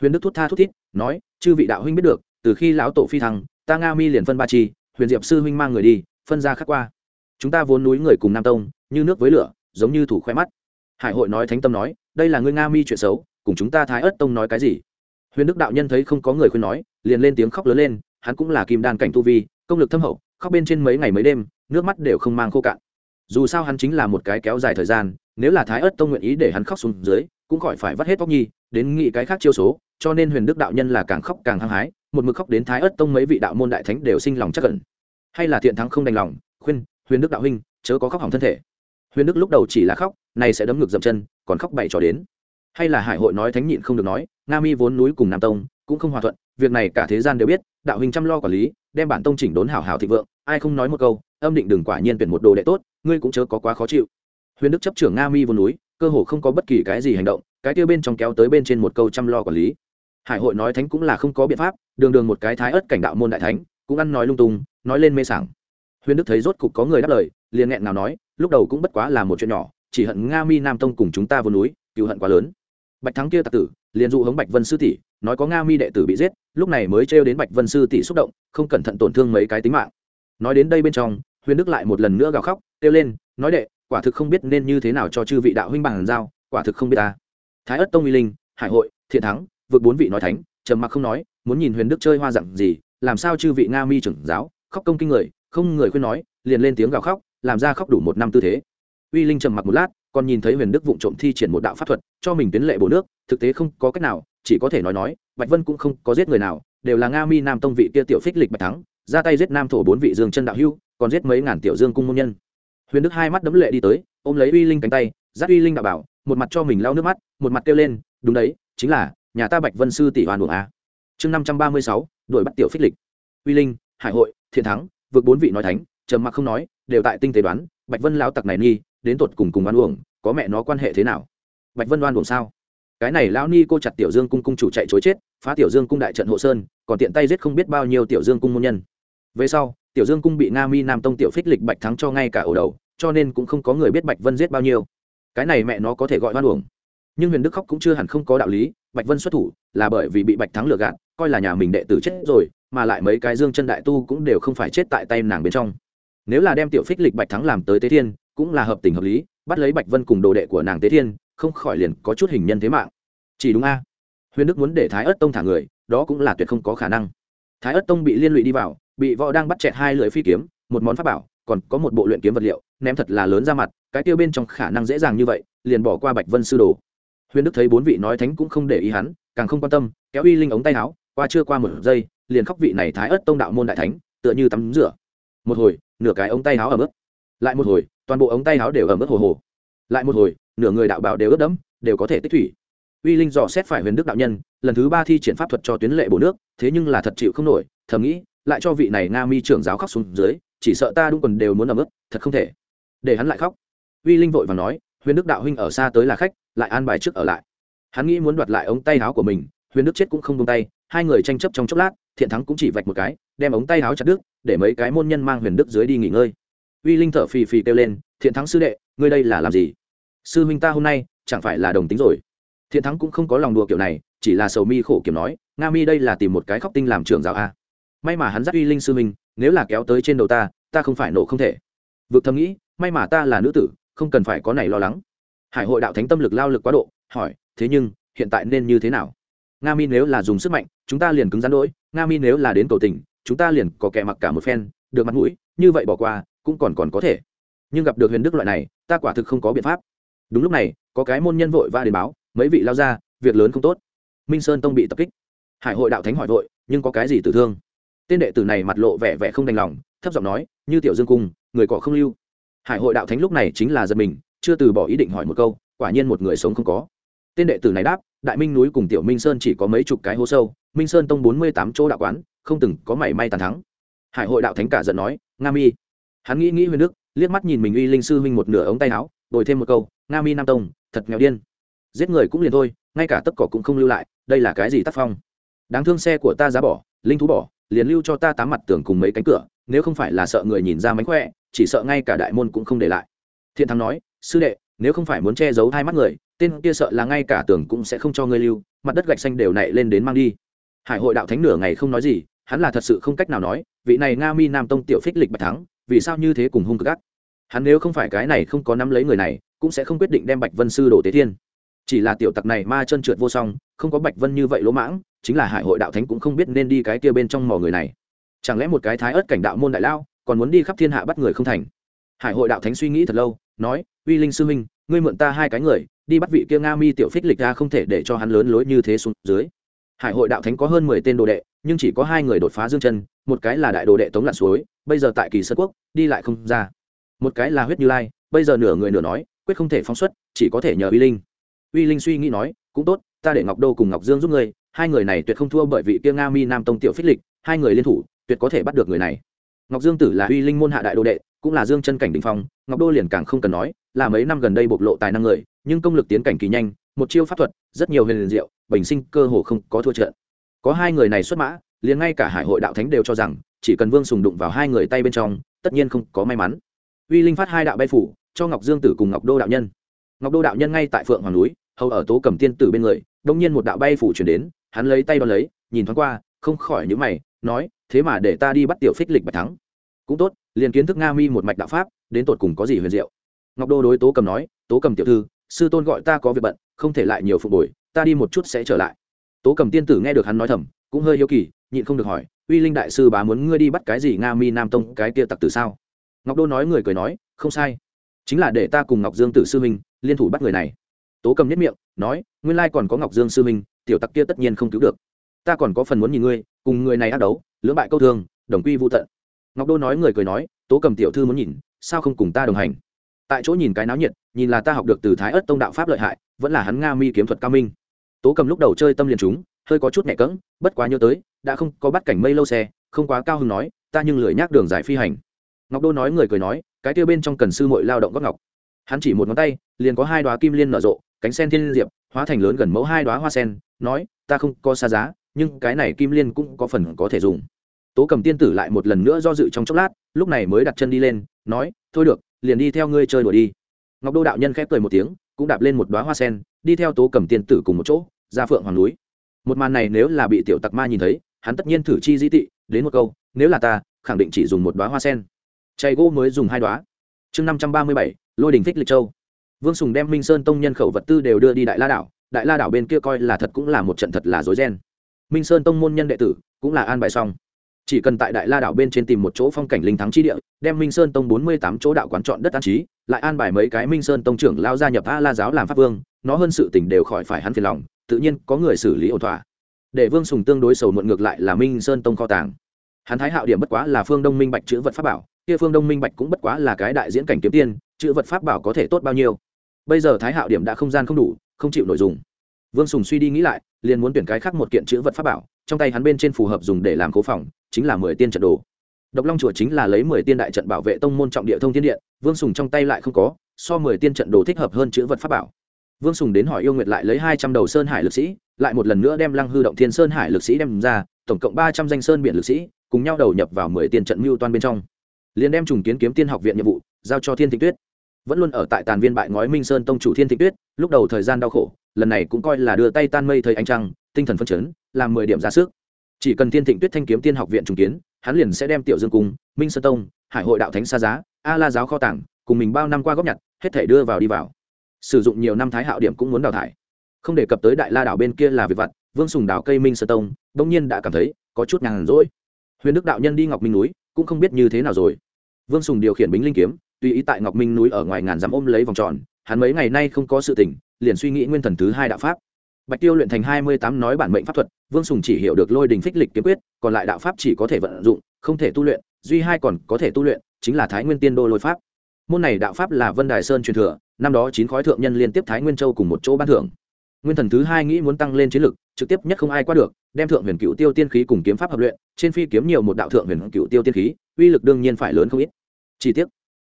huyền đức thút tha thút thít, nói, chư vị đạo huynh biết được, từ khi lão tổ phi thăng, ta nga mi liền phân ba chi, huyền diệp sư huynh mang người đi, phân ra khắc qua. Chúng ta vốn núi người cùng nam tông, như nước với lửa, giống như thủ khoe mắt. Hải hội nói thánh tâm nói, đây là ngươi nga mi chuyện xấu, cùng chúng ta thái ớt tông nói cái gì? Huyền đức đạo nhân thấy không có người khuyên nói, liền lên tiếng khóc lớn lên, hắn cũng là kim đan cảnh tu vi, công lực thâm hậu, khóc bên trên mấy ngày mấy đêm, nước mắt đều không mang khô cạn. Dù sao hắn chính là một cái kéo dài thời gian, nếu là thái ớt tông nguyện ý để hắn khóc xuống dưới, cũng khỏi phải vắt hết tóc nhi đến nghị cái khác chiêu số, cho nên huyền đức đạo nhân là càng khóc càng hăng hái, một mực khóc đến thái ất tông mấy vị đạo môn đại thánh đều sinh lòng chắc cẩn hay là thiện thắng không đành lòng, khuyên, huyền đức đạo huynh, chớ có khóc hỏng thân thể. Huyền đức lúc đầu chỉ là khóc, này sẽ đấm ngược dậm chân, còn khóc bậy trò đến. Hay là hải hội nói thánh nhịn không được nói, nga mi vốn núi cùng nam tông, cũng không hòa thuận, việc này cả thế gian đều biết, đạo huynh chăm lo quản lý, đem bản tông chỉnh đốn hảo hảo thịnh vượng, ai không nói một câu, âm định đừng quả nhiên tuyển một đồ đệ tốt, ngươi cũng chớ có quá khó chịu. Huyền đức chấp trưởng nga mi vốn núi, cơ hồ không có bất kỳ cái gì hành động cái tiêu bên trong kéo tới bên trên một câu chăm lo quản lý. Hải hội nói thánh cũng là không có biện pháp, đường đường một cái thái ớt cảnh đạo môn đại thánh, cũng ăn nói lung tung, nói lên mê sảng. Huyền đức thấy rốt cục có người đáp lời, liền nghẹn nào nói, lúc đầu cũng bất quá là một chuyện nhỏ, chỉ hận nga mi nam tông cùng chúng ta vô núi cựu hận quá lớn. Bạch thắng kia tặc tử, liền dụ hống bạch vân sư tỷ, nói có nga mi đệ tử bị giết, lúc này mới trêu đến bạch vân sư tỷ xúc động, không cẩn thận tổn thương mấy cái tính mạng. Nói đến đây bên trong, huyền đức lại một lần nữa gào khóc, kêu lên, nói đệ, quả thực không biết nên như thế nào cho chư vị đạo huynh bằng giao quả thực không biết ta thái ất tông uy linh, hải hội, thiện thắng, vượt bốn vị nói thánh, trầm mặc không nói, muốn nhìn huyền đức chơi hoa dặn gì, làm sao chư vị nga mi trưởng giáo, khóc công kinh người, không người khuyên nói, liền lên tiếng gào khóc, làm ra khóc đủ một năm tư thế. Uy linh trầm mặc một lát, còn nhìn thấy huyền đức vụng trộm thi triển một đạo pháp thuật, cho mình tiến lệ bổ nước, thực tế không có cách nào, chỉ có thể nói nói, bạch vân cũng không có giết người nào, đều là nga mi nam tông vị kia tiểu phích lịch bạch thắng, ra tay giết nam thổ bốn vị dương chân đạo hưu còn giết mấy ngàn tiểu dương cung môn nhân. Huyền đức hai mắt đấm lệ đi tới, ôm lấy uy linh cánh tay giáp uy linh đạo bảo một mặt cho mình lau nước mắt, một mặt kêu lên, đúng đấy, chính là, nhà ta bạch vân sư tỷ hoàn buồng a à. chương năm trăm ba mươi sáu đội bắt tiểu phích lịch. Uy linh, hải hội, thiện thắng, vượt bốn vị nói thánh, trầm mặc không nói, đều tại tinh tế đoán, bạch vân lao tặc này nghi đến tột cùng cùng oan uổng, có mẹ nó quan hệ thế nào? Bạch vân đoan uổng sao? Cái này lão ni cô chặt tiểu dương cung cung chủ chạy chối chết, phá tiểu dương cung đại trận hộ sơn, còn tiện tay giết không biết bao nhiêu tiểu dương cung môn nhân. Về sau, tiểu dương cung bị nga mi nam tông tiểu phích lịch bạch thắng cho ngay cả ổ đầu, cho nên cũng không có người biết bạch vân giết bao nhiêu cái này mẹ nó có thể gọi hoan uổng. Nhưng huyền đức khóc cũng chưa hẳn không có đạo lý, bạch vân xuất thủ là bởi vì bị bạch thắng lừa gạt, coi là nhà mình đệ tử chết rồi, mà lại mấy cái dương chân đại tu cũng đều không phải chết tại tay nàng bên trong. Nếu là đem tiểu phích lịch bạch thắng làm tới tế thiên, cũng là hợp tình hợp lý, bắt lấy bạch vân cùng đồ đệ của nàng tế thiên, không khỏi liền có chút hình nhân thế mạng. Chỉ đúng a? Huyền đức muốn để thái ớt tông thả người, đó cũng là tuyệt không có khả năng. Thái ớt tông bị liên lụy đi vào, bị võ đang bắt chẹt hai lưỡi phi kiếm, một món pháp bảo, còn có một bộ luyện kiếm vật liệu, ném thật là lớn ra mặt cái tiêu bên trong khả năng dễ dàng như vậy, liền bỏ qua bạch vân sư đồ. Huyền đức thấy bốn vị nói thánh cũng không để ý hắn, càng không quan tâm, kéo uy linh ống tay áo, qua chưa qua một giây, liền khóc vị này thái ớt tông đạo môn đại thánh, tựa như tắm rửa. Một hồi, nửa cái ống tay áo ở mức lại một hồi, toàn bộ ống tay áo đều ở mức hồ hồ. Lại một hồi, nửa người đạo bảo đều ướt đẫm, đều có thể tích thủy. Uy linh dò xét phải huyền đức đạo nhân, lần thứ ba thi triển pháp thuật cho tuyến lệ bổ nước, thế nhưng là thật chịu không nổi, thầm nghĩ, lại cho vị này nga mi trưởng giáo khóc xuống dưới, chỉ sợ ta đúng quần đều muốn ẩm ướt, thật không thể. Để hắn lại khóc uy linh vội và nói, huyền đức đạo huynh ở xa tới là khách, lại an bài trước ở lại. Hắn nghĩ muốn đoạt lại ống tay áo của mình, huyền đức chết cũng không buông tay, hai người tranh chấp trong chốc lát, thiện thắng cũng chỉ vạch một cái, đem ống tay áo chặt đứt, để mấy cái môn nhân mang huyền đức dưới đi nghỉ ngơi. Uy linh thở phì phì kêu lên, thiện thắng sư đệ, ngươi đây là làm gì? Sư huynh ta hôm nay chẳng phải là đồng tính rồi. Thiện thắng cũng không có lòng đùa kiểu này, chỉ là sầu mi khổ kiểm nói, nga mi đây là tìm một cái khóc tinh làm trưởng giáo a. May mà hắn dắt uy linh sư huynh, nếu là kéo tới trên đầu ta ta không phải nổ không thể. Vực thầm nghĩ, may mà ta là nữ tử không cần phải có này lo lắng. Hải hội đạo thánh tâm lực lao lực quá độ, hỏi, thế nhưng, hiện tại nên như thế nào? Nga mi nếu là dùng sức mạnh, chúng ta liền cứng rắn đỗi, nga mi nếu là đến cầu tình, chúng ta liền có kẻ mặc cả một phen, được mặt mũi, như vậy bỏ qua, cũng còn còn có thể. Nhưng gặp được huyền đức loại này, ta quả thực không có biện pháp. Đúng lúc này, có cái môn nhân vội va đến báo, mấy vị lao ra, việc lớn không tốt. Minh sơn tông bị tập kích. Hải hội đạo thánh hỏi vội, nhưng có cái gì tử thương? Tên đệ tử này mặt lộ vẻ vẻ không đành lòng, thấp giọng nói, như tiểu dương cung, người cọ không lưu hải hội đạo thánh lúc này chính là giật mình, chưa từ bỏ ý định hỏi một câu, quả nhiên một người sống không có. Tên đệ tử này đáp, đại minh núi cùng tiểu minh sơn chỉ có mấy chục cái hố sâu, minh sơn tông bốn mươi tám chỗ đạo quán, không từng có mảy may tàn thắng. Hải hội đạo thánh cả giận nói, nga mi. Hắn nghĩ nghĩ huyền đức, liếc mắt nhìn mình uy linh sư huynh một nửa ống tay áo đổi thêm một câu, nga mi nam tông, thật nghèo điên. Giết người cũng liền thôi, ngay cả tất cỏ cũng không lưu lại, đây là cái gì tác phong? Đáng thương xe của ta giá bỏ, linh thú bỏ, liền lưu cho ta tám mặt tường cùng mấy cánh cửa, nếu không phải là sợ người nhìn ra mánh khỏe chỉ sợ ngay cả đại môn cũng không để lại. Thiện thắng nói, sư đệ, nếu không phải muốn che giấu hai mắt người, tên kia sợ là ngay cả tưởng cũng sẽ không cho ngươi lưu, mặt đất gạch xanh đều nảy lên đến mang đi. Hải hội đạo thánh nửa ngày không nói gì, hắn là thật sự không cách nào nói, vị này nga mi nam tông tiểu phích lịch bạch thắng, vì sao như thế cùng hung cực ác? Hắn nếu không phải cái này không có nắm lấy người này, cũng sẽ không quyết định đem bạch vân sư đổ tế thiên. Chỉ là tiểu tặc này ma chân trượt vô song, không có bạch vân như vậy lỗ mãng, chính là hải hội đạo thánh cũng không biết nên đi cái kia bên trong mò người này. Chẳng lẽ một cái thái ớt cảnh đạo môn đại lao còn muốn đi khắp thiên hạ bắt người không thành. Hải hội đạo thánh suy nghĩ thật lâu, nói, uy linh sư minh ngươi mượn ta hai cái người, đi bắt vị kia nga mi tiểu phích lịch ra không thể để cho hắn lớn lối như thế xuống dưới. Hải hội đạo thánh có hơn mười tên đồ đệ, nhưng chỉ có hai người đột phá dương chân, một cái là đại đồ đệ tống lặn suối, bây giờ tại kỳ sơn quốc, đi lại không ra. Một cái là huyết như lai, bây giờ nửa người nửa nói, quyết không thể phóng xuất, chỉ có thể nhờ uy linh. Uy linh suy nghĩ nói, cũng tốt, ta để ngọc đô cùng ngọc dương giúp ngươi, hai người này tuyệt không thua bởi vị kia nga mi nam tông tiểu phích lịch, hai người liên thủ, tuyệt có thể bắt được người này ngọc dương tử là uy linh môn hạ đại đô đệ, cũng là dương chân cảnh đình phong, ngọc đô liền càng không cần nói, là mấy năm gần đây bộc lộ tài năng người, nhưng công lực tiến cảnh kỳ nhanh, một chiêu pháp thuật, rất nhiều huyền diệu bình sinh cơ hồ không có thua trận. Có hai người này xuất mã, liền ngay cả hải hội đạo thánh đều cho rằng, chỉ cần vương sùng đụng vào hai người tay bên trong, tất nhiên không có may mắn. Uy linh phát hai đạo bay phủ, cho ngọc dương tử cùng ngọc đô đạo nhân. Ngọc đô đạo nhân ngay tại phượng hoàng núi, hầu ở tố cầm tiên tử bên người, đông nhiên một đạo bay phủ chuyển đến, hắn lấy tay đo lấy, nhìn thoáng qua, không khỏi những mày, nói thế mà để ta đi bắt tiểu phích lịch bạch thắng. Cũng tốt, liền kiến thức nga mi một mạch đạo pháp, đến tột cùng có gì huyền diệu. Ngọc đô đối tố cầm nói, tố cầm tiểu thư, sư tôn gọi ta có việc bận, không thể lại nhiều phục bồi ta đi một chút sẽ trở lại. Tố cầm tiên tử nghe được hắn nói thầm, cũng hơi hiếu kỳ, nhịn không được hỏi, uy linh đại sư bá muốn ngươi đi bắt cái gì nga mi nam tông, cái kia tặc tử sao? Ngọc đô nói người cười nói, không sai. Chính là để ta cùng ngọc dương tử sư minh liên thủ bắt người này. Tố cầm nhất miệng, nói, nguyên lai còn có ngọc dương sư minh tiểu tặc kia tất nhiên không cứu được. Ta còn có phần muốn nhìn ngươi, cùng người này ác đấu lưỡng bại câu thương, đồng quy vô tận. Ngọc đô nói người cười nói, tố cầm tiểu thư muốn nhìn, sao không cùng ta đồng hành? Tại chỗ nhìn cái náo nhiệt, nhìn là ta học được từ thái ất tông đạo pháp lợi hại, vẫn là hắn nga mi kiếm thuật cao minh. Tố cầm lúc đầu chơi tâm liền chúng hơi có chút nhẹ cỡng bất quá nhớ tới, đã không có bắt cảnh mây lâu xe, không quá cao hứng nói, ta nhưng lười nhác đường giải phi hành. Ngọc đô nói người cười nói, cái tiêu bên trong cần sư mội lao động gót ngọc. Hắn chỉ một ngón tay, liền có hai đoá kim liên nở rộ, cánh sen thiên diệp, hóa thành lớn gần mẫu hai đoá hoa sen, nói, ta không có xa giá nhưng cái này kim liên cũng có phần có thể dùng. Tố cầm tiên tử lại một lần nữa do dự trong chốc lát, lúc này mới đặt chân đi lên, nói, thôi được, liền đi theo ngươi chơi đùa đi. Ngọc đô đạo nhân khép cười một tiếng, cũng đạp lên một đoá hoa sen, đi theo tố cầm tiên tử cùng một chỗ, ra phượng hoàng núi. Một màn này nếu là bị tiểu tặc ma nhìn thấy, hắn tất nhiên thử chi di tị, đến một câu, nếu là ta, khẳng định chỉ dùng một đoá hoa sen. Chay gỗ mới dùng hai đoá chương năm trăm ba mươi bảy, lôi đình thích lịch châu. Vương sùng đem minh sơn tông nhân khẩu vật tư đều đưa đi đại la đảo. Đại la đảo bên kia coi là thật cũng là một trận thật là dối ren minh sơn tông môn nhân đệ tử cũng là an bài xong. Chỉ cần tại đại la đảo bên trên tìm một chỗ phong cảnh linh thắng chi địa, đem minh sơn tông bốn mươi tám chỗ đạo quán chọn đất an trí, lại an bài mấy cái minh sơn tông trưởng lao gia nhập a la giáo làm pháp vương, nó hơn sự tỉnh đều khỏi phải hắn phiền lòng, tự nhiên có người xử lý ổn thỏa. Để vương sùng tương đối sầu muộn ngược lại là minh sơn tông kho tàng. Hắn thái hạo điểm bất quá là phương đông minh bạch chữ vật pháp bảo, kia phương đông minh bạch cũng bất quá là cái đại diễn cảnh kiếm tiên, chữ vật pháp bảo có thể tốt bao nhiêu. Bây giờ thái hạo điểm đã không gian không đủ, không chịu nội dùng vương sùng suy đi nghĩ lại, liền muốn tuyển cái khác một kiện chữ vật pháp bảo, trong tay hắn bên trên phù hợp dùng để làm cố phòng, chính là mười tiên trận đồ. Độc long chùa chính là lấy mười tiên đại trận bảo vệ tông môn trọng địa thông thiên điện, vương sùng trong tay lại không có, so mười tiên trận đồ thích hợp hơn chữ vật pháp bảo. Vương sùng đến hỏi yêu nguyệt lại lấy hai trăm đầu sơn hải lực sĩ, lại một lần nữa đem lăng hư động thiên sơn hải lực sĩ đem ra, tổng cộng ba trăm danh sơn biển lực sĩ, cùng nhau đầu nhập vào mười tiên trận mưu toan bên trong. Liền đem trùng kiến kiếm tiên học viện nhiệm vụ giao cho thiên thịnh tuyết. Vẫn luôn ở tại tàn viên bại ngói minh sơn tông chủ thiên thịnh tuyết, lúc đầu thời gian đau khổ lần này cũng coi là đưa tay tan mây thời ánh trăng, tinh thần phân chấn, làm mười điểm ra sức. Chỉ cần thiên thịnh tuyết thanh kiếm tiên học viện trùng kiến, hắn liền sẽ đem tiểu dương cung, minh sơn tông, hải hội đạo thánh xa giá, a la giáo kho tàng, cùng mình bao năm qua góp nhặt, hết thể đưa vào đi vào. Sử dụng nhiều năm thái hạo điểm cũng muốn đào thải. Không đề cập tới đại la đảo bên kia là việc vặt, vương sùng đảo cây minh sơn tông đông nhiên đã cảm thấy có chút nhàn rỗi. Huyền đức đạo nhân đi ngọc minh núi, cũng không biết như thế nào rồi. Vương sùng điều khiển bính linh kiếm, tùy ý tại ngọc minh núi ở ngoài ngàn dặm ôm lấy vòng tròn, hắn mấy ngày nay không có sự tỉnh liền suy nghĩ nguyên thần thứ hai đạo pháp. Bạch tiêu luyện thành hai mươi tám nói bản mệnh pháp thuật, vương sùng chỉ hiểu được lôi đình phích lịch kiếm quyết, còn lại đạo pháp chỉ có thể vận dụng, không thể tu luyện, duy hai còn có thể tu luyện, chính là thái nguyên tiên đô lôi pháp. Môn này đạo pháp là vân đài sơn truyền thừa, năm đó chín khói thượng nhân liên tiếp thái nguyên châu cùng một chỗ ban thưởng. Nguyên thần thứ hai nghĩ muốn tăng lên chiến lực, trực tiếp nhất không ai qua được, đem thượng huyền cựu tiêu tiên khí cùng kiếm pháp hợp luyện, trên phi kiếm nhiều một đạo thượng huyền cựu tiêu tiên khí, uy lực đương nhiên phải lớn không ít. Chi tiết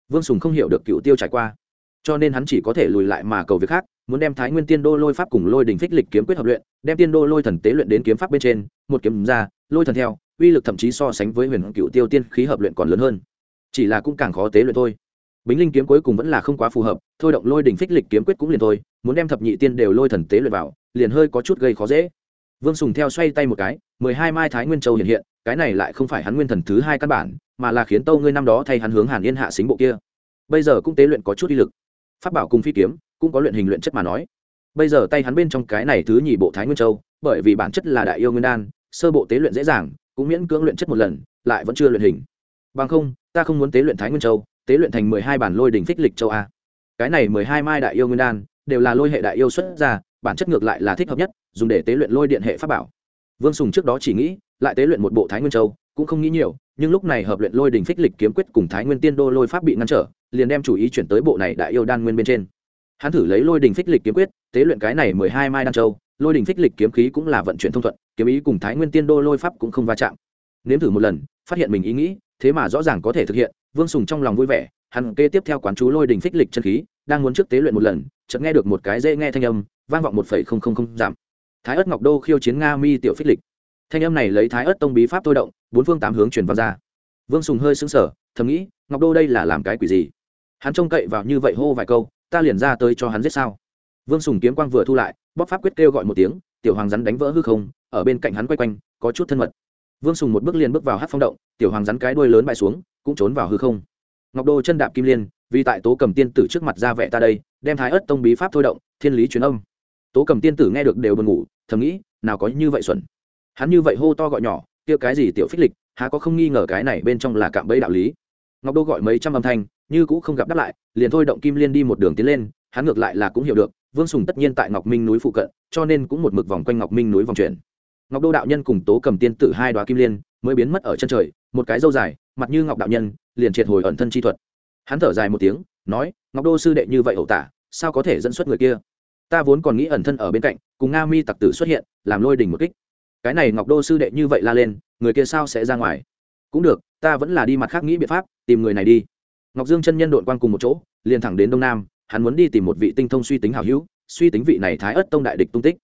vương sùng không hiểu được cựu tiêu trải qua, cho nên hắn chỉ có thể lùi lại mà cầu việc khác muốn đem thái nguyên tiên đô lôi pháp cùng lôi đình phích lịch kiếm quyết hợp luyện, đem tiên đô lôi thần tế luyện đến kiếm pháp bên trên, một kiếm ra, lôi thần theo, uy lực thậm chí so sánh với huyền cựu tiêu tiên khí hợp luyện còn lớn hơn. Chỉ là cũng càng khó tế luyện thôi. Bính linh kiếm cuối cùng vẫn là không quá phù hợp, thôi động lôi đình phích lịch kiếm quyết cũng liền thôi, muốn đem thập nhị tiên đều lôi thần tế luyện vào, liền hơi có chút gây khó dễ. Vương sùng theo xoay tay một cái, mười hai mai thái nguyên châu hiện hiện, cái này lại không phải hắn nguyên thần thứ hai căn bản, mà là khiến tâu ngươi năm đó thay hắn hướng hàn yên hạ xính bộ kia. Bây giờ cũng tế luyện có chút uy lực. Phát bảo cùng phi kiếm cũng có luyện hình luyện chất mà nói. Bây giờ tay hắn bên trong cái này thứ nhì bộ thái nguyên châu, bởi vì bản chất là đại yêu nguyên đan, sơ bộ tế luyện dễ dàng, cũng miễn cưỡng luyện chất một lần, lại vẫn chưa luyện hình. Bằng không, ta không muốn tế luyện thái nguyên châu, tế luyện thành mười hai bản lôi đỉnh phích lịch châu a. Cái này mười hai mai đại yêu nguyên đan, đều là lôi hệ đại yêu xuất ra, bản chất ngược lại là thích hợp nhất, dùng để tế luyện lôi điện hệ pháp bảo. Vương sùng trước đó chỉ nghĩ, lại tế luyện một bộ thái nguyên châu, cũng không nghĩ nhiều, nhưng lúc này hợp luyện lôi đình phích lịch kiếm quyết cùng thái nguyên tiên đô lôi pháp bị ngăn trở, liền đem chủ ý chuyển tới bộ này đại yêu đan nguyên bên trên hắn thử lấy lôi đình phích lịch kiếm quyết, tế luyện cái này mười hai mai đan châu. Lôi đình phích lịch kiếm khí cũng là vận chuyển thông thuận, kiếm ý cùng thái nguyên tiên đô lôi pháp cũng không va chạm. Nếm thử một lần, phát hiện mình ý nghĩ, thế mà rõ ràng có thể thực hiện, vương sùng trong lòng vui vẻ, hắn kê tiếp theo quán chú lôi đình phích lịch chân khí, đang muốn trước tế luyện một lần, chợt nghe được một cái dễ nghe thanh âm, vang vọng một phẩy không không không giảm. Thái ất ngọc đô khiêu chiến nga mi tiểu phích lịch. Thanh âm này lấy thái ất tông bí pháp thôi động, bốn phương tám hướng truyền vào ra. Vương sùng hơi sững sờ, thầm nghĩ, ngọc đô đây là làm cái quỷ gì? Hắn trông cậy vào như vậy hô vài câu ta liền ra tới cho hắn giết sao? Vương sùng kiếm quang vừa thu lại bóc pháp quyết kêu gọi một tiếng, tiểu hoàng rắn đánh vỡ hư không, ở bên cạnh hắn quay quanh, có chút thân mật. Vương sùng một bước liền bước vào hát phong động, tiểu hoàng rắn cái đuôi lớn bại xuống, cũng trốn vào hư không. Ngọc đô chân đạp kim liên, vì tại tố cầm tiên tử trước mặt ra vẻ ta đây, đem thái ớt tông bí pháp thôi động, thiên lý truyền âm. Tố cầm tiên tử nghe được đều buồn ngủ, thầm nghĩ, nào có như vậy xuẩn. Hắn như vậy hô to gọi nhỏ, kia cái gì tiểu phích lịch, há có không nghi ngờ cái này bên trong là cạm bẫy đạo lý. Ngọc đô gọi mấy trăm âm thanh như cũng không gặp đáp lại, liền thôi động kim liên đi một đường tiến lên, hắn ngược lại là cũng hiểu được, vương sùng tất nhiên tại ngọc minh núi phụ cận, cho nên cũng một mực vòng quanh ngọc minh núi vòng chuyển ngọc đô đạo nhân cùng tố cầm tiên tử hai đoá kim liên, mới biến mất ở chân trời, một cái dâu dài, mặt như ngọc đạo nhân, liền triệt hồi ẩn thân chi thuật. Hắn thở dài một tiếng, nói, ngọc đô sư đệ như vậy hậu tả, sao có thể dẫn xuất người kia? Ta vốn còn nghĩ ẩn thân ở bên cạnh, cùng nga mi tặc tử xuất hiện, làm lôi đỉnh một kích. Cái này ngọc đô sư đệ như vậy la lên, người kia sao sẽ ra ngoài? Cũng được, ta vẫn là đi mặt khác nghĩ biện pháp, tìm người này đi ngọc dương chân nhân đội quang cùng một chỗ, liền thẳng đến đông nam, hắn muốn đi tìm một vị tinh thông suy tính hảo hữu, suy tính vị này thái ất tông đại địch tung tích.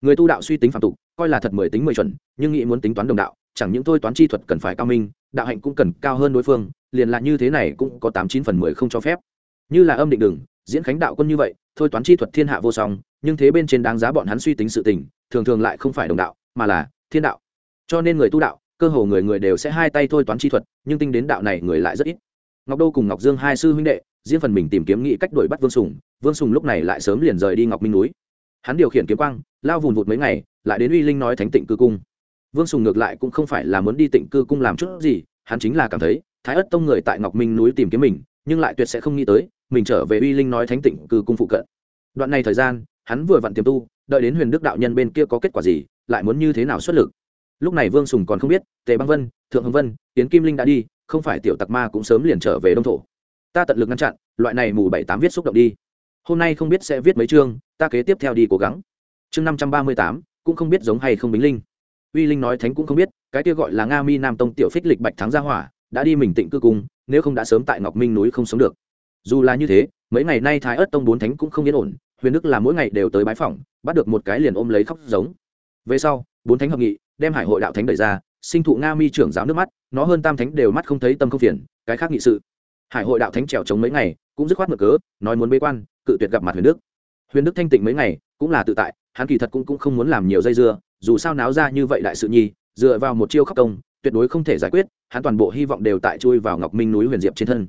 Người tu đạo suy tính phạm tục, coi là thật mười tính mười chuẩn, nhưng nghĩ muốn tính toán đồng đạo, chẳng những thôi toán chi thuật cần phải cao minh, đạo hạnh cũng cần cao hơn đối phương, liền là như thế này cũng có tám chín phần mười không cho phép. Như là âm định đừng diễn khánh đạo quân như vậy, thôi toán chi thuật thiên hạ vô song, nhưng thế bên trên đáng giá bọn hắn suy tính sự tình, thường thường lại không phải đồng đạo, mà là thiên đạo. Cho nên người tu đạo, cơ hồ người người đều sẽ hai tay thôi toán chi thuật, nhưng tinh đến đạo này người lại rất ít ngọc đô cùng ngọc dương hai sư huynh đệ, riêng phần mình tìm kiếm nghĩ cách đuổi bắt vương sùng vương sùng lúc này lại sớm liền rời đi ngọc minh núi. Hắn điều khiển kiếm quang, lao vùn vụt mấy ngày, lại đến uy linh nói thánh tịnh cư cung. Vương sùng ngược lại cũng không phải là muốn đi tịnh cư cung làm chút gì, hắn chính là cảm thấy, thái ất tông người tại ngọc minh núi tìm kiếm mình, nhưng lại tuyệt sẽ không nghĩ tới, mình trở về uy linh nói thánh tịnh cư cung phụ cận. Đoạn này thời gian, hắn vừa vặn tiềm tu, đợi đến huyền đức đạo nhân bên kia có kết quả gì, lại muốn như thế nào xuất lực. Lúc này vương sùng còn không biết, tề băng vân, thượng hồng vân tiến kim linh đã đi không phải tiểu tặc ma cũng sớm liền trở về đông thổ. Ta tận lực ngăn chặn, loại này mù bảy tám viết xúc động đi. Hôm nay không biết sẽ viết mấy chương, ta kế tiếp theo đi cố gắng. Chương năm trăm ba mươi tám, cũng không biết giống hay không bính linh. Uy linh nói thánh cũng không biết, cái kia gọi là nga mi nam tông tiểu phích lịch bạch thắng gia hỏa, đã đi mình tịnh cư cung, nếu không đã sớm tại ngọc minh núi không sống được. Dù là như thế, mấy ngày nay thái ớt tông bốn thánh cũng không yên ổn, huyền đức là mỗi ngày đều tới bái phỏng, bắt được một cái liền ôm lấy khóc giống. Về sau, bốn thánh hợp nghị, đem hải hội đạo thánh đẩy ra sinh thụ nga mi trưởng giáo nước mắt nó hơn tam thánh đều mắt không thấy tâm không phiền cái khác nghị sự. Hải hội đạo thánh trèo trống mấy ngày cũng dứt khoát mở cớ nói muốn bế quan cự tuyệt gặp mặt huyền đức. Huyền đức thanh tịnh mấy ngày cũng là tự tại hắn kỳ thật cũng, cũng không muốn làm nhiều dây dưa dù sao náo ra như vậy đại sự nhi dựa vào một chiêu khắc công tuyệt đối không thể giải quyết hắn toàn bộ hy vọng đều tại chui vào ngọc minh núi huyền diệp trên thân.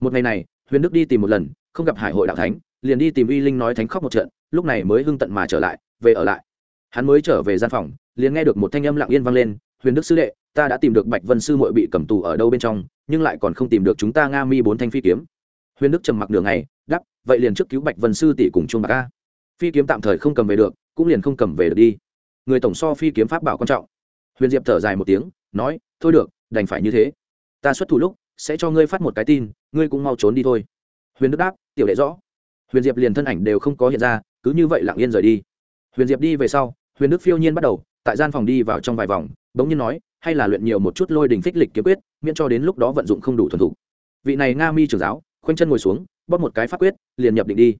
Một ngày này huyền đức đi tìm một lần không gặp hải hội đạo thánh liền đi tìm uy linh nói thánh khóc một trận lúc này mới hưng tận mà trở lại về ở lại. Hắn mới trở về gian phòng liền nghe được một thanh âm lặng yên vang lên huyền đức sư đệ, ta đã tìm được bạch vân sư muội bị cầm tù ở đâu bên trong, nhưng lại còn không tìm được chúng ta nga mi bốn thanh phi kiếm. Huyền đức trầm mặc đường này đắp vậy liền trước cứu bạch vân sư tỷ cùng chung bạc ca phi kiếm tạm thời không cầm về được, cũng liền không cầm về được đi. Người tổng so phi kiếm pháp bảo quan trọng. Huyền diệp thở dài một tiếng, nói, thôi được, đành phải như thế. Ta xuất thủ lúc, sẽ cho ngươi phát một cái tin, ngươi cũng mau trốn đi thôi. Huyền đức đáp, tiểu đệ rõ. Huyền diệp liền thân ảnh đều không có hiện ra, cứ như vậy lặng yên rời đi. Huyền diệp đi về sau, huyền đức phiêu nhiên bắt đầu tại gian phòng đi vào trong vài vòng, bỗng nhiên nói, hay là luyện nhiều một chút lôi đình phích lịch kiếm quyết, miễn cho đến lúc đó vận dụng không đủ thuần thục. Vị này nga mi trưởng giáo, khoanh chân ngồi xuống, bóp một cái pháp quyết, liền nhập định đi.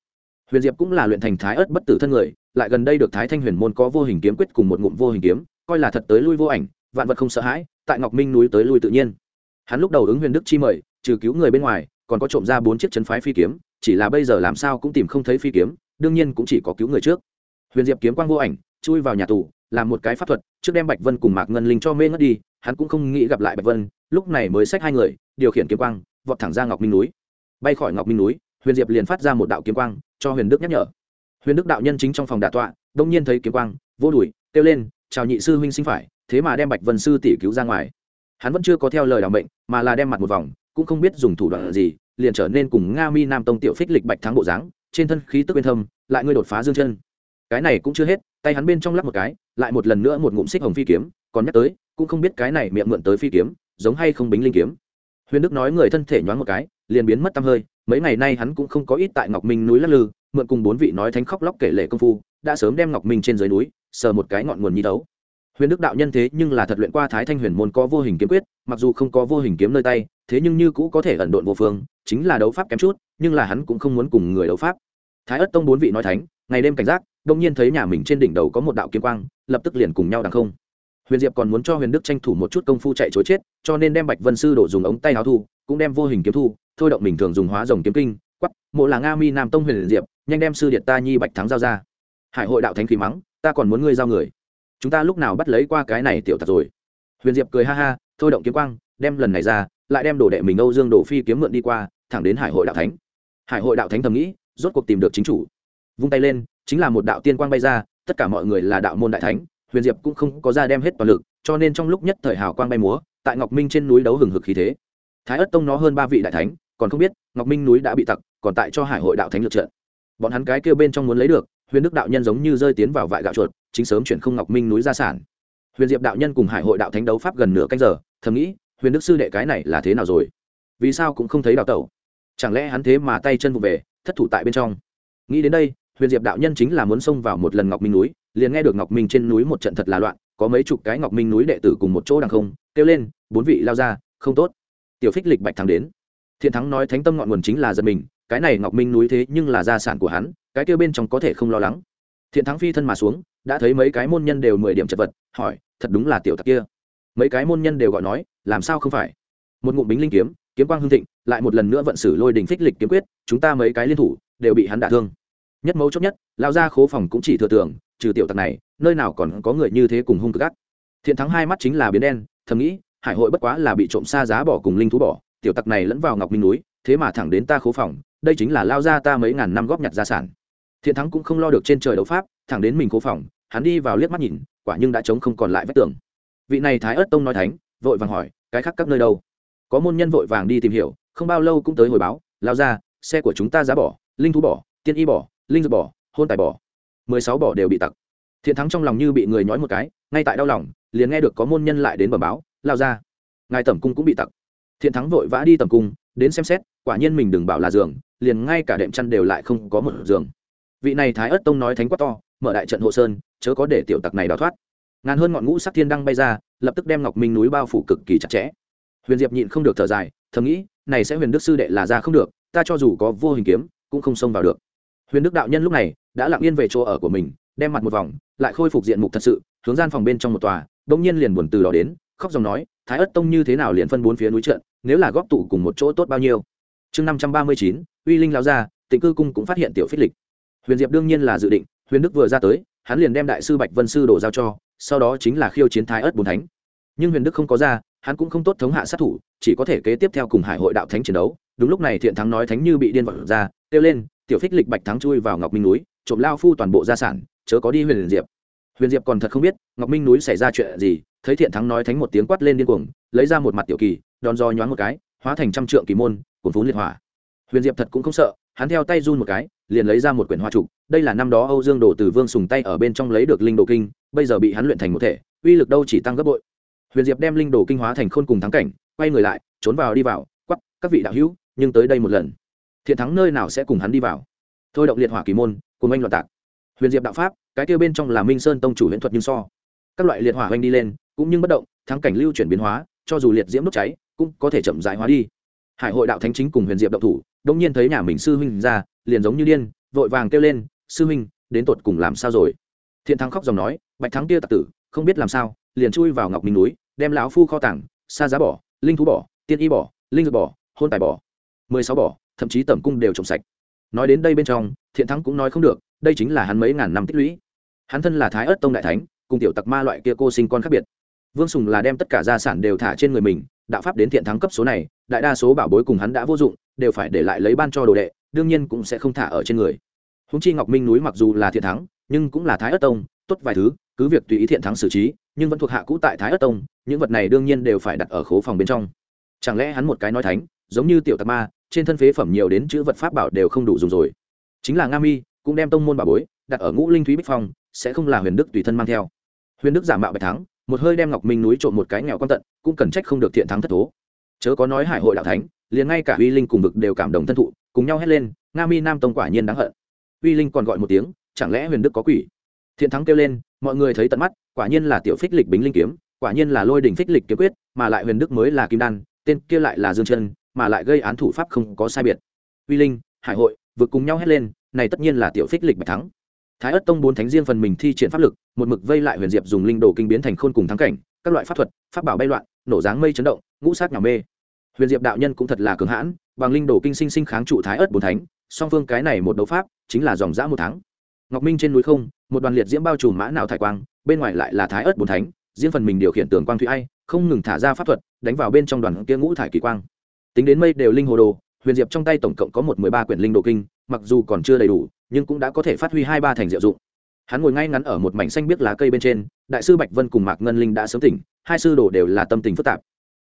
Huyền diệp cũng là luyện thành thái ớt bất tử thân người, lại gần đây được thái thanh huyền môn có vô hình kiếm quyết cùng một ngụm vô hình kiếm, coi là thật tới lui vô ảnh, vạn vật không sợ hãi, tại ngọc minh núi tới lui tự nhiên. Hắn lúc đầu ứng huyền đức chi mời, trừ cứu người bên ngoài, còn có trộm ra bốn chiếc chân phái phi kiếm, chỉ là bây giờ làm sao cũng tìm không thấy phi kiếm, đương nhiên cũng chỉ có cứu người trước. Huyền diệp kiếm quang vô ảnh, chui vào nhà tù làm một cái pháp thuật, trước đem bạch vân cùng mạc ngân linh cho mê ngất đi, hắn cũng không nghĩ gặp lại bạch vân, lúc này mới xách hai người, điều khiển kiếm quang, vọt thẳng ra ngọc minh núi. Bay khỏi ngọc minh núi, huyền diệp liền phát ra một đạo kiếm quang, cho huyền đức nhắc nhở. Huyền đức đạo nhân chính trong phòng đà tọa, đông nhiên thấy kiếm quang, vô đùi kêu lên, chào nhị sư huynh sinh phải, thế mà đem bạch vân sư tỷ cứu ra ngoài. Hắn vẫn chưa có theo lời đ mệnh, mà là đem mặt một vòng, cũng không biết dùng thủ đoạn gì, liền trở nên cùng nga mi nam tông tiểu phích lịch bạch thắng bộ dáng, trên thân khí tức bên thâm, lại ngươi đột phá dương chân cái này cũng chưa hết, tay hắn bên trong lắp một cái, lại một lần nữa một ngụm xích hồng phi kiếm, còn nhắc tới, cũng không biết cái này miệng mượn tới phi kiếm, giống hay không bính linh kiếm. Huyền đức nói người thân thể nhoáng một cái, liền biến mất tăm hơi, mấy ngày nay hắn cũng không có ít tại ngọc minh núi lắc lư, mượn cùng bốn vị nói thánh khóc lóc kể lệ công phu, đã sớm đem ngọc minh trên dưới núi, sờ một cái ngọn nguồn nhi đấu. Huyền đức đạo nhân thế nhưng là thật luyện qua thái thanh huyền môn có vô hình kiếm quyết, mặc dù không có vô hình kiếm nơi tay, thế nhưng như cũ có thể ẩn độn vô phương, chính là đấu pháp kém chút, nhưng là hắn cũng không muốn cùng người đấu pháp. Thái ất tông bốn vị nói thánh, ngày đêm cảnh giác đông nhiên thấy nhà mình trên đỉnh đầu có một đạo kiếm quang, lập tức liền cùng nhau đằng không. Huyền diệp còn muốn cho huyền đức tranh thủ một chút công phu chạy chối chết, cho nên đem bạch vân sư đổ dùng ống tay áo thu, cũng đem vô hình kiếm thu, thôi động mình thường dùng hóa rồng kiếm kinh quắp mộ là nga mi nam tông huyền diệp, nhanh đem sư điện ta nhi bạch thắng giao ra. Hải hội đạo thánh khí mắng, ta còn muốn ngươi giao người. Chúng ta lúc nào bắt lấy qua cái này tiểu thật rồi? Huyền diệp cười ha ha, thôi động kiếm quang, đem lần này ra, lại đem đổ đệ mình âu dương đổ phi kiếm mượn đi qua, thẳng đến hải hội đạo thánh. Hải hội đạo thánh thầm nghĩ, rốt cuộc tìm được chính chủ. Vung tay lên chính là một đạo tiên quang bay ra, tất cả mọi người là đạo môn đại thánh, huyền diệp cũng không có ra đem hết toàn lực, cho nên trong lúc nhất thời hào quang bay múa, tại ngọc minh trên núi đấu hừng hực khí thế. Thái ất tông nó hơn ba vị đại thánh, còn không biết, ngọc minh núi đã bị tặc, còn tại cho hải hội đạo thánh lượt trận. Bọn hắn cái kêu bên trong muốn lấy được, huyền đức đạo nhân giống như rơi tiến vào vại gạo chuột, chính sớm chuyển không ngọc minh núi ra sản. Huyền diệp đạo nhân cùng hải hội đạo thánh đấu pháp gần nửa canh giờ, thầm nghĩ, huyền đức sư đệ cái này là thế nào rồi? Vì sao cũng không thấy đào tẩu? Chẳng lẽ hắn thế mà tay chân vụ về, thất thủ tại bên trong? Nghĩ đến đây huyền diệp đạo nhân chính là muốn xông vào một lần ngọc minh núi, liền nghe được ngọc minh trên núi một trận thật là loạn, có mấy chục cái ngọc minh núi đệ tử cùng một chỗ đằng không, kêu lên, bốn vị lao ra, không tốt. Tiểu phích lịch bạch thắng đến. Thiện thắng nói thánh tâm ngọn nguồn chính là giật mình, cái này ngọc minh núi thế nhưng là gia sản của hắn, cái kêu bên trong có thể không lo lắng. Thiện thắng phi thân mà xuống, đã thấy mấy cái môn nhân đều mười điểm chật vật, hỏi, thật đúng là tiểu tặc kia. Mấy cái môn nhân đều gọi nói, làm sao không phải? Một ngụm bính linh kiếm kiếm quang hương thịnh, lại một lần nữa vận xử lôi đình phích lịch kiếm quyết, chúng ta mấy cái liên thủ, đều bị hắn đả thương nhất mấu chốt nhất, lao ra khố phòng cũng chỉ thừa tưởng trừ tiểu tặc này, nơi nào còn có người như thế cùng hung cực gắt thiện thắng hai mắt chính là biến đen, thầm nghĩ, hải hội bất quá là bị trộm xa giá bỏ cùng linh thú bỏ, tiểu tặc này lẫn vào ngọc minh núi, thế mà thẳng đến ta khố phòng, đây chính là lao ra ta mấy ngàn năm góp nhặt gia sản. Thiện thắng cũng không lo được trên trời đấu pháp, thẳng đến mình khố phòng, hắn đi vào liếc mắt nhìn, quả nhưng đã trống không còn lại vách tường. Vị này thái ớt tông nói thánh, vội vàng hỏi, cái khác các nơi đâu? Có môn nhân vội vàng đi tìm hiểu, không bao lâu cũng tới hồi báo, lao ra, xe của chúng ta giá bỏ, linh thú bỏ, tiên y bỏ linh dược bỏ, hôn tài bỏ. Mười sáu bỏ đều bị tặc. Thiện thắng trong lòng như bị người nhói một cái, ngay tại đau lòng, liền nghe được có môn nhân lại đến bẩm báo, lao ra. Ngài tẩm cung cũng bị tặc. Thiện thắng vội vã đi tẩm cung, đến xem xét, quả nhiên mình đừng bảo là giường, liền ngay cả đệm chăn đều lại không có một giường. Vị này thái ất tông nói thánh quá to, mở đại trận hộ sơn, chớ có để tiểu tặc này đào thoát. Ngàn hơn ngọn ngũ sắc thiên đăng bay ra, lập tức đem ngọc minh núi bao phủ cực kỳ chặt chẽ. Huyền diệp nhịn không được thở dài, thầm nghĩ, này sẽ huyền đức sư đệ là ra không được, ta cho dù có vô hình kiếm, cũng không xông vào được huyền đức đạo nhân lúc này đã lặng yên về chỗ ở của mình, đem mặt một vòng, lại khôi phục diện mục thật sự, hướng gian phòng bên trong một tòa đông nhiên liền buồn từ đó đến, khóc dòng nói, thái ất tông như thế nào liền phân bốn phía núi trận, nếu là góp tụ cùng một chỗ tốt bao nhiêu? Chương năm trăm ba mươi chín, uy linh lao ra tịnh cư cung cũng phát hiện tiểu phích lịch. Huyền diệp đương nhiên là dự định, huyền đức vừa ra tới, hắn liền đem đại sư bạch vân sư đổ giao cho, sau đó chính là khiêu chiến thái ất bốn thánh. Nhưng huyền đức không có ra, hắn cũng không tốt thống hạ sát thủ, chỉ có thể kế tiếp theo cùng hải hội đạo thánh chiến đấu. Đúng lúc này thiện thắng nói thánh như bị điên vật ra, kêu lên tiểu phích lịch bạch thắng chui vào ngọc minh núi, trộm lao phu toàn bộ gia sản, chớ có đi huyền diệp. Huyền diệp còn thật không biết, ngọc minh núi xảy ra chuyện gì, thấy thiện thắng nói thánh một tiếng quát lên điên cuồng, lấy ra một mặt tiểu kỳ đòn do nhoáng một cái, hóa thành trăm trượng kỳ môn, cuốn phún liệt hỏa. Huyền diệp thật cũng không sợ, hắn theo tay run một cái, liền lấy ra một quyển hoa trục đây là năm đó âu dương đồ từ vương sùng tay ở bên trong lấy được linh đồ kinh, bây giờ bị hắn luyện thành một thể, uy lực đâu chỉ tăng gấp bội. Huyền diệp đem linh đồ kinh hóa thành khôn cùng thắng cảnh, quay người lại, trốn vào đi vào quắp các vị đạo hữu, nhưng tới đây một lần thiện thắng nơi nào sẽ cùng hắn đi vào. Thôi động liệt hỏa kỳ môn, cùng anh loạn tạc. Huyền diệp đạo pháp, cái kêu bên trong là minh sơn tông chủ huyễn thuật nhưng so. Các loại liệt hỏa oanh đi lên, cũng nhưng bất động, thắng cảnh lưu chuyển biến hóa, cho dù liệt diễm đốt cháy, cũng có thể chậm rãi hóa đi. Hải hội đạo thánh chính cùng huyền diệp động thủ đông nhiên thấy nhà mình sư huynh ra, liền giống như điên, vội vàng kêu lên, sư huynh, đến tột cùng làm sao rồi? Thiện thắng khóc dòng nói, bạch thắng kia tặc tử, không biết làm sao, liền chui vào ngọc minh núi, đem lão phu kho tảng xa giá bỏ, linh thú bỏ, tiên y bỏ, linh dược bỏ, hôn tài bỏ, mười sáu bỏ thậm chí tẩm cung đều trồng sạch. Nói đến đây bên trong, thiện thắng cũng nói không được, đây chính là hắn mấy ngàn năm tích lũy. Hắn thân là thái ớt tông đại thánh, cùng tiểu tặc ma loại kia cô sinh con khác biệt. Vương sùng là đem tất cả gia sản đều thả trên người mình, đạo pháp đến thiện thắng cấp số này, đại đa số bảo bối cùng hắn đã vô dụng, đều phải để lại lấy ban cho đồ đệ, đương nhiên cũng sẽ không thả ở trên người. Húng chi ngọc minh núi mặc dù là thiện thắng, nhưng cũng là thái ất tông, tốt vài thứ, cứ việc tùy ý thiện thắng xử trí, nhưng vẫn thuộc hạ cũ tại thái ất tông, những vật này đương nhiên đều phải đặt ở khố phòng bên trong. Chẳng lẽ hắn một cái nói thánh, giống như tiểu tạc ma trên thân phế phẩm nhiều đến chữ vật pháp bảo đều không đủ dùng rồi. Chính là nga mi, cũng đem tông môn bảo bối đặt ở ngũ linh thúy bích phong, sẽ không là huyền đức tùy thân mang theo. Huyền đức giả mạo bạch thắng, một hơi đem ngọc minh núi trộm một cái nghèo quan tận, cũng cần trách không được thiện thắng thất thố. Chớ có nói hải hội đạo thánh, liền ngay cả uy linh cùng vực đều cảm động thân thụ, cùng nhau hét lên, nga mi nam tông quả nhiên đáng hận. Uy linh còn gọi một tiếng, chẳng lẽ huyền đức có quỷ? Thiện thắng kêu lên, mọi người thấy tận mắt, quả nhiên là tiểu phích lịch bính linh kiếm, quả nhiên là lôi đỉnh phích lịch kiếm quyết, mà lại huyền đức mới là kim đan, tên kia lại là dương chân mà lại gây án thủ pháp không có sai biệt. Uy linh, hải hội, vượt cùng nhau hét lên, này tất nhiên là tiểu phích lịch bạch thắng. Thái ất tông bốn thánh riêng phần mình thi triển pháp lực, một mực vây lại huyền diệp dùng linh đồ kinh biến thành khôn cùng thắng cảnh, các loại pháp thuật, pháp bảo bay loạn, nổ dáng mây chấn động, ngũ sát nhào mê. Huyền diệp đạo nhân cũng thật là cường hãn, bằng linh đồ kinh sinh sinh kháng trụ thái ất bốn thánh, song phương cái này một đấu pháp chính là dòng dã một tháng ngọc minh trên núi không, một đoàn liệt diễm bao trùm mã nào thải quang, bên ngoài lại là thái ớt bốn thánh, riêng phần mình điều khiển tường quang thủy ai, không ngừng thả ra pháp thuật, đánh vào bên trong đoàn kia ngũ thải kỳ quang tính đến mây đều linh hồ đồ, huyền diệp trong tay tổng cộng có một mười ba quyển linh đồ kinh, mặc dù còn chưa đầy đủ, nhưng cũng đã có thể phát huy hai ba thành diệu dụng. Hắn ngồi ngay ngắn ở một mảnh xanh biết lá cây bên trên, đại sư bạch vân cùng mạc ngân linh đã sớm tỉnh, hai sư đồ đều là tâm tình phức tạp.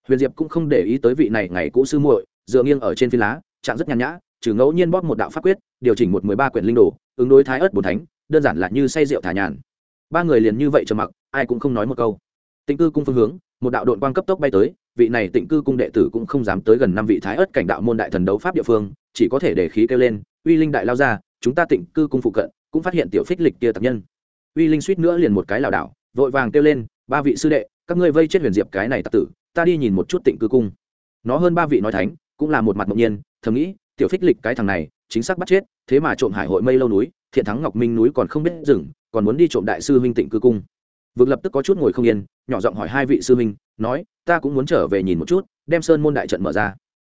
Huyền diệp cũng không để ý tới vị này ngày cũ sư muội, dựa nghiêng ở trên phi lá, trạng rất nhàn nhã, trừ ngẫu nhiên bóp một đạo pháp quyết, điều chỉnh một mười ba quyển linh đồ, ứng đối thái ớt bồn thánh, đơn giản là như say rượu thả nhàn. Ba người liền như vậy trầm mặc, ai cũng không nói một câu. Tĩnh cư cung phương hướng, một đạo đội quang cấp tốc bay tới vị này tịnh cư cung đệ tử cũng không dám tới gần năm vị thái ớt cảnh đạo môn đại thần đấu pháp địa phương, chỉ có thể để khí kêu lên, uy linh đại lao ra, chúng ta tịnh cư cung phụ cận cũng phát hiện tiểu phích lịch kia tập nhân. Uy linh suýt nữa liền một cái lảo đảo, vội vàng kêu lên, ba vị sư đệ, các ngươi vây chết huyền diệp cái này tặc tử, ta đi nhìn một chút tịnh cư cung. Nó hơn ba vị nói thánh, cũng là một mặt ngẫu nhiên, thầm nghĩ, tiểu phích lịch cái thằng này, chính xác bắt chết, thế mà trộm hải hội mây lâu núi, thiện thắng ngọc minh núi còn không biết dừng còn muốn đi trộm đại sư huynh tịnh cư cung. Vực lập tức có chút ngồi không yên, nhỏ giọng hỏi hai vị sư huynh nói, ta cũng muốn trở về nhìn một chút, đem sơn môn đại trận mở ra.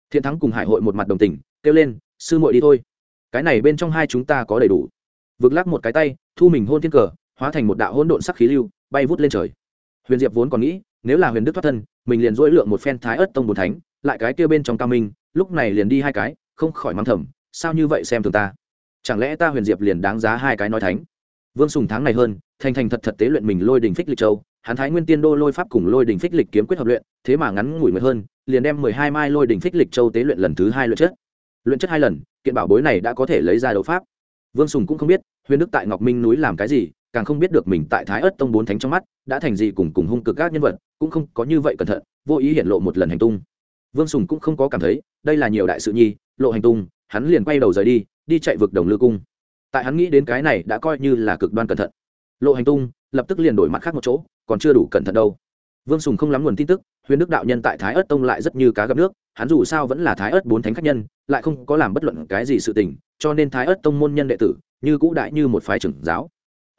Thiện thắng cùng hải hội một mặt đồng tình, kêu lên, sư muội đi thôi. Cái này bên trong hai chúng ta có đầy đủ. Vực lắc một cái tay, thu mình hôn thiên cờ, hóa thành một đạo hỗn độn sắc khí lưu, bay vút lên trời. Huyền diệp vốn còn nghĩ, nếu là huyền đức thoát thân, mình liền dỗi lượng một phen thái ớt tông bồn thánh, lại cái kia bên trong cao minh, lúc này liền đi hai cái, không khỏi mắng thầm, sao như vậy xem thường ta? Chẳng lẽ ta huyền diệp liền đáng giá hai cái nói thánh? Vương sùng tháng này hơn, thành thành thật thật tế luyện mình lôi đình phích lịch châu hắn thái nguyên tiên đô lôi pháp cùng lôi đình phích lịch kiếm quyết hợp luyện, thế mà ngắn ngủi mới hơn, liền đem mười hai mai lôi đình phích lịch châu tế luyện lần thứ hai luyện chất. Luyện chất hai lần, kiện bảo bối này đã có thể lấy ra đấu pháp. Vương sùng cũng không biết, huyền đức tại ngọc minh núi làm cái gì, càng không biết được mình tại thái ất tông bốn thánh trong mắt, đã thành gì cùng cùng hung cực các nhân vật, cũng không có như vậy cẩn thận, vô ý hiện lộ một lần hành tung. Vương sùng cũng không có cảm thấy, đây là nhiều đại sự nhi, lộ hành tung, hắn liền quay đầu rời đi đi chạy vực đồng lư cung. Tại hắn nghĩ đến cái này đã coi như là cực đoan cẩn thận. Lộ hành tung lập tức liền đổi mặt khác một chỗ, còn chưa đủ cẩn thận đâu. Vương sùng không lắm nguồn tin tức, huyền đức đạo nhân tại thái ớt tông lại rất như cá gặp nước, hắn dù sao vẫn là thái ớt bốn thánh khách nhân, lại không có làm bất luận cái gì sự tình, cho nên thái ớt tông môn nhân đệ tử, như cũ đại như một phái trưởng giáo.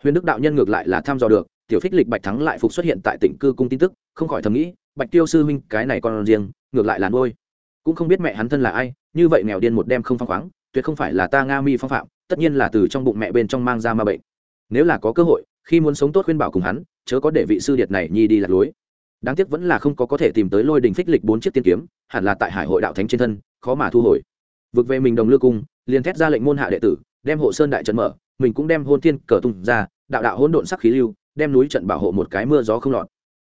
Huyền đức đạo nhân ngược lại là tham dò được, tiểu phích lịch bạch thắng lại phục xuất hiện tại tỉnh cư cung tin tức, không khỏi thầm nghĩ, bạch tiêu sư huynh cái này còn riêng, ngược lại là ngôi cũng không biết mẹ hắn thân là ai, như vậy nghèo điên một đêm không phăng khoáng, tuyệt không phải là ta nga mi phong phạm, tất nhiên là từ trong bụng mẹ bên trong mang ra ma bệnh nếu là có cơ hội, khi muốn sống tốt khuyên bảo cùng hắn, chớ có để vị sư điệt này nhi đi lạc lối. Đáng tiếc vẫn là không có có thể tìm tới lôi đình phích lịch bốn chiếc tiên kiếm, hẳn là tại hải hội đạo thánh trên thân, khó mà thu hồi. Vực về mình đồng lư cung, liền thét ra lệnh môn hạ đệ tử, đem hộ sơn đại trận mở, mình cũng đem hôn tiên cờ tung ra, đạo đạo hỗn độn sắc khí lưu, đem núi trận bảo hộ một cái mưa gió không lọt.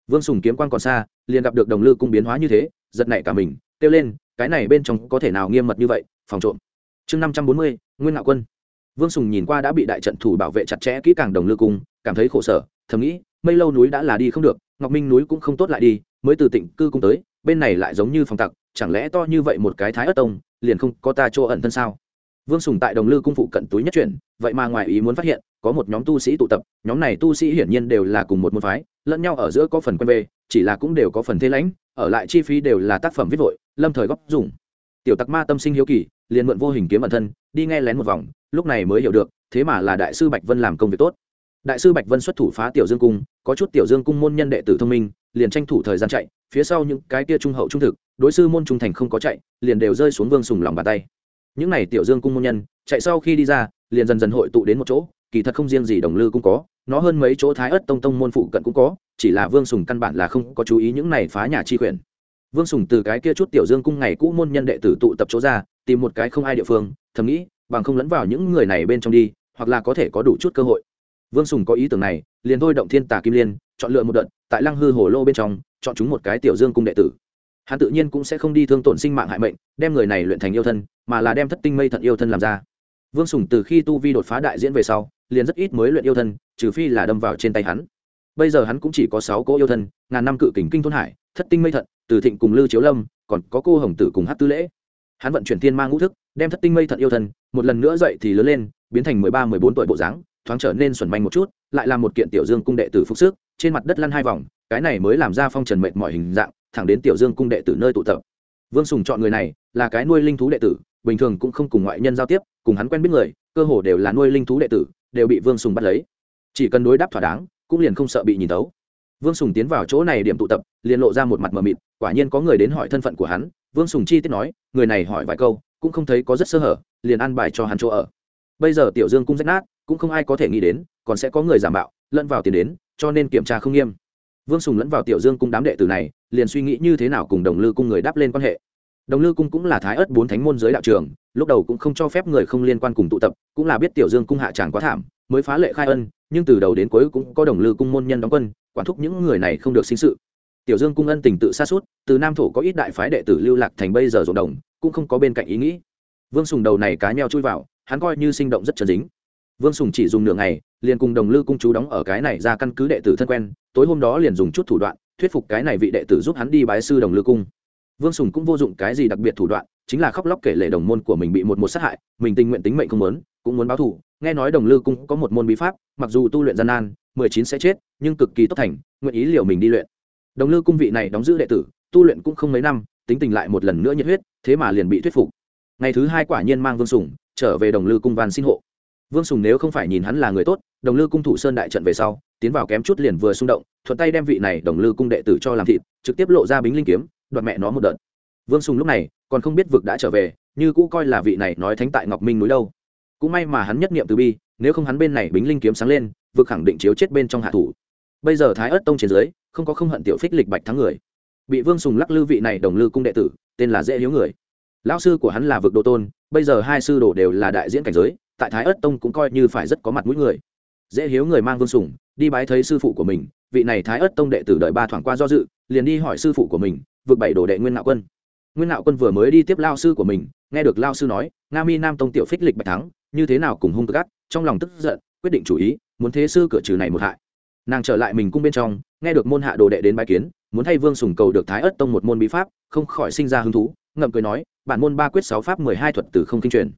Vương sùng kiếm quan còn xa, liền gặp được đồng lư cung biến hóa như thế, giật nảy cả mình, kêu lên, cái này bên trong có thể nào nghiêm mật như vậy, phòng trộm? Chương năm trăm bốn mươi, nguyên ngạo quân vương sùng nhìn qua đã bị đại trận thủ bảo vệ chặt chẽ kỹ càng đồng lư cung, cảm thấy khổ sở, thầm nghĩ, mây lâu núi đã là đi không được, ngọc minh núi cũng không tốt lại đi, mới từ Tịnh cư cung tới, bên này lại giống như phòng tặc, chẳng lẽ to như vậy một cái thái ất tông, liền không có ta chỗ ẩn thân sao? Vương sùng tại đồng lư cung phụ cận túi nhất chuyển, vậy mà ngoài ý muốn phát hiện, có một nhóm tu sĩ tụ tập, nhóm này tu sĩ hiển nhiên đều là cùng một môn phái, lẫn nhau ở giữa có phần quen về chỉ là cũng đều có phần thế lãnh ở lại chi phí đều là tác phẩm viết vội, lâm thời góp dùng. Tiểu tặc ma tâm sinh hiếu kỳ, liền mượn vô hình kiếm ẩn thân đi nghe lén một vòng, lúc này mới hiểu được, thế mà là đại sư bạch vân làm công việc tốt. Đại sư bạch vân xuất thủ phá tiểu dương cung, có chút tiểu dương cung môn nhân đệ tử thông minh, liền tranh thủ thời gian chạy, phía sau những cái kia trung hậu trung thực, đối sư môn trung thành không có chạy, liền đều rơi xuống vương sùng lòng bàn tay. Những này tiểu dương cung môn nhân, chạy sau khi đi ra, liền dần dần hội tụ đến một chỗ, kỳ thật không riêng gì đồng lư cũng có, nó hơn mấy chỗ thái ất tông tông môn phụ cận cũng có, chỉ là vương sùng căn bản là không có chú ý những này phá nhà chi quyền vương sùng từ cái kia chút tiểu dương cung ngày cũ môn nhân đệ tử tụ tập chỗ ra tìm một cái không ai địa phương, thầm nghĩ, bằng không lẫn vào những người này bên trong đi, hoặc là có thể có đủ chút cơ hội. Vương sùng có ý tưởng này, liền thôi động thiên tà kim liên, chọn lựa một đợt, tại lăng hư hồ lô bên trong, chọn chúng một cái tiểu dương cung đệ tử. Hắn tự nhiên cũng sẽ không đi thương tổn sinh mạng hại mệnh, đem người này luyện thành yêu thân, mà là đem thất tinh mây thận yêu thân làm ra. Vương sùng từ khi tu vi đột phá đại diễn về sau, liền rất ít mới luyện yêu thân, trừ phi là đâm vào trên tay hắn. Bây giờ hắn cũng chỉ có sáu cỗ yêu thân, ngàn năm cự kình kinh thôn hải, thất tinh mây thận, từ thịnh cùng lư chiếu lâm, còn có cô hồng tử cùng hát tư lễ hắn vận chuyển thiên ma ngũ thức, đem thất tinh mây thận yêu thân một lần nữa dậy thì lớn lên, biến thành mười ba, mười bốn tuổi bộ dáng, thoáng trở nên xuẩn manh một chút, lại làm một kiện tiểu dương cung đệ tử phục sức, trên mặt đất lăn hai vòng, cái này mới làm ra phong trần mệnh mọi hình dạng, thẳng đến tiểu dương cung đệ tử nơi tụ tập. Vương sùng chọn người này là cái nuôi linh thú đệ tử, bình thường cũng không cùng ngoại nhân giao tiếp, cùng hắn quen biết người, cơ hồ đều là nuôi linh thú đệ tử, đều bị vương sùng bắt lấy. Chỉ cần đối đáp thỏa đáng, cũng liền không sợ bị nhìn tấu vương sùng tiến vào chỗ này điểm tụ tập, liền lộ ra một mặt mờ mịt, quả nhiên có người đến hỏi thân phận của hắn vương sùng chi tiết nói, người này hỏi vài câu, cũng không thấy có rất sơ hở, liền ăn bài cho hắn chỗ ở. Bây giờ tiểu dương cung rách nát, cũng không ai có thể nghĩ đến, còn sẽ có người giả mạo, lẫn vào tiền đến, cho nên kiểm tra không nghiêm. Vương sùng lẫn vào tiểu dương cung đám đệ tử này, liền suy nghĩ như thế nào cùng đồng lư cung người đáp lên quan hệ. Đồng lư cung cũng là thái ớt bốn thánh môn giới đạo trường, lúc đầu cũng không cho phép người không liên quan cùng tụ tập, cũng là biết tiểu dương cung hạ tràng quá thảm, mới phá lệ khai ân, nhưng từ đầu đến cuối cũng có đồng lư cung môn nhân đóng quân, quản thúc những người này không được sinh sự tiểu dương cung ân tình tự xa suốt từ nam thổ có ít đại phái đệ tử lưu lạc thành bây giờ ruộng đồng, cũng không có bên cạnh ý nghĩ. Vương sùng đầu này cá nheo chui vào, hắn coi như sinh động rất chân dính. Vương sùng chỉ dùng nửa ngày, liền cùng đồng lư cung chú đóng ở cái này ra căn cứ đệ tử thân quen, tối hôm đó liền dùng chút thủ đoạn, thuyết phục cái này vị đệ tử giúp hắn đi bái sư đồng lư cung. Vương sùng cũng vô dụng cái gì đặc biệt thủ đoạn, chính là khóc lóc kể lệ đồng môn của mình bị một một sát hại, mình tình nguyện tính mệnh không muốn, cũng muốn báo thù. Nghe nói đồng lư cung có một môn bí pháp, mặc dù tu luyện gian nan, mười chín sẽ chết, nhưng cực kỳ tốt thành, nguyện ý liệu mình đi luyện đồng lư cung vị này đóng giữ đệ tử, tu luyện cũng không mấy năm, tính tình lại một lần nữa nhiệt huyết, thế mà liền bị thuyết phục. Ngày thứ hai quả nhiên mang vương sùng trở về đồng lư cung van xin hộ. Vương sùng nếu không phải nhìn hắn là người tốt, đồng lư cung thủ sơn đại trận về sau, tiến vào kém chút liền vừa xung động, thuận tay đem vị này đồng lư cung đệ tử cho làm thịt, trực tiếp lộ ra bính linh kiếm, đoạt mẹ nó một đợt. Vương sùng lúc này còn không biết vực đã trở về, như cũ coi là vị này nói thánh tại ngọc minh núi đâu. Cũng may mà hắn nhất niệm từ bi, nếu không hắn bên này bính linh kiếm sáng lên, vực khẳng định chiếu chết bên trong hạ thủ. Bây giờ thái ớt tông trên dưới không có không hận tiểu phích lịch bạch thắng người. Bị vương sùng lắc lư vị này đồng lư cung đệ tử, tên là dễ hiếu người. Lão sư của hắn là vực đô tôn, bây giờ hai sư đồ đều là đại diễn cảnh giới, tại thái ất tông cũng coi như phải rất có mặt mũi người. Dễ hiếu người mang vương sùng, đi bái thấy sư phụ của mình, vị này thái ất tông đệ tử đợi ba thoảng qua do dự, liền đi hỏi sư phụ của mình, vực bảy đồ đệ nguyên nạo quân. Nguyên nạo quân vừa mới đi tiếp lao sư của mình, nghe được lao sư nói, nga mi nam tông tiểu phích lịch bạch thắng, như thế nào cùng hung gắt trong lòng tức giận, quyết định chủ ý, muốn thế sư cửa trừ này một hại nàng trở lại mình cung bên trong, nghe được môn hạ đồ đệ đến bái kiến, muốn thay vương sùng cầu được thái ất tông một môn bí pháp, không khỏi sinh ra hứng thú, ngậm cười nói, bản môn ba quyết sáu pháp mười hai thuật từ không kinh truyền.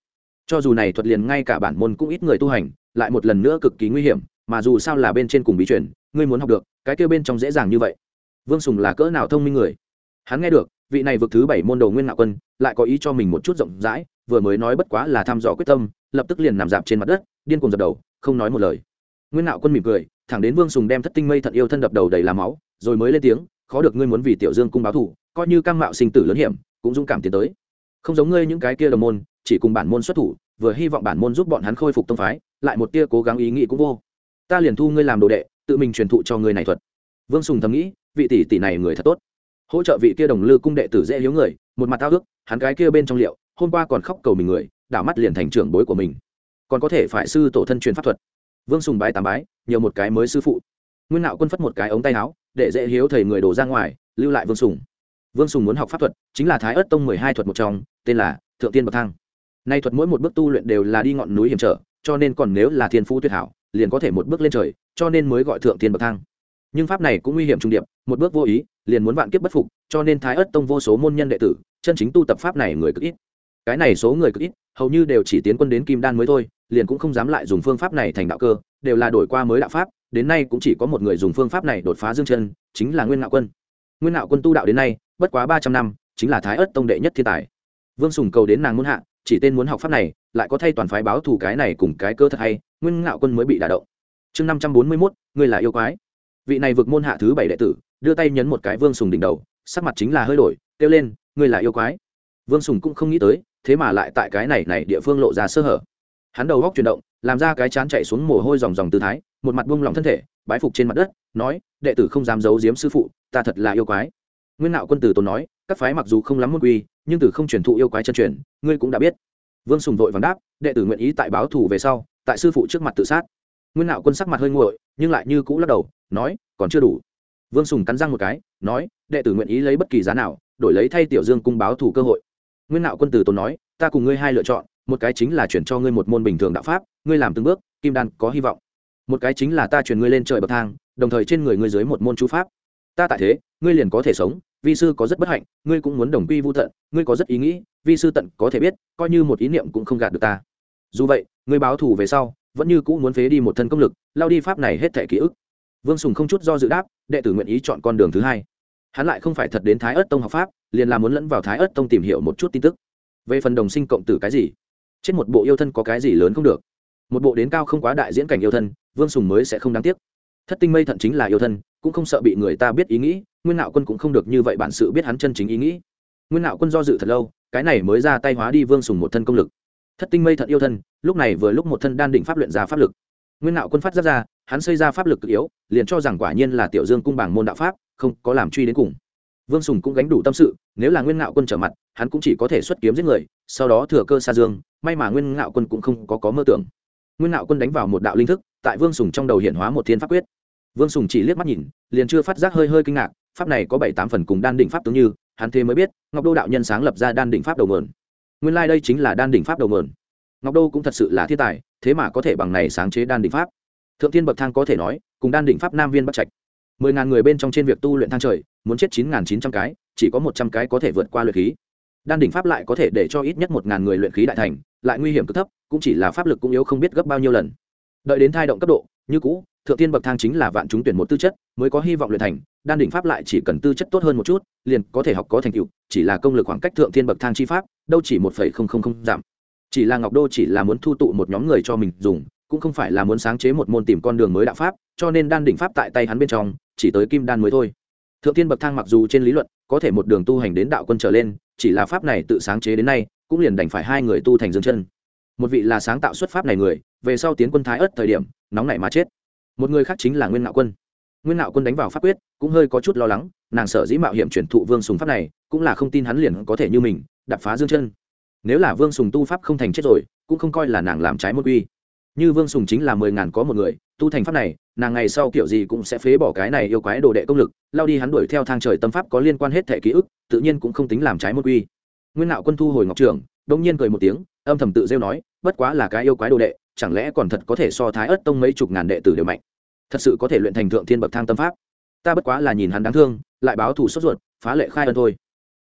Cho dù này thuật liền ngay cả bản môn cũng ít người tu hành, lại một lần nữa cực kỳ nguy hiểm, mà dù sao là bên trên cùng bí truyền, ngươi muốn học được, cái kêu bên trong dễ dàng như vậy. Vương sùng là cỡ nào thông minh người? Hắn nghe được, vị này vượt thứ bảy môn đồ nguyên ngạo quân, lại có ý cho mình một chút rộng rãi, vừa mới nói bất quá là thăm dò quyết tâm, lập tức liền nằm dạp trên mặt đất, điên cuồng dập đầu, không nói một lời nguyên nạo quân mỉm cười, thẳng đến vương sùng đem thất tinh mây thận yêu thân đập đầu đầy làm máu, rồi mới lên tiếng, khó được ngươi muốn vì tiểu dương cung báo thủ coi như cam mạo sinh tử lớn hiểm, cũng dũng cảm tiến tới. Không giống ngươi những cái kia đồng môn, chỉ cùng bản môn xuất thủ, vừa hy vọng bản môn giúp bọn hắn khôi phục tông phái, lại một tia cố gắng ý nghĩ cũng vô. Ta liền thu ngươi làm đồ đệ, tự mình truyền thụ cho ngươi này thuật. Vương sùng thầm nghĩ, vị tỷ tỷ này người thật tốt. Hỗ trợ vị kia đồng lư cung đệ tử dễ hiếu người, một mặt tao ước, hắn cái kia bên trong liệu, hôm qua còn khóc cầu mình người, đảo mắt liền thành trưởng bối của mình. Còn có thể phải sư tổ thân truyền pháp thuật vương sùng bái tám bái, nhiều một cái mới sư phụ. Nguyên nạo quân phất một cái ống tay áo, để dễ hiếu thầy người đổ ra ngoài, lưu lại vương sùng. Vương sùng muốn học pháp thuật, chính là thái ớt tông mười hai thuật một trong, tên là thượng tiên bậc thang. Nay thuật mỗi một bước tu luyện đều là đi ngọn núi hiểm trở, cho nên còn nếu là thiên phú tuyệt hảo, liền có thể một bước lên trời, cho nên mới gọi thượng tiên bậc thang. Nhưng pháp này cũng nguy hiểm trung điệp, một bước vô ý, liền muốn vạn kiếp bất phục, cho nên thái ớt tông vô số môn nhân đệ tử, chân chính tu tập pháp này người cực ít cái này số người cực ít, hầu như đều chỉ tiến quân đến kim đan mới thôi, liền cũng không dám lại dùng phương pháp này thành đạo cơ, đều là đổi qua mới đạo pháp, đến nay cũng chỉ có một người dùng phương pháp này đột phá dương chân, chính là nguyên ngạo quân. Nguyên ngạo quân tu đạo đến nay, bất quá ba trăm năm, chính là thái ất tông đệ nhất thiên tài. Vương sùng cầu đến nàng muôn hạ, chỉ tên muốn học pháp này, lại có thay toàn phái báo thù cái này cùng cái cơ thật hay, nguyên ngạo quân mới bị đả động. Chương năm trăm bốn mươi mốt, ngươi là yêu quái. Vị này vượt môn hạ thứ bảy đệ tử, đưa tay nhấn một cái vương sùng đỉnh đầu, sắc mặt chính là hơi đổi, kêu lên, ngươi là yêu quái vương sùng cũng không nghĩ tới, thế mà lại tại cái này này địa phương lộ ra sơ hở. Hắn đầu góc chuyển động, làm ra cái chán chạy xuống mồ hôi dòng dòng tư thái, một mặt buông lỏng thân thể, bái phục trên mặt đất, nói, đệ tử không dám giấu giếm sư phụ, ta thật là yêu quái. Nguyên nạo quân tử tốn nói, các phái mặc dù không lắm môn quy, nhưng từ không truyền thụ yêu quái chân truyền, ngươi cũng đã biết. Vương sùng vội vàng đáp, đệ tử nguyện ý tại báo thù về sau, tại sư phụ trước mặt tự sát. Nguyên nạo quân sắc mặt hơi nguội, nhưng lại như cũ lắc đầu, nói, còn chưa đủ. Vương sùng cắn răng một cái, nói, đệ tử nguyện ý lấy bất kỳ giá nào, đổi lấy thay tiểu dương cung báo thù cơ hội nguyên nạo quân tử tốn nói, ta cùng ngươi hai lựa chọn, một cái chính là chuyển cho ngươi một môn bình thường đạo pháp, ngươi làm từng bước, kim đan có hy vọng. Một cái chính là ta chuyển ngươi lên trời bậc thang, đồng thời trên người ngươi dưới một môn chú pháp. Ta tại thế, ngươi liền có thể sống, vi sư có rất bất hạnh, ngươi cũng muốn đồng quy vô tận, ngươi có rất ý nghĩ, vi sư tận có thể biết, coi như một ý niệm cũng không gạt được ta. Dù vậy, ngươi báo thù về sau, vẫn như cũng muốn phế đi một thân công lực, lao đi pháp này hết thể ký ức. Vương sùng không chút do dự đáp, đệ tử nguyện ý chọn con đường thứ hai hắn lại không phải thật đến thái ớt tông học pháp, liền là muốn lẫn vào thái ớt tông tìm hiểu một chút tin tức. Về phần đồng sinh cộng tử cái gì? Trên một bộ yêu thân có cái gì lớn không được? Một bộ đến cao không quá đại diễn cảnh yêu thân, vương sùng mới sẽ không đáng tiếc. Thất tinh mây thận chính là yêu thân, cũng không sợ bị người ta biết ý nghĩ, nguyên nạo quân cũng không được như vậy bản sự biết hắn chân chính ý nghĩ. Nguyên nạo quân do dự thật lâu, cái này mới ra tay hóa đi vương sùng một thân công lực. Thất tinh mây thận yêu thân, lúc này vừa lúc một thân đan định pháp luyện ra pháp lực nguyên nạo quân phát giáp ra, hắn xây ra pháp lực cực yếu, liền cho rằng quả nhiên là tiểu dương cung bảng môn đạo pháp, không có làm truy đến cùng. Vương sùng cũng gánh đủ tâm sự, nếu là nguyên ngạo quân trở mặt, hắn cũng chỉ có thể xuất kiếm giết người, sau đó thừa cơ xa dương, may mà nguyên ngạo quân cũng không có có mơ tưởng. Nguyên ngạo quân đánh vào một đạo linh thức, tại vương sùng trong đầu hiện hóa một thiên pháp quyết. Vương sùng chỉ liếc mắt nhìn, liền chưa phát giác hơi hơi kinh ngạc, pháp này có bảy tám phần cùng đan đỉnh pháp tướng như, hắn thế mới biết, ngọc đô đạo nhân sáng lập ra đan đỉnh pháp đầu mượn nguyên lai、like、đây chính là đan đỉnh pháp đầu mượn ngọc đô cũng thật sự là thiên tài, thế mà có thể bằng này sáng chế đan đỉnh pháp. Thượng thiên bậc thang có thể nói, cùng đan đỉnh pháp nam viên bắt trạch. Mười ngàn người bên trong trên việc tu luyện thang trời, muốn chết chín ngàn chín trăm cái, chỉ có một trăm cái có thể vượt qua luyện khí. Đan đỉnh pháp lại có thể để cho ít nhất một ngàn người luyện khí đại thành, lại nguy hiểm cực thấp, cũng chỉ là pháp lực cũng yếu không biết gấp bao nhiêu lần. Đợi đến thai động cấp độ, như cũ, thượng tiên bậc thang chính là vạn chúng tuyển một tư chất, mới có hy vọng luyện thành, đan đỉnh pháp lại chỉ cần tư chất tốt hơn một chút, liền có thể học có thành tựu, chỉ là công lực khoảng cách thượng tiên bậc thang chi pháp, đâu chỉ một phẩy không không không giảm chỉ là ngọc đô chỉ là muốn thu tụ một nhóm người cho mình dùng, cũng không phải là muốn sáng chế một môn tìm con đường mới đạo pháp, cho nên đan đỉnh pháp tại tay hắn bên trong, chỉ tới kim đan mới thôi. Thượng tiên bậc thang mặc dù trên lý luận có thể một đường tu hành đến đạo quân trở lên, chỉ là pháp này tự sáng chế đến nay, cũng liền đành phải hai người tu thành dương chân. Một vị là sáng tạo xuất pháp này người, về sau tiến quân thái ất thời điểm, nóng nảy mà chết. Một người khác chính là nguyên ngạo quân. Nguyên ngạo quân đánh vào pháp quyết, cũng hơi có chút lo lắng, nàng sợ dĩ mạo hiểm chuyển thụ vương sùng pháp này, cũng là không tin hắn liền có thể như mình đập phá dương chân nếu là vương sùng tu pháp không thành chết rồi, cũng không coi là nàng làm trái một quy. Như vương sùng chính là mười ngàn có một người, tu thành pháp này, nàng ngày sau kiểu gì cũng sẽ phế bỏ cái này yêu quái đồ đệ công lực, lao đi hắn đuổi theo thang trời tâm pháp có liên quan hết thể ký ức, tự nhiên cũng không tính làm trái một quy. Nguyên nạo quân thu hồi ngọc trường đông nhiên cười một tiếng, âm thầm tự rêu nói, bất quá là cái yêu quái đồ đệ, chẳng lẽ còn thật có thể so thái ớt tông mấy chục ngàn đệ tử đều mạnh? Thật sự có thể luyện thành thượng thiên bậc thang tâm pháp. Ta bất quá là nhìn hắn đáng thương, lại báo thù sốt ruột, phá lệ khai ân thôi.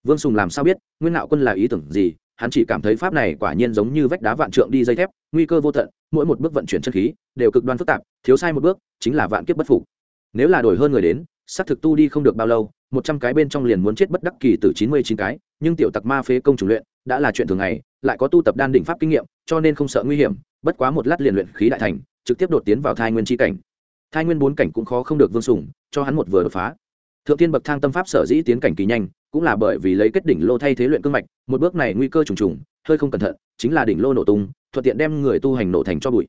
Vương sùng làm sao biết, nguyên nạo quân là ý tưởng gì hắn chỉ cảm thấy pháp này quả nhiên giống như vách đá vạn trượng đi dây thép, nguy cơ vô tận, mỗi một bước vận chuyển chân khí đều cực đoan phức tạp, thiếu sai một bước chính là vạn kiếp bất phục. Nếu là đổi hơn người đến, xác thực tu đi không được bao lâu, một trăm cái bên trong liền muốn chết bất đắc kỳ từ chín mươi chín cái, nhưng tiểu tặc ma phế công chủ luyện, đã là chuyện thường ngày, lại có tu tập đan đỉnh pháp kinh nghiệm, cho nên không sợ nguy hiểm, bất quá một lát liền luyện khí đại thành, trực tiếp đột tiến vào thai nguyên tri cảnh. Thai nguyên bốn cảnh cũng khó không được vương sùng, cho hắn một vừa đột phá. Thượng tiên bậc thang tâm pháp sở dĩ tiến cảnh kỳ nhanh cũng là bởi vì lấy kết đỉnh lô thay thế luyện cương mạch, một bước này nguy cơ trùng trùng, hơi không cẩn thận, chính là đỉnh lô nổ tung, thuận tiện đem người tu hành nổ thành cho bụi.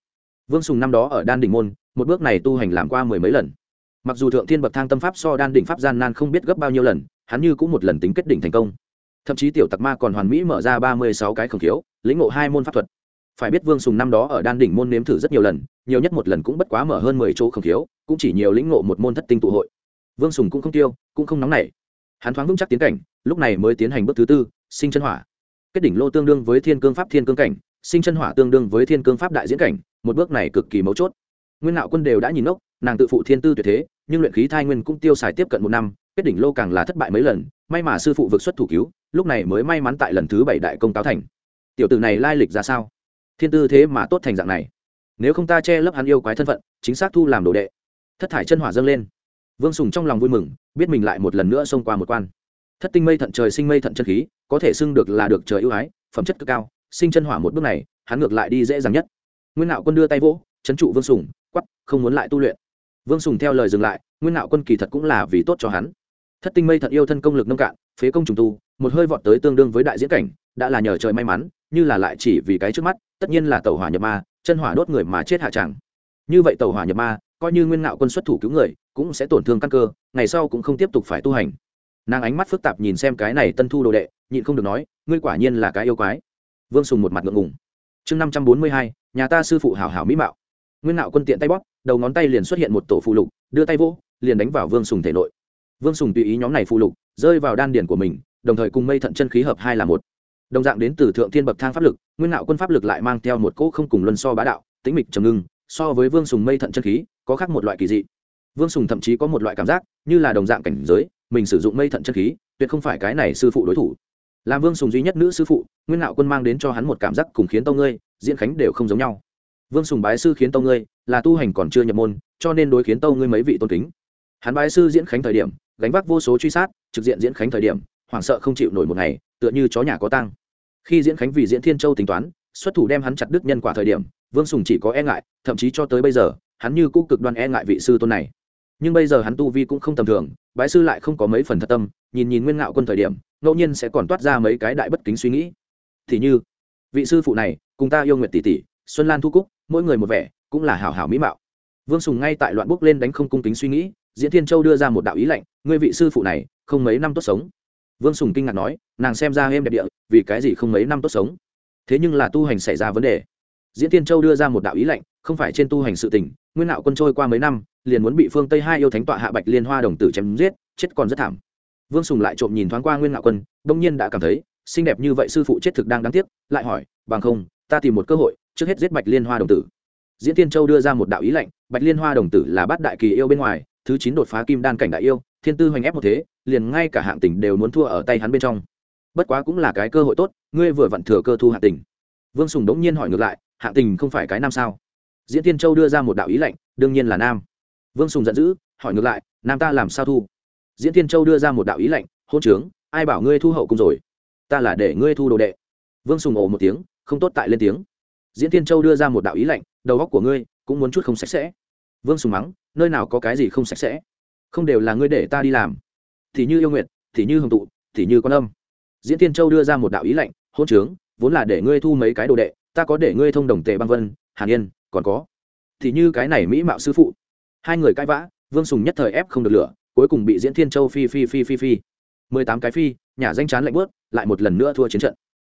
Vương sùng năm đó ở đan đỉnh môn, một bước này tu hành làm qua mười mấy lần. Mặc dù thượng thiên bậc thang tâm pháp so đan đỉnh pháp gian nan không biết gấp bao nhiêu lần, hắn như cũng một lần tính kết đỉnh thành công. Thậm chí tiểu tặc ma còn hoàn mỹ mở ra ba mươi sáu cái khổng khiếu, lĩnh ngộ hai môn pháp thuật. Phải biết vương sùng năm đó ở đan đỉnh môn nếm thử rất nhiều lần, nhiều nhất một lần cũng bất quá mở hơn mười chỗ khổng khiếu, cũng chỉ nhiều lĩnh ngộ một môn thất tinh tụ hội. Vương sùng cũng không tiêu, cũng không nóng nảy hắn thoáng vững chắc tiến cảnh, lúc này mới tiến hành bước thứ tư, sinh chân hỏa. Kết đỉnh lô tương đương với thiên cương pháp thiên cương cảnh, sinh chân hỏa tương đương với thiên cương pháp đại diễn cảnh, một bước này cực kỳ mấu chốt. Nguyên nạo quân đều đã nhìn ngốc, nàng tự phụ thiên tư tuyệt thế, nhưng luyện khí thai nguyên cũng tiêu xài tiếp cận một năm, kết đỉnh lô càng là thất bại mấy lần, may mà sư phụ vực xuất thủ cứu, lúc này mới may mắn tại lần thứ bảy đại công táo thành. Tiểu tử này lai lịch ra sao? Thiên tư thế mà tốt thành dạng này. Nếu không ta che lấp hắn yêu quái thân phận, chính xác thu làm đồ đệ. Thất thải chân hỏa dâng lên vương sùng trong lòng vui mừng, biết mình lại một lần nữa xông qua một quan. Thất tinh mây thận trời sinh mây thận chân khí, có thể xưng được là được trời ưu ái, phẩm chất cực cao, sinh chân hỏa một bước này, hắn ngược lại đi dễ dàng nhất. Nguyên nạo quân đưa tay vỗ, chấn trụ vương sùng quắp không muốn lại tu luyện. Vương sùng theo lời dừng lại, nguyên nạo quân kỳ thật cũng là vì tốt cho hắn. Thất tinh mây thận yêu thân công lực nông cạn, phế công trùng tu, một hơi vọt tới tương đương với đại diễn cảnh, đã là nhờ trời may mắn, như là lại chỉ vì cái trước mắt, tất nhiên là tàu hỏa nhập ma, chân hỏa đốt người mà chết hạ chẳng. Như vậy tàu hỏa nhập ma, coi như nguyên Nạo quân xuất thủ cứu người cũng sẽ tổn thương căn cơ, ngày sau cũng không tiếp tục phải tu hành. Nàng ánh mắt phức tạp nhìn xem cái này tân thu đồ đệ, nhịn không được nói, ngươi quả nhiên là cái yêu quái. Vương sùng một mặt ngượng ngùng. Chương năm trăm bốn mươi hai, nhà ta sư phụ hảo hảo mỹ mạo. Nguyên nạo quân tiện tay bóp, đầu ngón tay liền xuất hiện một tổ phụ lục, đưa tay vỗ, liền đánh vào vương sùng thể nội. Vương sùng tùy ý nhóm này phụ lục, rơi vào đan điển của mình, đồng thời cùng mây thận chân khí hợp hai là một. Đồng dạng đến từ thượng thiên bậc thang pháp lực, nguyên nạo quân pháp lực lại mang theo một cỗ không cùng luân so bá đạo, tĩnh mịch trầm ngưng, so với vương sùng mây thận chân khí, có khác một loại kỳ dị vương sùng thậm chí có một loại cảm giác, như là đồng dạng cảnh giới, mình sử dụng mây thận chân khí, tuyệt không phải cái này sư phụ đối thủ. Làm vương sùng duy nhất nữ sư phụ, nguyên ngạo quân mang đến cho hắn một cảm giác cùng khiến tâu ngươi, diễn khánh đều không giống nhau. Vương sùng bái sư khiến tâu ngươi, là tu hành còn chưa nhập môn, cho nên đối khiến tâu ngươi mấy vị tôn kính. Hắn bái sư diễn khánh thời điểm, gánh vác vô số truy sát, trực diện diễn khánh thời điểm, hoảng sợ không chịu nổi một ngày, tựa như chó nhà có tăng khi diễn khánh vì diễn thiên châu tính toán, xuất thủ đem hắn chặt đứt nhân quả thời điểm, vương sùng chỉ có e ngại, thậm chí cho tới bây giờ, hắn như cũ cực đoan e ngại vị sư tôn này nhưng bây giờ hắn tu vi cũng không tầm thường, bái sư lại không có mấy phần thật tâm, nhìn nhìn nguyên ngạo quân thời điểm, ngẫu nhiên sẽ còn toát ra mấy cái đại bất kính suy nghĩ. Thì như, vị sư phụ này, cùng ta yêu nguyện tỷ tỷ, xuân lan thu cúc, mỗi người một vẻ, cũng là hảo hảo mỹ mạo. Vương sùng ngay tại loạn bốc lên đánh không cung kính suy nghĩ, diễn thiên châu đưa ra một đạo ý lệnh, ngươi vị sư phụ này, không mấy năm tốt sống. Vương sùng kinh ngạc nói, nàng xem ra êm đẹp địa, vì cái gì không mấy năm tốt sống? Thế nhưng là tu hành xảy ra vấn đề. Diễn thiên châu đưa ra một đạo ý lệnh, không phải trên tu hành sự tình nguyên nạo quân trôi qua mấy năm, liền muốn bị phương tây hai yêu thánh tọa hạ bạch liên hoa đồng tử chém giết, chết còn rất thảm. Vương sùng lại trộm nhìn thoáng qua nguyên nạo quân, đông nhiên đã cảm thấy, xinh đẹp như vậy sư phụ chết thực đang đáng tiếc, lại hỏi, bằng không, ta tìm một cơ hội, trước hết giết bạch liên hoa đồng tử. Diễn tiên châu đưa ra một đạo ý lệnh, bạch liên hoa đồng tử là bát đại kỳ yêu bên ngoài, thứ chín đột phá kim đan cảnh đại yêu, thiên tư hoành ép một thế, liền ngay cả hạng tỉnh đều muốn thua ở tay hắn bên trong. Bất quá cũng là cái cơ hội tốt, ngươi vừa vặn thừa cơ thu hạng tỉnh vương sùng đống nhiên hỏi ngược lại, hạng tình không phải cái nam sao? Diễn tiên châu đưa ra một đạo ý lệnh đương nhiên là nam. Vương sùng giận dữ, hỏi ngược lại, nam ta làm sao thu? Diễn tiên châu đưa ra một đạo ý lệnh hôn trướng, ai bảo ngươi thu hậu cung rồi? Ta là để ngươi thu đồ đệ. Vương sùng ồ một tiếng, không tốt tại lên tiếng. Diễn tiên châu đưa ra một đạo ý lệnh đầu góc của ngươi cũng muốn chút không sạch sẽ. Vương sùng mắng, nơi nào có cái gì không sạch sẽ? Không đều là ngươi để ta đi làm. Thì như yêu nguyện thì như hồng tụ, thì như con âm. Diễn tiên châu đưa ra một đạo ý lệnh hôn trướng, vốn là để ngươi thu mấy cái đồ đệ, ta có để ngươi thông đồng tề băng vân, hàn yên còn có. Thì như cái này mỹ mạo sư phụ. Hai người cãi vã, vương sùng nhất thời ép không được lửa, cuối cùng bị diễn thiên châu phi phi phi phi phi. Mười tám cái phi, nhà danh chán lạnh bớt, lại một lần nữa thua chiến trận.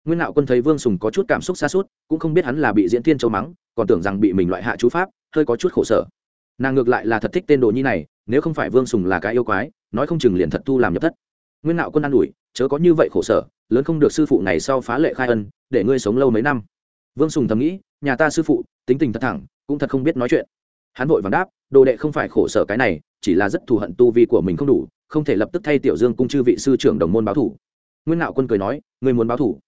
Nguyên nạo quân thấy vương sùng có chút cảm xúc xa suốt, cũng không biết hắn là bị diễn thiên châu mắng, còn tưởng rằng bị mình loại hạ chú pháp, hơi có chút khổ sở. Nàng ngược lại là thật thích tên đồ nhi này, nếu không phải vương sùng là cái yêu quái, nói không chừng liền thật thu làm nhập thất. Nguyên nạo quân an ủi, chớ có như vậy khổ sở, lớn không được sư phụ này sau phá lệ khai ân, để ngươi sống lâu mấy năm. Vương sùng thầm nghĩ, nhà ta sư phụ tính tình thật thẳng, cũng thật không biết nói chuyện. Hắn vội vàng đáp, đồ đệ không phải khổ sở cái này, chỉ là rất thù hận tu vi của mình không đủ, không thể lập tức thay tiểu dương cung chư vị sư trưởng đồng môn báo thủ. Nguyên nạo quân cười nói, ngươi muốn báo thủ?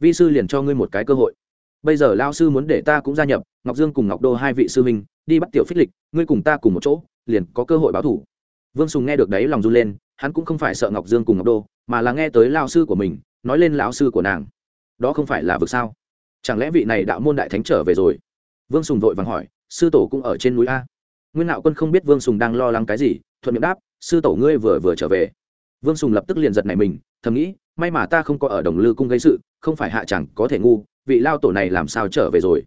Vi sư liền cho ngươi một cái cơ hội. Bây giờ lao sư muốn để ta cũng gia nhập, ngọc dương cùng ngọc đô hai vị sư minh đi bắt tiểu phích lịch, ngươi cùng ta cùng một chỗ, liền có cơ hội báo thủ. Vương sùng nghe được đấy lòng run lên, hắn cũng không phải sợ ngọc dương cùng ngọc đô, mà là nghe tới lao sư của mình, nói lên lão sư của nàng. Đó không phải là vực sao? Chẳng lẽ vị này đạo môn đại thánh trở về rồi? Vương sùng vội vàng hỏi, sư tổ cũng ở trên núi a? Nguyên nạo quân không biết vương sùng đang lo lắng cái gì, thuận miệng đáp, sư tổ ngươi vừa vừa trở về. Vương sùng lập tức liền giật này mình, thầm nghĩ, may mà ta không có ở đồng lư cung gây sự, không phải hạ chẳng có thể ngu, vị lao tổ này làm sao trở về rồi?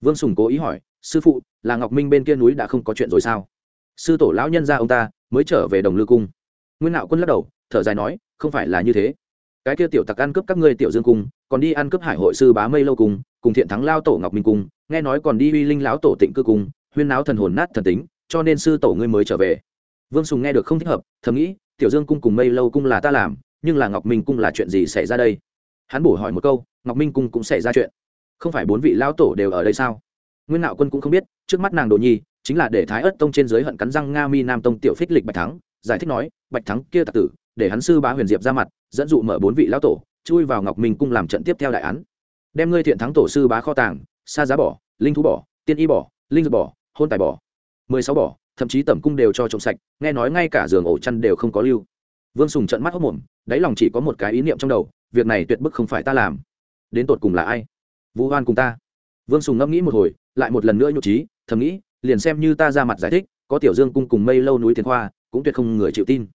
Vương sùng cố ý hỏi, sư phụ, là ngọc minh bên kia núi đã không có chuyện rồi sao? Sư tổ lão nhân ra ông ta mới trở về đồng lư cung. Nguyên nạo quân lắc đầu, thở dài nói, không phải là như thế. Cái kia tiểu tặc ăn cướp các ngươi tiểu dương cung, còn đi ăn cướp hải hội sư bá mây lâu cung cùng thiện thắng lao tổ ngọc minh cung, nghe nói còn đi uy linh lão tổ tịnh cư cung, huyên náo thần hồn nát thần tính, cho nên sư tổ ngươi mới trở về. Vương sùng nghe được không thích hợp, thầm nghĩ, tiểu dương cung cùng mây lâu cung là ta làm, nhưng là ngọc minh cung là chuyện gì xảy ra đây? Hắn bổ hỏi một câu, ngọc minh cung cũng xảy ra chuyện. Không phải bốn vị lão tổ đều ở đây sao? Nguyên nạo quân cũng không biết, trước mắt nàng đồ nhi, chính là để thái ất tông trên dưới hận cắn răng nga mi nam tông tiểu phích lịch bạch thắng, giải thích nói, bạch thắng kia tạc tử, để hắn sư bá huyền diệp ra mặt, dẫn dụ mở bốn vị lão tổ, chui vào ngọc minh cung làm trận tiếp theo đại án đem ngươi thiện thắng tổ sư bá kho tàng xa giá bỏ linh thú bỏ tiên y bỏ linh dược bỏ hôn tài bỏ mười sáu bỏ thậm chí tẩm cung đều cho trộm sạch, nghe nói ngay cả giường ổ chăn đều không có lưu. Vương sùng trận mắt hốc mồm, đáy lòng chỉ có một cái ý niệm trong đầu, việc này tuyệt bức không phải ta làm. Đến tột cùng là ai? Vũ hoan cùng ta. Vương sùng ngẫm nghĩ một hồi, lại một lần nữa nhụ trí thầm nghĩ, liền xem như ta ra mặt giải thích, có tiểu dương cung cùng mây lâu núi thiên khoa, cũng tuyệt không người chịu tin.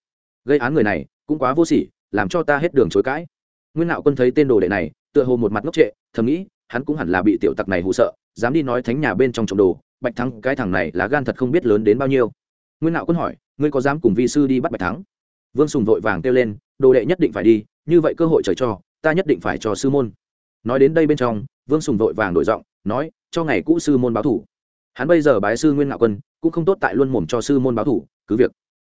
Gây án người này, cũng quá vô sỉ, làm cho ta hết đường chối cãi. Nguyên nạo quân thấy tên đồ đệ này tựa hồ một mặt ngốc trệ, thầm nghĩ, hắn cũng hẳn là bị tiểu tặc này hụ sợ, dám đi nói thánh nhà bên trong trộm đồ, bạch thắng, cái thằng này là gan thật không biết lớn đến bao nhiêu. Nguyên nạo quân hỏi, ngươi có dám cùng vi sư đi bắt bạch thắng? Vương sùng vội vàng kêu lên, đồ đệ nhất định phải đi, như vậy cơ hội trời cho, ta nhất định phải cho sư môn. Nói đến đây bên trong, vương sùng vội vàng đổi giọng, nói, cho ngày cũ sư môn báo thủ. Hắn bây giờ bái sư nguyên ngạo quân, cũng không tốt tại luôn mồm cho sư môn báo thủ, cứ việc.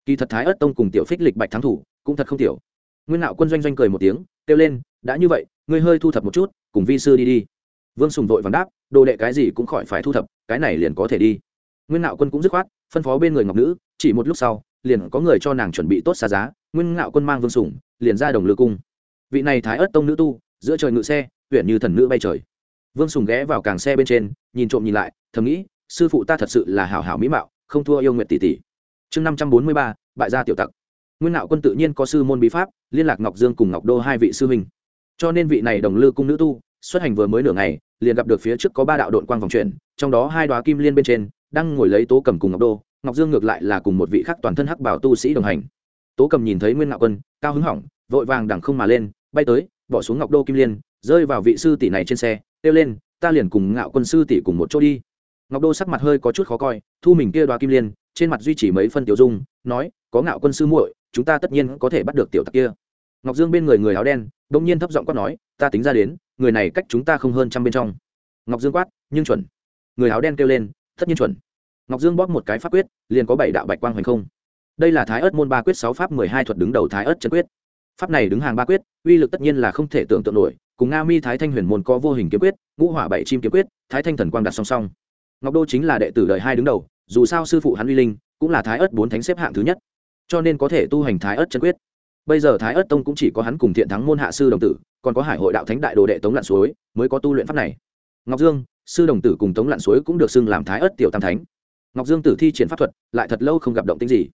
Kỳ thật thái ất tông cùng tiểu phích lịch bạch thắng thủ, cũng thật không tiểu. Nguyên ngạo quân doanh doanh cười một tiếng, kêu lên, đã như vậy ngươi hơi thu thập một chút, cùng vi sư đi đi. Vương sùng vội vàng đáp, đồ đệ cái gì cũng khỏi phải thu thập, cái này liền có thể đi. Nguyên ngạo quân cũng dứt khoát, phân phó bên người ngọc nữ, chỉ một lúc sau, liền có người cho nàng chuẩn bị tốt xa giá. Nguyên ngạo quân mang vương sùng, liền ra đồng lư cung. Vị này thái ớt tông nữ tu, giữa trời ngự xe, huyện như thần nữ bay trời. Vương sùng ghé vào càng xe bên trên, nhìn trộm nhìn lại, thầm nghĩ, sư phụ ta thật sự là hảo hảo mỹ mạo, không thua yêu nguyện tỷ tỷ. Chương năm trăm bốn mươi ba, bại gia tiểu tặc. Nguyên nạo quân tự nhiên có sư môn bí pháp, liên lạc ngọc dương cùng ngọc đô hai vị sư huynh cho nên vị này đồng lư cung nữ tu, xuất hành vừa mới nửa ngày, liền gặp được phía trước có ba đạo đội quang vòng chuyển, trong đó hai đoá kim liên bên trên, đang ngồi lấy tố cầm cùng ngọc đô, ngọc dương ngược lại là cùng một vị khác toàn thân hắc bảo tu sĩ đồng hành. Tố cầm nhìn thấy nguyên ngạo quân, cao hứng hỏng, vội vàng đằng không mà lên, bay tới, bỏ xuống ngọc đô kim liên, rơi vào vị sư tỷ này trên xe, kêu lên, ta liền cùng ngạo quân sư tỷ cùng một chỗ đi. Ngọc đô sắc mặt hơi có chút khó coi, thu mình kia đoá kim liên, trên mặt duy trì mấy phân tiểu dung, nói, có ngạo quân sư muội, chúng ta tất nhiên có thể bắt được tiểu tặc kia. Ngọc dương bên người người áo đen đông nhiên thấp giọng quát nói, ta tính ra đến, người này cách chúng ta không hơn trăm bên trong. Ngọc dương quát, nhưng chuẩn. Người áo đen kêu lên, tất nhiên chuẩn. Ngọc dương bóp một cái pháp quyết, liền có bảy đạo bạch quang hoành không. Đây là thái ớt môn ba quyết, sáu pháp, mười hai thuật đứng đầu thái ớt chân quyết. Pháp này đứng hàng ba quyết, uy lực tất nhiên là không thể tưởng tượng nổi, cùng nga mi thái thanh huyền môn có vô hình kiếm quyết, ngũ hỏa bảy chim kiếm quyết, thái thanh thần quang đặt song song. Ngọc đô chính là đệ tử đời hai đứng đầu, dù sao sư phụ hắn uy linh, cũng là thái ớt bốn thánh xếp hạng thứ nhất, cho nên có thể tu hành thái ớt chân quyết bây giờ thái ất tông cũng chỉ có hắn cùng thiện thắng môn hạ sư đồng tử, còn có hải hội đạo thánh đại đồ đệ tống lặn suối mới có tu luyện pháp này. Ngọc dương, sư đồng tử cùng tống lặn suối cũng được xưng làm thái ất tiểu tam thánh. Ngọc dương tử thi triển pháp thuật, lại thật lâu không gặp động tính gì.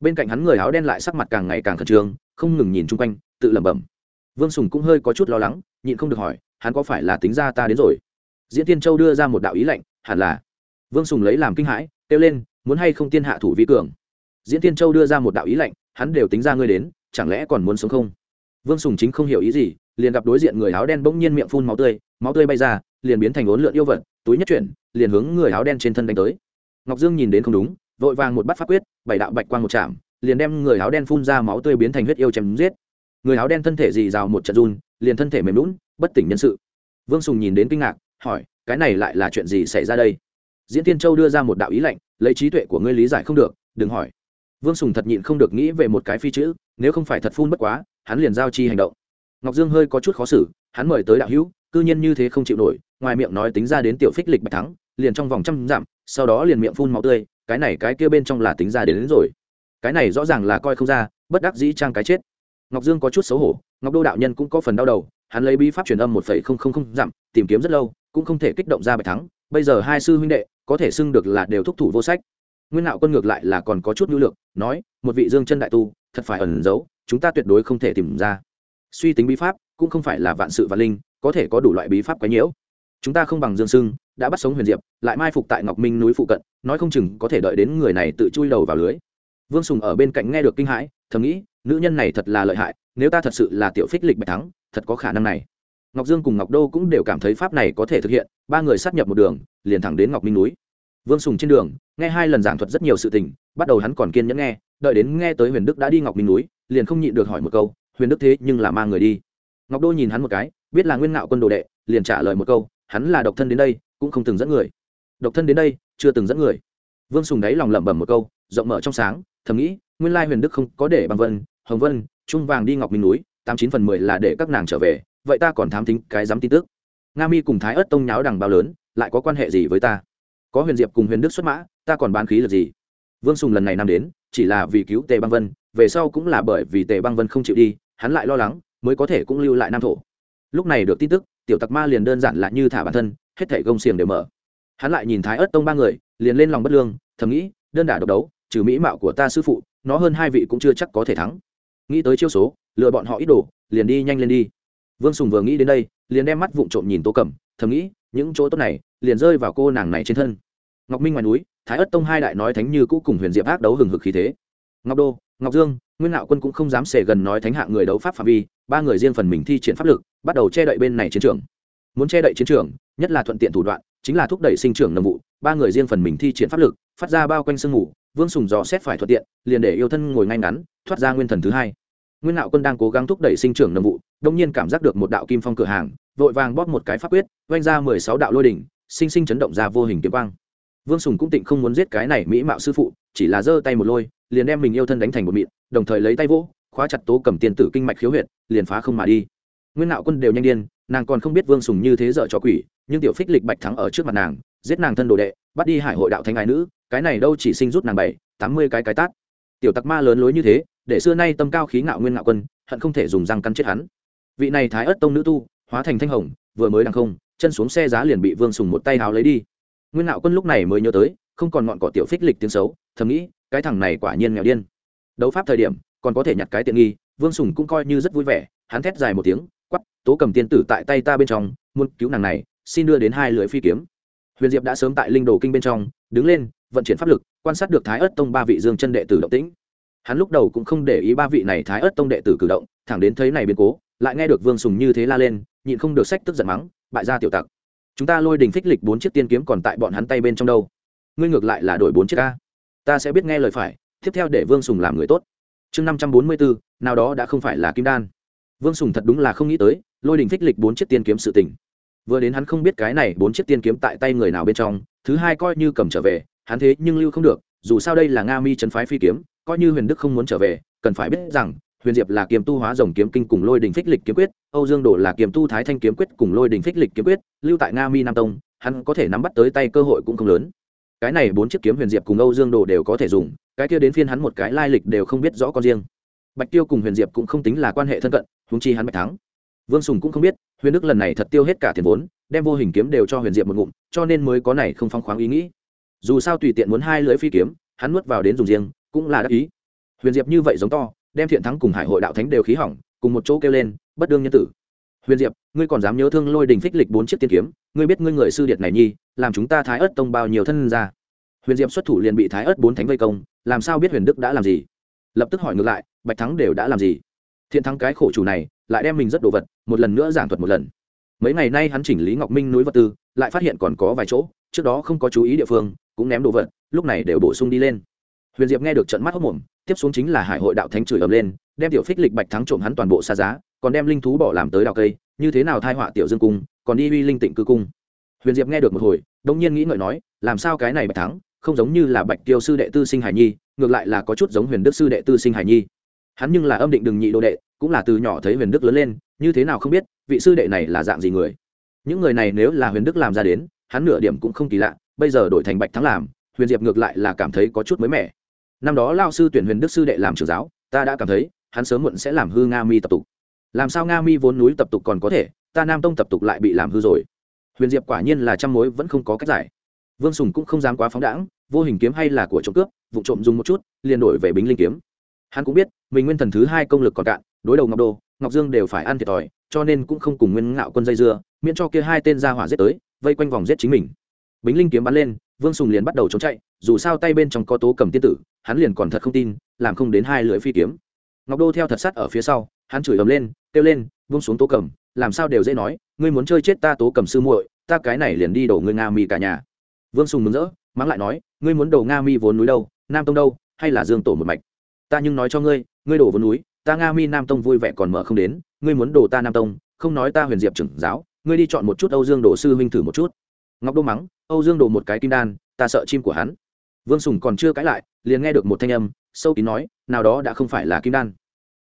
Bên cạnh hắn người áo đen lại sắc mặt càng ngày càng khẩn trương, không ngừng nhìn chung quanh, tự lẩm bẩm. Vương sùng cũng hơi có chút lo lắng, nhịn không được hỏi, hắn có phải là tính ra ta đến rồi? Diễn tiên châu đưa ra một đạo ý lệnh, hẳn là. Vương sùng lấy làm kinh hãi, kêu lên, muốn hay không tiên hạ thủ vi cường? Diễn tiên châu đưa ra một đạo ý lệnh hắn đều tính ra ngươi đến, chẳng lẽ còn muốn sống không? Vương sùng chính không hiểu ý gì, liền gặp đối diện người áo đen bỗng nhiên miệng phun máu tươi máu tươi bay ra, liền biến thành ốn lượn yêu vật, túi nhất chuyển, liền hướng người áo đen trên thân đánh tới. Ngọc dương nhìn đến không đúng, vội vàng một bắt pháp quyết, bảy đạo bạch quang một chạm, liền đem người áo đen phun ra máu tươi biến thành huyết yêu chém giết. Người áo đen thân thể dì rào một trận run, liền thân thể mềm lún bất tỉnh nhân sự. Vương sùng nhìn đến kinh ngạc, hỏi, cái này lại là chuyện gì xảy ra đây? Diễn tiên châu đưa ra một đạo ý lệnh lấy trí tuệ của ngươi lý giải không được, đừng hỏi vương sùng thật nhịn không được nghĩ về một cái phi chữ nếu không phải thật phun bất quá hắn liền giao chi hành động. Ngọc dương hơi có chút khó xử hắn mời tới đạo hữu cư nhiên như thế không chịu nổi ngoài miệng nói tính ra đến tiểu phích lịch bạch thắng liền trong vòng trăm dặm sau đó liền miệng phun máu tươi cái này cái kia bên trong là tính ra đến, đến rồi. Cái này rõ ràng là coi không ra bất đắc dĩ trang cái chết. Ngọc dương có chút xấu hổ ngọc đô đạo nhân cũng có phần đau đầu hắn lấy bí pháp truyền âm một phẩy không không không dặm tìm kiếm rất lâu cũng không thể kích động ra bạch thắng bây giờ hai sư huynh đệ có thể xưng được là đều thúc thủ vô sách nguyên nạo quân ngược lại là còn có chút nhu lược nói, một vị dương chân đại tu, thật phải ẩn giấu, chúng ta tuyệt đối không thể tìm ra. Suy tính bí pháp, cũng không phải là vạn sự vạn linh, có thể có đủ loại bí pháp quái nhiễu. Chúng ta không bằng dương sưng, đã bắt sống huyền diệp, lại mai phục tại ngọc minh núi phụ cận, nói không chừng có thể đợi đến người này tự chui đầu vào lưới. Vương sùng ở bên cạnh nghe được kinh hãi, thầm nghĩ, nữ nhân này thật là lợi hại, nếu ta thật sự là tiểu phích lịch bạch thắng, thật có khả năng này. Ngọc dương cùng ngọc đô cũng đều cảm thấy pháp này có thể thực hiện, ba người sát nhập một đường, liền thẳng đến ngọc minh núi vương sùng trên đường, nghe hai lần giảng thuật rất nhiều sự tình, bắt đầu hắn còn kiên nhẫn nghe, đợi đến nghe tới huyền đức đã đi ngọc minh núi, liền không nhịn được hỏi một câu, huyền đức thế nhưng là mang người đi? Ngọc đô nhìn hắn một cái, biết là nguyên ngạo quân đồ đệ, liền trả lời một câu, hắn là độc thân đến đây, cũng không từng dẫn người. Độc thân đến đây, chưa từng dẫn người. Vương sùng đáy lòng lẩm bẩm một câu, rộng mở trong sáng, thầm nghĩ, nguyên lai huyền đức không có để bằng vân, hồng vân, trung vàng đi ngọc minh núi, tám chín phần mười là để các nàng trở về, vậy ta còn thám tính cái dám tin tức. Nga mi cùng thái ớt tông nháo đằng bao lớn, lại có quan hệ gì với ta? Có huyền diệp cùng huyền đức xuất mã, ta còn bán khí lực gì? Vương sùng lần này năm đến, chỉ là vì cứu tề băng vân, về sau cũng là bởi vì tề băng vân không chịu đi, hắn lại lo lắng, mới có thể cũng lưu lại nam thổ. Lúc này được tin tức, tiểu tặc ma liền đơn giản là như thả bản thân, hết thể gông xiềng đều mở. Hắn lại nhìn thái ớt tông ba người, liền lên lòng bất lương, thầm nghĩ, đơn đả độc đấu, trừ mỹ mạo của ta sư phụ, nó hơn hai vị cũng chưa chắc có thể thắng. Nghĩ tới chiêu số lựa bọn họ ít đồ, liền đi nhanh lên đi. Vương sùng vừa nghĩ đến đây, liền đem mắt vụng trộm nhìn tô cẩm, thầm nghĩ những chỗ tốt này liền rơi vào cô nàng này trên thân. Ngọc minh ngoài núi, thái ất tông hai đại nói thánh như cũ cùng huyền diệp ác đấu hừng hực khí thế. Ngọc đô, ngọc dương, nguyên Nạo quân cũng không dám xề gần nói thánh hạng người đấu pháp phạm vi, ba người riêng phần mình thi triển pháp lực, bắt đầu che đậy bên này chiến trường. Muốn che đậy chiến trường, nhất là thuận tiện thủ đoạn, chính là thúc đẩy sinh trưởng nồng vụ, ba người riêng phần mình thi triển pháp lực, phát ra bao quanh sương ngủ vương sùng dò xét phải thuận tiện, liền để yêu thân ngồi ngay ngắn, thoát ra nguyên thần thứ hai. Nguyên Nạo quân đang cố gắng thúc đẩy sinh trưởng nồng vụ, đông nhiên cảm giác được một đạo kim phong cửa hàng vội vàng bóp một cái pháp quyết, oanh ra mười sáu đạo lôi đỉnh, sinh sinh chấn động ra vô hình kiếm quang. Vương sùng cũng tịnh không muốn giết cái này mỹ mạo sư phụ, chỉ là giơ tay một lôi, liền đem mình yêu thân đánh thành một mịn, đồng thời lấy tay vỗ, khóa chặt tố cầm tiền tử kinh mạch khiếu huyệt, liền phá không mà đi. Nguyên nạo quân đều nhanh điên, nàng còn không biết vương sùng như thế dợ cho quỷ, nhưng tiểu phích lịch bạch thắng ở trước mặt nàng, giết nàng thân đồ đệ, bắt đi hải hội đạo thánh ái nữ, cái này đâu chỉ sinh rút nàng bảy, tám mươi cái cái tát. Tiểu tặc ma lớn lối như thế, để xưa nay tâm cao khí ngạo nguyên ngạo quân, hận không thể dùng răng cắn chết hắn. Vị này thái ất tông nữ tu hóa thành thanh hồng, vừa mới đằng không, chân xuống xe giá liền bị vương sùng một tay háo lấy đi. Nguyên Nạo quân lúc này mới nhớ tới, không còn ngọn cỏ tiểu phích lịch tiếng xấu, thầm nghĩ, cái thằng này quả nhiên nghèo điên. Đấu pháp thời điểm, còn có thể nhặt cái tiện nghi, vương sùng cũng coi như rất vui vẻ, hắn thét dài một tiếng quắp tố cầm tiên tử tại tay ta bên trong, muốn cứu nàng này, xin đưa đến hai lưỡi phi kiếm. Huyền diệp đã sớm tại linh đồ kinh bên trong, đứng lên, vận chuyển pháp lực, quan sát được thái ớt tông ba vị dương chân đệ tử động tĩnh. Hắn lúc đầu cũng không để ý ba vị này thái ớt tông đệ tử cử động, thẳng đến thấy này biến cố, lại nghe được vương sùng như thế la lên nhịn không được sách tức giận mắng, bại gia tiểu tặc, chúng ta lôi đình phích lịch bốn chiếc tiên kiếm còn tại bọn hắn tay bên trong đâu. Ngươi ngược lại là đổi bốn chiếc ca ta sẽ biết nghe lời phải, tiếp theo để vương sùng làm người tốt. Chương năm trăm bốn mươi bốn nào đó đã không phải là kim đan. Vương sùng thật đúng là không nghĩ tới, lôi đình phích lịch bốn chiếc tiên kiếm sự tình. Vừa đến hắn không biết cái này bốn chiếc tiên kiếm tại tay người nào bên trong, thứ hai coi như cầm trở về, hắn thế nhưng lưu không được, dù sao đây là nga mi trấn phái phi kiếm, coi như huyền đức không muốn trở về, cần phải biết rằng huyền diệp là Kiếm tu hóa rồng kiếm kinh cùng lôi đình phích lịch kiếm quyết, âu dương đổ là Kiếm tu thái thanh kiếm quyết cùng lôi đình phích lịch kiếm quyết, lưu tại nga mi nam tông, hắn có thể nắm bắt tới tay cơ hội cũng không lớn. Cái này bốn chiếc kiếm huyền diệp cùng âu dương đồ đều có thể dùng, cái kia đến phiên hắn một cái lai lịch đều không biết rõ con riêng. Bạch tiêu cùng huyền diệp cũng không tính là quan hệ thân cận húng chi hắn bạch thắng. Vương sùng cũng không biết, huyền đức lần này thật tiêu hết cả tiền vốn, đem vô hình kiếm đều cho huyền diệp một ngụm, cho nên mới có này không phong khoáng ý nghĩ. Dù sao tùy tiện muốn hai lưỡi phi kiếm, hắn nuốt vào đến dùng riêng, cũng là đắc ý. Huyền diệp như vậy giống to đem thiện thắng cùng hải hội đạo thánh đều khí hỏng, cùng một chỗ kêu lên, bất đương nhân tử. Huyền diệp, ngươi còn dám nhớ thương lôi đình phích lịch bốn chiếc tiên kiếm? Ngươi biết ngươi người sư điệt này nhi, làm chúng ta thái ớt tông bao nhiêu thân ra huyền diệp xuất thủ liền bị thái ớt bốn thánh vây công, làm sao biết huyền đức đã làm gì? Lập tức hỏi ngược lại, bạch thắng đều đã làm gì? Thiện thắng cái khổ chủ này, lại đem mình rất đồ vật, một lần nữa giảng thuật một lần. Mấy ngày nay hắn chỉnh lý ngọc minh núi vật tư, lại phát hiện còn có vài chỗ, trước đó không có chú ý địa phương, cũng ném đồ vật, lúc này đều bổ sung đi lên huyền diệp nghe được trận mắt hốc mồm, tiếp xuống chính là hải hội đạo thánh chửi ầm lên, đem tiểu phích lịch bạch thắng trộm hắn toàn bộ xa giá, còn đem linh thú bỏ làm tới đào cây, như thế nào thai họa tiểu dương cung, còn đi uy linh tịnh cư cung. Huyền diệp nghe được một hồi đông nhiên nghĩ ngợi nói, làm sao cái này bạch thắng, không giống như là bạch tiêu sư đệ tư sinh hải nhi, ngược lại là có chút giống huyền đức sư đệ tư sinh hải nhi. Hắn nhưng là âm định đừng nhị đồ đệ, cũng là từ nhỏ thấy huyền đức lớn lên, như thế nào không biết, vị sư đệ này là dạng gì người. Những người này nếu là huyền đức làm ra đến, hắn nửa điểm cũng không kỳ lạ, bây giờ đổi thành bạch thắng làm, huyền diệp ngược lại là cảm thấy có chút mới mẻ năm đó lao sư tuyển huyền đức sư đệ làm trưởng giáo, ta đã cảm thấy, hắn sớm muộn sẽ làm hư nga mi tập tục. Làm sao nga mi vốn núi tập tục còn có thể, ta nam tông tập tục lại bị làm hư rồi. Huyền diệp quả nhiên là trăm mối vẫn không có cách giải. Vương sùng cũng không dám quá phóng đãng, vô hình kiếm hay là của trộm cướp, vụ trộm dùng một chút, liền đổi về bính linh kiếm. Hắn cũng biết, mình nguyên thần thứ hai công lực còn cạn, đối đầu ngọc đô, ngọc dương đều phải ăn thiệt thòi, cho nên cũng không cùng nguyên ngạo quân dây dưa, miễn cho kia hai tên ra hỏa giết tới, vây quanh vòng giết chính mình. Bính linh kiếm bắn lên vương sùng liền bắt đầu trốn chạy, dù sao tay bên trong có tố cầm tiên tử, hắn liền còn thật không tin, làm không đến hai lưỡi phi kiếm. Ngọc đô theo thật sắt ở phía sau, hắn chửi ầm lên, kêu lên vung xuống tố cầm, làm sao đều dễ nói, ngươi muốn chơi chết ta tố cầm sư muội, ta cái này liền đi đổ ngươi nga mi cả nhà. Vương sùng mừng rỡ, mắng lại nói, ngươi muốn đổ nga mi vốn núi đâu, nam tông đâu, hay là dương tổ một mạch? Ta nhưng nói cho ngươi ngươi đổ vốn núi, ta nga mi nam tông vui vẻ còn mở không đến, ngươi muốn đổ ta nam tông, không nói ta huyền diệp trưởng giáo, ngươi đi chọn một chút âu dương đổ sư huynh thử một chút. Ngọc đô mắng âu dương đổ một cái kim đan, ta sợ chim của hắn. Vương sùng còn chưa cãi lại, liền nghe được một thanh âm, sâu kín nói, nào đó đã không phải là kim đan.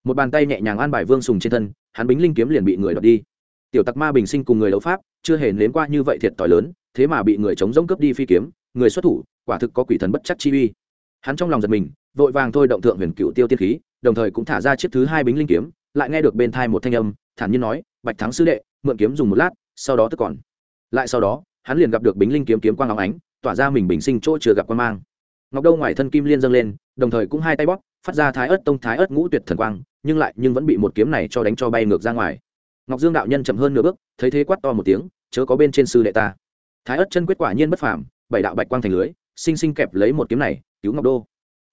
Một bàn tay nhẹ nhàng an bài vương sùng trên thân, hắn bính linh kiếm liền bị người đoạt đi. Tiểu tặc ma bình sinh cùng người đấu pháp, chưa hề nếm qua như vậy thiệt t lớn, thế mà bị người chống rỗng cướp đi phi kiếm, người xuất thủ, quả thực có quỷ thần bất chắc chi uy. Hắn trong lòng giật mình, vội vàng thôi động thượng huyền cựu tiêu tiên khí, đồng thời cũng thả ra chiếc thứ hai bính linh kiếm, lại nghe được bên thai một thanh âm, thản nhiên nói, bạch thắng sư đệ, mượn kiếm dùng một lát, sau đó tức còn. Lại sau đó hắn liền gặp được bính linh kiếm kiếm quang óng ánh, tỏa ra mình bình sinh chỗ chưa gặp quan mang. Ngọc đâu ngoài thân kim liên dâng lên, đồng thời cũng hai tay bóp, phát ra thái ớt tông thái ớt ngũ tuyệt thần quang, nhưng lại nhưng vẫn bị một kiếm này cho đánh cho bay ngược ra ngoài. Ngọc dương đạo nhân chậm hơn nửa bước, thấy thế quát to một tiếng, chớ có bên trên sư đệ ta. Thái ớt chân quyết quả nhiên bất phàm, bảy đạo bạch quang thành lưới, sinh sinh kẹp lấy một kiếm này, cứu ngọc đô.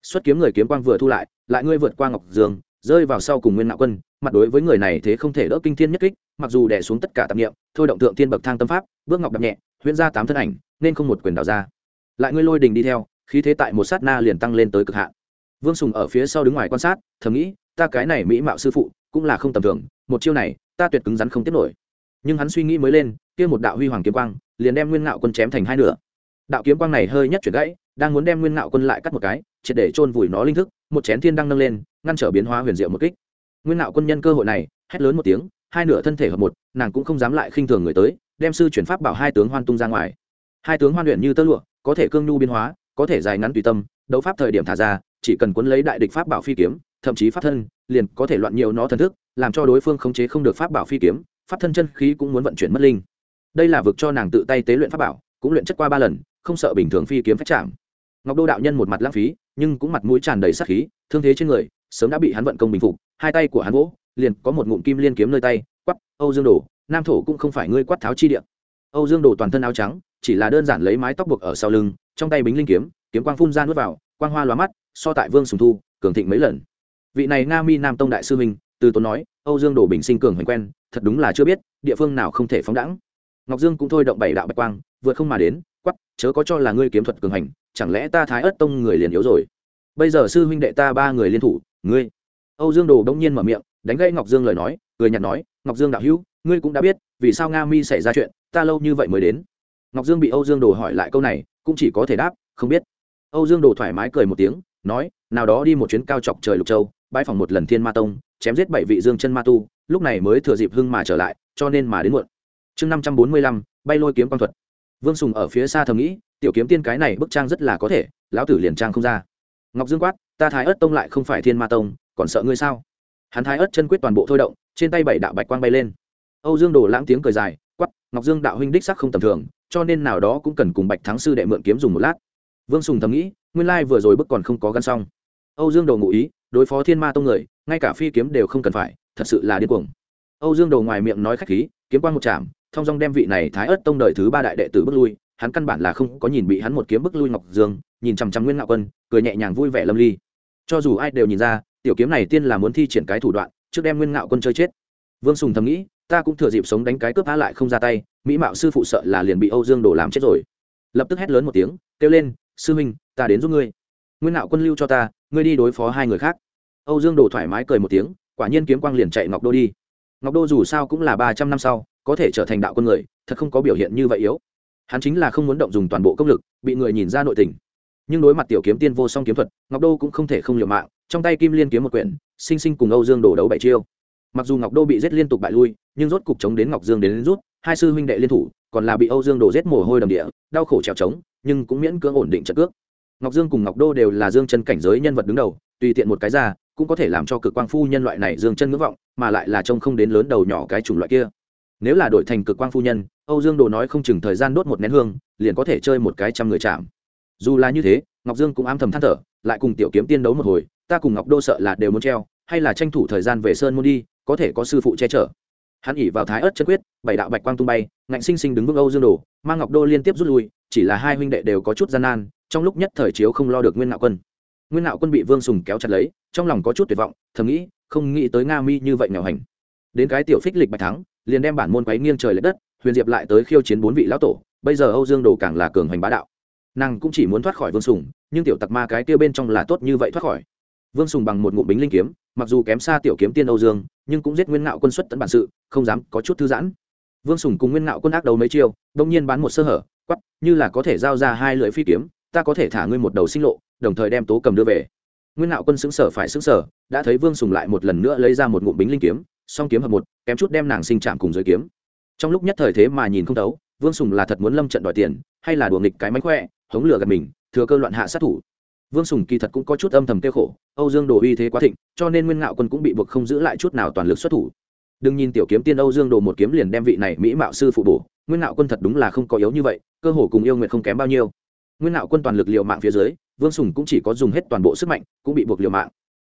Xuất kiếm người kiếm quang vừa thu lại lại ngươi vượt qua ngọc dương, rơi vào sau cùng nguyên nạo quân, mặt đối với người này thế không thể đỡ kinh thiên nhất kích, mặc dù đè xuống tất cả tạp nghiệm thôi động tượng thiên bậc thang tâm pháp, bước ngọc đập nhẹ huyễn ra tám thân ảnh, nên không một quyền đào ra. Lại ngươi lôi đình đi theo, khí thế tại một sát na liền tăng lên tới cực hạn. Vương sùng ở phía sau đứng ngoài quan sát, thầm nghĩ, ta cái này mỹ mạo sư phụ, cũng là không tầm thường, một chiêu này, ta tuyệt cứng rắn không tiếp nổi. Nhưng hắn suy nghĩ mới lên, kia một đạo huy hoàng kiếm quang, liền đem nguyên ngạo quân chém thành hai nửa. Đạo kiếm quang này hơi nhất chuyển gãy, đang muốn đem nguyên ngạo quân lại cắt một cái, triệt để chôn vùi nó linh thức, một chén thiên đang nâng lên, ngăn trở biến hóa huyền diệu một kích. Nguyên ngạo quân nhân cơ hội này, hét lớn một tiếng, hai nửa thân thể hợp một, nàng cũng không dám lại khinh thường người tới đem sư chuyển pháp bảo hai tướng hoan tung ra ngoài. Hai tướng hoan luyện như tơ lụa, có thể cương nhu biến hóa, có thể dài ngắn tùy tâm, đấu pháp thời điểm thả ra, chỉ cần cuốn lấy đại địch pháp bảo phi kiếm, thậm chí pháp thân, liền có thể loạn nhiều nó thần thức, làm cho đối phương khống chế không được pháp bảo phi kiếm, pháp thân chân khí cũng muốn vận chuyển mất linh. Đây là vực cho nàng tự tay tế luyện pháp bảo, cũng luyện chất qua ba lần, không sợ bình thường phi kiếm phách chạm. Ngọc đô đạo nhân một mặt lãng phí, nhưng cũng mặt mũi tràn đầy sát khí, thương thế trên người, sớm đã bị hắn vận công bình phục, hai tay của hắn vỗ, liền có một ngụm kim liên kiếm nơi tay, quắp, âu dương đồ nam thổ cũng không phải ngươi quát tháo chi địa. Âu dương đồ toàn thân áo trắng, chỉ là đơn giản lấy mái tóc buộc ở sau lưng, trong tay bính linh kiếm kiếm quang phun ra nuốt vào, quang hoa lóa mắt, so tại vương sùng thu, cường thịnh mấy lần. Vị này nga mi nam tông đại sư minh từ tốn nói, âu dương đồ bình sinh cường hoành quen, thật đúng là chưa biết, địa phương nào không thể phóng đẳng ngọc dương cũng thôi động bảy đạo bạch quang, vượt không mà đến quắp chớ có cho là ngươi kiếm thuật cường hành, chẳng lẽ ta thái ớt tông người liền yếu rồi? Bây giờ sư huynh đệ ta ba người liên thủ, ngươi. Âu dương đồ đông nhiên mở miệng, đánh gãy ngọc dương lời nói người nhặt nói ngọc dương đạo hữu, ngươi cũng đã biết, vì sao nga mi xảy ra chuyện, ta lâu như vậy mới đến. Ngọc dương bị âu dương đồ hỏi lại câu này, cũng chỉ có thể đáp, không biết. Âu dương đồ thoải mái cười một tiếng, nói, nào đó đi một chuyến cao chọc trời lục châu bãi phòng một lần thiên ma tông, chém giết bảy vị dương chân ma tu, lúc này mới thừa dịp hưng mà trở lại, cho nên mà đến muộn. Chương năm trăm bốn mươi lăm, bay lôi kiếm quang thuật. Vương sùng ở phía xa thầm nghĩ, tiểu kiếm tiên cái này bức trang rất là có thể, lão tử liền trang không ra. Ngọc dương quát, ta thái ớt tông lại không phải thiên ma tông, còn sợ ngươi sao? Hắn thái ớt chân quyết toàn bộ thôi động trên tay bảy đạo bạch quang bay lên. Âu dương đổ lãng tiếng cười dài quắp ngọc dương đạo huynh đích sắc không tầm thường, cho nên nào đó cũng cần cùng bạch thắng sư đệ mượn kiếm dùng một lát. Vương sùng thầm nghĩ, nguyên lai vừa rồi bức còn không có gắn xong. Âu dương đồ ngụ ý, đối phó thiên ma tông người, ngay cả phi kiếm đều không cần phải, thật sự là điên cuồng. Âu dương đồ ngoài miệng nói khách khí, kiếm quan một chạm thong dong đem vị này thái ớt tông đời thứ ba đại đệ tử bước lui, hắn căn bản là không có nhìn bị hắn một kiếm bức lui ngọc dương, nhìn chằm chằm nguyên ngạo quân, cười nhẹ nhàng vui vẻ lâm ly. Cho dù ai đều nhìn ra, tiểu kiếm này tiên là muốn thi triển cái thủ đoạn trước đem nguyên ngạo quân chơi chết. Vương sùng thầm nghĩ, ta cũng thừa dịp sống đánh cái cướp á lại không ra tay, mỹ mạo sư phụ sợ là liền bị âu dương đổ làm chết rồi. Lập tức hét lớn một tiếng, kêu lên, sư minh ta đến giúp ngươi. Nguyên ngạo quân lưu cho ta, ngươi đi đối phó hai người khác. Âu dương đổ thoải mái cười một tiếng, quả nhiên kiếm quang liền chạy ngọc đô đi. Ngọc đô dù sao cũng là ba trăm năm sau, có thể trở thành đạo quân người, thật không có biểu hiện như vậy yếu. Hắn chính là không muốn động dùng toàn bộ công lực, bị người nhìn ra nội tình. Nhưng đối mặt tiểu kiếm tiên vô song kiếm thuật, ngọc đô cũng không thể không liều mạng trong tay kim liên kiếm một quyển sinh sinh cùng âu dương đổ đấu bảy chiêu. Mặc dù ngọc đô bị giết liên tục bại lui nhưng rốt cục chống đến ngọc dương đến, đến rút hai sư huynh đệ liên thủ còn là bị âu dương đổ giết mồ hôi đầm địa đau khổ trèo trống nhưng cũng miễn cưỡng ổn định trận cước. Ngọc dương cùng ngọc đô đều là dương chân cảnh giới nhân vật đứng đầu tùy tiện một cái ra cũng có thể làm cho cực quang phu nhân loại này dương chân ngưỡng vọng mà lại là trông không đến lớn đầu nhỏ cái chủng loại kia. Nếu là đổi thành cực quang phu nhân âu dương đồ nói không chừng thời gian đốt một nén hương liền có thể chơi một cái trăm người chạm. Dù là như thế ngọc dương cũng ám thầm than thở lại cùng tiểu kiếm tiên đấu một hồi ta cùng ngọc đô sợ là đều muốn treo, hay là tranh thủ thời gian về sơn môn đi, có thể có sư phụ che chở. Hắn ỉ vào thái ớt chân quyết, bảy đạo bạch quang tung bay, ngạnh sinh sinh đứng vững âu dương đồ, mang ngọc đô liên tiếp rút lui, chỉ là hai huynh đệ đều có chút gian nan, trong lúc nhất thời chiếu không lo được nguyên ngạo quân. Nguyên ngạo quân bị vương sùng kéo chặt lấy, trong lòng có chút tuyệt vọng, thầm nghĩ, không nghĩ tới nga mi như vậy nghèo hành. Đến cái tiểu phích lịch bạch thắng, liền đem bản môn quấy nghiêng trời l ệ đất, huyền diệp lại tới khiêu chiến bốn vị lão tổ, bây giờ âu dương đồ càng là cường hành bá đạo. Nàng cũng chỉ muốn thoát khỏi vương sùng, nhưng tiểu tặc ma cái kia bên trong là tốt như vậy thoát khỏi vương sùng bằng một ngụm bính linh kiếm, mặc dù kém xa tiểu kiếm tiên âu dương, nhưng cũng giết nguyên ngạo quân xuất tận bản sự, không dám có chút thư giãn. Vương sùng cùng nguyên ngạo quân ác đầu mấy chiêu đông nhiên bán một sơ hở quắp như là có thể giao ra hai lưỡi phi kiếm, ta có thể thả ngươi một đầu sinh lộ, đồng thời đem tố cầm đưa về. Nguyên ngạo quân xứng sở phải xứng sở đã thấy vương sùng lại một lần nữa lấy ra một ngụm bính linh kiếm, song kiếm hợp một, kém chút đem nàng sinh chạm cùng dưới kiếm. Trong lúc nhất thời thế mà nhìn không thấu, vương sùng là thật muốn lâm trận đòi tiền, hay là đùa nghịch cái mánh khỏe, hống lửa gần mình, thừa cơ loạn hạ sát thủ vương sùng kỳ thật cũng có chút âm thầm tiêu khổ, âu dương đồ uy thế quá thịnh, cho nên nguyên ngạo quân cũng bị buộc không giữ lại chút nào toàn lực xuất thủ. Đừng nhìn tiểu kiếm tiên âu dương đồ một kiếm liền đem vị này mỹ mạo sư phụ bổ, nguyên ngạo quân thật đúng là không có yếu như vậy, cơ hồ cùng yêu nguyện không kém bao nhiêu. Nguyên ngạo quân toàn lực liều mạng phía dưới, vương sùng cũng chỉ có dùng hết toàn bộ sức mạnh, cũng bị buộc liều mạng.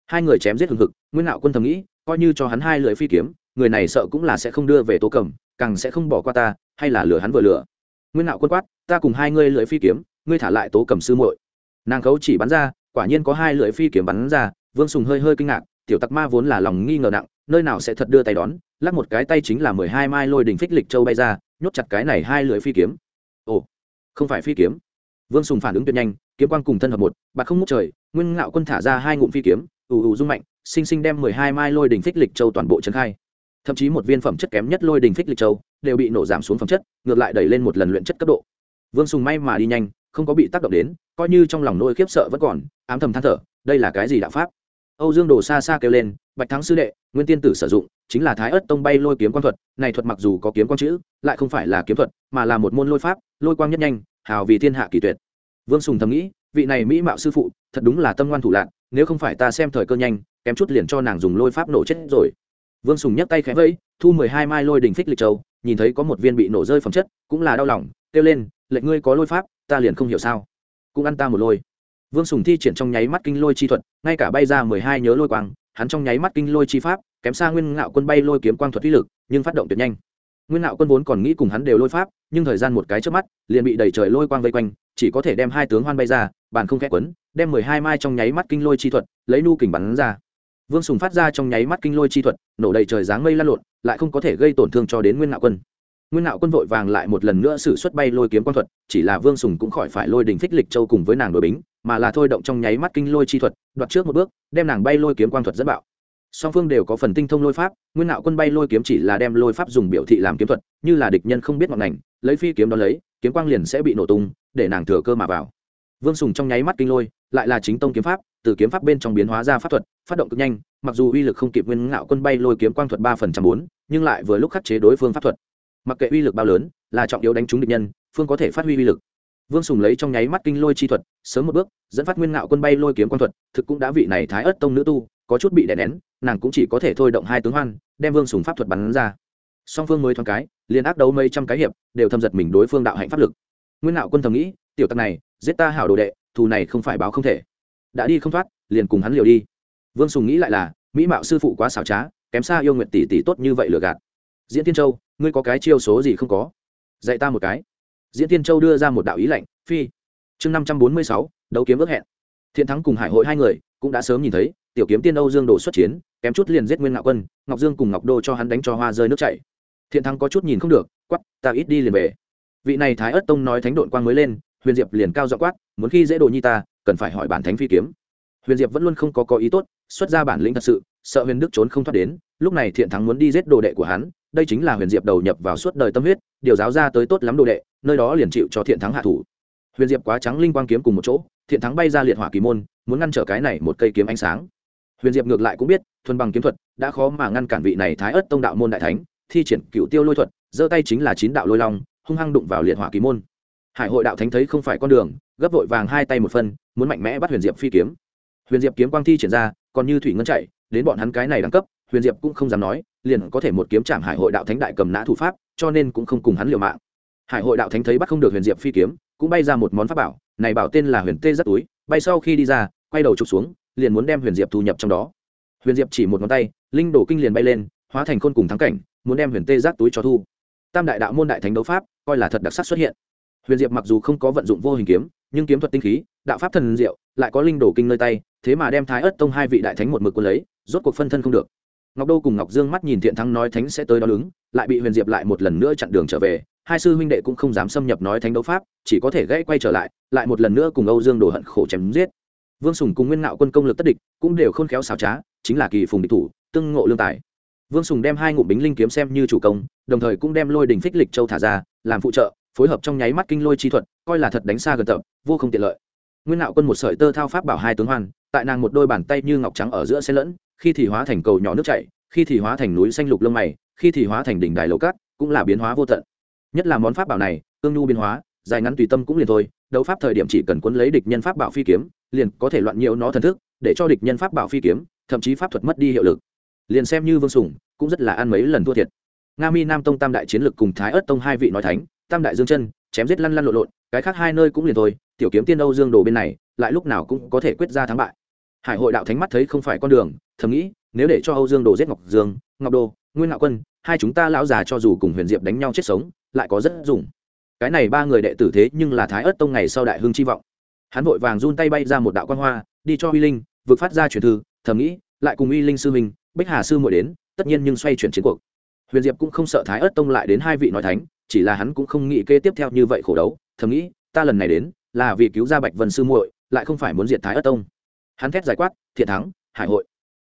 Hai người chém giết hừng hực, nguyên ngạo quân thầm nghĩ, coi như cho hắn hai lưỡi phi kiếm, người này sợ cũng là sẽ không đưa về tố cầm, càng sẽ không bỏ qua ta, hay là lừa hắn vừa lừa. Nguyên ngạo quân quát, ta cùng hai ngươi lưỡi phi kiếm, ngươi thả lại tố cầm sư muội nàng khấu chỉ bắn ra, quả nhiên có hai lưỡi phi kiếm bắn ra, vương sùng hơi hơi kinh ngạc, tiểu tặc ma vốn là lòng nghi ngờ nặng, nơi nào sẽ thật đưa tay đón, lắc một cái tay chính là mười hai mai lôi đình phích lịch châu bay ra, nhốt chặt cái này hai lưỡi phi kiếm. Ồ, không phải phi kiếm. Vương sùng phản ứng tuyệt nhanh, kiếm quang cùng thân hợp một, bạc không múc trời, nguyên ngạo quân thả ra hai ngụm phi kiếm, ù ù rung mạnh, sinh sinh đem mười hai mai lôi đình phích lịch châu toàn bộ trấn khai. Thậm chí một viên phẩm chất kém nhất lôi đình phích lịch châu đều bị nổ giảm xuống phẩm chất, ngược lại đẩy lên một lần luyện chất cấp độ. Vương sùng may mà đi nhanh không có bị tác động đến, coi như trong lòng nỗi khiếp sợ vẫn còn, ám thầm than thở, đây là cái gì đạo pháp? Âu dương đồ xa xa kêu lên, bạch thắng sư đệ, nguyên tiên tử sử dụng, chính là thái ớt tông bay lôi kiếm quan thuật, này thuật mặc dù có kiếm quang chữ, lại không phải là kiếm thuật, mà là một môn lôi pháp, lôi quang nhất nhanh, hào vì thiên hạ kỳ tuyệt. Vương sùng thầm nghĩ, vị này mỹ mạo sư phụ, thật đúng là tâm ngoan thủ lạc nếu không phải ta xem thời cơ nhanh, kém chút liền cho nàng dùng lôi pháp nổ chết rồi. Vương sùng nhấc tay khẽ vẫy, thu mười hai mai lôi đình phích lịch châu, nhìn thấy có một viên bị nổ rơi phẩm chất, cũng là đau lòng, kêu lên, lệnh ngươi có lôi pháp ta liền không hiểu sao. Cũng ăn ta một lôi. Vương sùng thi triển trong nháy mắt kinh lôi chi thuật, ngay cả bay ra mười hai nhớ lôi quang, hắn trong nháy mắt kinh lôi chi pháp, kém xa nguyên ngạo quân bay lôi kiếm quang thuật uy lực, nhưng phát động tuyệt nhanh. Nguyên ngạo quân vốn còn nghĩ cùng hắn đều lôi pháp, nhưng thời gian một cái trước mắt, liền bị đẩy trời lôi quang vây quanh, chỉ có thể đem hai tướng hoan bay ra, bàn không khẽ quấn, đem mười hai mai trong nháy mắt kinh lôi chi thuật, lấy nu kình bắn ra. Vương sùng phát ra trong nháy mắt kinh lôi chi thuật, nổ đầy trời dáng mây lan lộn, lại không có thể gây tổn thương cho đến nguyên ngạo quân nguyên ngạo quân vội vàng lại một lần nữa xử xuất bay lôi kiếm quan thuật, chỉ là vương sùng cũng khỏi phải lôi đình phích lịch châu cùng với nàng đội bính, mà là thôi động trong nháy mắt kinh lôi chi thuật, đoạt trước một bước, đem nàng bay lôi kiếm quan thuật dẫn bạo. Song phương đều có phần tinh thông lôi pháp, nguyên ngạo quân bay lôi kiếm chỉ là đem lôi pháp dùng biểu thị làm kiếm thuật, như là địch nhân không biết ngọn ngành, lấy phi kiếm đó lấy, kiếm quang liền sẽ bị nổ tung, để nàng thừa cơ mà vào. Vương sùng trong nháy mắt kinh lôi, lại là chính tông kiếm pháp, từ kiếm pháp bên trong biến hóa ra pháp thuật, phát động cực nhanh, mặc dù uy lực không kịp nguyên ngạo quân bay lôi kiếm quang thuật ba phần trăm bốn, nhưng lại vừa lúc khắc chế đối phương pháp thuật mặc kệ uy lực bao lớn, là trọng yếu đánh trúng địch nhân, phương có thể phát huy uy lực. Vương sùng lấy trong nháy mắt kinh lôi chi thuật, sớm một bước, dẫn phát nguyên ngạo quân bay lôi kiếm quang thuật, thực cũng đã vị này thái ớt tông nữ tu, có chút bị đè nén, nàng cũng chỉ có thể thôi động hai tướng hoan, đem vương sùng pháp thuật bắn ra. Song phương mới thoáng cái, liền ác đấu mấy trăm cái hiệp, đều thâm giật mình đối phương đạo hạnh pháp lực. Nguyên ngạo quân thầm nghĩ, tiểu tặc này, giết ta hảo đồ đệ, thù này không phải báo không thể. Đã đi không thoát, liền cùng hắn liều đi. Vương sùng nghĩ lại là, mỹ mạo sư phụ quá xảo trá, kém xa yêu nguyện tỷ tỷ tốt như vậy lừa gạt. Diễn tiên châu ngươi có cái chiêu số gì không có? Dạy ta một cái. Diễn tiên châu đưa ra một đạo ý lệnh phi, chương năm trăm bốn mươi sáu, đấu kiếm ước hẹn. Thiện thắng cùng hải hội hai người cũng đã sớm nhìn thấy, tiểu kiếm tiên âu dương đồ xuất chiến, kém chút liền giết nguyên ngạo quân, ngọc dương cùng ngọc đô cho hắn đánh cho hoa rơi nước chảy. Thiện thắng có chút nhìn không được quắp ta ít đi liền về. Vị này thái ất tông nói thánh đội quang mới lên, huyền diệp liền cao dọ quát, muốn khi dễ đồ nhi ta, cần phải hỏi bản thánh phi kiếm. Huyền diệp vẫn luôn không có có ý tốt, xuất ra bản lĩnh thật sự, sợ huyền đức trốn không thoát đến lúc này thiện thắng muốn đi giết đồ đệ của hắn, đây chính là huyền diệp đầu nhập vào suốt đời tâm huyết, điều giáo ra tới tốt lắm đồ đệ, nơi đó liền chịu cho thiện thắng hạ thủ. Huyền diệp quá trắng linh quang kiếm cùng một chỗ, thiện thắng bay ra liệt hỏa kỳ môn, muốn ngăn trở cái này một cây kiếm ánh sáng. Huyền diệp ngược lại cũng biết, thuần bằng kiếm thuật, đã khó mà ngăn cản vị này thái ất tông đạo môn đại thánh, thi triển cựu tiêu lôi thuật, giơ tay chính là chín đạo lôi long, hung hăng đụng vào liệt hỏa kỳ môn. Hải hội đạo thánh thấy không phải con đường, gấp vội vàng hai tay một phân, muốn mạnh mẽ bắt huyền diệp phi kiếm. Huyền diệp kiếm quang thi triển ra, còn như thủy ngân chạy, đến bọn hắn cái này đẳng cấp huyền diệp cũng không dám nói, liền có thể một kiếm chạm hải hội đạo thánh đại cầm nã thủ pháp, cho nên cũng không cùng hắn liều mạng. Hải hội đạo thánh thấy bắt không được huyền diệp phi kiếm, cũng bay ra một món pháp bảo, này bảo tên là huyền tê rất túi, bay sau khi đi ra, quay đầu trục xuống, liền muốn đem huyền diệp thu nhập trong đó. Huyền diệp chỉ một ngón tay, linh đổ kinh liền bay lên, hóa thành khôn cùng thắng cảnh, muốn đem huyền tê giác túi cho thu. Tam đại đạo môn đại thánh đấu pháp, coi là thật đặc sắc xuất hiện. Huyền diệp mặc dù không có vận dụng vô hình kiếm, nhưng kiếm thuật tinh khí, đạo pháp thần diệu, lại có linh đổ kinh nơi tay, thế mà đem thái ớt tông hai vị đại thánh một mực quân lấy, rốt cuộc phân thân không được ngọc đô cùng ngọc dương mắt nhìn thiện thắng nói thánh sẽ tới đó đứng, lại bị huyền diệp lại một lần nữa chặn đường trở về. Hai sư huynh đệ cũng không dám xâm nhập nói thánh đấu pháp, chỉ có thể gãy quay trở lại lại một lần nữa cùng âu dương đồ hận khổ chém giết. Vương sùng cùng nguyên ngạo quân công lực tất địch, cũng đều khôn khéo xảo trá, chính là kỳ phùng địch thủ, tương ngộ lương tài. Vương sùng đem hai ngụ bính linh kiếm xem như chủ công, đồng thời cũng đem lôi đình phích lịch châu thả ra, làm phụ trợ, phối hợp trong nháy mắt kinh lôi chi thuật, coi là thật đánh xa gần tập, vô không tiện lợi. Nguyên ngạo quân một sợi tơ thao pháp bảo hai tướng hoan tại nàng một đôi bàn tay như ngọc trắng ở giữa xe lẫn khi thì hóa thành cầu nhỏ nước chảy, khi thì hóa thành núi xanh lục lông mày, khi thì hóa thành đỉnh đài lầu cát, cũng là biến hóa vô tận. Nhất là món pháp bảo này, cương nhu biến hóa, dài ngắn tùy tâm cũng liền thôi, đấu pháp thời điểm chỉ cần cuốn lấy địch nhân pháp bảo phi kiếm, liền có thể loạn nhiễu nó thần thức, để cho địch nhân pháp bảo phi kiếm, thậm chí pháp thuật mất đi hiệu lực. Liền xem như vương sùng cũng rất là ăn mấy lần thua thiệt. Nga mi nam tông tam đại chiến lực cùng thái ớt tông hai vị nói thánh, tam đại dương chân, chém giết lăn lăn lộn lộn, cái khác hai nơi cũng liền thôi, tiểu kiếm tiên âu dương đồ bên này, lại lúc nào cũng có thể quyết ra thắng bại hải hội đạo thánh mắt thấy không phải con đường thầm nghĩ nếu để cho âu dương đồ giết ngọc dương ngọc đô nguyên ngạo quân hai chúng ta lão già cho dù cùng huyền diệp đánh nhau chết sống lại có rất dùng. Cái này ba người đệ tử thế nhưng là thái ớt tông ngày sau đại hưng chi vọng. Hắn vội vàng run tay bay ra một đạo quan hoa đi cho uy linh vực phát ra truyền thư thầm nghĩ lại cùng uy linh sư mình, bích hà sư muội đến tất nhiên nhưng xoay chuyển chiến cuộc. Huyền diệp cũng không sợ thái ớt tông lại đến hai vị nói thánh chỉ là hắn cũng không nghĩ kê tiếp theo như vậy khổ đấu thầm nghĩ ta lần này đến là vì cứu ra bạch vân sư muội lại không phải muốn diệt thái ớt tông hắn thét giải quát, thiện thắng, hải hội,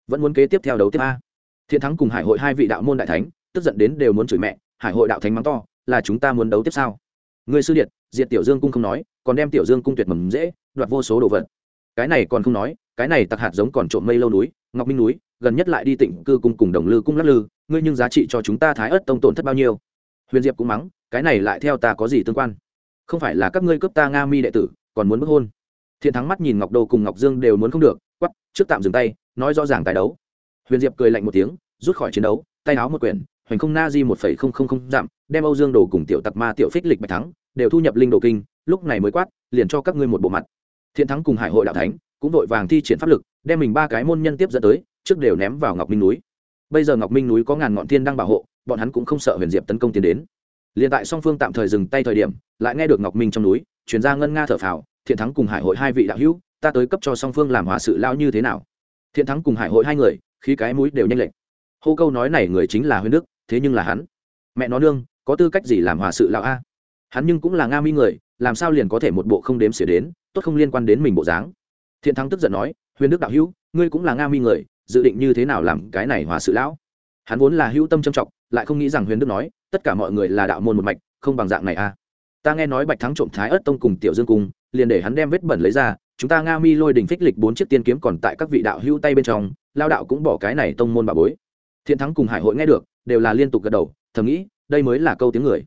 vẫn muốn kế tiếp theo đấu tiếp a. Thiện thắng cùng hải hội hai vị đạo môn đại thánh, tức giận đến đều muốn chửi mẹ, hải hội đạo thánh mắng to, là chúng ta muốn đấu tiếp sao? Người sư điện diệt tiểu dương cung không nói, còn đem tiểu dương cung tuyệt mầm dễ, đoạt vô số đồ vật. Cái này còn không nói, cái này tặc hạt giống còn trộm mây lâu núi, ngọc minh núi, gần nhất lại đi tỉnh cư cung cùng đồng lư cung lắc lư, ngươi nhưng giá trị cho chúng ta thái ớt tông tổn thất bao nhiêu? Huyền diệp cũng mắng, cái này lại theo ta có gì tương quan? Không phải là các ngươi cướp ta nga mi đệ tử, còn muốn bức hôn thiện thắng mắt nhìn ngọc đô cùng ngọc dương đều muốn không được quắp trước tạm dừng tay, nói rõ ràng tài đấu. Huyền diệp cười lạnh một tiếng, rút khỏi chiến đấu, tay áo một quyển, hoành không na di một phẩy không không không dặm, đem âu dương đồ cùng tiểu tặc ma tiểu phích lịch bạch thắng, đều thu nhập linh đồ kinh, lúc này mới quát, liền cho các ngươi một bộ mặt. Thiện thắng cùng hải hội đạo thánh, cũng vội vàng thi triển pháp lực, đem mình ba cái môn nhân tiếp dẫn tới, trước đều ném vào ngọc minh núi. Bây giờ ngọc minh núi có ngàn ngọn thiên đang bảo hộ, bọn hắn cũng không sợ huyền diệp tấn công tiến đến. Liền tại song phương tạm thời dừng tay thời điểm, lại nghe được ngọc minh trong núi chuyển ra ngân nga thở phào, thiện thắng cùng hải hội hai vị đạo hữu, ta tới cấp cho song phương làm hòa sự lao như thế nào? Thiện thắng cùng hải hội hai người khi cái mũi đều nhanh lệnh hô câu nói này người chính là huyền đức, thế nhưng là hắn. Mẹ nó nương, có tư cách gì làm hòa sự lão a? Hắn nhưng cũng là nga mi người, làm sao liền có thể một bộ không đếm xỉa đến, tốt không liên quan đến mình bộ dáng? Thiện thắng tức giận nói huyền đức đạo hữu, ngươi cũng là nga mi người, dự định như thế nào làm cái này hòa sự lão? Hắn vốn là hữu tâm trầm trọng lại không nghĩ rằng huyền đức nói, tất cả mọi người là đạo môn một mạch, không bằng dạng này a ta nghe nói bạch thắng trộm thái ất tông cùng tiểu dương cung, liền để hắn đem vết bẩn lấy ra, chúng ta nga mi lôi đình phích lịch bốn chiếc tiên kiếm còn tại các vị đạo hữu tay bên trong, lao đạo cũng bỏ cái này tông môn bà bối. Thiện thắng cùng hải hội nghe được, đều là liên tục gật đầu, thầm nghĩ, đây mới là câu tiếng người.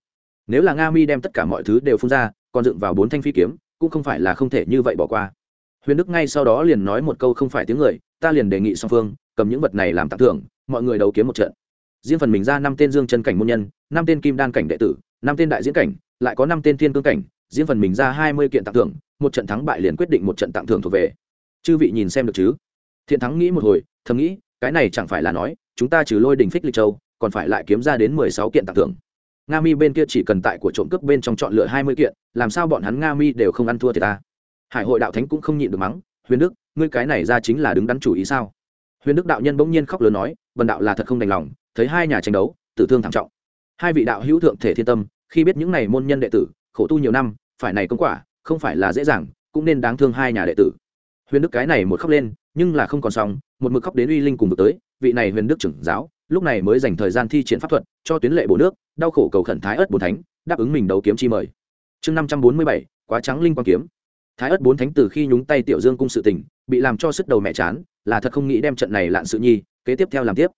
Nếu là nga mi đem tất cả mọi thứ đều phun ra, còn dựng vào bốn thanh phi kiếm, cũng không phải là không thể như vậy bỏ qua. Huyền đức ngay sau đó liền nói một câu không phải tiếng người, ta liền đề nghị song phương, cầm những vật này làm tặng thưởng, mọi người đấu kiếm một trận. Riêng phần mình ra năm tên dương chân cảnh môn nhân, năm tên kim đan cảnh đệ tử, năm tên đại diễn cảnh lại có năm tên thiên cương cảnh riêng phần mình ra hai mươi kiện tặng thưởng, một trận thắng bại liền quyết định một trận tặng thưởng thuộc về. Chư vị nhìn xem được chứ? Thiện thắng nghĩ một hồi, thầm nghĩ, cái này chẳng phải là nói, chúng ta trừ lôi đình phích lịch châu, còn phải lại kiếm ra đến mười sáu kiện tặng thưởng. Nga mi bên kia chỉ cần tại của trộm cướp bên trong chọn lựa hai mươi kiện, làm sao bọn hắn nga mi đều không ăn thua thì ta? Hải hội đạo thánh cũng không nhịn được mắng, huyền đức, ngươi cái này ra chính là đứng đắn chủ ý sao? Huyền đức đạo nhân bỗng nhiên khóc lớn nói vần đạo là thật không đành lòng, thấy hai nhà tranh đấu, tử thương thảm trọng. Hai vị đạo hữu thượng thể thiên tâm khi biết những này môn nhân đệ tử, khổ tu nhiều năm, phải này công quả, không phải là dễ dàng, cũng nên đáng thương hai nhà đệ tử. Huyền đức cái này một khóc lên, nhưng là không còn xong, một mực khóc đến uy linh cùng được tới, vị này huyền đức trưởng giáo, lúc này mới dành thời gian thi triển pháp thuật, cho tuyến lệ bổ nước, đau khổ cầu khẩn thái ớt bốn thánh, đáp ứng mình đấu kiếm chi mời. Chương năm trăm bốn mươi bảy, quá trắng linh quang kiếm. Thái ớt bốn thánh từ khi nhúng tay tiểu dương cung sự tình, bị làm cho sức đầu mẹ chán, là thật không nghĩ đem trận này lạn sự nhi, kế tiếp theo làm tiếp.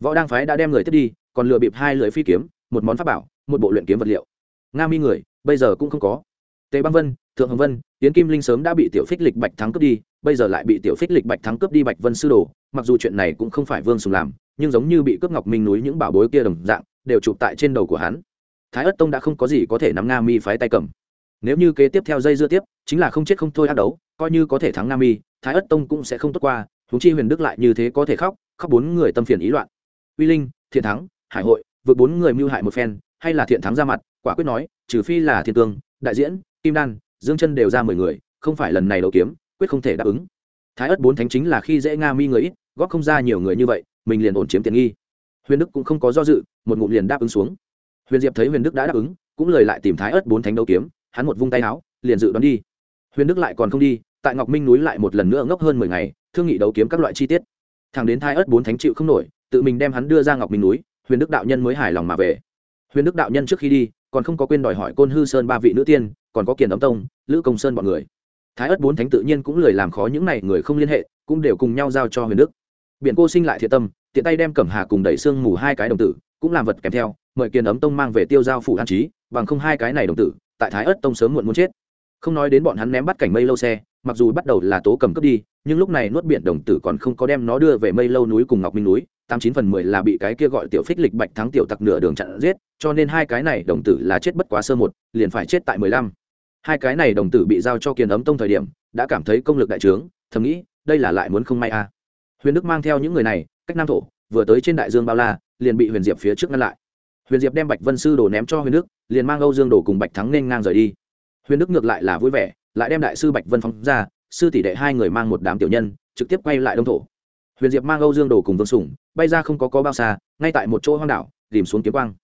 Võ đang phái đã đem người tiếp đi, còn lừa bịp hai lưỡi phi kiếm, một món pháp bảo một bộ luyện kiếm vật liệu. Nga mi người, bây giờ cũng không có. Tề băng vân, thượng hồng vân tiến kim linh sớm đã bị tiểu phích lịch bạch thắng cướp đi, bây giờ lại bị tiểu phích lịch bạch thắng cướp đi bạch vân sư đồ. Mặc dù chuyện này cũng không phải vương sùng làm, nhưng giống như bị cướp ngọc minh núi những bảo bối kia đồng dạng, đều chụp tại trên đầu của hắn. Thái ất tông đã không có gì có thể nắm nga mi phái tay cầm. Nếu như kế tiếp theo dây dưa tiếp, chính là không chết không thôi ác đấu, coi như có thể thắng nga mi, thái ất tông cũng sẽ không tốt qua húng chi huyền đức lại như thế có thể khóc khóc bốn người tâm phiền ý loạn. Uy linh, thiện thắng, hải hội, vượt bốn người mưu hại một phen hay là thiện thắng ra mặt, quả quyết nói, trừ phi là thiên tương đại diễn, kim đan, dương chân đều ra mười người, không phải lần này đấu kiếm, quyết không thể đáp ứng. Thái ất bốn thánh chính là khi dễ nga mi người ít, góp không ra nhiều người như vậy, mình liền ổn chiếm tiện nghi. Huyền đức cũng không có do dự, một ngụm liền đáp ứng xuống. Huyền diệp thấy huyền đức đã đáp ứng, cũng lời lại tìm thái ất bốn thánh đấu kiếm, hắn một vung tay áo, liền dự đoán đi. Huyền đức lại còn không đi, tại ngọc minh núi lại một lần nữa ngốc hơn mười ngày, thương nghị đấu kiếm các loại chi tiết. Thằng đến thái ất bốn thánh chịu không nổi, tự mình đem hắn đưa ra ngọc minh núi, huyền đức đạo nhân mới hài lòng mà về huyền đức đạo nhân trước khi đi, còn không có quên đòi hỏi côn hư sơn ba vị nữ tiên, còn có kiền ấm tông, lữ công sơn b ọ n người. Thái ất bốn thánh tự nhiên cũng lười làm khó những n à y người không liên hệ, cũng đều cùng nhau giao cho huyền đức. Biện cô sinh lại thiện tâm, tiện tay đem cẩm hà cùng đẩy xương mù hai cái đồng tử, cũng làm vật kèm theo, mời kiền ấm tông mang về tiêu giao phủ an trí, bằng không hai cái này đồng tử, tại thái ất tông sớm muộn muốn chết. Không nói đến bọn hắn ném bắt cảnh mây lâu xe, mặc dù bắt đầu là tố cầm cướp đi, nhưng lúc này nuốt biển đồng tử còn không có đem nó đưa về mây lâu núi cùng ngọc minh núi tám chín phần mười là bị cái kia gọi tiểu phích lịch bạch thắng tiểu tặc nửa đường chặn giết, cho nên hai cái này đồng tử là chết bất quá sơ một, liền phải chết tại mười lăm. Hai cái này đồng tử bị giao cho kiền ấm tông thời điểm, đã cảm thấy công lực đại trướng, thầm nghĩ, đây là lại muốn không may à. huyền đức mang theo những người này, cách nam thổ, vừa tới trên đại dương bao la, liền bị huyền diệp phía trước ngăn lại. Huyền diệp đem bạch vân sư đồ ném cho huyền đức, liền mang âu dương đồ cùng bạch thắng nên ngang rời đi. Huyền đức ngược lại là vui vẻ, lại đem đại sư bạch vân phóng ra, sư tỷ đệ hai người mang một đám tiểu nhân, trực tiếp quay lại đông thổ. Huyền diệp mang âu dương đồ cùng vương sủng bay ra không có có bao xa, ngay tại một chỗ hoang đảo, tìm xuống kiếm quang.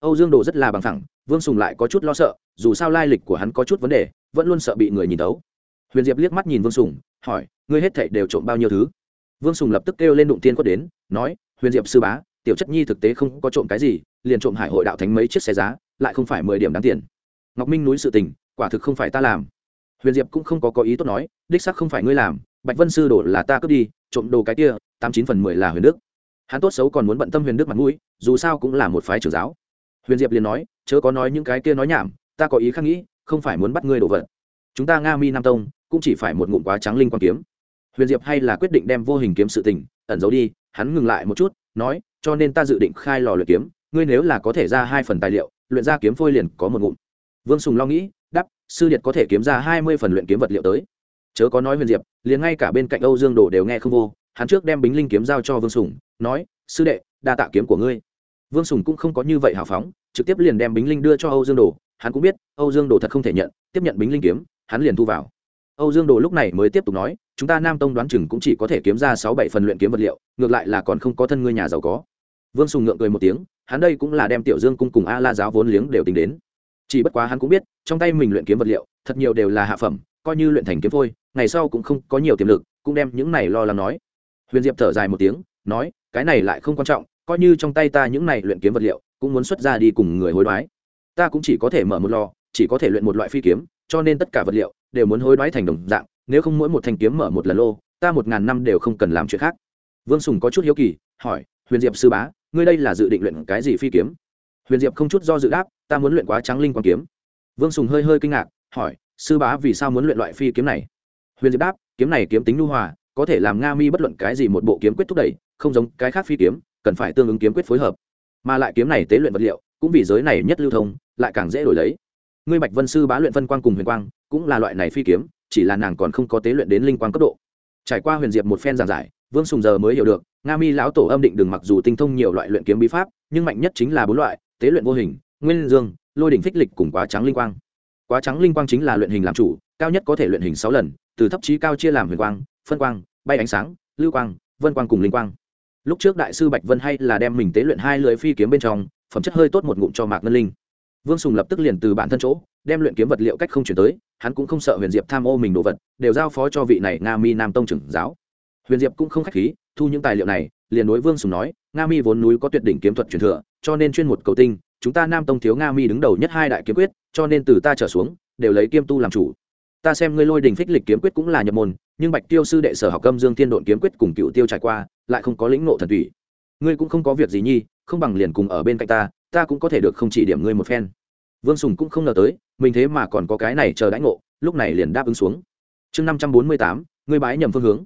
Âu dương đồ rất là bằng thẳng vương sùng lại có chút lo sợ, dù sao lai lịch của hắn có chút vấn đề, vẫn luôn sợ bị người nhìn tấu huyền diệp liếc mắt nhìn vương sùng, hỏi, ngươi hết thảy đều trộm bao nhiêu thứ? Vương sùng lập tức kêu lên đụng tiên quất đến, nói, huyền diệp sư bá, tiểu chất nhi thực tế không có trộm cái gì, liền trộm hải hội đạo thánh mấy chiếc xe giá, lại không phải mười điểm đáng tiền. Ngọc minh núi sự tình, quả thực không phải ta làm. Huyền diệp cũng không có có ý tốt nói, đích sắc không phải ngươi làm, bạch vân sư đồ là ta cướp đi, trộm đồ cái kia, tám chín phần mười là huyền đức hắn tốt xấu còn muốn bận tâm huyền đức mặt mũi, dù sao cũng là một phái trưởng giáo. Huyền diệp liền nói, chớ có nói những cái kia nói nhảm, ta có ý khác nghĩ, không phải muốn bắt ngươi đổ vật. Chúng ta nga mi nam tông, cũng chỉ phải một ngụm quá trắng linh quan kiếm. Huyền diệp hay là quyết định đem vô hình kiếm sự tình, ẩn giấu đi, hắn ngừng lại một chút, nói, cho nên ta dự định khai lò luyện kiếm, ngươi nếu là có thể ra hai phần tài liệu, luyện ra kiếm phôi liền có một ngụm. Vương sùng lo nghĩ đắp sư liệt có thể kiếm ra hai mươi phần luyện kiếm vật liệu tới. Chớ có nói huyền diệp, liền ngay cả bên cạnh âu dương đồ đều nghe không vô hắn trước đem bính linh kiếm giao cho vương sùng, nói, sư đệ, đa tạ kiếm của ngươi. Vương sùng cũng không có như vậy hào phóng, trực tiếp liền đem bính linh đưa cho âu dương đồ. Hắn cũng biết, âu dương đồ thật không thể nhận, tiếp nhận bính linh kiếm, hắn liền thu vào. Âu dương đồ lúc này mới tiếp tục nói, chúng ta nam tông đoán chừng cũng chỉ có thể kiếm ra sáu bảy phần luyện kiếm vật liệu, ngược lại là còn không có thân ngươi nhà giàu có. Vương sùng ngượng cười một tiếng, hắn đây cũng là đem tiểu dương cung cùng a la giáo vốn liếng đều tính đến. Chỉ bất quá hắn cũng biết, trong tay mình luyện kiếm vật liệu, thật nhiều đều là hạ phẩm, coi như luyện thành kiếm phôi, ngày sau cũng không có nhiều tiềm lực, cũng đem những này lo lắng nói huyền diệp thở dài một tiếng, nói, cái này lại không quan trọng, coi như trong tay ta những này luyện kiếm vật liệu, cũng muốn xuất ra đi cùng người hối đoái. Ta cũng chỉ có thể mở một lò, chỉ có thể luyện một loại phi kiếm, cho nên tất cả vật liệu đều muốn hối đoái thành đồng dạng, nếu không mỗi một thanh kiếm mở một lần lô, ta một ngàn năm đều không cần làm chuyện khác. Vương sùng có chút hiếu kỳ, hỏi, huyền diệp sư bá, ngươi đây là dự định luyện cái gì phi kiếm? Huyền diệp không chút do dự đáp, ta muốn luyện quá trắng linh Quang kiếm. Vương sùng hơi hơi kinh ngạc, hỏi, sư bá vì sao muốn luyện loại phi kiếm này? Huyền diệp đáp, kiếm này kiếm tính nhu hòa có thể làm nga mi bất luận cái gì một bộ kiếm quyết thúc đẩy, không giống cái khác phi kiếm, cần phải tương ứng kiếm quyết phối hợp. Mà lại kiếm này tế luyện vật liệu, cũng vì giới này nhất lưu thông, lại càng dễ đổi lấy. Ngươi bạch vân sư bá luyện phân quang cùng huyền quang, cũng là loại này phi kiếm, chỉ là nàng còn không có tế luyện đến linh quang cấp độ. Trải qua huyền diệp một phen giảng giải, vương sùng giờ mới hiểu được, nga mi lão tổ âm định đừng mặc dù tinh thông nhiều loại luyện kiếm bí pháp, nhưng mạnh nhất chính là bốn loại, tế luyện vô hình, nguyên dương, lôi đỉnh phích lịch cùng quá trắng linh quang. Quá trắng linh quang chính là luyện hình làm chủ, cao nhất có thể luyện hình sáu lần, từ thấp chí cao chia làm huyền quang phân quang, bay ánh sáng, lưu quang, vân quang cùng linh quang. Lúc trước đại sư bạch vân hay là đem mình tế luyện hai lưỡi phi kiếm bên trong, phẩm chất hơi tốt một ngụm cho mạc ngân linh. Vương sùng lập tức liền từ bản thân chỗ, đem luyện kiếm vật liệu cách không chuyển tới, hắn cũng không sợ huyền diệp tham ô mình đồ vật, đều giao phó cho vị này nga mi nam tông trưởng giáo. Huyền diệp cũng không k h á c h khí, thu những tài liệu này, liền đối vương sùng nói, nga mi vốn núi có tuyệt đỉnh kiếm thuật truyền thừa, cho nên chuyên một cầu tinh, chúng ta nam tông thiếu nga mi đứng đầu nhất hai đại kiếm quyết, cho nên từ ta trở xuống, đều lấy kiêm tu làm chủ. Ta xem ngươi lôi đình phích lịch kiếm quyết cũng là nhập môn nhưng bạch tiêu sư đệ sở học âm dương thiên độn kiếm quyết cùng cựu tiêu trải qua, lại không có lĩnh ngộ thần thủy ngươi cũng không có việc gì nhi, không bằng liền cùng ở bên cạnh ta ta cũng có thể được không chỉ điểm ngươi một phen. Vương sùng cũng không ngờ tới, mình thế mà còn có cái này chờ đãi ngộ, lúc này liền đáp ứng xuống. Chương năm trăm bốn mươi tám, ngươi bái nhầm phương hướng.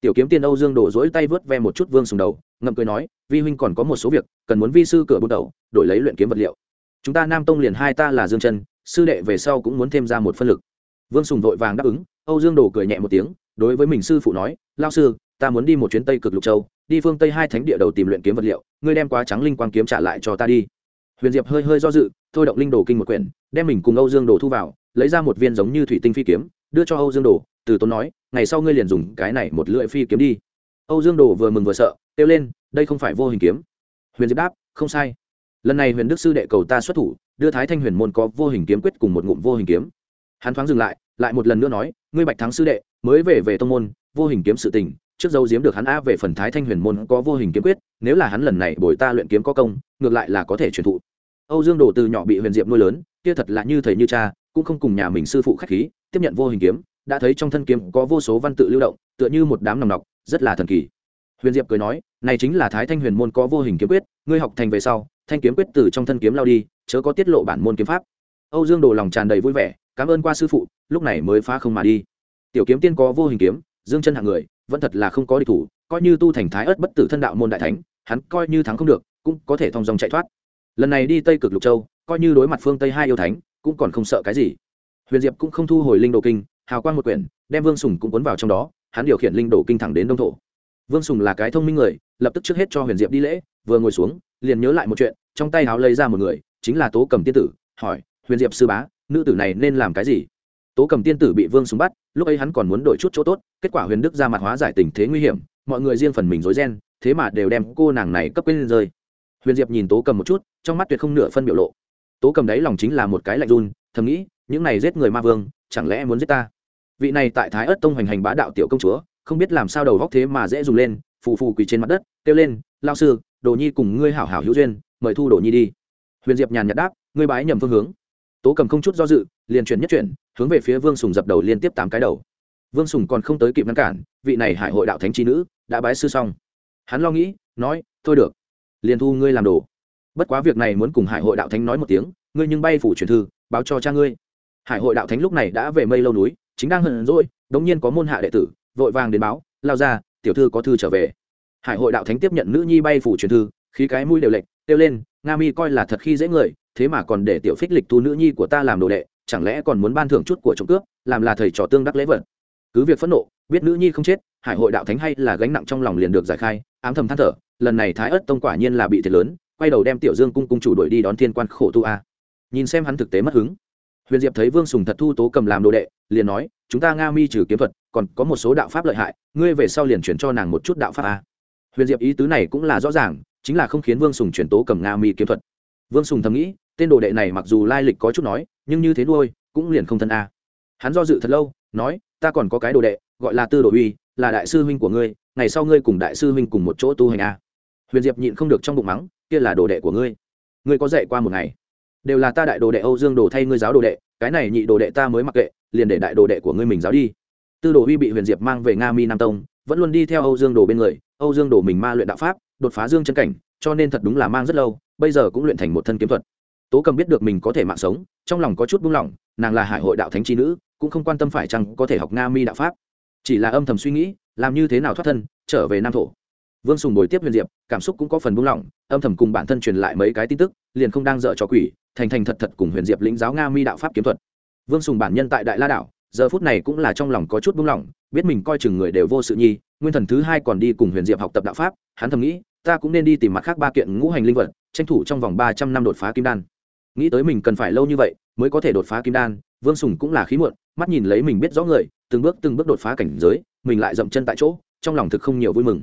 Tiểu kiếm tiên âu dương đổ dỗi tay vớt ve một chút vương sùng đầu, ngậm cười nói, vi huynh còn có một số việc, cần muốn vi sư cửa bút đầu, đổi lấy luyện kiếm vật liệu. Chúng ta nam tông liền hai ta là dương chân, sư đệ về sau cũng muốn thêm ra một phân lực. Vương sùng vội vàng đáp ứng, âu dương đổ cười nhẹ một tiếng đối với mình sư phụ nói lao sư, ta muốn đi một chuyến tây cực lục châu, đi phương tây hai thánh địa đầu tìm luyện kiếm vật liệu, ngươi đem quá trắng linh quang kiếm trả lại cho ta đi. Huyền diệp hơi hơi do dự, thôi động linh đồ kinh một quyển, đem mình cùng âu dương đồ thu vào, lấy ra một viên giống như thủy tinh phi kiếm, đưa cho âu dương đồ, từ tốn nói, ngày sau ngươi liền dùng cái này một lưỡi phi kiếm đi. Âu dương đồ vừa mừng vừa sợ, kêu lên, đây không phải vô hình kiếm. Huyền diệp đáp, không sai. Lần này huyền đức sư đệ cầu ta xuất thủ, đưa thái thanh huyền môn có vô hình kiếm quyết cùng một ngụm vô hình kiếm. Hắn thoáng dừng lại lại một lần nữa nói, ngươi bạch thắng sư đệ mới về về tông môn, vô hình kiếm sự tình, trước dấu diếm được hắn a về phần thái thanh huyền môn có vô hình kiếm quyết, nếu là hắn lần này bồi ta luyện kiếm có công, ngược lại là có thể truyền thụ. Âu dương đồ từ nhỏ bị huyền diệp nuôi lớn, kia thật là như thầy như cha, cũng không cùng nhà mình sư phụ khách khí, tiếp nhận vô hình kiếm, đã thấy trong thân kiếm có vô số văn tự lưu động, tựa như một đám nòng nọc, rất là thần kỳ. Huyền diệp cười nói, này chính là thái thanh huyền môn có vô hình kiếm quyết, ngươi học thành về sau, thanh kiếm quyết từ trong thân kiếm lao đi, chớ có tiết lộ bản môn kiếm pháp. Âu dương đồ lòng tràn đầy vui vẻ, cảm ơn qua sư phụ, lúc này mới phá không mà đi tiểu kiếm tiên có vô hình kiếm, dương chân hạng người, vẫn thật là không có địch thủ, coi như tu thành thái ớt bất tử thân đạo môn đại thánh, hắn coi như thắng không được, cũng có thể thong dòng chạy thoát. Lần này đi tây cực lục châu, coi như đối mặt phương tây hai yêu thánh, cũng còn không sợ cái gì. Huyền diệp cũng không thu hồi linh đồ kinh, hào quang một quyển, đem vương sùng cũng cuốn vào trong đó, hắn điều khiển linh đồ kinh thẳng đến đông thổ. Vương sùng là cái thông minh người, lập tức trước hết cho huyền diệp đi lễ, vừa ngồi xuống, liền nhớ lại một chuyện, trong tay háo lấy ra một người, chính là tố cầm tiên tử, hỏi, huyền diệp sư bá, nữ tử này nên làm cái gì? Tố cầm tiên tử bị vương súng bắt, lúc ấy hắn còn muốn đổi chút chỗ tốt, kết quả huyền đức ra mặt hóa giải tình thế nguy hiểm, mọi người riêng phần mình rối ren, thế mà đều đem cô nàng này cấp lên rơi. Huyền diệp nhìn tố cầm một chút, trong mắt tuyệt không nửa phân biểu lộ. Tố cầm đấy lòng chính là một cái lạnh run, thầm nghĩ, những này giết người ma vương, chẳng lẽ muốn giết ta? Vị này tại thái ất tông hành hành bá đạo tiểu công chúa, không biết làm sao đầu góc thế mà dễ dùng lên, phù phù quỳ trên mặt đất, kêu lên lao sư, đồ nhi cùng ngươi hảo hảo hữu duyên, mời thu đồ nhi đi. Huyền diệp nhàn nhạt đáp, ngươi bái nhầm phương hướng. Tố cầm không chút do dự, liền chuyển nhất chuyển hướng về phía vương sùng dập đầu liên tiếp tám cái đầu. Vương sùng còn không tới kịp ngăn cản, vị này hải hội đạo thánh trí nữ đã bái sư xong. Hắn lo nghĩ, nói, thôi được, liền thu ngươi làm đồ. Bất quá việc này muốn cùng hải hội đạo thánh nói một tiếng, ngươi nhưng bay phủ truyền thư, báo cho cha ngươi. Hải hội đạo thánh lúc này đã về mây lâu núi, chính đang hận rỗi đống nhiên có môn hạ đệ tử, vội vàng đến báo, lao ra, tiểu thư có thư trở về. Hải hội đạo thánh tiếp nhận nữ nhi bay phủ truyền thư, khí cái mũi đều lệch, kêu lên, nga mi coi là thật khi dễ người, thế mà còn để tiểu phích lịch thu nữ nhi của ta làm đồ đệ chẳng lẽ còn muốn ban thưởng chút của trộm cướp, làm là thầy trò tương đắc lễ vật? Cứ việc phẫn nộ, biết nữ nhi không chết, hải hội đạo thánh hay là gánh nặng trong lòng liền được giải khai, ám thầm than thở, lần này thái ất tông quả nhiên là bị thiệt lớn, quay đầu đem tiểu dương cung cung chủ đuổi đi đón thiên quan khổ tu a. Nhìn xem hắn thực tế mất hứng, huyền diệp thấy vương sùng thật thu tố cầm làm đồ đệ, liền nói, chúng ta nga mi trừ kiếm thuật, còn có một số đạo pháp lợi hại, ngươi về sau liền chuyển cho nàng một chút đạo pháp a. Huyền diệp ý tứ này cũng là rõ ràng, chính là không khiến vương sùng chuyển tố cầm nga mi kiếm thuật. Vương sùng thầm nghĩ, tên đồ đệ này mặc dù lai lịch có chút nói nhưng như thế nuôi cũng liền không thân a. Hắn do dự thật lâu, nói, ta còn có cái đồ đệ, gọi là tư đồ uy, là đại sư huynh của ngươi, ngày sau ngươi cùng đại sư huynh cùng một chỗ tu hành a. Huyền diệp nhịn không được trong bụng mắng, kia là đồ đệ của ngươi. Ngươi có dạy qua một ngày. Đều là ta đại đồ đệ âu dương đồ thay ngươi giáo đồ đệ, cái này nhị đồ đệ ta mới mặc kệ, liền để đại đồ đệ của ngươi mình giáo đi. Tư đồ huy bị huyền diệp mang về nga mi nam tông, vẫn luôn đi theo âu dương đồ bên người, âu dương đồ mình ma luyện đạo pháp, đột phá dương chân cảnh, cho nên thật đúng là mang rất lâu, bây giờ cũng luyện thành một thân kiếm thuật tố cầm biết được mình có thể mạng sống, trong lòng có chút buông lỏng, nàng là hải hội đạo thánh trí nữ, cũng không quan tâm phải chăng có thể học nga mi đạo pháp. Chỉ là âm thầm suy nghĩ, làm như thế nào thoát thân, trở về nam thổ. Vương sùng bồi tiếp huyền diệp, cảm xúc cũng có phần buông lỏng, âm thầm cùng bản thân truyền lại mấy cái tin tức, liền không đang dở cho quỷ, thành thành thật thật cùng huyền diệp lĩnh giáo nga mi đạo pháp kiếm thuật. Vương sùng bản nhân tại đại la đảo, giờ phút này cũng là trong lòng có chút buông lỏng, biết mình coi chừng người đều vô sự nhi, nguyên thần thứ hai còn đi cùng huyền diệp học tập đạo pháp, hắn thầm nghĩ, ta cũng nên đi tìm mặt khác ba kiện ngũ hành linh vật, tranh thủ trong vòng ba trăm năm đột phá kim đan nghĩ tới mình cần phải lâu như vậy mới có thể đột phá kim đan, vương sùng cũng là khí muộn, mắt nhìn lấy mình biết rõ người, từng bước từng bước đột phá cảnh giới, mình lại dậm chân tại chỗ, trong lòng thực không nhiều vui mừng.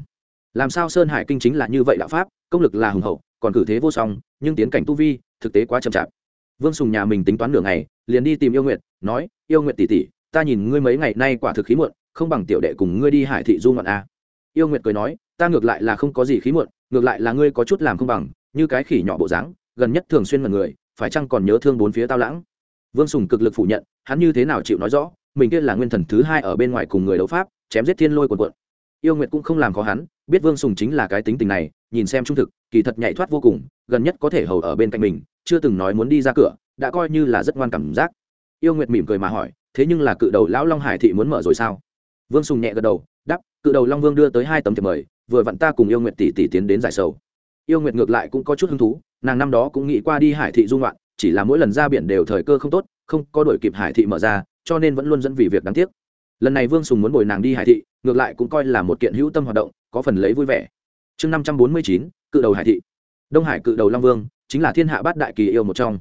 Làm sao sơn hải kinh chính là như vậy đạo pháp, công lực là hùng hậu, còn cử thế vô song, nhưng tiến cảnh tu vi, thực tế quá chậm chạp. Vương sùng nhà mình tính toán nửa ngày, liền đi tìm yêu nguyện nói, yêu nguyện tỷ tỷ, ta nhìn ngươi mấy ngày nay quả thực khí muộn, không bằng tiểu đệ cùng ngươi đi hải thị du ngoạn a. Yêu nguyệt cười nói, ta ngược lại là không có gì khí muộn, ngược lại là ngươi có chút làm không bằng, như cái khỉ nhỏ bộ dáng, gần nhất thường xuyên mật người phải chăng còn nhớ thương bốn phía tao lãng? Vương sùng cực lực phủ nhận, hắn như thế nào chịu nói rõ, mình kia là nguyên thần thứ hai ở bên ngoài cùng người đấu pháp, chém giết thiên lôi quần quận yêu nguyệt cũng không làm khó hắn, biết vương sùng chính là cái tính tình này, nhìn xem trung thực, kỳ thật nhạy thoát vô cùng, gần nhất có thể hầu ở bên cạnh mình, chưa từng nói muốn đi ra cửa, đã coi như là rất ngoan cảm giác. Yêu nguyệt mỉm cười mà hỏi, thế nhưng là cự đầu lão long hải thị muốn mở rồi sao? Vương sùng nhẹ gật đầu đắp cự đầu long vương đưa tới hai tấm thiệp mời, vừa vặn ta cùng yêu nguyệt tỷ tỷ tiến đến giải sầu. Yêu nguyệt ngược lại cũng có chút hứng thú nàng năm đó cũng nghĩ qua đi hải thị dung loạn chỉ là mỗi lần ra biển đều thời cơ không tốt, không có đổi kịp hải thị mở ra, cho nên vẫn luôn dẫn vì việc đáng tiếc. Lần này vương sùng muốn bồi nàng đi hải thị, ngược lại cũng coi là một kiện hữu tâm hoạt động, có phần lấy vui vẻ. Chương năm trăm bốn mươi chín, cự đầu hải thị. Đông hải cự đầu long vương, chính là thiên hạ bát đại kỳ yêu một trong.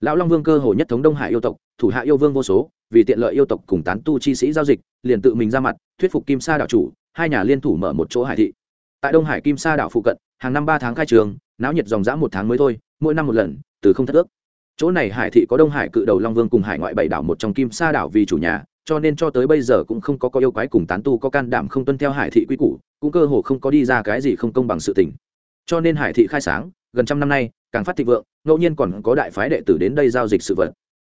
Lão long vương cơ hồ nhất thống đông hải yêu tộc, thủ hạ yêu vương vô số, vì tiện lợi yêu tộc cùng tán tu chi sĩ giao dịch, liền tự mình ra mặt, thuyết phục kim sa đạo chủ, hai nhà liên thủ mở một chỗ hải thị tại đông hải kim sa đảo phụ cận, hàng năm ba tháng khai trường, náo nhiệt dòng dã một tháng mới thôi, mỗi năm một lần, từ không thất ước. Chỗ này hải thị có đông hải cự đầu long vương cùng hải ngoại bảy đảo một trong kim sa đảo vì chủ nhà, cho nên cho tới bây giờ cũng không có có yêu quái cùng tán tu có can đảm không tuân theo hải thị quy củ, cũng cơ hồ không có đi ra cái gì không công bằng sự tình. Cho nên hải thị khai sáng, gần trăm năm nay, càng phát thịnh vượng, ngẫu nhiên còn có đại phái đệ tử đến đây giao dịch sự vật.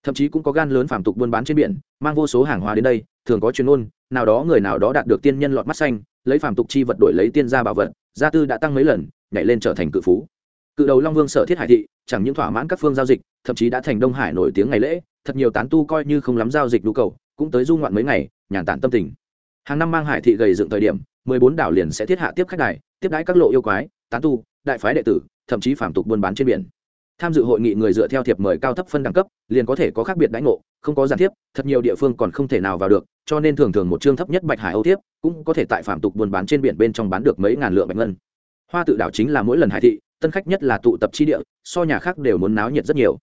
Thậm chí cũng có gan lớn phàm tục buôn bán trên biển, mang vô số hàng hóa đến đây, thường có chuyên môn, nào đó người nào đó đạt được tiên nhân lọt mắt xanh lấy phàm tục chi vật đổi lấy tiên gia bảo vật, gia tư đã tăng mấy lần, nhảy lên trở thành cự phú. Cự đầu long vương sở thiết hải thị, chẳng những thỏa mãn các phương giao dịch, thậm chí đã thành đông hải nổi tiếng ngày lễ, thật nhiều tán tu coi như không lắm giao dịch nhu cầu, cũng tới du ngoạn mấy ngày, nhàn tản tâm tình. Hàng năm mang hải thị gầy dựng thời điểm, mười bốn đảo liền sẽ thiết hạ tiếp khách đài, tiếp đãi các lộ yêu quái, tán tu, đại phái đệ tử, thậm chí phàm tục buôn bán trên biển tham dự hội nghị người dựa theo thiệp mời cao thấp phân đẳng cấp, liền có thể có khác biệt đãi ngộ, không có gián tiếp, thật nhiều địa phương còn không thể nào vào được, cho nên thường thường một chương thấp nhất bạch hải âu tiếp cũng có thể tại phạm tục buôn bán trên biển bên trong bán được mấy ngàn lượng bạch ngân. Hoa tự đảo chính là mỗi lần hải thị, tân khách nhất là tụ tập chi địa, so nhà khác đều muốn náo nhiệt rất nhiều.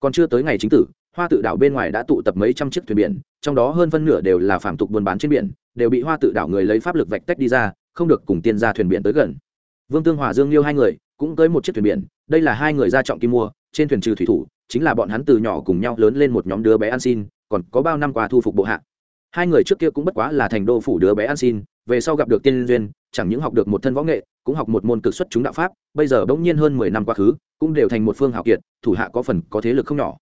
Còn chưa tới ngày chính tử, hoa tự đảo bên ngoài đã tụ tập mấy trăm chiếc thuyền biển, trong đó hơn phân nửa đều là phạm tục buôn bán trên biển, đều bị hoa tự đảo người lấy pháp lực vạch tách đi ra, không được cùng tiên gia thuyền biển tới gần. Vương tương hòa dương liêu hai người cũng tới một chiếc thuyền biển, đây là hai người ra trọng kim mua, trên thuyền trừ thủy thủ, chính là bọn hắn từ nhỏ cùng nhau lớn lên một nhóm đứa bé ăn xin, còn có bao năm qua thu phục bộ hạ. Hai người trước kia cũng bất quá là thành đô phủ đứa bé ăn xin, về sau gặp được tiên duyên, chẳng những học được một thân võ nghệ, cũng học một môn cực xuất chúng đạo pháp, bây giờ bỗng nhiên hơn mười năm quá khứ, cũng đều thành một phương hào kiệt, thủ hạ có phần có thế lực không nhỏ.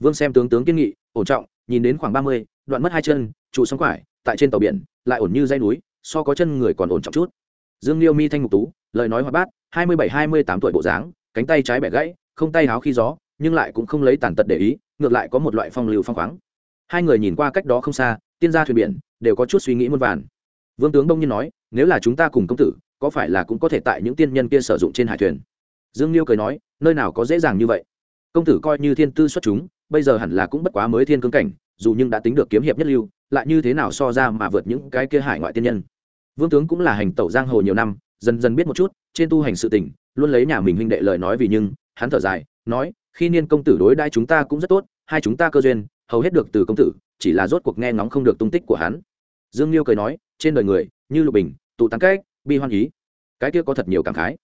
Vương xem tướng tướng kiên nghị, ổn trọng, nhìn đến khoảng ba mươi, đoạn mất hai chân, trụ sống quải, tại trên tàu biển, lại ổn như dây núi, so có chân người còn ổn trọng chút dương liêu mi thanh ngục tú, lời nói hoạt bát, hai mươi bảy, hai mươi tám tuổi bộ dáng, cánh tay trái bẻ gãy, không tay háo khi gió, nhưng lại cũng không lấy tàn tật để ý, ngược lại có một loại phong lưu phong khoáng. Hai người nhìn qua cách đó không xa, tiên gia thuyền biển, đều có chút suy nghĩ muôn vàn. Vương tướng đông nhiên nói, nếu là chúng ta cùng công tử, có phải là cũng có thể tại những tiên nhân kia sử dụng trên hải thuyền? Dương liêu cười nói, nơi nào có dễ dàng như vậy. Công tử coi như thiên tư xuất chúng, bây giờ hẳn là cũng bất quá mới thiên cương cảnh, dù nhưng đã tính được kiếm hiệp nhất lưu, lại như thế nào so ra mà vượt những cái kia hải ngoại tiên nhân? Vương tướng cũng là hành tẩu giang hồ nhiều năm, dần dần biết một chút, trên tu hành sự tình, luôn lấy nhà mình huynh đệ lời nói vì nhưng, hắn thở dài, nói, khi niên công tử đối đãi chúng ta cũng rất tốt, hai chúng ta cơ duyên, hầu hết được từ công tử, chỉ là rốt cuộc nghe ngóng không được tung tích của hắn. Dương liêu cười nói, trên đời người, như lục bình, tụ tán cách, bi hoan ý, cái kia có thật nhiều cảm khái.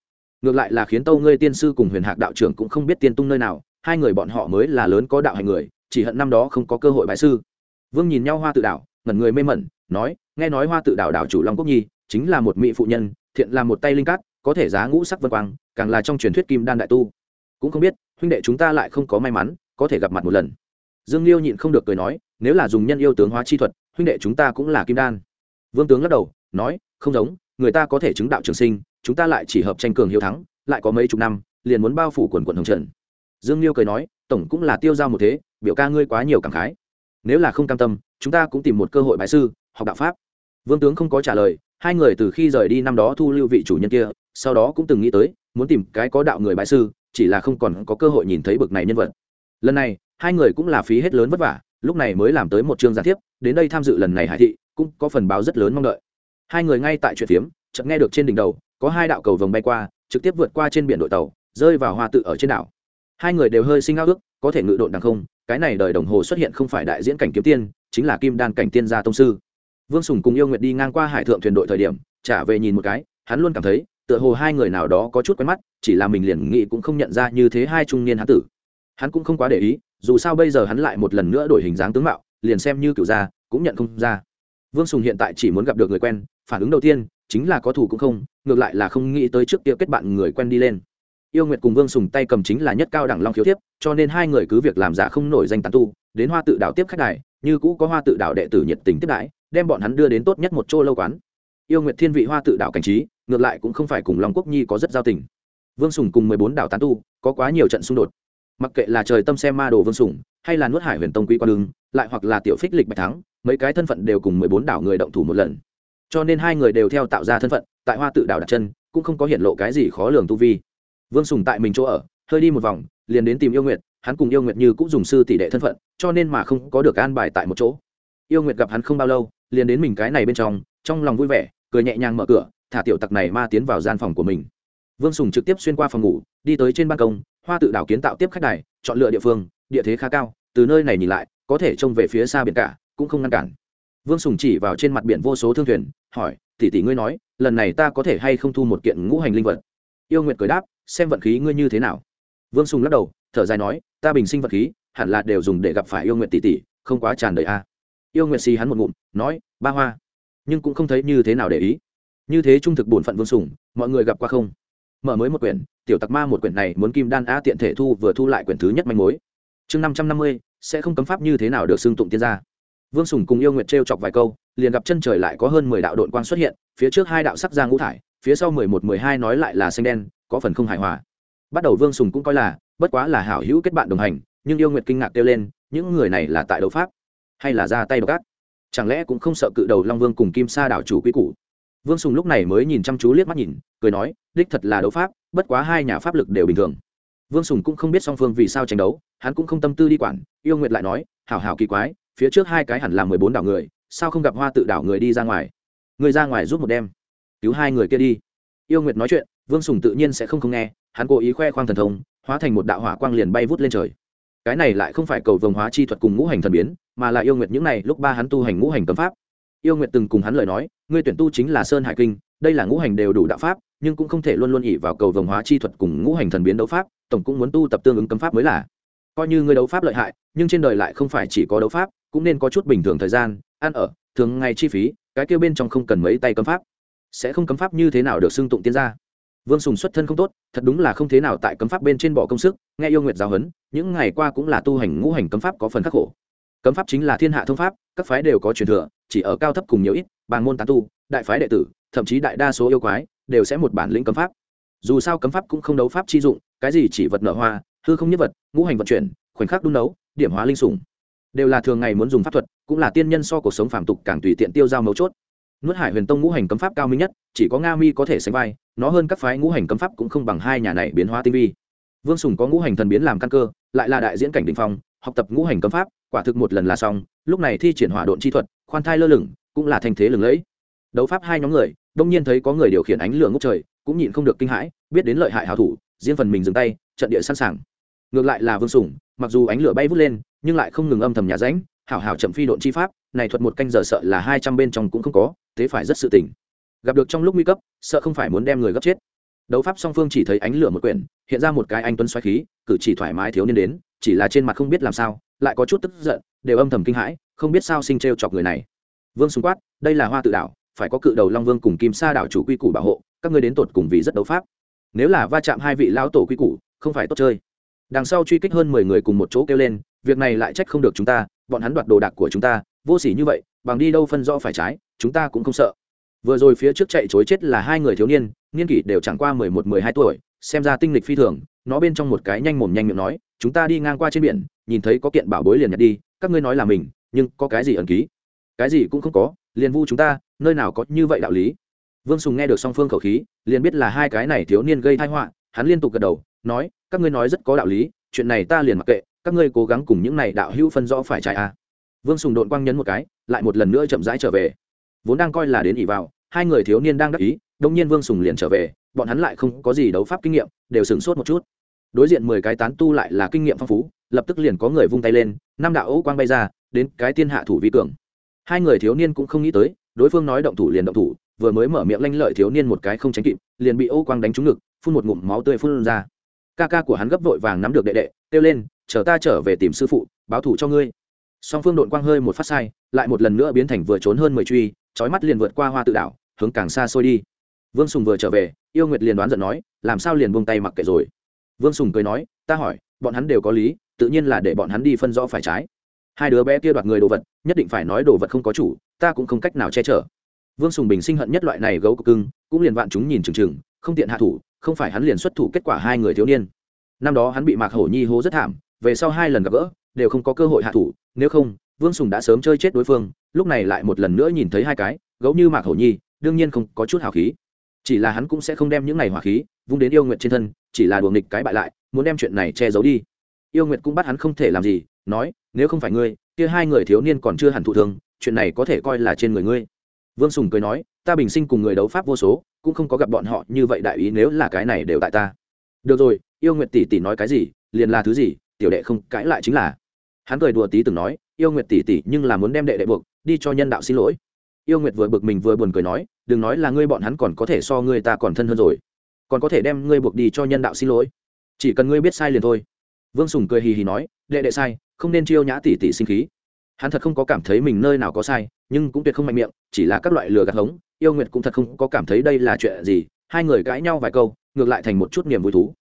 Ngược lại là khiến tâu ngươi tiên sư cùng huyền hạc đạo trưởng cũng không biết tiên tung nơi nào, hai người bọn họ mới là lớn có đạo hành người, chỉ hận năm đó không có cơ hội bái sư. Vương nhìn nhau hoa tự đạo, ngẩn người mê mẩn, nói nghe nói hoa tự Đảo đảo chủ long quốc nhi, chính là một mỹ phụ nhân, thiện là một tay linh cát, có thể giá ngũ sắc vân quang, càng là trong truyền thuyết kim đan đại tu. Cũng không biết, huynh đệ chúng ta lại không có may mắn, có thể gặp mặt một lần. Dương liêu nhịn không được cười nói, nếu là dùng nhân yêu tướng hóa chi thuật, huynh đệ chúng ta cũng là kim đan. Vương tướng lắc đầu, nói, không giống, người ta có thể chứng đạo trường sinh, chúng ta lại chỉ hợp tranh cường hiếu thắng, lại có mấy chục năm, liền muốn bao phủ quần quận hồng trần. Dương liêu cười nói, tổng cũng là tiêu giao một thế, biểu ca ngươi quá nhiều cảm khái. Nếu là không cam tâm, chúng ta cũng tìm một cơ hội bái sư, học đạo pháp vương tướng không có trả lời, hai người từ khi rời đi năm đó thu lưu vị chủ nhân kia, sau đó cũng từng nghĩ tới, muốn tìm cái có đạo người bại sư, chỉ là không còn có cơ hội nhìn thấy bực này nhân vật. Lần này, hai người cũng là phí hết lớn vất vả, lúc này mới làm tới một chương gián tiếp đến đây tham dự lần này hải thị, cũng có phần báo rất lớn mong đợi. Hai người ngay tại chuyện phiếm, chợt nghe được trên đỉnh đầu, có hai đạo cầu vồng bay qua, trực tiếp vượt qua trên biển đội tàu, rơi vào hoa tự ở trên đảo. Hai người đều hơi sinh ao ước, có thể ngự độn đằng không, cái này đời đồng hồ xuất hiện không phải đại diễn cảnh kiếm tiên, chính là kim đan cảnh tiên gia tông sư vương sùng cùng yêu nguyệt đi ngang qua hải thượng thuyền đội thời điểm, trả về nhìn một cái, hắn luôn cảm thấy, tựa hồ hai người nào đó có chút quen mắt, chỉ là mình liền nghĩ cũng không nhận ra như thế hai trung niên hán tử. Hắn cũng không quá để ý, dù sao bây giờ hắn lại một lần nữa đổi hình dáng tướng mạo, liền xem như kiểu gia, cũng nhận không ra. Vương sùng hiện tại chỉ muốn gặp được người quen, phản ứng đầu tiên, chính là có thù cũng không, ngược lại là không nghĩ tới trước kia kết bạn người quen đi lên. Yêu nguyệt cùng vương sùng tay cầm chính là nhất cao đẳng long khiếu thiếp, cho nên hai người cứ việc làm giả không nổi danh tàn tu, đến hoa tự đảo tiếp khách đài, như cũ có hoa tự đảo đệ tử nhiệt tình tiếp đãi đem bọn hắn đưa đến tốt nhất một chỗ lâu quán. Yêu nguyệt thiên vị hoa tự đảo cảnh trí, ngược lại cũng không phải cùng long quốc nhi có rất giao tình. Vương sùng cùng mười bốn đảo tán tu, có quá nhiều trận xung đột. Mặc kệ là trời tâm xem ma đồ vương sùng, hay là nuốt hải huyền tông quý quan đường lại hoặc là tiểu phích lịch bạch thắng, mấy cái thân phận đều cùng mười bốn đảo người động thủ một lần. Cho nên hai người đều theo tạo ra thân phận, tại hoa tự đảo đặt chân, cũng không có hiện lộ cái gì khó lường tu vi. Vương sùng tại mình chỗ ở, hơi đi một vòng, liền đến tìm yêu nguyệt, hắn cùng yêu nguyệt như cũng dùng sư tỷ đệ thân phận, cho nên mà không có được an bài tại một chỗ. Yêu nguyệt gặp hắn không bao lâu liền đến mình cái này bên trong trong lòng vui vẻ, cười nhẹ nhàng mở cửa, thả tiểu tặc này ma tiến vào gian phòng của mình. Vương sùng trực tiếp xuyên qua phòng ngủ, đi tới trên ban công, hoa tự đảo kiến tạo tiếp khách đài, chọn lựa địa phương, địa thế khá cao, từ nơi này nhìn lại, có thể trông về phía xa biển cả, cũng không ngăn cản. Vương sùng chỉ vào trên mặt biển vô số thương thuyền, hỏi, tỷ tỷ ngươi nói, lần này ta có thể hay không thu một kiện ngũ hành linh vật? Yêu nguyệt cười đáp, xem vận khí ngươi như thế nào. Vương sùng lắc đầu, thở dài nói, ta bình sinh vật khí, hẳn là đều dùng để gặp phải yêu nguyệt tỷ tỷ, không quá tràn đầy a yêu nguyệt xì hắn một ngụm, nói, ba hoa, nhưng cũng không thấy như thế nào để ý. Như thế trung thực bổn phận vương sùng mọi người gặp qua không? Mở mới một quyển, tiểu tặc ma một quyển này muốn kim đan a tiện thể thu vừa thu lại quyển thứ nhất manh mối. Chương năm trăm năm mươi, sẽ không cấm pháp như thế nào được xưng tụng tiên gia. Vương sùng cùng yêu nguyệt t r e o chọc vài câu, liền gặp chân trời lại có hơn mười đạo đội quang xuất hiện, phía trước hai đạo sắc ra ngũ thải, phía sau mười một, mười hai nói lại là xanh đen, có phần không hài hòa. Bắt đầu vương sùng cũng coi là, bất quá là hảo hữu kết bạn đồng hành, nhưng yêu nguyệt kinh ngạc kêu lên, những người này là tại đấu pháp hay là ra tay đ gác, chẳng lẽ cũng không sợ cự đầu long vương cùng kim sa đảo chủ quy củ? Vương sùng lúc này mới nhìn chăm chú liếc mắt nhìn cười nói đích thật là đấu pháp bất quá hai nhà pháp lực đều bình thường. Vương sùng cũng không biết song phương vì sao tranh đấu hắn cũng không tâm tư đi quản yêu nguyệt lại nói hảo hảo kỳ quái phía trước hai cái hẳn là mười bốn đảo người sao không gặp hoa tự đảo người đi ra ngoài? Người ra ngoài giúp một đêm. Cứu hai người kia đi. Yêu nguyệt nói chuyện vương sùng tự nhiên sẽ không không nghe hắn cố ý khoe khoang thần thông hóa thành một đạo hỏa quang liền bay vút lên trời. Cái này lại không phải cầu vồng hóa chi thuật cùng ngũ hành thần biến mà là yêu nguyệt những này lúc ba hắn tu hành ngũ hành cấm pháp. Yêu nguyệt từng cùng hắn lời nói, ngươi tuyển tu chính là sơn hải kinh, đây là ngũ hành đều đủ đạo pháp, nhưng cũng không thể luôn luôn ỉ vào cầu vồng hóa chi thuật cùng ngũ hành thần biến đấu pháp, tổng cũng muốn tu tập tương ứng cấm pháp mới là. Coi như ngươi đấu pháp lợi hại, nhưng trên đời lại không phải chỉ có đấu pháp, cũng nên có chút bình thường thời gian, ăn ở, thường ngày chi phí, cái kêu bên trong không cần mấy tay cấm pháp. Sẽ không cấm pháp như thế nào được xưng tụng tiên gia. Vương sùng xuất thân không tốt, thật đúng là không thế nào tại cấm pháp bên trên bỏ công sức, nghe yêu nguyệt giáo huấn, những ngày qua cũng là tu hành ngũ hành cấm pháp có phần khắc khổ cấm pháp chính là thiên hạ thông pháp, các phái đều có truyền thừa, chỉ ở cao thấp cùng nhiều ít bàn môn tán tu, đại phái đệ tử, thậm chí đại đa số yêu quái, đều sẽ một bản lĩnh cấm pháp. Dù sao cấm pháp cũng không đấu pháp chi dụng, cái gì chỉ vật nở hoa, hư không nhất vật, ngũ hành vận chuyển, khoảnh khắc đun nấu, điểm hóa linh sủng, đều là thường ngày muốn dùng pháp thuật, cũng là tiên nhân so cuộc sống phàm tục càng tùy tiện tiêu giao mấu chốt. Nuốt hải huyền tông ngũ hành cấm pháp cao minh nhất, chỉ có nga mi có thể sánh vai, nó hơn các phái ngũ hành cấm pháp cũng không bằng hai nhà này biến hóa tinh vi. Vương sùng có ngũ hành thần biến làm căn cơ, lại là đại diễn cảnh đình phong học tập ngũ hành cấm pháp, quả thực một lần là xong, lúc này thi triển hỏa độn chi thuật, khoan thai lơ lửng, cũng là thành thế lừng lẫy. Đấu pháp hai nhóm người, đông nhiên thấy có người điều khiển ánh lửa ngốc trời, cũng nhịn không được kinh hãi, biết đến lợi hại hảo thủ, riêng phần mình dừng tay, trận địa sẵn sàng. Ngược lại là vương sủng mặc dù ánh lửa bay vút lên, nhưng lại không ngừng âm thầm nhà ránh hảo hảo chậm phi độn chi pháp, này thuật một canh giờ sợ là hai trăm bên trong cũng không có, thế phải rất sự tỉnh gặp được trong lúc nguy cấp, sợ không phải muốn đem người gấp chết. Đấu pháp song phương chỉ thấy ánh lửa một quyển, hiện ra một cái anh tuấn xoáy khí, cử chỉ thoải mái thiếu niên đến chỉ là trên mặt không biết làm sao, lại có chút tức giận, đều âm thầm kinh hãi, không biết sao sinh t chọc người này. Vương xung quát, đây là hoa tự đảo, phải có cự đầu long vương cùng kim sa đảo chủ quy củ bảo hộ, các ngươi đến tột cùng vì rất đấu pháp. Nếu là va chạm hai vị lão tổ quy củ, không phải tốt chơi. Đằng sau truy kích hơn mười người cùng một chỗ kêu lên, việc này lại trách không được chúng ta, bọn hắn đoạt đồ đạc của chúng ta, vô s ỉ như vậy, bằng đi đâu phân rõ phải trái, chúng ta cũng không sợ. Vừa rồi phía trước chạy chối chết là hai người thiếu niên niên kỷ đều chẳng qua mười một, mười hai tuổi xem ra tinh lịch phi thường, nó bên trong một cái nhanh mồm nhanh miệng nói, chúng ta đi ngang qua trên biển, nhìn thấy có kiện bảo bối liền nhặt đi, các ngươi nói là mình, nhưng có cái gì ẩn ký? Cái gì cũng không có, liền vu chúng ta, nơi nào có như vậy đạo lý? Vương sùng nghe được song phương khẩu khí, liền biết là hai cái này thiếu niên gây thai họa, hắn liên tục gật đầu, nói, các ngươi nói rất có đạo lý, chuyện này ta liền mặc kệ, các ngươi cố gắng cùng những này đạo hữu phân rõ phải trái à. vương sùng đội quang nhấn một cái, lại một lần nữa chậm rãi trở về. Vốn đang coi là đến ỉ vào, hai người thiếu niên đang đắc ý đông nhiên vương sùng liền trở về, bọn hắn lại không có gì đấu pháp kinh nghiệm, đều sửng sốt một chút. Đối diện mười cái tán tu lại là kinh nghiệm phong phú, lập tức liền có người vung tay lên, năm đạo ấu quang bay ra, đến cái tiên hạ thủ vi cường. Hai người thiếu niên cũng không nghĩ tới, đối phương nói động thủ liền động thủ, vừa mới mở miệng lanh lợi thiếu niên một cái không tránh kịp, liền bị ô quang đánh trúng ngực, phun một ngụm máu tươi phun ra. Ca ca của hắn gấp vội vàng nắm được đệ đệ, kêu lên, chờ ta trở về tìm sư phụ, báo thủ cho ngươi. Song phương đội quang hơi một phát sai, lại một lần nữa biến thành vừa trốn hơn mười truy trói mắt liền vượt qua hoa tự đảo, hướng càng xa xôi đi vương sùng vừa trở về, yêu nguyệt liền đoán giận nói, làm sao liền buông tay mặc kệ rồi? Vương sùng cười nói, ta hỏi, bọn hắn đều có lý, tự nhiên là để bọn hắn đi phân rõ phải trái. Hai đứa bé kia đoạt người đồ vật, nhất định phải nói đồ vật không có chủ, ta cũng không cách nào che chở. Vương sùng bình sinh hận nhất loại này gấu cực cưng, cũng liền vạn chúng nhìn chừng chừng, không tiện hạ thủ, không phải hắn liền xuất thủ kết quả hai người thiếu niên. Năm đó hắn bị mạc hổ nhi hố rất thảm, về sau hai lần gặp gỡ, đều không có cơ hội hạ thủ, nếu không, vương sùng đã sớm chơi chết đối phương, lúc này lại một lần nữa nhìn thấy hai cái, gấu như mạc hổ nhi, đương nhiên không có chút hào khí chỉ là hắn cũng sẽ không đem những này hỏa khí vung đến yêu nguyện trên thân, chỉ là đùa nghịch cái bại lại, muốn đem chuyện này che giấu đi. Yêu nguyệt cũng bắt hắn không thể làm gì, nói, nếu không phải ngươi, kia hai người thiếu niên còn chưa hẳn thụ thương, chuyện này có thể coi là trên người ngươi. Vương sùng cười nói, ta bình sinh cùng người đấu pháp vô số, cũng không có gặp bọn họ như vậy đại ý nếu là cái này đều tại ta. Được rồi, yêu nguyệt tỷ tỷ nói cái gì, liền là thứ gì, tiểu đệ không cãi lại chính là. Hắn cười đùa tí từng nói, yêu nguyệt tỷ tỷ nhưng là muốn đem đệ đệ buộc, đi cho nhân đạo xin lỗi. Yêu nguyệt vừa bực mình vừa buồn cười nói đừng nói là ngươi bọn hắn còn có thể so ngươi ta còn thân hơn rồi. Còn có thể đem ngươi buộc đi cho nhân đạo xin lỗi. Chỉ cần ngươi biết sai liền thôi. Vương sùng cười hì hì nói, đệ đệ sai, không nên chiêu nhã tỷ tỷ sinh khí. Hắn thật không có cảm thấy mình nơi nào có sai, nhưng cũng tuyệt không mạnh miệng, chỉ là các loại lừa gạt hống, yêu nguyệt cũng thật không có cảm thấy đây là chuyện gì, hai người cãi nhau vài câu, ngược lại thành một chút niềm vui thú.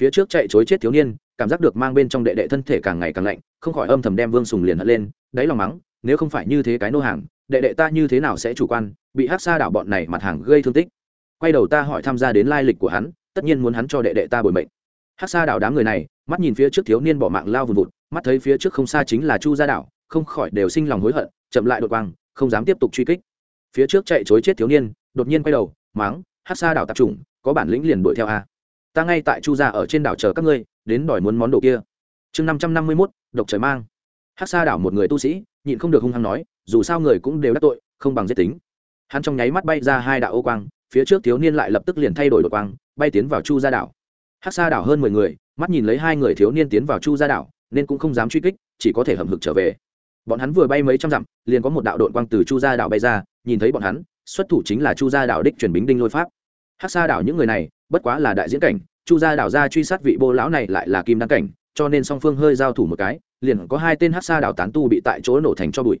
Phía trước chạy chối chết thiếu niên, cảm giác được mang bên trong đệ đệ thân thể càng ngày càng lạnh, không khỏi âm thầm đem vương sùng liền hất lên, đáy lòng mắng, nếu không phải như thế cái nô hàng đệ đệ ta như thế nào sẽ chủ quan, bị hát xa đảo bọn này mặt hàng gây thương tích. Quay đầu ta hỏi tham gia đến lai lịch của hắn, tất nhiên muốn hắn cho đệ đệ ta bồi mệnh. Hát xa đảo đám người này, mắt nhìn phía trước thiếu niên bỏ mạng lao vùn vụt, mắt thấy phía trước không xa chính là chu gia đảo, không khỏi đều sinh lòng hối hận, chậm lại đột quang, không dám tiếp tục truy kích. Phía trước chạy chối chết thiếu niên, đột nhiên quay đầu máng hát xa đảo tạp trùng có bản lĩnh liền đuổi theo a. Ta ngay tại chu gia ở trên đảo chờ các ngươi, đến đòi muốn món đồ kia. Chương năm trăm năm mươi mốt, độc trời mang. Hát xa đảo một người tu sĩ, nhịn không được hung hăng nói dù sao người cũng đều đắc tội, không bằng giết tính. Hắn trong nháy mắt bay ra hai đạo ô quang, phía trước thiếu niên lại lập tức liền thay đổi đội quang, bay tiến vào chu gia đảo. Hát xa đảo hơn mười người, mắt nhìn lấy hai người thiếu niên tiến vào chu gia đảo, nên cũng không dám truy kích, chỉ có thể hầm hực trở về. Bọn hắn vừa bay mấy trăm dặm, liền có một đạo đội quang từ chu gia đảo bay ra, nhìn thấy bọn hắn, xuất thủ chính là chu gia đảo đích truyền bính đinh lôi pháp. Hát xa đảo những người này, bất quá là đại diễn cảnh, chu gia đảo ra truy sát vị bô lão này lại là kim đăng cảnh, cho nên song phương hơi giao thủ một cái, liền có hai tên hát xa đảo tán tu bị tại chỗ nổ thành cho bụi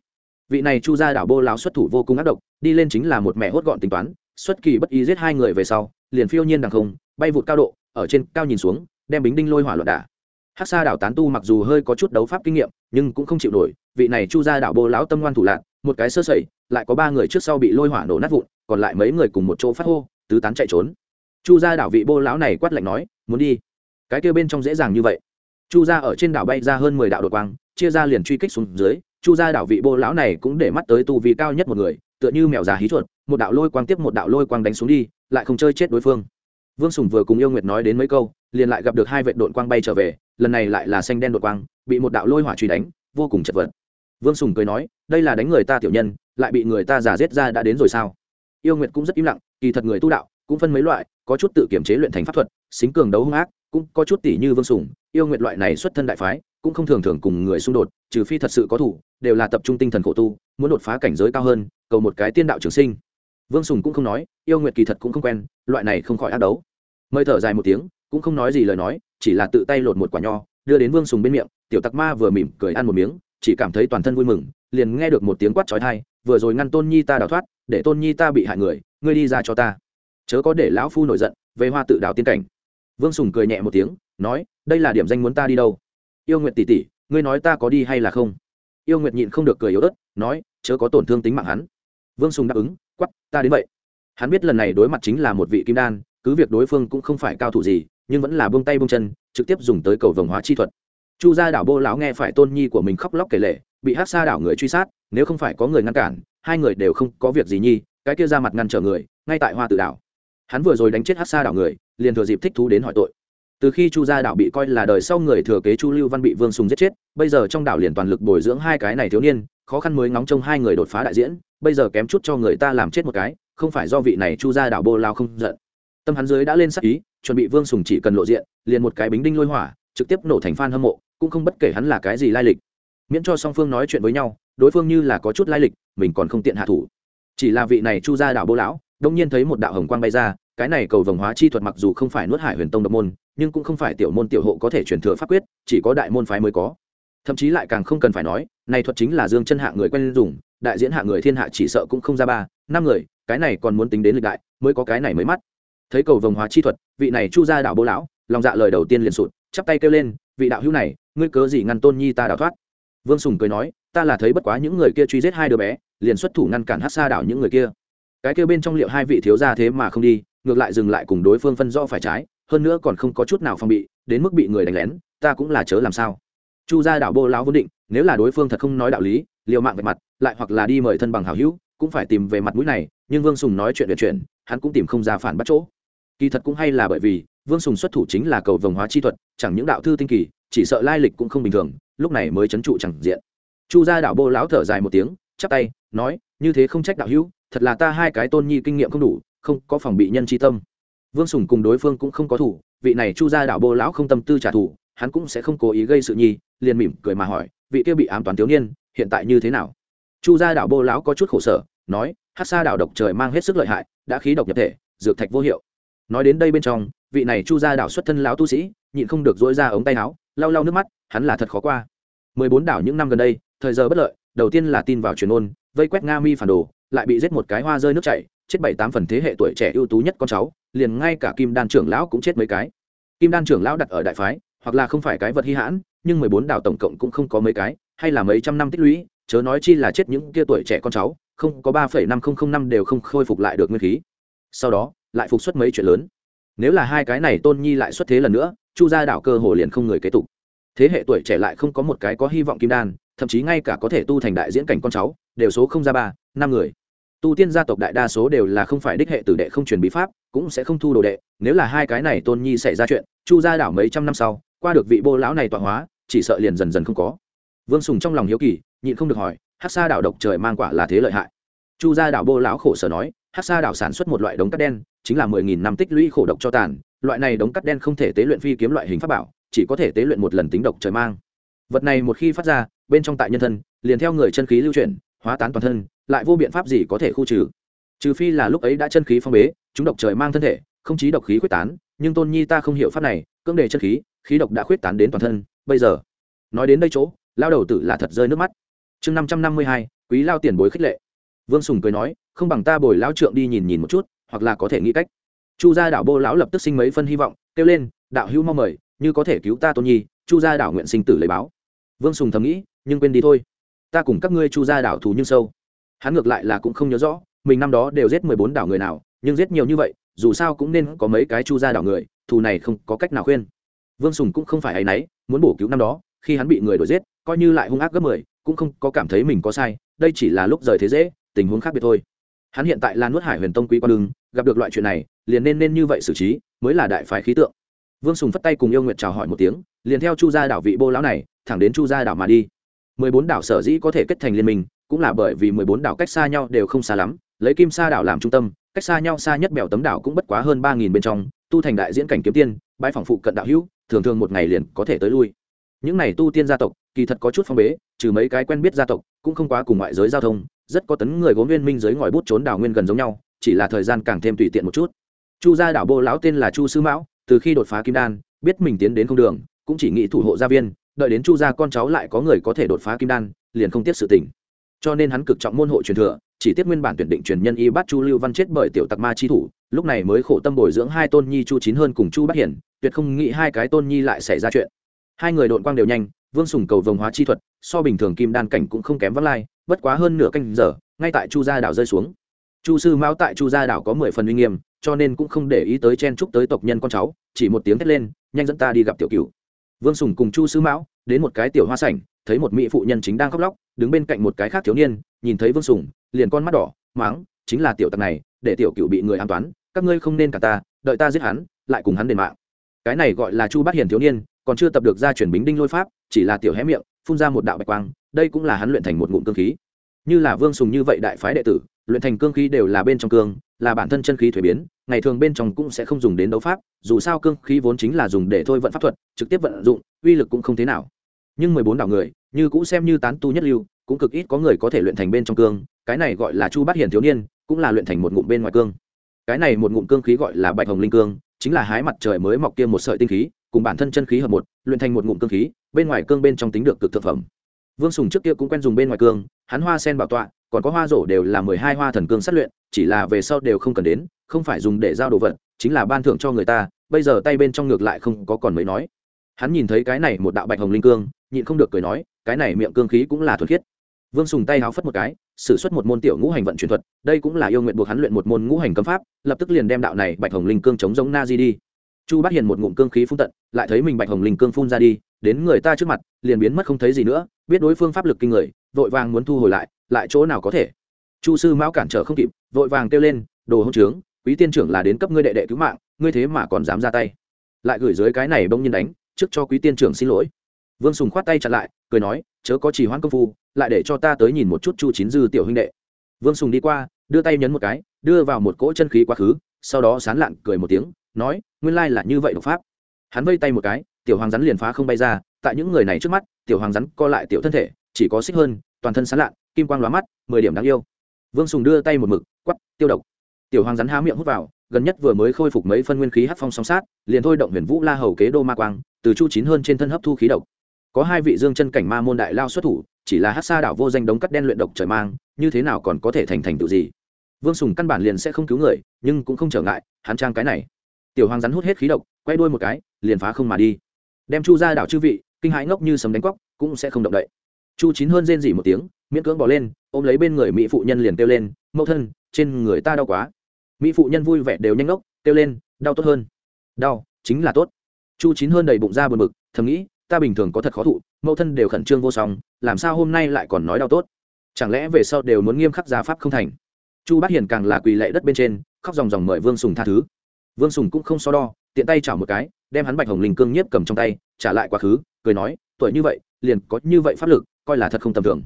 vị này chu gia đảo bô lão xuất thủ vô cùng ác độc, đi lên chính là một mẹ hốt gọn tính toán, xuất kỳ bất ý giết hai người về sau, liền phiêu nhiên đằng không, bay vụt cao độ, ở trên cao nhìn xuống, đem bính đinh lôi hỏa loạn đả. Hát xa đảo tán tu mặc dù hơi có chút đấu pháp kinh nghiệm, nhưng cũng không chịu nổi, vị này chu gia đảo bô lão tâm ngoan thủ lạc một cái sơ sẩy, lại có ba người trước sau bị lôi hỏa nổ nát vụn, còn lại mấy người cùng một chỗ phát hô, tứ tán chạy trốn. Chu gia đảo vị bô lão này quát lạnh nói, muốn đi? Cái kêu bên trong dễ dàng như vậy. Chu gia ở trên đảo bay ra hơn mười đạo đột quang, chia ra liền truy kích xuống dưới chu gia đảo vị bô lão này cũng để mắt tới tu vi cao nhất một người, tựa như mèo già hí chuột, một đạo lôi quang tiếp một đạo lôi quang đánh xuống đi, lại không chơi chết đối phương. Vương sùng vừa cùng yêu nguyệt nói đến mấy câu, liền lại gặp được hai vệ đội quang bay trở về, lần này lại là xanh đen đội quang, bị một đạo lôi hỏa truy đánh, vô cùng chật vật. Vương sùng cười nói, đây là đánh người ta tiểu nhân, lại bị người ta giả giết ra đã đến rồi sao? Yêu nguyệt cũng rất im lặng, kỳ thật người tu đạo cũng phân mấy loại, có chút tự kiểm chế luyện thành pháp thuật, xính cường đấu hung ác, cũng có chút tỷ như vương sùng, yêu nguyệt loại này xuất thân đại phái, cũng không thường thường cùng người xung đột, trừ phi thật sự có thủ đều là tập trung tinh thần khổ tu, muốn đột phá cảnh giới cao hơn, cầu một cái tiên đạo trường sinh. Vương sùng cũng không nói, yêu nguyệt kỳ thật cũng không quen, loại này không khỏi ác đấu. Mời thở dài một tiếng, cũng không nói gì lời nói, chỉ là tự tay lột một quả nho, đưa đến vương sùng bên miệng, tiểu tặc ma vừa mỉm cười ăn một miếng, chỉ cảm thấy toàn thân vui mừng, liền nghe được một tiếng quát trói thai vừa rồi ngăn tôn nhi ta đào thoát, để tôn nhi ta bị hại người, ngươi đi ra cho ta. Chớ có để lão phu nổi giận, về hoa tự đào tiên cảnh. Vương sùng cười nhẹ một tiếng, nói, đây là điểm danh muốn ta đi đâu? Yêu nguyệt tỷ tỷ, ngươi nói ta có đi hay là không? Yêu nguyệt nhịn không được cười yếu ớt, nói, chớ có tổn thương tính mạng hắn. Vương sùng đáp ứng quắp ta đến vậy. Hắn biết lần này đối mặt chính là một vị kim đan, cứ việc đối phương cũng không phải cao thủ gì, nhưng vẫn là buông tay buông chân, trực tiếp dùng tới cầu vồng hóa chi thuật. Chu gia đảo bô lão nghe phải tôn nhi của mình khóc lóc kể lệ bị hát xa đảo người truy sát, nếu không phải có người ngăn cản, hai người đều không có việc gì nhi, cái kia ra mặt ngăn trở người, ngay tại hoa tự đảo. Hắn vừa rồi đánh chết hát xa đảo người, liền thừa dịp thích thú đến hỏi tội từ khi chu gia đảo bị coi là đời sau người thừa kế chu lưu văn bị vương sùng giết chết, bây giờ trong đảo liền toàn lực bồi dưỡng hai cái này thiếu niên, khó khăn mới ngóng trông hai người đột phá đại diễn, bây giờ kém chút cho người ta làm chết một cái, không phải do vị này chu gia đảo bô lao không giận. Tâm hắn dưới đã lên sắc ý, chuẩn bị vương sùng chỉ cần lộ diện, liền một cái bính đinh lôi hỏa, trực tiếp nổ thành phan hâm mộ, cũng không bất kể hắn là cái gì lai lịch. Miễn cho song phương nói chuyện với nhau, đối phương như là có chút lai lịch, mình còn không tiện hạ thủ. Chỉ là vị này chu gia đảo bô lão, đông nhiên thấy một đạo hồng quang bay ra cái này cầu vồng hóa chi thuật mặc dù không phải nuốt hải huyền tông độc môn, nhưng cũng không phải tiểu môn tiểu hộ có thể truyền thừa pháp quyết, chỉ có đại môn phái mới có. Thậm chí lại càng không cần phải nói, này thuật chính là dương chân hạ người quen dùng, đại diễn hạ người thiên hạ chỉ sợ cũng không ra ba, năm người, cái này còn muốn tính đến lịch đại, mới có cái này mới mắt. Thấy cầu vồng hóa chi thuật, vị này chu gia đạo bố lão, lòng dạ lời đầu tiên liền sụt, chắp tay kêu lên, vị đạo hữu này, ngươi cớ gì ngăn tôn nhi ta đào thoát? Vương sùng cười nói, ta là thấy bất quá những người kia truy giết hai đứa bé, liền xuất thủ ngăn cản hát xa đảo những người kia. Cái kêu bên trong liệu hai vị thiếu gia thế mà không đi ngược lại dừng lại cùng đối phương phân rõ phải trái, hơn nữa còn không có chút nào phong bị, đến mức bị người đánh lén, ta cũng là chớ làm sao. Chu gia đạo bô lão vốn định, nếu là đối phương thật không nói đạo lý, liều mạng về mặt, lại hoặc là đi mời thân bằng hảo hữu, cũng phải tìm về mặt mũi này, nhưng vương sùng nói chuyện về chuyện, hắn cũng tìm không ra phản bắt chỗ. Kỳ thật cũng hay là bởi vì, vương sùng xuất thủ chính là cầu vồng hóa chi thuật, chẳng những đạo thư tinh kỳ, chỉ sợ lai lịch cũng không bình thường, lúc này mới trấn trụ chẳng diện. Chu gia đạo bô lão thở dài một tiếng, chắp tay, nói, như thế không trách đạo hữu, thật là ta hai cái tôn nhi kinh nghiệm không đủ không có phòng bị nhân tri tâm. Vương sùng cùng đối phương cũng không có thủ, vị này chu gia đạo bô lão không tâm tư trả thù, hắn cũng sẽ không cố ý gây sự nhi, liền mỉm cười mà hỏi, vị kia bị ám toán thiếu niên, hiện tại như thế nào? Chu gia đạo bô lão có chút khổ sở, nói, hát xa đạo độc trời mang hết sức lợi hại, đã khí độc nhập thể, dược thạch vô hiệu. Nói đến đây bên trong, vị này chu gia đạo xuất thân lão tu sĩ, nhịn không được dỗi ra ống tay áo, lau lau nước mắt, hắn là thật khó qua. Mười bốn đảo những năm gần đây, thời giờ bất lợi, đầu tiên là tin vào truyền ôn, vây quét nga mi phản đồ, lại bị giết một cái hoa rơi nước chảy chết bảy tám phần thế hệ tuổi trẻ ưu tú nhất con cháu, liền ngay cả kim đan trưởng lão cũng chết mấy cái. Kim đan trưởng lão đặt ở đại phái, hoặc là không phải cái vật hy hãn, nhưng mười bốn đảo tổng cộng cũng không có mấy cái, hay là mấy trăm năm tích lũy, chớ nói chi là chết những kia tuổi trẻ con cháu, không có ba phẩy năm không không năm đều không khôi phục lại được nguyên khí. Sau đó, lại phục xuất mấy chuyện lớn. Nếu là hai cái này tôn nhi lại xuất thế lần nữa, chu gia đảo cơ hồ liền không người kế tục. Thế hệ tuổi trẻ lại không có một cái có hy vọng kim đan, thậm chí ngay cả có thể tu thành đại diễn cảnh con cháu, đều số không ra ba, năm người tu tiên gia tộc đại đa số đều là không phải đích hệ tử đệ không truyền bí pháp, cũng sẽ không thu đồ đệ. Nếu là hai cái này tôn nhi xảy ra chuyện, chu gia đảo mấy trăm năm sau, qua được vị bô lão này tọa hóa, chỉ sợ liền dần dần không có. Vương sùng trong lòng hiếu kỳ, nhịn không được hỏi hát xa đảo độc trời mang quả là thế lợi hại? Chu gia đảo bô lão khổ sở nói hát xa đảo sản xuất một loại đống cắt đen, chính là mười nghìn năm tích lũy khổ độc cho tàn, loại này đống cắt đen không thể tế luyện phi kiếm loại hình pháp bảo, chỉ có thể tế luyện một lần tính độc trời mang. Vật này một khi phát ra, bên trong tại nhân thân, liền theo người chân khí lưu chuyển hóa tán toàn thân, lại vô biện pháp gì có thể khu trừ. Trừ phi là lúc ấy đã chân khí phong bế, chúng độc trời mang thân thể, không chí độc khí quyết tán, nhưng tôn nhi ta không hiểu pháp này, cưỡng đề chân khí khí độc đã khuyết tán đến toàn thân. Bây giờ, nói đến đây chỗ, lao đầu tử là thật rơi nước mắt. Chương năm trăm năm mươi hai, quý lao tiền bối khích lệ. Vương sùng cười nói, không bằng ta bồi lão trượng đi nhìn nhìn một chút, hoặc là có thể nghĩ cách. Chu gia đảo bô lão lập tức sinh mấy phân hy vọng, kêu lên, đạo hữu mong mời, như có thể cứu ta tôn nhi, chu gia đảo nguyện sinh tử lấy báo. Vương sùng thầm nghĩ, nhưng quên đi thôi ta cùng các ngươi chu ra đảo thù nhưng sâu. Hắn ngược lại là cũng không nhớ rõ, mình năm đó đều giết mười bốn đảo người nào, nhưng giết nhiều như vậy, dù sao cũng nên có mấy cái chu ra đảo người, thù này không có cách nào khuyên. Vương sùng cũng không phải hay náy, muốn bổ cứu năm đó, khi hắn bị người đuổi giết, coi như lại hung ác gấp mười, cũng không có cảm thấy mình có sai, đây chỉ là lúc rời thế dễ, tình huống khác biệt thôi. Hắn hiện tại là nuốt hải huyền tông quý quan đường gặp được loại chuyện này, liền nên nên như vậy xử trí, mới là đại phái khí tượng. Vương sùng phất tay cùng yêu nguyệt chào hỏi một tiếng, liền theo chu gia đảo vị bô lão này, thẳng đến chu gia đảo mà đi mười bốn đảo sở dĩ có thể kết thành liên minh, cũng là bởi vì mười bốn đảo cách xa nhau đều không xa lắm, lấy kim sa đảo làm trung tâm, cách xa nhau xa nhất bèo tấm đảo cũng bất quá hơn ba nghìn bên trong, tu thành đại diễn cảnh kiếm tiên, bãi phòng phụ cận đạo hữu, thường thường một ngày liền có thể tới lui. Những này tu tiên gia tộc, kỳ thật có chút phong bế, trừ mấy cái quen biết gia tộc, cũng không quá cùng ngoại giới giao thông, rất có tấn người gốm nguyên minh dưới ngòi bút trốn đảo nguyên gần giống nhau, chỉ là thời gian càng thêm tùy tiện một chút. Chu gia đảo bô lão tên là chu sư mão, từ khi đột phá kim đan, biết mình tiến đến không đường, cũng chỉ nghĩ thủ hộ gia viên đợi đến chu gia con cháu lại có người có thể đột phá kim đan, liền không tiếp sự tỉnh cho nên hắn cực trọng môn hộ truyền thừa, chỉ tiếp nguyên bản tuyển định truyền nhân y bát chu lưu văn chết bởi tiểu tặc ma chi thủ, lúc này mới khổ tâm bồi dưỡng hai tôn nhi chu chín hơn cùng chu bát hiển, tuyệt không nghĩ hai cái tôn nhi lại xảy ra chuyện. Hai người đội quang đều nhanh, vương sùng cầu vồng hóa chi thuật, so bình thường kim đan cảnh cũng không kém vắng lai, bất quá hơn nửa canh giờ, ngay tại chu gia đảo rơi xuống. Chu sư mão tại chu gia đảo có mười phần uy nghiêm, cho nên cũng không để ý tới chen trúc tới tộc nhân con cháu, chỉ một tiếng thét lên, nhanh dẫn ta đi gặp tiểu cửu vương sùng cùng chu sư mão đến một cái tiểu hoa sảnh, thấy một mỹ phụ nhân chính đang khóc lóc, đứng bên cạnh một cái khác thiếu niên, nhìn thấy vương sùng, liền con mắt đỏ, máng, chính là tiểu tặc này, để tiểu cựu bị người an toán, các ngươi không nên cả ta, đợi ta giết hắn, lại cùng hắn đền mạng. Cái này gọi là chu bát hiền thiếu niên, còn chưa tập được ra chuyển bính đinh lôi pháp, chỉ là tiểu hé miệng, phun ra một đạo bạch quang, đây cũng là hắn luyện thành một ngụm cương khí. Như là vương sùng như vậy đại phái đệ tử, luyện thành cương khí đều là bên trong cương là bản thân chân khí thuế biến, ngày thường bên trong cũng sẽ không dùng đến đấu pháp, dù sao cương khí vốn chính là dùng để thôi vận pháp thuật, trực tiếp vận dụng, uy lực cũng không thế nào. Nhưng mười bốn đảo người, như cũng xem như tán tu nhất lưu, cũng cực ít có người có thể luyện thành bên trong cương, cái này gọi là chu bát hiền thiếu niên, cũng là luyện thành một ngụm bên ngoài cương. Cái này một ngụm cương khí gọi là bạch hồng linh cương, chính là hái mặt trời mới mọc kia một sợi tinh khí, cùng bản thân chân khí hợp một, luyện thành một ngụm cương khí, bên ngoài cương bên trong tính được cực thực phẩm. Vương sùng trước kia cũng quen dùng bên ngoài cương, hắn hoa sen bảo tọa còn có hoa rổ đều là mười hai hoa thần cương sát luyện, chỉ là về sau đều không cần đến, không phải dùng để giao đồ vật, chính là ban thưởng cho người ta, bây giờ tay bên trong ngược lại không có còn mấy nói. Hắn nhìn thấy cái này một đạo bạch hồng linh cương, nhịn không được cười nói, cái này miệng cương khí cũng là thuật khiết. Vương sùng tay háo phất một cái s ử suất một môn tiểu ngũ hành vận chuyển thuật, đây cũng là yêu nguyện buộc hắn luyện một môn ngũ hành cấm pháp, lập tức liền đem đạo này bạch hồng linh cương chống giống na di đi. Chu bát hiền một ngụm cương khí phun tận, lại thấy mình bạch hồng linh cương phun ra đi, đến người ta trước mặt, liền biến mất không thấy gì nữa, biết đối phương pháp lực kinh người, vội vàng muốn thu hồi lại lại chỗ nào có thể. Chu sư mão cản trở không kịp, vội vàng kêu lên, đồ hông trướng, quý tiên trưởng là đến cấp ngươi đệ đệ cứu mạng, ngươi thế mà còn dám ra tay. Lại gửi dưới cái này bông nhiên đánh, trước cho quý tiên trưởng xin lỗi. Vương sùng khoát tay chặn lại, cười nói, chớ có chỉ hoãn công phu, lại để cho ta tới nhìn một chút chu chín dư tiểu huynh đệ. Vương sùng đi qua, đưa tay nhấn một cái, đưa vào một cỗ chân khí quá khứ, sau đó sán lạn cười một tiếng, nói, nguyên lai là như vậy độc pháp. Hắn vây tay một cái, tiểu hoàng rắn liền phá không bay ra, tại những người này trước mắt, tiểu hoàng rắn co lại tiểu thân thể, chỉ có xích hơn, toàn thân sán lạn kim quang lóa mắt, mười điểm đáng yêu. Vương sùng đưa tay một mực quắp tiêu độc. Tiểu hoàng rắn há miệng hút vào, gần nhất vừa mới khôi phục mấy phân nguyên khí hát phong song sát, liền thôi động huyền vũ la hầu kế đô ma quang, từ chu chín hơn trên thân hấp thu khí độc. Có hai vị dương chân cảnh ma môn đại lao xuất thủ, chỉ là hát xa đảo vô danh đống cắt đen luyện độc trời mang, như thế nào còn có thể thành thành tựu gì? Vương sùng căn bản liền sẽ không cứu người, nhưng cũng không trở ngại, hắn trang cái này. Tiểu hoàng rắn hút hết khí độc, quay đuôi một cái, liền phá không mà đi. Đem chu ra đảo chư vị, kinh hãi ngốc như sấm đánh cóc cũng sẽ không động đậy chu chín hơn rên dỉ một tiếng, miễn cưỡng bỏ lên, ôm lấy bên người mỹ phụ nhân liền kêu lên, mẫu thân, trên người ta đau quá. Mỹ phụ nhân vui vẻ đều nhanh ngốc, kêu lên, đau tốt hơn. Đau, chính là tốt. Chu chín hơn đầy bụng ra buồn bực, thầm nghĩ, ta bình thường có thật khó thụ, mẫu thân đều khẩn trương vô song, làm sao hôm nay lại còn nói đau tốt? Chẳng lẽ về sau đều muốn nghiêm khắc giá pháp không thành? Chu bát hiền càng là quỳ lệ đất bên trên, khóc dòng dòng mời vương sùng tha thứ. Vương sùng cũng không so đo, tiện tay chảo một cái, đem hắn bạch hồng linh cương nhiếp cầm trong tay, trả lại quá khứ, cười nói, tuổi như vậy, liền có như vậy pháp lực coi là thật không tầm thường.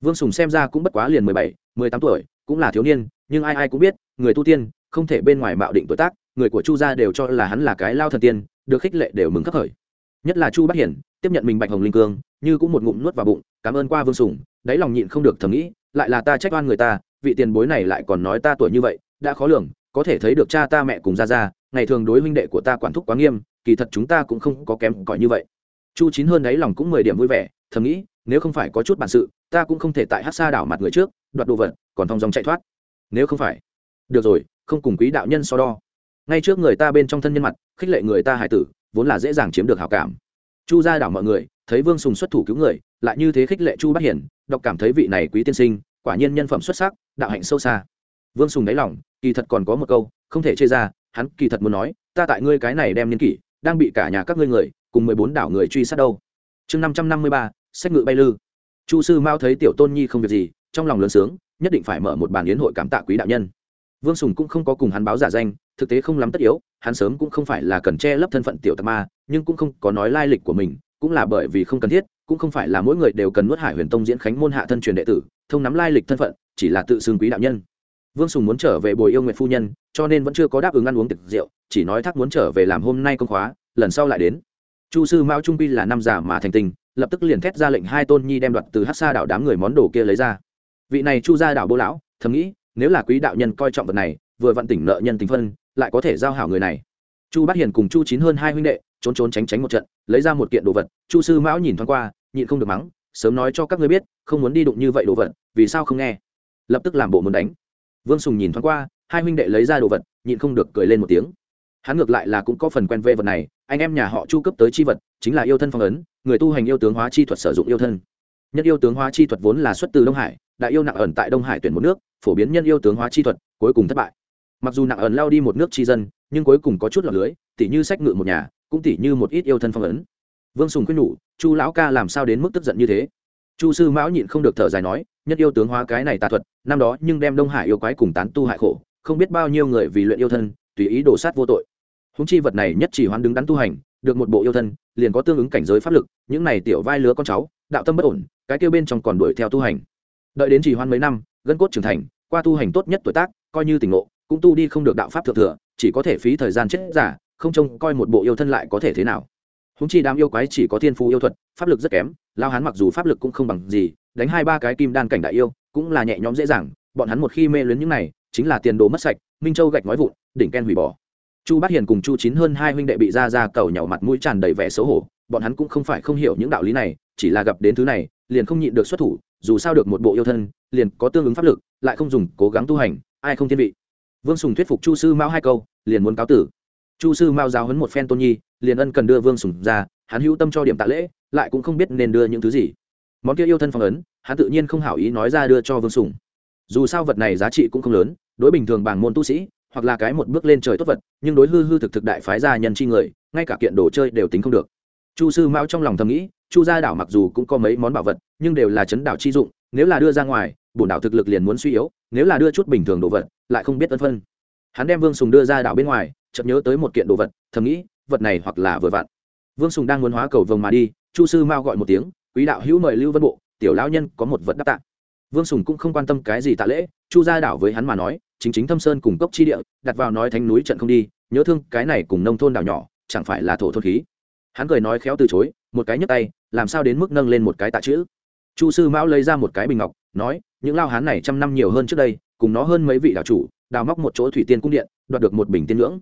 Vương sùng xem ra cũng bất quá liền mười bảy, mười tám tuổi, cũng là thiếu niên, nhưng ai ai cũng biết, người tu tiên, không thể bên ngoài mạo định tuổi tác, người của chu gia đều cho là hắn là cái lao thần tiên, được khích lệ đều mừng khắc khởi nhất là chu bắc hiển, tiếp nhận mình bạch hồng linh cương, như cũng một ngụm nuốt vào bụng, cảm ơn qua vương sùng, đáy lòng nhịn không được thầm nghĩ, lại là ta trách oan người ta, vị tiền bối này lại còn nói ta tuổi như vậy, đã khó lường, có thể thấy được cha ta mẹ cùng ra ra ngày thường đối huynh đệ của ta quản thúc quá nghiêm, kỳ thật chúng ta cũng không có kém cỏi như vậy chu chín hơn đáy lòng cũng mười điểm vui vẻ, thầm nghĩ, nếu không phải có chút bản sự, ta cũng không thể tại hát xa đảo mặt người trước, đoạt đồ vật, còn thong dòng chạy thoát. Nếu không phải, được rồi, không cùng quý đạo nhân so đo. Ngay trước người ta bên trong thân nhân mặt, khích lệ người ta hải tử, vốn là dễ dàng chiếm được hảo cảm. Chu ra đảo mọi người, thấy vương sùng xuất thủ cứu người, lại như thế khích lệ chu bát hiển đọc cảm thấy vị này quý tiên sinh, quả nhiên nhân phẩm xuất sắc, đạo hạnh sâu xa. Vương sùng đáy lòng, kỳ thật còn có một câu, không thể chê ra, hắn kỳ thật muốn nói, ta tại ngươi cái này đem niên kỷ, đang bị cả nhà các ngươi người cùng mười bốn đảo người truy sát đâu. Chương năm trăm năm mươi ba, sách ngự bay lư. Chu sư mao thấy tiểu tôn nhi không việc gì, trong lòng lớn sướng, nhất định phải mở một bàn yến hội cảm tạ quý đạo nhân. Vương sùng cũng không có cùng hắn báo giả danh, thực tế không lắm tất yếu, hắn sớm cũng không phải là cần che lấp thân phận tiểu tạc ma, nhưng cũng không có nói lai lịch của mình, cũng là bởi vì không cần thiết, cũng không phải là mỗi người đều cần nuốt hải huyền tông diễn khánh môn hạ thân truyền đệ tử, thông nắm lai lịch thân phận, chỉ là tự xưng quý đạo nhân. Vương sùng muốn trở về bồi yêu nguyện phu nhân, cho nên vẫn chưa có đáp ứng ăn uống tiệc rượu, chỉ nói thác muốn trở về làm hôm nay công khóa, lần sau lại đến chu sư mao trung pi là năm giả mà thành tình, lập tức liền thét ra lệnh hai tôn nhi đem đoạt từ hát xa đảo đám người món đồ kia lấy ra. Vị này chu ra đảo bô lão, thầm nghĩ, nếu là quý đạo nhân coi trọng vật này, vừa vặn tỉnh nợ nhân tình phân, lại có thể giao hảo người này. Chu bát hiền cùng chu chín hơn hai huynh đệ, trốn trốn tránh tránh một trận, lấy ra một kiện đồ vật, chu sư mão nhìn thoáng qua, nhịn không được mắng, sớm nói cho các ngươi biết, không muốn đi đụng như vậy đồ vật, vì sao không nghe? Lập tức làm bộ muốn đánh. Vương sùng nhìn thoáng qua, hai huynh đệ lấy ra đồ vật, nhịn không được cười lên một tiếng hắn ngược lại là cũng có phần quen về vật này, anh em nhà họ chu cấp tới chi vật, chính là yêu thân phong ấn, người tu hành yêu tướng hóa chi thuật sử dụng yêu thân. Nhân yêu tướng hóa chi thuật vốn là xuất từ đông hải, đại yêu nặng ẩn tại đông hải tuyển một nước, phổ biến nhân yêu tướng hóa chi thuật, cuối cùng thất bại. Mặc dù nặng ẩn lao đi một nước chi dân, nhưng cuối cùng có chút lọt lưới, tỉ như sách ngự một nhà, cũng tỉ như một ít yêu thân phong ấn. Vương sùng quyết nhủ, chu lão ca làm sao đến mức tức giận như thế? Chu sư mão nhịn không được thở dài nói nhất yêu tướng hóa cái này tà thuật, năm đó nhưng đem đông hải yêu quái cùng tán tu hại khổ, không biết bao nhiêu người vì luyện yêu thân, tùy ý đổ sát vô tội húng chi vật này nhất chỉ hoán đứng đắn tu hành, được một bộ yêu thân, liền có tương ứng cảnh giới pháp lực, những này tiểu vai lứa con cháu, đạo tâm bất ổn, cái kêu bên trong còn đuổi theo tu hành. Đợi đến chỉ hoan mấy năm, gân cốt trưởng thành, qua tu hành tốt nhất tuổi tác, coi như tỉnh ngộ, cũng tu đi không được đạo pháp thượng thừa, chỉ có thể phí thời gian chết giả, không trông coi một bộ yêu thân lại có thể thế nào. Húng chi đám yêu quái chỉ có thiên phú yêu thuật, pháp lực rất kém, lao hắn mặc dù pháp lực cũng không bằng gì, đánh hai ba cái kim đan cảnh đại yêu, cũng là nhẹ nhõm dễ dàng, bọn hắn một khi mê luyến những này, chính là tiền đồ mất sạch, minh châu gạch nói vụn, đỉnh ken hủy bỏ chu bát hiền cùng chu chín hơn hai huynh đệ bị ra ra cầu nhỏ mặt mũi tràn đầy vẻ xấu hổ, bọn hắn cũng không phải không hiểu những đạo lý này, chỉ là gặp đến thứ này, liền không nhịn được xuất thủ, dù sao được một bộ yêu thân, liền có tương ứng pháp lực, lại không dùng, cố gắng tu hành, ai không thiên vị. Vương sùng thuyết phục chu sư mao hai câu, liền muốn cáo tử. Chu sư mao giáo hấn một phen tôn nhi, liền ân cần đưa vương sùng ra, hắn hữu tâm cho điểm tạ lễ, lại cũng không biết nên đưa những thứ gì. Món kia yêu thân phong ấn, hắn tự nhiên không hảo ý nói ra đưa cho vương sùng. Dù sao vật này giá trị cũng không lớn, đối bình thường bảng môn tu sĩ hoặc là cái một bước lên trời tốt vật, nhưng đối hư hư thực thực đại phái gia nhân chi người, ngay cả kiện đồ chơi đều tính không được. Chu sư mão trong lòng thầm nghĩ, chu gia đảo mặc dù cũng có mấy món bảo vật, nhưng đều là chấn đảo chi dụng, nếu là đưa ra ngoài, bổn đảo thực lực liền muốn suy yếu, nếu là đưa chút bình thường đồ vật, lại không biết ân phân. Hắn đem vương sùng đưa ra đảo bên ngoài, chợt nhớ tới một kiện đồ vật, thầm nghĩ, vật này hoặc là vừa vặn. Vương sùng đang muốn hóa cầu vồng mà đi, chu sư mao gọi một tiếng, quý đạo hữu mời lưu vân bộ, tiểu lão nhân có một vật đáp tạ. Vương sùng cũng không quan tâm cái gì tạ lễ, chu gia đảo với hắn mà nói chính chính thâm sơn cùng cốc chi địa, đặt vào nói thánh núi trận không đi, nhớ thương cái này cùng nông thôn đảo nhỏ, chẳng phải là thổ thôn khí. Hắn cười nói khéo từ chối, một cái nhấc tay, làm sao đến mức nâng lên một cái tạ chữ. Chu sư mão lấy ra một cái bình ngọc, nói, những lao hán này trăm năm nhiều hơn trước đây, cùng nó hơn mấy vị đảo chủ, đào móc một chỗ thủy tiên cung điện, đoạt được một bình tiên ngưỡng.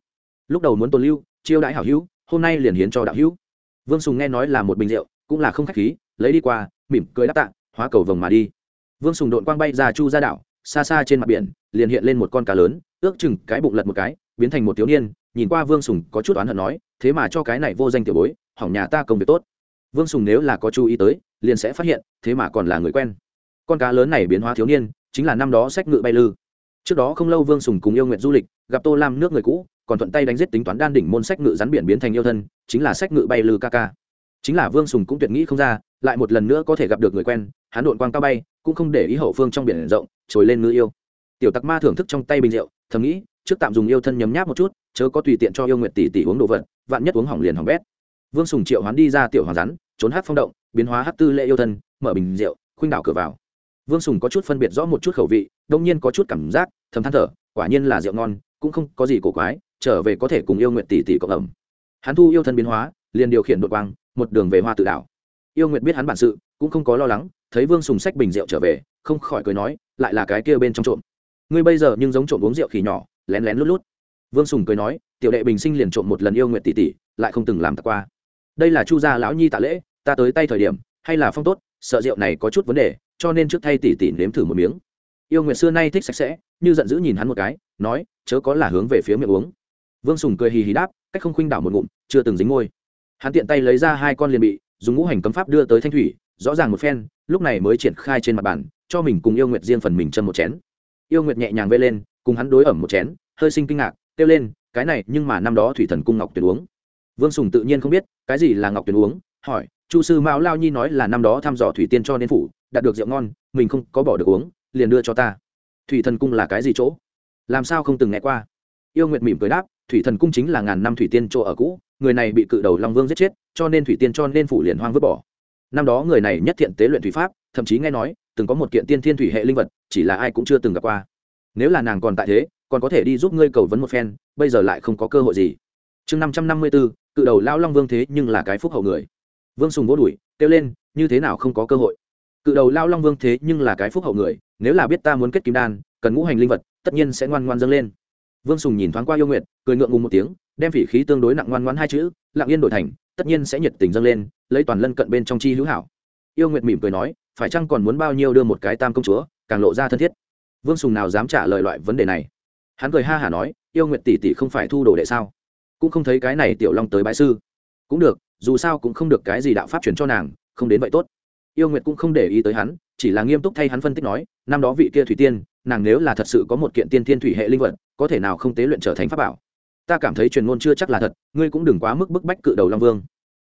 Lúc đầu muốn tồn lưu, chiêu đãi hảo hữu, hôm nay liền hiến cho đạo hữu. Vương sùng nghe nói là một bình rượu, cũng là không khách khí, lấy đi qua, mỉm cười đáp tạ, hóa cầu vồng mà đi. Vương sùng đội quang bay ra chu ra đảo xa xa trên mặt biển, liền hiện lên một con cá lớn, ước chừng cái bụng lật một cái, biến thành một thiếu niên, nhìn qua vương sùng có chút oán hận nói, thế mà cho cái này vô danh tiểu bối, hỏng nhà ta công việc tốt. Vương sùng nếu là có chú ý tới, liền sẽ phát hiện, thế mà còn là người quen. Con cá lớn này biến hóa thiếu niên, chính là năm đó sách ngự bay lư. Trước đó không lâu vương sùng cùng yêu nguyện du lịch, gặp tô lam nước người cũ, còn thuận tay đánh giết tính toán đan đỉnh môn sách ngự rắn biển biến thành yêu thân, chính là sách ngự bay lư ca ca. Chính là vương sùng cũng tuyệt nghĩ không ra lại một lần nữa có thể gặp được người quen, hắn đội quang cao bay, cũng không để ý hậu phương trong biển rộng, trồi lên ngư yêu. Tiểu tặc ma thưởng thức trong tay bình rượu, thầm nghĩ, trước tạm dùng yêu thân nhấm nháp một chút, chớ có tùy tiện cho yêu nguyện tỷ tỷ uống đồ vật, vạn nhất uống hỏng liền hỏng bét. Vương sùng triệu hoán đi ra tiểu hoàng rắn, trốn hát phong động, biến hóa hát tư lệ yêu thân, mở bình rượu, khuynh đảo cửa vào. Vương sùng có chút phân biệt rõ một chút khẩu vị, đông nhiên có chút cảm giác, thầm than thở, quả nhiên là rượu ngon, cũng không có gì cổ quái, trở về có thể cùng yêu nguyện tỷ tỷ cộng ẩm. Hắn thu yêu thân biến hóa, liền điều khiển đội quang, một đường về hoa tự đảo yêu Nguyệt biết hắn bản sự, cũng không có lo lắng, thấy vương sùng sách bình rượu trở về, không khỏi cười nói, lại là cái kia bên trong trộm. Ngươi bây giờ nhưng giống trộm uống rượu khỉ nhỏ, lén lén lút lút. Vương sùng cười nói, tiểu đệ bình sinh liền trộm một lần yêu Nguyệt tỷ tỷ, lại không từng làm tặc qua. Đây là chu gia lão nhi tạ lễ, ta tới tay thời điểm, hay là phong tốt, sợ rượu này có chút vấn đề, cho nên trước thay tỷ tỷ nếm thử một miếng. Yêu nguyệt xưa nay thích sạch sẽ, như giận dữ nhìn hắn một cái, nói, chớ có là hướng về phía miệng uống. Vương sùng cười hì hì đáp, cách không khuynh đảo một ngụm, chưa từng dính môi. Hắn tiện tay lấy ra hai con liền bị dùng ngũ hành cấm pháp đưa tới thanh thủy, rõ ràng một phen, lúc này mới triển khai trên mặt bàn, cho mình cùng yêu nguyệt riêng phần mình chân một chén. Yêu nguyệt nhẹ nhàng vây lên, cùng hắn đối ẩm một chén, hơi sinh kinh ngạc, kêu lên, cái này, nhưng mà năm đó thủy thần cung ngọc tuyền uống. Vương sùng tự nhiên không biết, cái gì là ngọc tuyền uống? hỏi, chu sư mão lao nhi nói là năm đó thăm dò thủy tiên cho nên phủ, đạt được rượu ngon, mình không có bỏ được uống, liền đưa cho ta. Thủy thần cung là cái gì chỗ? Làm sao không từng nghe qua. Yêu nguyệt mỉm cười đáp, thủy thần cung chính là ngàn năm thủy tiên chỗ ở cũ người này bị cự đầu long vương giết chết, cho nên thủy tiên cho nên phủ liền hoang vứt bỏ. Năm đó người này nhất thiện tế luyện thủy pháp, thậm chí nghe nói, từng có một kiện tiên thiên thủy hệ linh vật, chỉ là ai cũng chưa từng gặp qua. Nếu là nàng còn tại thế, còn có thể đi giúp ngươi cầu vấn một phen, bây giờ lại không có cơ hội gì. Chương năm trăm năm mươi bốn cự đầu lao long vương thế nhưng là cái phúc hậu người. Vương sùng vỗ đùi kêu lên, như thế nào không có cơ hội? Cự đầu lao long vương thế nhưng là cái phúc hậu người, nếu là biết ta muốn kết kim đan, cần ngũ hành linh vật, tất nhiên sẽ ngoan ngoan dâng lên. Vương sùng nhìn thoáng qua yêu nguyện cười ngượng ngùng một tiếng đem phỉ khí tương đối nặng ngoan ngoãn hai chữ, lặng yên đổi thành, tất nhiên sẽ nhiệt tình dâng lên, lấy toàn lân cận bên trong chi hữu hảo. Yêu nguyệt mỉm cười nói, phải chăng còn muốn bao nhiêu đưa một cái tam công chúa, càng lộ ra thân thiết. Vương sùng nào dám trả lời loại vấn đề này. Hắn cười ha hả nói, yêu nguyệt tỷ tỷ không phải thu đồ đệ sao? Cũng không thấy cái này tiểu long tới bãi sư. Cũng được, dù sao cũng không được cái gì đạo pháp truyền cho nàng, không đến vậy tốt. Yêu nguyệt cũng không để ý tới hắn, chỉ là nghiêm túc thay hắn phân tích nói, năm đó vị kia thủy tiên, nàng nếu là thật sự có một kiện tiên thiên thủy hệ linh vật, có thể nào không tế luyện trở thành pháp bảo? Ta cảm thấy truyền ngôn chưa chắc là thật, ngươi cũng đừng quá mức bức bách cự đầu long vương.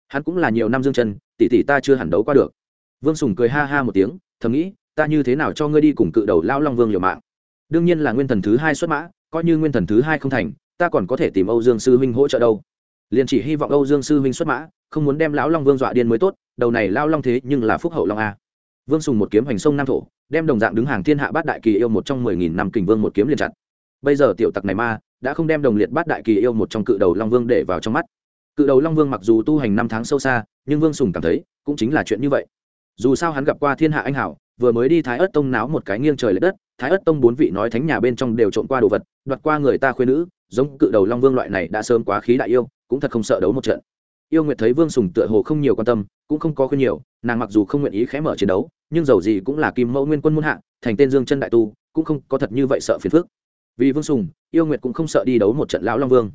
Hắn cũng là nhiều năm dương chân, tỷ tỷ ta chưa hẳn đấu qua được. Vương sùng cười ha ha một tiếng, thầm nghĩ, ta như thế nào cho ngươi đi cùng cự đầu lao long vương liều mạng? Đương nhiên là nguyên thần thứ hai xuất mã, coi như nguyên thần thứ hai không thành, ta còn có thể tìm âu dương sư huynh hỗ trợ đâu. Liền chỉ hy vọng âu dương sư huynh xuất mã, không muốn đem lão long vương dọa điên mới tốt, đầu này lao long thế nhưng là phúc hậu long a. Vương sùng một kiếm hành sông nam thổ, đem đồng dạng đứng hàng thiên hạ bát đại kỳ yêu một trong mười nghìn năm kình vương một kiếm liền chặt. Bây giờ tiểu tặc này ma đã không đem đồng liệt bát đại kỳ yêu một trong cự đầu long vương để vào trong mắt. Cự đầu long vương mặc dù tu hành năm tháng sâu xa, nhưng vương sùng cảm thấy, cũng chính là chuyện như vậy. Dù sao hắn gặp qua thiên hạ anh hảo, vừa mới đi thái ớt tông náo một cái nghiêng trời l ệ đất, thái ớt tông bốn vị nói thánh nhà bên trong đều trộm qua đồ vật, đoạt qua người ta khuyên nữ, giống cự đầu long vương loại này đã sớm quá khí đại yêu, cũng thật không sợ đấu một trận. Yêu nguyệt thấy vương sùng tựa hồ không nhiều quan tâm, cũng không có khuyên nhiều, nàng mặc dù không nguyện ý khẽ mở chiến đấu, nhưng dầu gì cũng là kim mẫu nguyên quân muôn hạ, thành tên dương chân đại tu, cũng không có thật như vậy sợ phiền phức vì vương sùng, yêu nguyệt cũng không sợ đi đấu một trận lão long vương.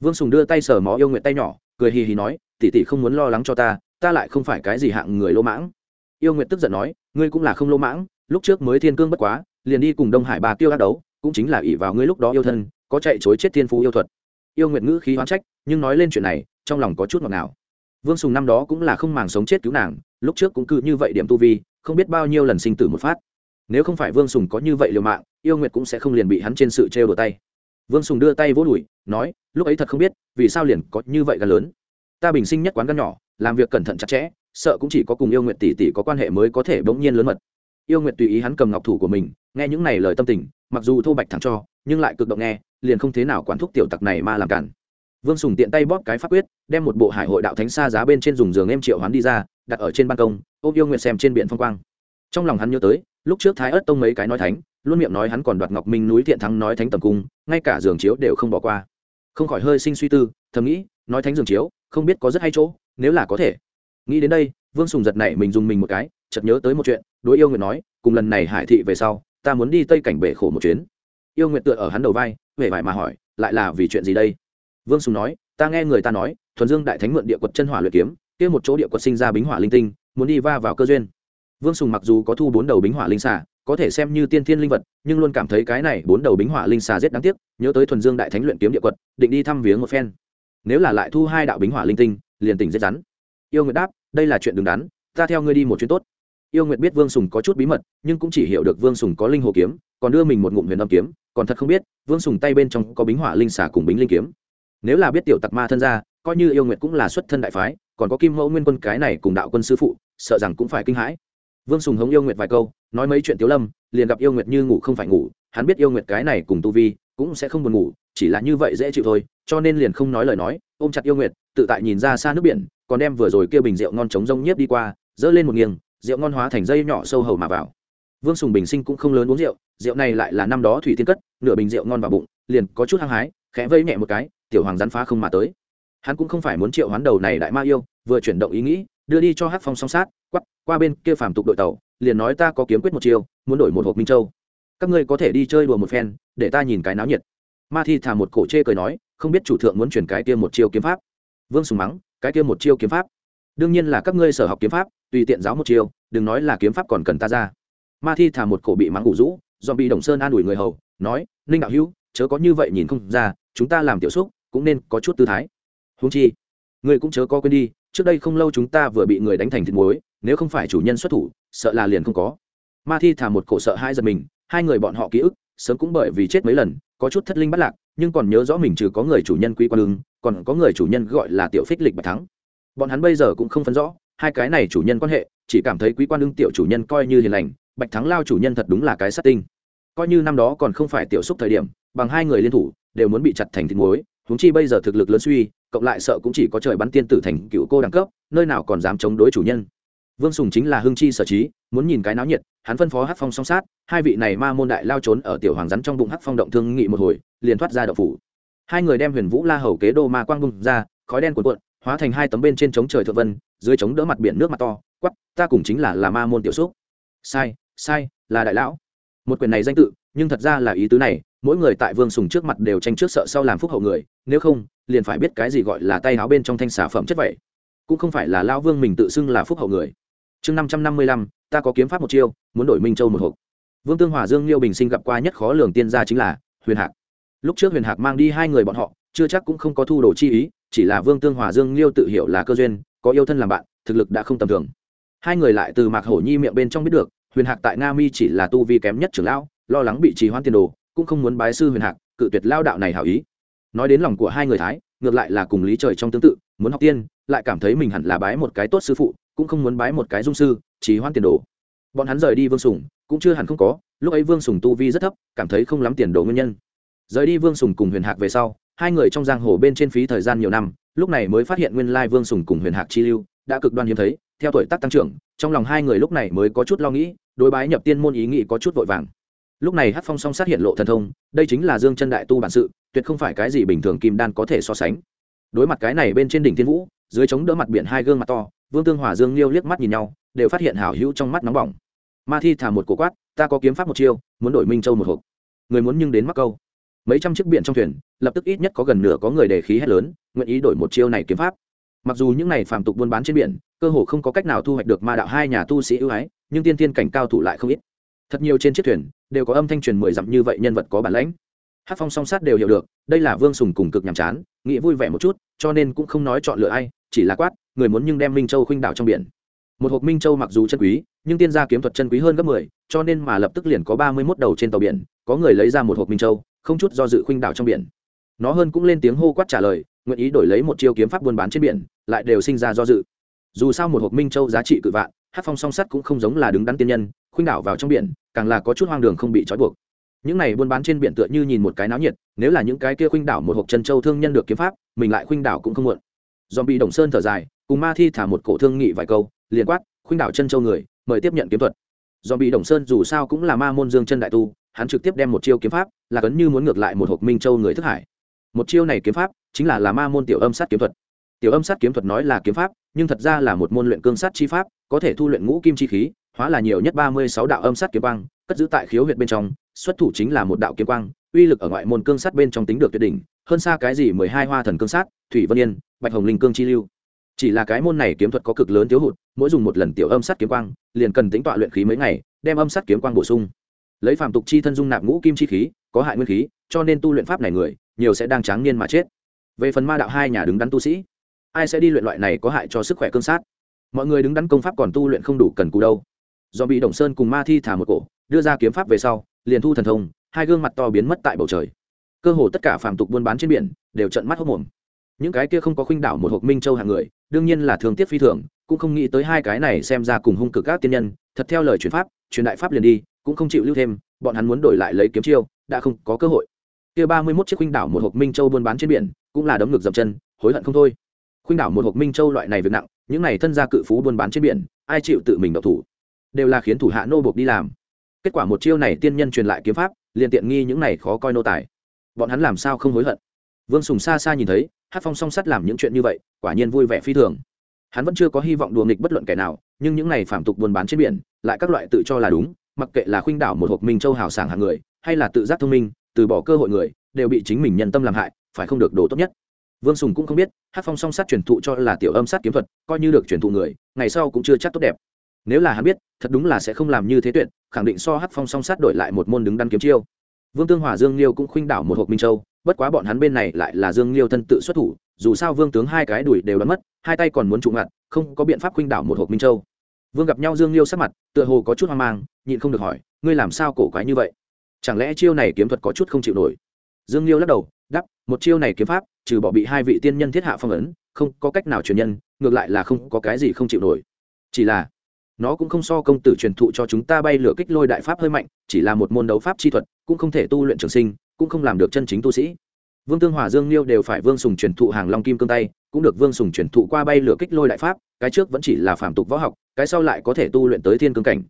Vương sùng đưa tay sờ mó yêu nguyệt tay nhỏ, cười hì hì nói, tỷ tỷ không muốn lo lắng cho ta ta lại không phải cái gì hạng người lỗ mãng. Yêu nguyệt tức giận nói, ngươi cũng là không lỗ mãng, lúc trước mới thiên cương bất quá, liền đi cùng đông hải bà tiêu gác đấu, cũng chính là ỷ vào ngươi lúc đó yêu thân, có chạy chối chết thiên phú yêu thuật. Yêu nguyệt ngữ khí hoán trách, nhưng nói lên chuyện này, trong lòng có chút ngọt ngào. Vương sùng năm đó cũng là không màng sống chết cứu nàng, lúc trước cũng cứ như vậy điểm tu vi, không biết bao nhiêu lần sinh tử một phát. Nếu không phải vương sùng có như vậy liều mạng yêu nguyệt cũng sẽ không liền bị hắn trên sự trêu đổ tay. Vương sùng đưa tay vỗ đùi, nói, lúc ấy thật không biết, vì sao liền có như vậy gan lớn. Ta bình sinh nhất quán gan nhỏ, làm việc cẩn thận chặt chẽ, sợ cũng chỉ có cùng yêu nguyệt tỷ tỷ có quan hệ mới có thể bỗng nhiên lớn mật. Yêu nguyệt tùy ý hắn cầm ngọc thủ của mình, nghe những này lời tâm tình, mặc dù thô bạch thẳng cho, nhưng lại cực động nghe, liền không thế nào quản thúc tiểu tặc này mà làm cản. Vương sùng tiện tay bóp cái pháp quyết, đem một bộ hải hội đạo thánh xa giá bên trên dùng giường em triệu hoán đi ra, đặt ở trên ban công, ôm yêu nguyệt xem trên biển phong quang. Trong lòng hắn nhớ tới, lúc trước thái ớt tông mấy cái nói thánh luôn miệng nói hắn còn đoạt ngọc minh núi thiện thắng nói thánh tầm cung, ngay cả giường chiếu đều không bỏ qua. Không khỏi hơi sinh suy tư, thầm nghĩ, nói thánh giường chiếu, không biết có rất hay chỗ, nếu là có thể. Nghĩ đến đây, vương sùng giật này mình dùng mình một cái, chợt nhớ tới một chuyện, đối yêu nguyệt nói, cùng lần này hải thị về sau, ta muốn đi tây cảnh bể khổ một chuyến. Yêu nguyệt tựa ở hắn đầu vai về vải mà hỏi, lại là vì chuyện gì đây? Vương sùng nói, ta nghe người ta nói, thuần dương đại thánh mượn địa quật chân hỏa luyện kiếm, kia một chỗ địa quật sinh ra bính hỏa linh tinh, muốn đi va vào cơ duyên. Vương sùng mặc dù có thu bốn đầu bính hỏa linh xả có thể xem như tiên thiên linh vật, nhưng luôn cảm thấy cái này bốn đầu bính hỏa linh xà rất đáng tiếc, nhớ tới thuần dương đại thánh luyện kiếm địa quật, định đi thăm viếng một phen. Nếu là lại thu hai đạo bính hỏa linh tinh, liền tỉnh rất rắn. Yêu nguyệt đáp, đây là chuyện đứng đắn, ta theo ngươi đi một chuyến tốt. Yêu nguyệt biết vương sùng có chút bí mật, nhưng cũng chỉ hiểu được vương sùng có linh hồ kiếm, còn đưa mình một ngụm huyền âm kiếm, còn thật không biết, vương sùng tay bên trong có bính hỏa linh xà cùng bính linh kiếm. Nếu là biết tiểu tặc ma thân ra, coi như yêu nguyệt cũng là xuất thân đại phái, còn có kim mẫu nguyên quân cái này cùng đạo quân sư phụ, sợ rằng cũng phải kinh hãi vương sùng hống yêu nguyệt vài câu, nói mấy chuyện tiếu lâm, liền gặp yêu nguyệt như ngủ không phải ngủ, hắn biết yêu nguyệt cái này cùng tu vi, cũng sẽ không buồn ngủ, chỉ là như vậy dễ chịu thôi, cho nên liền không nói lời nói, ôm chặt yêu nguyệt, tự tại nhìn ra xa nước biển, còn đem vừa rồi kia bình rượu ngon trống rông nhiếp đi qua dỡ lên một nghiêng, rượu ngon hóa thành dây nhỏ sâu hầu mà vào. Vương sùng bình sinh cũng không lớn uống rượu rượu này lại là năm đó thủy tiên cất, nửa bình rượu ngon vào bụng, liền có chút hăng hái, khẽ vây nhẹ một cái, tiểu hoàng rắn phá không mà tới. Hắn cũng không phải muốn triệu hoán đầu này đại ma yêu, vừa chuyển động ý nghĩ, đưa đi cho hát phong song sát quắp qua bên kia phàm tục đội tàu, liền nói ta có kiếm quyết một chiêu, muốn đổi một hộp minh châu. Các ngươi có thể đi chơi đùa một phen, để ta nhìn cái náo nhiệt. Ma thi thả một cổ chê cười nói, không biết chủ thượng muốn chuyển cái kia một chiêu kiếm pháp. Vương sùng mắng, cái kia một chiêu kiếm pháp. Đương nhiên là các ngươi sở học kiếm pháp, tùy tiện giáo một chiêu, đừng nói là kiếm pháp còn cần ta ra. Ma thi thả một cổ bị mắng ngủ rũ do bị đồng sơn an ủi người hầu, nói, ninh đạo hữu, chớ có như vậy nhìn không ra, chúng ta làm tiểu xúc, cũng nên có chút tư thái. Húng chi người cũng chớ có quên đi, trước đây không lâu chúng ta vừa bị người đánh thành thịt muối nếu không phải chủ nhân xuất thủ, sợ là liền không có. Ma thi thả một cổ sợ hai giật mình, hai người bọn họ ký ức, sớm cũng bởi vì chết mấy lần, có chút thất linh bắt lạc, nhưng còn nhớ rõ mình trừ có người chủ nhân quý quan lương còn có người chủ nhân gọi là tiểu phích lịch bạch thắng. Bọn hắn bây giờ cũng không phân rõ, hai cái này chủ nhân quan hệ, chỉ cảm thấy quý quan lương tiểu chủ nhân coi như hiền lành, bạch thắng lao chủ nhân thật đúng là cái sát tinh. Coi như năm đó còn không phải tiểu xúc thời điểm, bằng hai người liên thủ, đều muốn bị chặt thành thịt muối, huống chi bây giờ thực lực lớn suy, cộng lại sợ cũng chỉ có trời bắn tiên tử thành cựu cô đẳng cấp, nơi nào còn dám chống đối chủ nhân vương sùng chính là hưng chi sở trí, muốn nhìn cái náo nhiệt, hắn phân phó hát phong song sát, hai vị này ma môn đại lao trốn ở tiểu hoàng rắn trong bụng hát phong động thương nghị một hồi, liền thoát ra đậu phủ. Hai người đem huyền vũ la hầu kế đô ma quang bung ra, khói đen cuộn cuộn, hóa thành hai tấm bên trên chống trời thượng vân, dưới chống đỡ mặt biển nước mặt to quắp ta cùng chính là là ma môn tiểu xúc. Sai sai, là đại lão. Một quyền này danh tự, nhưng thật ra là ý tứ này, mỗi người tại vương sùng trước mặt đều tranh trước sợ sau làm phúc hậu người, nếu không, liền phải biết cái gì gọi là tay áo bên trong thanh xà phẩm chất vậy. Cũng không phải là lao vương mình tự xưng là phúc hậu người chương năm trăm năm mươi lăm, ta có kiếm pháp một chiêu, muốn đổi minh châu một hộp. Vương tương hòa dương liêu bình sinh gặp qua nhất khó lường tiên gia chính là huyền hạc. Lúc trước huyền hạc mang đi hai người bọn họ, chưa chắc cũng không có thu đồ chi ý, chỉ là vương tương hòa dương liêu tự hiểu là cơ duyên, có yêu thân làm bạn, thực lực đã không tầm thường. Hai người lại từ mạc hổ nhi miệng bên trong biết được, huyền hạc tại nga mi chỉ là tu vi kém nhất trưởng lão, lo lắng bị trì hoãn tiền đồ, cũng không muốn bái sư huyền hạc, cự tuyệt lao đạo này hảo ý. Nói đến lòng của hai người thái, ngược lại là cùng lý trời trong tương tự, muốn học tiên lại cảm thấy mình hẳn là bái một cái tốt sư phụ, cũng không muốn bái một cái dung sư, chỉ hoan tiền đồ. Bọn hắn rời đi vương sùng, cũng chưa hẳn không có, lúc ấy vương sùng tu vi rất thấp, cảm thấy không lắm tiền đồ nguyên nhân. Rời đi vương sùng cùng huyền hạc về sau, hai người trong giang hồ bên trên phí thời gian nhiều năm, lúc này mới phát hiện nguyên lai vương sùng cùng huyền hạc chi lưu đã cực đoan hiếm thấy, theo tuổi tác tăng trưởng, trong lòng hai người lúc này mới có chút lo nghĩ, đối bái nhập tiên môn ý nghĩ có chút vội vàng. Lúc này hát phong song sát hiện lộ thần thông, đây chính là dương chân đại tu bản sự, tuyệt không phải cái gì bình thường kim đan có thể so sánh. Đối mặt cái này bên trên đỉnh thiên vũ dưới chống đỡ mặt biển hai gương mặt to, vương tương hòa, dương liêu liếc mắt nhìn nhau, đều phát hiện hảo hữu trong mắt nóng bỏng. Ma thi thả một cổ quát, ta có kiếm pháp một chiêu, muốn đổi minh châu một hộp. Người muốn nhưng đến mắc câu. Mấy trăm chiếc biển trong thuyền, lập tức ít nhất có gần nửa có người đề khí hét lớn, nguyện ý đổi một chiêu này kiếm pháp. Mặc dù những này phàm tục buôn bán trên biển, cơ hồ không có cách nào thu hoạch được ma đạo hai nhà tu sĩ ưu ái, nhưng tiên tiên cảnh cao thủ lại không ít. Thật nhiều trên chiếc thuyền, đều có âm thanh truyền mười dặm như vậy nhân vật có bản lãnh. Hát phong song sát đều hiểu được, đây là vương sùng cùng cực nhàm chán, nghĩ vui vẻ một chút, cho nên cũng không nói chọn lựa ai chỉ là quát, người muốn nhưng đem minh châu khuynh đảo trong biển. Một hộp minh châu mặc dù chân quý, nhưng tiên gia kiếm thuật chân quý hơn gấp mười, cho nên mà lập tức liền có ba mươi mốt đầu trên tàu biển, có người lấy ra một hộp minh châu, không chút do dự khuynh đảo trong biển. Nó hơn cũng lên tiếng hô quát trả lời, nguyện ý đổi lấy một chiêu kiếm pháp buôn bán trên biển, lại đều sinh ra do dự. Dù sao một hộp minh châu giá trị cự vạn, hát phong song sắt cũng không giống là đứng đắn tiên nhân, khuynh đảo vào trong biển, càng là có chút hoang đường không bị trói buộc. Những này buôn bán trên biển tựa như nhìn một cái náo nhiệt, nếu là những cái kia khuynh đảo một hộp chân châu thương nhân được kiếm pháp, mình lại khuynh đảo cũng không muộn dòm bị đồng sơn thở dài, cùng ma thi thả một cổ thương nghị vài câu, liền quát, khuynh đảo chân châu người, mời tiếp nhận kiếm thuật. Dòm bị đồng sơn dù sao cũng là ma môn dương chân đại tu, hắn trực tiếp đem một chiêu kiếm pháp, là cấn như muốn ngược lại một hộp minh châu người thức hải. Một chiêu này kiếm pháp, chính là là ma môn tiểu âm sát kiếm thuật. Tiểu âm sát kiếm thuật nói là kiếm pháp, nhưng thật ra là một môn luyện cương sát chi pháp, có thể thu luyện ngũ kim chi khí, hóa là nhiều nhất ba mươi sáu đạo âm sát kiếm quang, cất giữ tại khiếu huyệt bên trong, xuất thủ chính là một đạo kiếm quang, uy lực ở ngoại môn cương sát bên trong tính được tuyệt đỉnh hơn xa cái gì mười hai hoa thần cương sát, thủy vân yên, bạch hồng linh cương chi lưu. Chỉ là cái môn này kiếm thuật có cực lớn thiếu hụt, mỗi dùng một lần tiểu âm sát kiếm quang, liền cần tính tọa luyện khí mấy ngày, đem âm sát kiếm quang bổ sung. Lấy phạm tục chi thân dung nạp ngũ kim chi khí, có hại nguyên khí, cho nên tu luyện pháp này người, nhiều sẽ đang tráng niên mà chết. Về phần ma đạo hai nhà đứng đắn tu sĩ, ai sẽ đi luyện loại này có hại cho sức khỏe cương sát? Mọi người đứng đắn công pháp còn tu luyện không đủ cần cù đâu. Do bị đồng sơn cùng ma thi thả một cổ, đưa ra kiếm pháp về sau, liền thu thần thông, hai gương mặt to biến mất tại bầu trời cơ hồ tất cả phàm tục buôn bán trên biển đều trận mắt hốc mồm. Những cái kia không có khuynh đảo một hộp minh châu hàng người, đương nhiên là thường tiếc phi thường, cũng không nghĩ tới hai cái này xem ra cùng hung cực các tiên nhân, thật theo lời truyền pháp, truyền đại pháp liền đi, cũng không chịu lưu thêm, bọn hắn muốn đổi lại lấy kiếm chiêu, đã không có cơ hội. Kia ba mươi mốt chiếc khuynh đảo một hộp minh châu buôn bán trên biển, cũng là đấm ngực dập chân, hối hận không thôi. Khuynh đảo một hộp minh châu loại này việc nặng, những này thân gia cự phú buôn bán trên biển, ai chịu tự mình độc thủ? Đều là khiến thủ hạ nô buộc đi làm. Kết quả một chiêu này tiên nhân truyền lại kiếm pháp, liền tiện nghi những này khó coi nô tài bọn hắn làm sao không hối hận? Vương sùng xa xa nhìn thấy, hát phong song sắt làm những chuyện như vậy, quả nhiên vui vẻ phi thường. Hắn vẫn chưa có hy vọng đùa nghịch bất luận kẻ nào, nhưng những này phạm tục buôn bán trên biển, lại các loại tự cho là đúng, mặc kệ là khuynh đảo một hộp minh châu hào sảng hàng người, hay là tự giác thông minh, từ bỏ cơ hội người, đều bị chính mình nhân tâm làm hại, phải không được đồ tốt nhất. Vương sùng cũng không biết, hát phong song sát truyền thụ cho là tiểu âm sát kiếm thuật, coi như được truyền thụ người, ngày sau cũng chưa chắc tốt đẹp. Nếu là hắn biết, thật đúng là sẽ không làm như thế tuyệt, khẳng định so hát phong song sát đổi lại một môn đứng đắn kiếm chiêu vương tương hòa dương liêu cũng khuynh đảo một hộp minh châu, bất quá bọn hắn bên này lại là dương liêu thân tự xuất thủ, dù sao vương tướng hai cái đùi đều đã mất, hai tay còn muốn trụ ngặt, không có biện pháp khuynh đảo một hộp minh châu. Vương gặp nhau dương liêu sắc mặt, tựa hồ có chút hoang mang, nhịn không được hỏi, ngươi làm sao cổ quái như vậy? Chẳng lẽ chiêu này kiếm thuật có chút không chịu nổi? Dương liêu lắc đầu đắp một chiêu này kiếm pháp, trừ bỏ bị hai vị tiên nhân thiết hạ phong ấn, không có cách nào truyền nhân, ngược lại là không có cái gì không chịu nổi. Chỉ là nó cũng không so công tử truyền thụ cho chúng ta bay lửa kích lôi đại pháp hơi mạnh, chỉ là một môn đấu pháp chi thuật, cũng không thể tu luyện trường sinh, cũng không làm được chân chính tu sĩ. Vương tương hòa, dương liêu đều phải vương sùng truyền thụ hàng long kim cương tay, cũng được vương sùng truyền thụ qua bay lửa kích lôi đại pháp, cái trước vẫn chỉ là phạm tục võ học, cái sau lại có thể tu luyện tới thiên cương cảnh.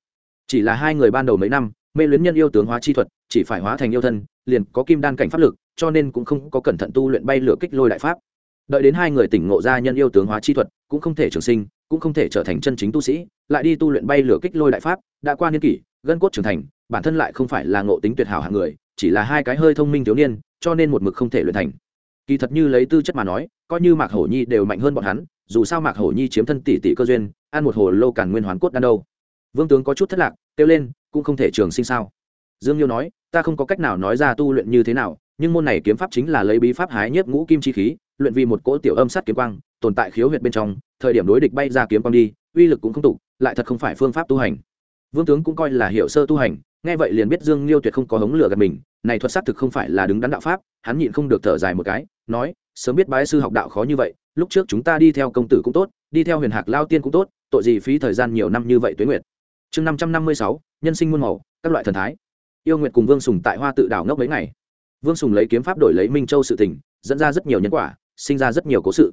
Chỉ là hai người ban đầu mấy năm, mê luyến nhân yêu tướng hóa chi thuật, chỉ phải hóa thành yêu thân, liền có kim đan cảnh pháp lực, cho nên cũng không có cẩn thận tu luyện bay lửa kích lôi đại pháp. Đợi đến hai người tỉnh ngộ ra nhân yêu tướng hóa chi thuật, cũng không thể trường sinh cũng không thể trở thành chân chính tu sĩ, lại đi tu luyện bay lửa kích lôi đại pháp, đã qua niên kỷ, gân cốt trưởng thành, bản thân lại không phải là ngộ tính tuyệt hảo hạng người, chỉ là hai cái hơi thông minh thiếu niên, cho nên một mực không thể luyện thành. Kỳ thật như lấy tư chất mà nói, coi như mạc hổ nhi đều mạnh hơn bọn hắn, dù sao mạc hổ nhi chiếm thân tỷ tỷ cơ duyên, ăn một hồ lô càn nguyên hoàn cốt đan đâu. Vương tướng có chút thất lạc, kêu lên, cũng không thể trường sinh sao? Dương liêu nói, ta không có cách nào nói ra tu luyện như thế nào, nhưng môn này kiếm pháp chính là lấy bí pháp hái nhất ngũ kim chi khí, luyện vì một cỗ tiểu âm sát kiếm quang, tồn tại khiếu huyệt bên trong thời điểm đối địch bay ra kiếm quang đi, uy lực cũng không tục lại thật không phải phương pháp tu hành. Vương tướng cũng coi là hiệu sơ tu hành, nghe vậy liền biết dương liêu tuyệt không có hống lửa gần mình, này thuật xác thực không phải là đứng đắn đạo pháp, hắn nhịn không được thở dài một cái, nói, sớm biết bái sư học đạo khó như vậy, lúc trước chúng ta đi theo công tử cũng tốt, đi theo huyền hạc lao tiên cũng tốt, tội gì phí thời gian nhiều năm như vậy tuế nguyệt. Chương năm trăm năm mươi sáu, nhân sinh muôn màu, các loại thần thái. Yêu nguyệt cùng vương sùng tại hoa tự đảo ngốc mấy ngày. Vương sùng lấy kiếm pháp đổi lấy minh châu sự tình, dẫn ra rất nhiều nhân quả, sinh ra rất nhiều cố sự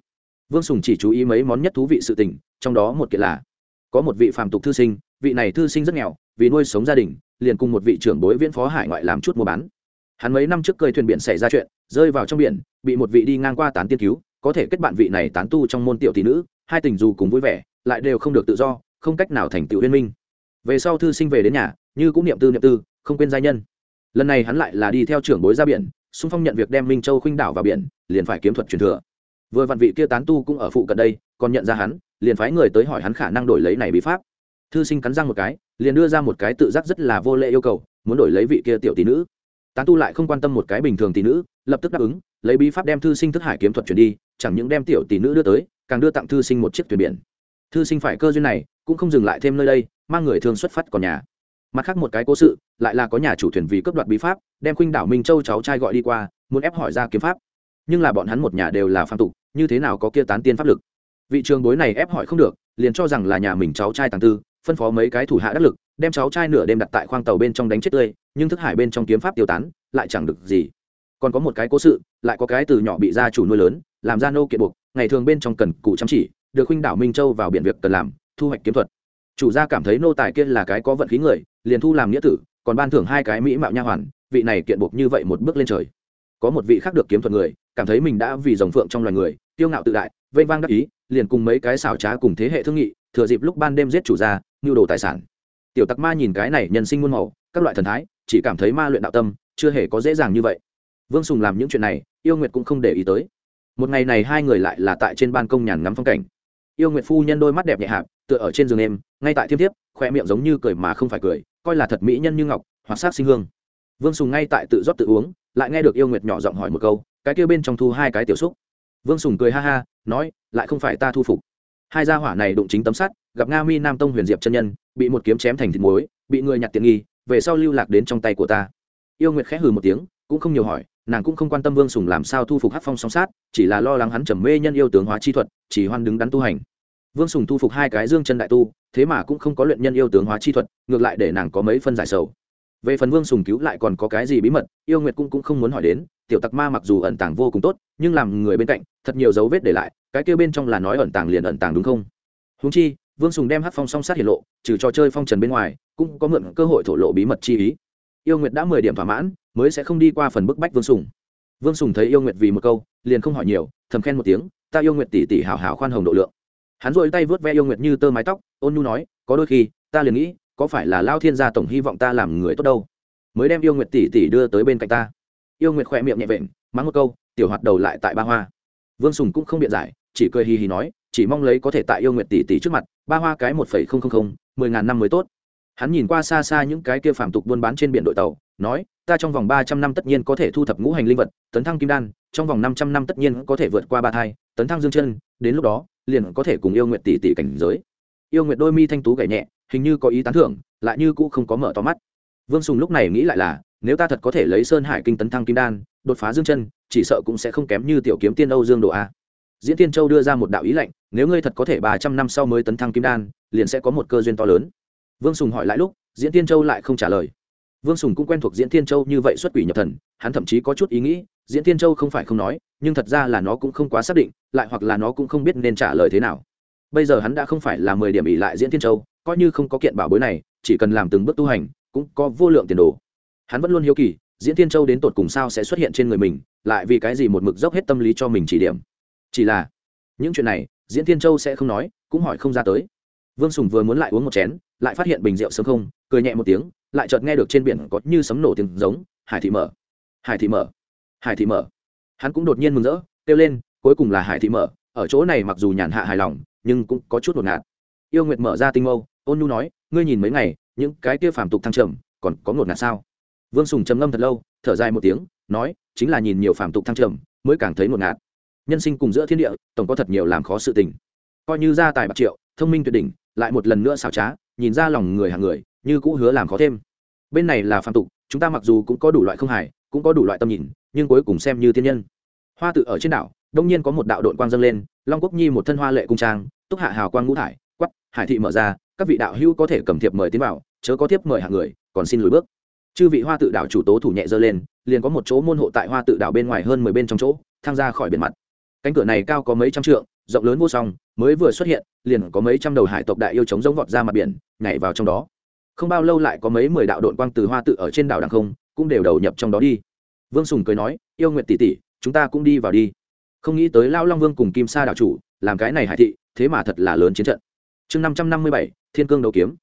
vương sùng chỉ chú ý mấy món nhất thú vị sự tình, trong đó một kiện là, có một vị phàm tục thư sinh, vị này thư sinh rất nghèo, vì nuôi sống gia đình, liền cùng một vị trưởng bối viễn phó hải ngoại làm chút mua bán. Hắn mấy năm trước cơi thuyền biển xảy ra chuyện, rơi vào trong biển, bị một vị đi ngang qua tán tiên cứu, có thể kết bạn vị này tán tu trong môn tiểu tỷ nữ, hai tình dù cùng vui vẻ, lại đều không được tự do, không cách nào thành tựu liên minh. Về sau thư sinh về đến nhà, như cũng niệm tư niệm tư, không quên gia nhân. Lần này hắn lại là đi theo trưởng bối ra biển, xung phong nhận việc đem minh châu khuynh đảo vào biển, liền phải kiếm thuật truyền thừa vừa vạn vị kia tán tu cũng ở phụ cận đây, còn nhận ra hắn, liền phái người tới hỏi hắn khả năng đổi lấy này bí pháp. Thư sinh cắn răng một cái, liền đưa ra một cái tự giác rất là vô lệ yêu cầu, muốn đổi lấy vị kia tiểu tỷ nữ. Tán tu lại không quan tâm một cái bình thường tỷ nữ, lập tức đáp ứng, lấy bí pháp đem thư sinh thức hải kiếm thuật chuyển đi, chẳng những đem tiểu tỷ nữ đưa tới, càng đưa tặng thư sinh một chiếc thuyền biển. Thư sinh phải cơ duyên này, cũng không dừng lại thêm nơi đây, mang người thương xuất phát còn nhà. Mặt khác một cái cố sự, lại là có nhà chủ thuyền vì cướp đoạt bí pháp, đem khuynh đảo minh châu cháu trai gọi đi qua, muốn ép hỏi ra kiếm pháp nhưng là bọn hắn một nhà đều là phạm tục, như thế nào có kia tán tiên pháp lực? Vị trường bối này ép hỏi không được, liền cho rằng là nhà mình cháu trai tàng tư, phân phó mấy cái thủ hạ đắc lực, đem cháu trai nửa đêm đặt tại khoang tàu bên trong đánh chết tươi, nhưng thức hải bên trong kiếm pháp tiêu tán, lại chẳng được gì. Còn có một cái cố sự, lại có cái từ nhỏ bị gia chủ nuôi lớn, làm ra nô kiện buộc, ngày thường bên trong cần cụ chăm chỉ, được huynh đảo minh châu vào biển việc cần làm, thu hoạch kiếm thuật. Chủ gia cảm thấy nô tài kia là cái có vận khí người, liền thu làm nghĩa tử, còn ban thưởng hai cái mỹ mạo nha hoàn, vị này kiện buộc như vậy một bước lên trời. Có một vị khác được kiếm thuật người cảm thấy mình đã vì dòng phượng trong loài người tiêu ngạo tự đại vây vang đắc ý, liền cùng mấy cái xảo trá cùng thế hệ thương nghị, thừa dịp lúc ban đêm giết chủ gia, nhu đồ tài sản. Tiểu tặc ma nhìn cái này nhân sinh muôn màu, các loại thần thái, chỉ cảm thấy ma luyện đạo tâm, chưa hề có dễ dàng như vậy. Vương sùng làm những chuyện này, yêu nguyệt cũng không để ý tới. Một ngày này hai người lại là tại trên ban công nhàn ngắm phong cảnh. Yêu nguyệt phu nhân đôi mắt đẹp nhẹ hạp, tựa ở trên giường em ngay tại thiêm thiếp, khoe miệng giống như cười mà không phải cười, coi là thật mỹ nhân như ngọc, hoặc sát sinh hương. Vương sùng ngay tại tự rót tự uống, lại nghe được yêu nguyệt nhỏ giọng hỏi một câu cái kia bên trong thu hai cái tiểu xúc. Vương sùng cười ha ha, nói, lại không phải ta thu phục. Hai gia hỏa này đụng chính tấm sắt, gặp nga mi nam tông huyền diệp chân nhân, bị một kiếm chém thành thịt muối, bị người nhặt tiện nghi, về sau lưu lạc đến trong tay của ta. Yêu nguyệt khẽ hừ một tiếng, cũng không nhiều hỏi, nàng cũng không quan tâm vương sùng làm sao thu phục hát phong song sát, chỉ là lo lắng hắn trầm mê nhân yêu tướng hóa chi thuật, chỉ hoan đứng đắn tu hành. Vương sùng thu phục hai cái dương chân đại tu, thế mà cũng không có luyện nhân yêu tướng hóa chi thuật, ngược lại để nàng có mấy phân giải sầu về phần vương sùng cứu lại còn có cái gì bí mật yêu nguyệt cũng, cũng không muốn hỏi đến tiểu tặc ma mặc dù ẩn tàng vô cùng tốt nhưng làm người bên cạnh thật nhiều dấu vết để lại cái kêu bên trong là nói ẩn tàng liền ẩn tàng đúng không? Húng chi vương sùng đem hát phong song sát hiển lộ trừ trò chơi phong trần bên ngoài cũng có mượn cơ hội thổ lộ bí mật chi ý. Yêu nguyệt đã mười điểm thỏa mãn mới sẽ không đi qua phần bức bách vương sùng. Vương sùng thấy yêu nguyệt vì một câu liền không hỏi nhiều thầm khen một tiếng ta yêu nguyệt tỷ tỷ hảo hảo khoan hồng độ lượng. Hắn dội tay vớt ve yêu nguyệt như tơ mái tóc ôn nhu nói có đôi khi ta liền nghĩ có phải là lao thiên gia tổng hy vọng ta làm người tốt đâu? Mới đem yêu nguyệt tỷ tỷ đưa tới bên cạnh ta. Yêu nguyệt khỏe miệng nhẹ vện, mắng một câu, tiểu hoạt đầu lại tại ba hoa. Vương sùng cũng không biện giải, chỉ cười hì hì nói, chỉ mong lấy có thể tại yêu nguyệt tỷ tỷ trước mặt, ba hoa cái một phẩy không không không, mười ngàn năm mới tốt. Hắn nhìn qua xa xa những cái kia phạm tục buôn bán trên biển đội tàu, nói, ta trong vòng ba trăm năm tất nhiên có thể thu thập ngũ hành linh vật, tấn thăng kim đan, trong vòng năm trăm năm tất nhiên có thể vượt qua ba thai, tấn thăng dương chân, đến lúc đó, liền có thể cùng yêu nguyệt tỷ tỷ cảnh giới. Yêu nguyệt đôi mi thanh tú gảy nhẹ hình như có ý tán thưởng, lại như cũ không có mở to mắt. Vương sùng lúc này nghĩ lại là, nếu ta thật có thể lấy sơn hải kinh tấn thăng kim đan, đột phá dương chân, chỉ sợ cũng sẽ không kém như tiểu kiếm tiên âu dương đồ a. Diễn tiên châu đưa ra một đạo ý lệnh, nếu ngươi thật có thể ba trăm năm sau mới tấn thăng kim đan, liền sẽ có một cơ duyên to lớn. Vương sùng hỏi lại lúc, diễn tiên châu lại không trả lời. Vương sùng cũng quen thuộc diễn tiên châu như vậy xuất quỷ nhập thần, hắn thậm chí có chút ý nghĩ, diễn tiên châu không phải không nói, nhưng thật ra là nó cũng không quá xác định, lại hoặc là nó cũng không biết nên trả lời thế nào. Bây giờ hắn đã không phải là mười điểm ỉ lại diễn tiên châu coi như không có kiện bảo bối này, chỉ cần làm từng bước tu hành, cũng có vô lượng tiền đồ. Hắn vẫn luôn hiếu kỳ, diễn Thiên châu đến tột cùng sao sẽ xuất hiện trên người mình, lại vì cái gì một mực dốc hết tâm lý cho mình chỉ điểm. Chỉ là, những chuyện này, diễn Thiên châu sẽ không nói, cũng hỏi không ra tới. Vương sùng vừa muốn lại uống một chén, lại phát hiện bình rượu sớm không, cười nhẹ một tiếng, lại chợt nghe được trên biển có như sấm nổ tiếng giống, hải thị mở, hải thị mở, hải thị mở. Hắn cũng đột nhiên mừng rỡ, kêu lên, cuối cùng là hải thị mở, ở chỗ này mặc dù nhàn hạ hài lòng, nhưng cũng có chút ngột ngạt yêu nguyệt mở ra tinh mâu, ôn nhu nói, ngươi nhìn mấy ngày, những cái kia phàm tục thăng trầm, còn có ngột ngạt sao? Vương sùng trầm ngâm thật lâu, thở dài một tiếng, nói, chính là nhìn nhiều phàm tục thăng trầm, mới càng thấy ngột ngạt. Nhân sinh cùng giữa thiên địa, tổng có thật nhiều làm khó sự tình. Coi như gia tài bạc triệu, thông minh tuyệt đỉnh, lại một lần nữa xảo trá, nhìn ra lòng người hàng người, như cũ hứa làm khó thêm. Bên này là phàm tục, chúng ta mặc dù cũng có đủ loại không hài, cũng có đủ loại tâm nhìn, nhưng cuối cùng xem như thiên nhân. Hoa tự ở trên đảo, đông nhiên có một đạo đội quang dâng lên, long quốc nhi một thân hoa lệ cung trang, túc hạ hào quang ngũ thải hải thị mở ra, các vị đạo hữu có thể cầm thiệp mời tiến vào, chớ có tiếp mời hạng người, còn xin lùi bước. Chư vị hoa tự đảo chủ tố thủ nhẹ dơ lên, liền có một chỗ môn hộ tại hoa tự đảo bên ngoài hơn mười bên trong chỗ tham ra khỏi biển mặt. Cánh cửa này cao có mấy trăm trượng, rộng lớn vô song, mới vừa xuất hiện, liền có mấy trăm đầu hải tộc đại yêu chống giống vọt ra mặt biển, nhảy vào trong đó. Không bao lâu lại có mấy mười đạo đội quang từ hoa tự ở trên đảo đằng không, cũng đều đầu nhập trong đó đi. Vương sùng cười nói, yêu nguyện tỷ tỷ, chúng ta cũng đi vào đi. Không nghĩ tới lao long vương cùng kim sa đảo chủ, làm cái này hải thị, thế mà thật là lớn chiến trận chương năm trăm năm mươi bảy, thiên cương đầu kiếm.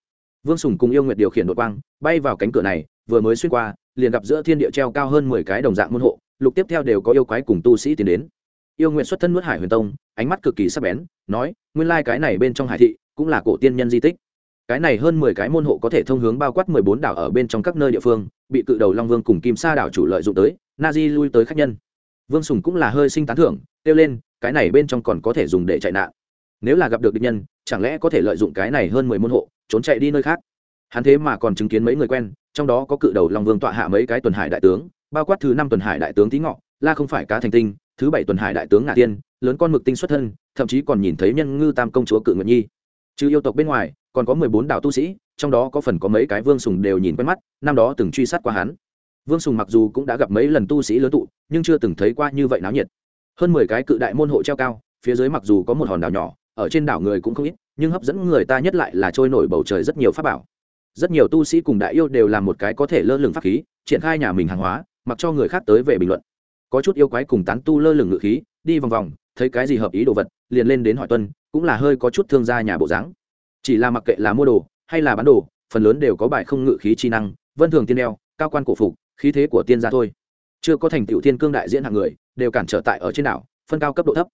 Vương sùng cùng yêu nguyệt điều khiển đội quang, bay vào cánh cửa này, vừa mới xuyên qua, liền gặp giữa thiên địa treo cao hơn mười cái đồng dạng môn hộ, lục tiếp theo đều có yêu quái cùng tu sĩ tiến đến. Yêu nguyện xuất thân nuốt hải huyền tông, ánh mắt cực kỳ sắc bén, nói, nguyên lai、like、cái này bên trong hải thị cũng là cổ tiên nhân di tích. Cái này hơn mười cái môn hộ có thể thông hướng bao quát mười bốn đảo ở bên trong các nơi địa phương, bị cự đầu long vương cùng kim sa đảo chủ lợi dụng tới, na di lui tới khách nhân. Vương sùng cũng là hơi sinh tán thưởng, kêu lên, cái này bên trong còn có thể dùng để chạy nạn nếu là gặp được địch nhân, chẳng lẽ có thể lợi dụng cái này hơn mười môn hộ, trốn chạy đi nơi khác? Hắn thế mà còn chứng kiến mấy người quen, trong đó có cự đầu long vương tọa hạ mấy cái tuần hải đại tướng, bao quát thứ năm tuần hải đại tướng tý ngọ, la không phải cá thành tinh, thứ bảy tuần hải đại tướng ngạ tiên, lớn con mực tinh xuất thân, thậm chí còn nhìn thấy nhân ngư tam công chúa cự nguyện nhi. Trừ yêu tộc bên ngoài, còn có mười bốn đạo tu sĩ, trong đó có phần có mấy cái vương sùng đều nhìn quen mắt, năm đó từng truy sát qua hắn. Vương sùng mặc dù cũng đã gặp mấy lần tu sĩ lớn tụ, nhưng chưa từng thấy qua như vậy náo nhiệt. Hơn mười cái cự đại môn hộ treo cao, phía dưới mặc dù có một hòn đảo nhỏ ở trên đảo người cũng không ít, nhưng hấp dẫn người ta nhất lại là trôi nổi bầu trời rất nhiều pháp bảo. Rất nhiều tu sĩ cùng đại yêu đều làm một cái có thể lơ lửng pháp khí, triển khai nhà mình hàng hóa, mặc cho người khác tới về bình luận. Có chút yêu quái cùng tán tu lơ lửng ngự khí, đi vòng vòng, thấy cái gì hợp ý đồ vật, liền lên đến hỏi tuân, cũng là hơi có chút thương gia nhà bộ dáng. Chỉ là mặc kệ là mua đồ, hay là bán đồ, phần lớn đều có bài không ngự khí chi năng, vân thường tiên đeo, cao quan cổ phục, khí thế của tiên gia thôi. Chưa có thành tựu thiên cương đại diễn hạng người, đều cản trở tại ở trên đảo, phân cao cấp độ thấp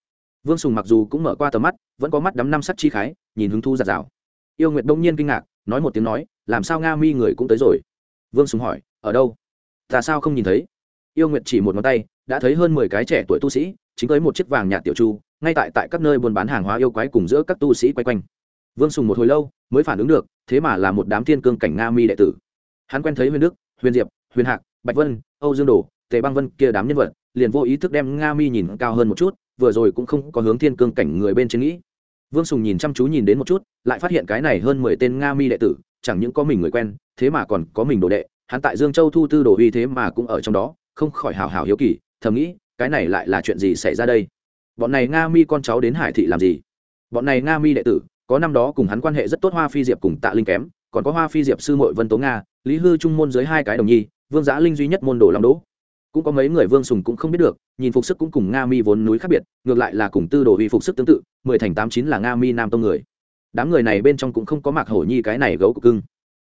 vương sùng mặc dù cũng mở qua tầm mắt, vẫn có mắt đắm năm sắc chi khái, nhìn hứng thu giạt rào yêu nguyệt đông nhiên kinh ngạc, nói một tiếng nói, làm sao nga mi người cũng tới rồi? Vương sùng hỏi, ở đâu? Ta sao không nhìn thấy? Yêu nguyệt chỉ một ngón tay, đã thấy hơn mười cái trẻ tuổi tu sĩ, chính tới một chiếc vàng nhạt tiểu chu, ngay tại tại các nơi buôn bán hàng hóa yêu quái cùng giữa các tu sĩ quay quanh. Vương sùng một hồi lâu, mới phản ứng được, thế mà là một đám thiên cương cảnh nga mi đệ tử. Hắn quen thấy huyền đức, huyền diệp, huyền hạc, bạch vân, âu dương đồ, tề băng vân kia đám nhân vật liền vô ý thức đem nga mi nhìn cao hơn một chút, vừa rồi cũng không có hướng thiên cương cảnh người bên trên nghĩ. Vương sùng nhìn chăm chú nhìn đến một chút, lại phát hiện cái này hơn mười tên nga mi đệ tử, chẳng những có mình người quen, thế mà còn có mình đồ đệ, hắn tại dương châu thu tư đồ uy thế mà cũng ở trong đó, không khỏi hào hào hiếu kỳ, thầm nghĩ, cái này lại là chuyện gì xảy ra đây? Bọn này nga mi con cháu đến hải thị làm gì? Bọn này nga mi đệ tử, có năm đó cùng hắn quan hệ rất tốt hoa phi diệp cùng tạ linh kém, còn có hoa phi diệp sư mội vân tố nga, lý hư trung môn dưới hai cái đồng nhi, vương giã linh duy nhất môn đồ long đỗ cũng có mấy người vương sùng cũng không biết được, nhìn phục sức cũng cùng nga mi vốn núi khác biệt, ngược lại là cùng tư đồ uy phục sức tương tự, mười thành tám chín là nga mi nam tông người. Đám người này bên trong cũng không có mạc hổ nhi cái này gấu của cưng.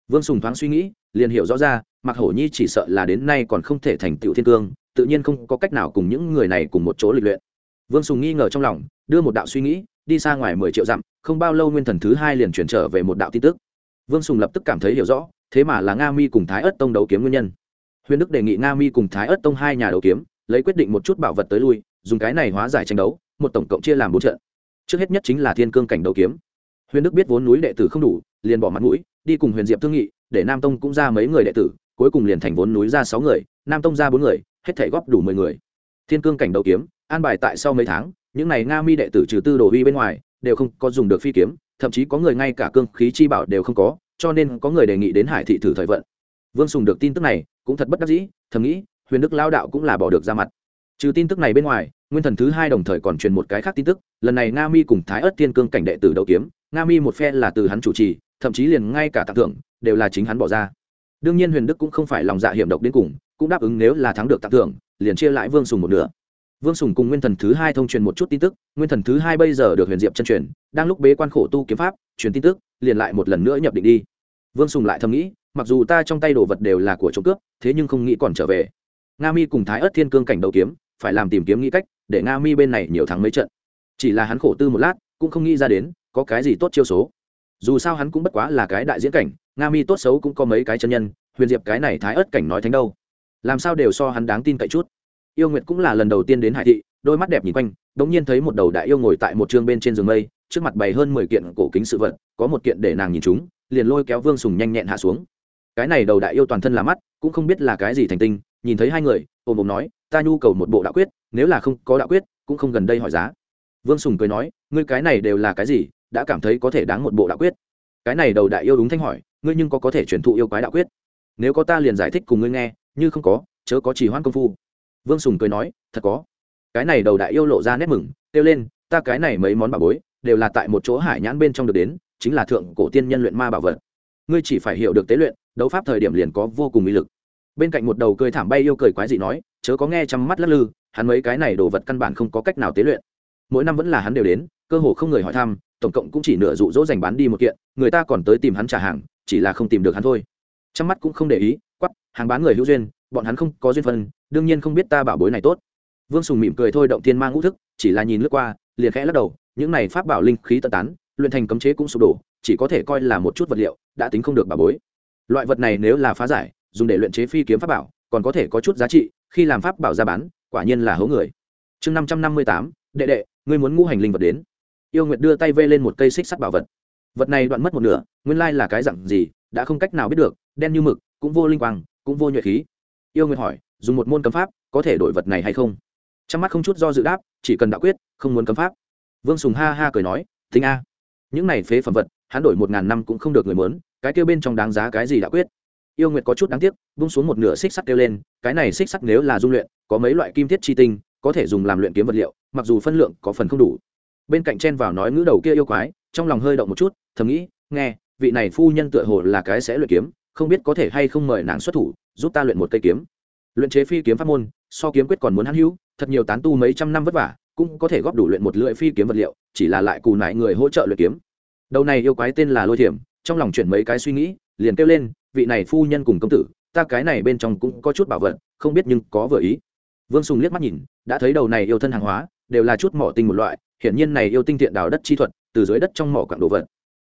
Vương sùng thoáng suy nghĩ, liền hiểu rõ ra, mạc hổ nhi chỉ sợ là đến nay còn không thể thành tựu thiên cương, tự nhiên không có cách nào cùng những người này cùng một chỗ lịch luyện. Vương sùng nghi ngờ trong lòng, đưa một đạo suy nghĩ, đi xa ngoài mười triệu dặm, không bao lâu nguyên thần thứ hai liền chuyển trở về một đạo tin tức. Vương sùng lập tức cảm thấy hiểu rõ, thế mà là nga mi cùng thái ất tông đấu kiếm nguyên nhân huyền đức đề nghị nga mi cùng thái ất tông hai nhà đấu kiếm, lấy quyết định một chút bảo vật tới lui, dùng cái này hóa giải tranh đấu, một tổng cộng chia làm bốn trận. Trước hết nhất chính là thiên cương cảnh đấu kiếm. Huyền đức biết vốn núi đệ tử không đủ, liền bỏ mặt mũi, đi cùng huyền diệp thương nghị, để nam tông cũng ra mấy người đệ tử, cuối cùng liền thành vốn núi ra sáu người, nam tông ra bốn người, hết thể góp đủ mười người. Thiên cương cảnh đấu kiếm, an bài tại sau mấy tháng, những n à y nga mi đệ tử trừ tư đồ huy bên ngoài, đều không có dùng được phi kiếm, thậm chí có người ngay cả cương khí chi bảo đều không có, cho nên có người đề nghị đến hải thị thử thời vận. Vương sùng được tin tức này cũng thật bất đắc dĩ, thầm nghĩ, huyền đức lao đạo cũng là bỏ được ra mặt. Trừ tin tức này bên ngoài, nguyên thần thứ hai đồng thời còn truyền một cái khác tin tức, lần này nga mi cùng thái ớt thiên cương cảnh đệ tử đầu kiếm, nga mi một phe là từ hắn chủ trì, thậm chí liền ngay cả tặng thưởng, đều là chính hắn bỏ ra. Đương nhiên huyền đức cũng không phải lòng dạ hiểm độc đến cùng, cũng đáp ứng nếu là thắng được tặng thưởng, liền chia lại vương sùng một nửa. Vương sùng cùng nguyên thần thứ hai thông truyền một chút tin tức, nguyên thần thứ hai bây giờ được huyền diệp chân truyền, đang lúc bế quan khổ tu kiếm pháp, truyền tin tức, liền lại một lần nữa nhập định đi. Vương sùng lại thầm nghĩ mặc dù ta trong tay đồ vật đều là của trộm cướp, thế nhưng không nghĩ còn trở về. Nga mi cùng thái ớt thiên cương cảnh đầu kiếm, phải làm tìm kiếm nghĩ cách, để nga mi bên này nhiều thắng mấy trận. Chỉ là hắn khổ tư một lát, cũng không nghĩ ra đến, có cái gì tốt chiêu số. Dù sao hắn cũng bất quá là cái đại diễn cảnh, nga mi tốt xấu cũng có mấy cái chân nhân, huyền diệp cái này thái ớt cảnh nói thánh đâu. Làm sao đều so hắn đáng tin cậy chút. Yêu nguyệt cũng là lần đầu tiên đến hải thị, đôi mắt đẹp nhìn quanh đ ỗ n g nhiên thấy một đầu đại yêu ngồi tại một chương bên trên giường mây, trước mặt bày hơn mười kiện cổ kính sự vật, có một kiện để nàng nhìn chúng, liền lôi kéo vương sùng nhanh nhẹn hạ xuống cái này đầu đại yêu toàn thân là mắt, cũng không biết là cái gì thành tinh, nhìn thấy hai người ôm ồm nói, ta nhu cầu một bộ đạo quyết, nếu là không có đạo quyết, cũng không gần đây hỏi giá. Vương sùng cười nói, ngươi cái này đều là cái gì, đã cảm thấy có thể đáng một bộ đạo quyết? Cái này đầu đại yêu đúng thanh hỏi, ngươi nhưng có có thể truyền thụ yêu quái đạo quyết? Nếu có ta liền giải thích cùng ngươi nghe, như không có, chớ có chỉ hoãn công phu. Vương sùng cười nói, thật có. Cái này đầu đại yêu lộ ra nét mừng, kêu lên, ta cái này mấy món bà bối, đều là tại một chỗ hải nhãn bên trong được đến, chính là thượng cổ tiên nhân luyện ma bảo vật. Ngươi chỉ phải hiểu được tế luyện đấu pháp thời điểm liền có vô cùng uy lực. Bên cạnh một đầu cười thảm bay yêu cười quái dị nói, chớ có nghe chăm mắt lắc lư, hắn mấy cái này đồ vật căn bản không có cách nào tế luyện. Mỗi năm vẫn là hắn đều đến, cơ hồ không người hỏi thăm, tổng cộng cũng chỉ nửa dụ dỗ dành bán đi một kiện, người ta còn tới tìm hắn trả hàng, chỉ là không tìm được hắn thôi. Chăm mắt cũng không để ý quắp hàng bán người hữu duyên, bọn hắn không có duyên phân đương nhiên không biết ta bảo bối này tốt. Vương sùng mỉm cười thôi động thiên mang ngũ thức, chỉ là nhìn lướt qua, liền khẽ lắc đầu, những này pháp bảo linh khí tận tán, luyện thành cấm chế cũng sụp đổ, chỉ có thể coi là một chút vật liệu, đã tính không được bảo bối loại vật này nếu là phá giải, dùng để luyện chế phi kiếm pháp bảo, còn có thể có chút giá trị, khi làm pháp bảo ra bán, quả nhiên là hố người. Chương năm trăm năm mươi tám, đệ đệ, ngươi muốn ngũ hành linh vật đến. Yêu nguyệt đưa tay vê lên một cây xích sắt bảo vật. Vật này đoạn mất một nửa, nguyên lai là cái dặn gì, đã không cách nào biết được, đen như mực, cũng vô linh quang, cũng vô nhuệ khí. Yêu nguyệt hỏi, dùng một môn cấm pháp, có thể đổi vật này hay không? Trong mắt không chút do dự đáp, chỉ cần đạo quyết, không muốn cấm pháp. Vương sùng ha ha cười nói thính a, những này phế phẩm vật hắn đổi một ngàn năm cũng không được người mớn, cái kêu bên trong đáng giá cái gì đã quyết? Yêu nguyệt có chút đáng tiếc bung xuống một nửa xích sắt kêu lên, cái này xích sắt nếu là dung luyện, có mấy loại kim thiết chi tinh, có thể dùng làm luyện kiếm vật liệu, mặc dù phân lượng có phần không đủ. Bên cạnh chen vào nói ngữ đầu kia yêu quái, trong lòng hơi động một chút, thầm nghĩ, nghe, vị này phu nhân tựa hồ là cái sẽ luyện kiếm, không biết có thể hay không mời nàng xuất thủ, giúp ta luyện một cây kiếm. Luyện chế phi kiếm pháp môn, so kiếm quyết còn muốn hắn hữu, thật nhiều tán tu mấy trăm năm vất vả, cũng có thể góp đủ luyện một lưỡi phi kiếm vật liệu, chỉ là lại cù nại người hỗ trợ luyện kiếm đầu này yêu quái tên là lôi thiểm, trong lòng chuyển mấy cái suy nghĩ, liền kêu lên, vị này phu nhân cùng công tử, ta cái này bên trong cũng có chút bảo vật, không biết nhưng có vừa ý. Vương sùng liếc mắt nhìn, đã thấy đầu này yêu thân hàng hóa, đều là chút mỏ tinh một loại, hiển nhiên này yêu tinh tiện đào đất chi thuật, từ dưới đất trong mỏ quặng đồ vật.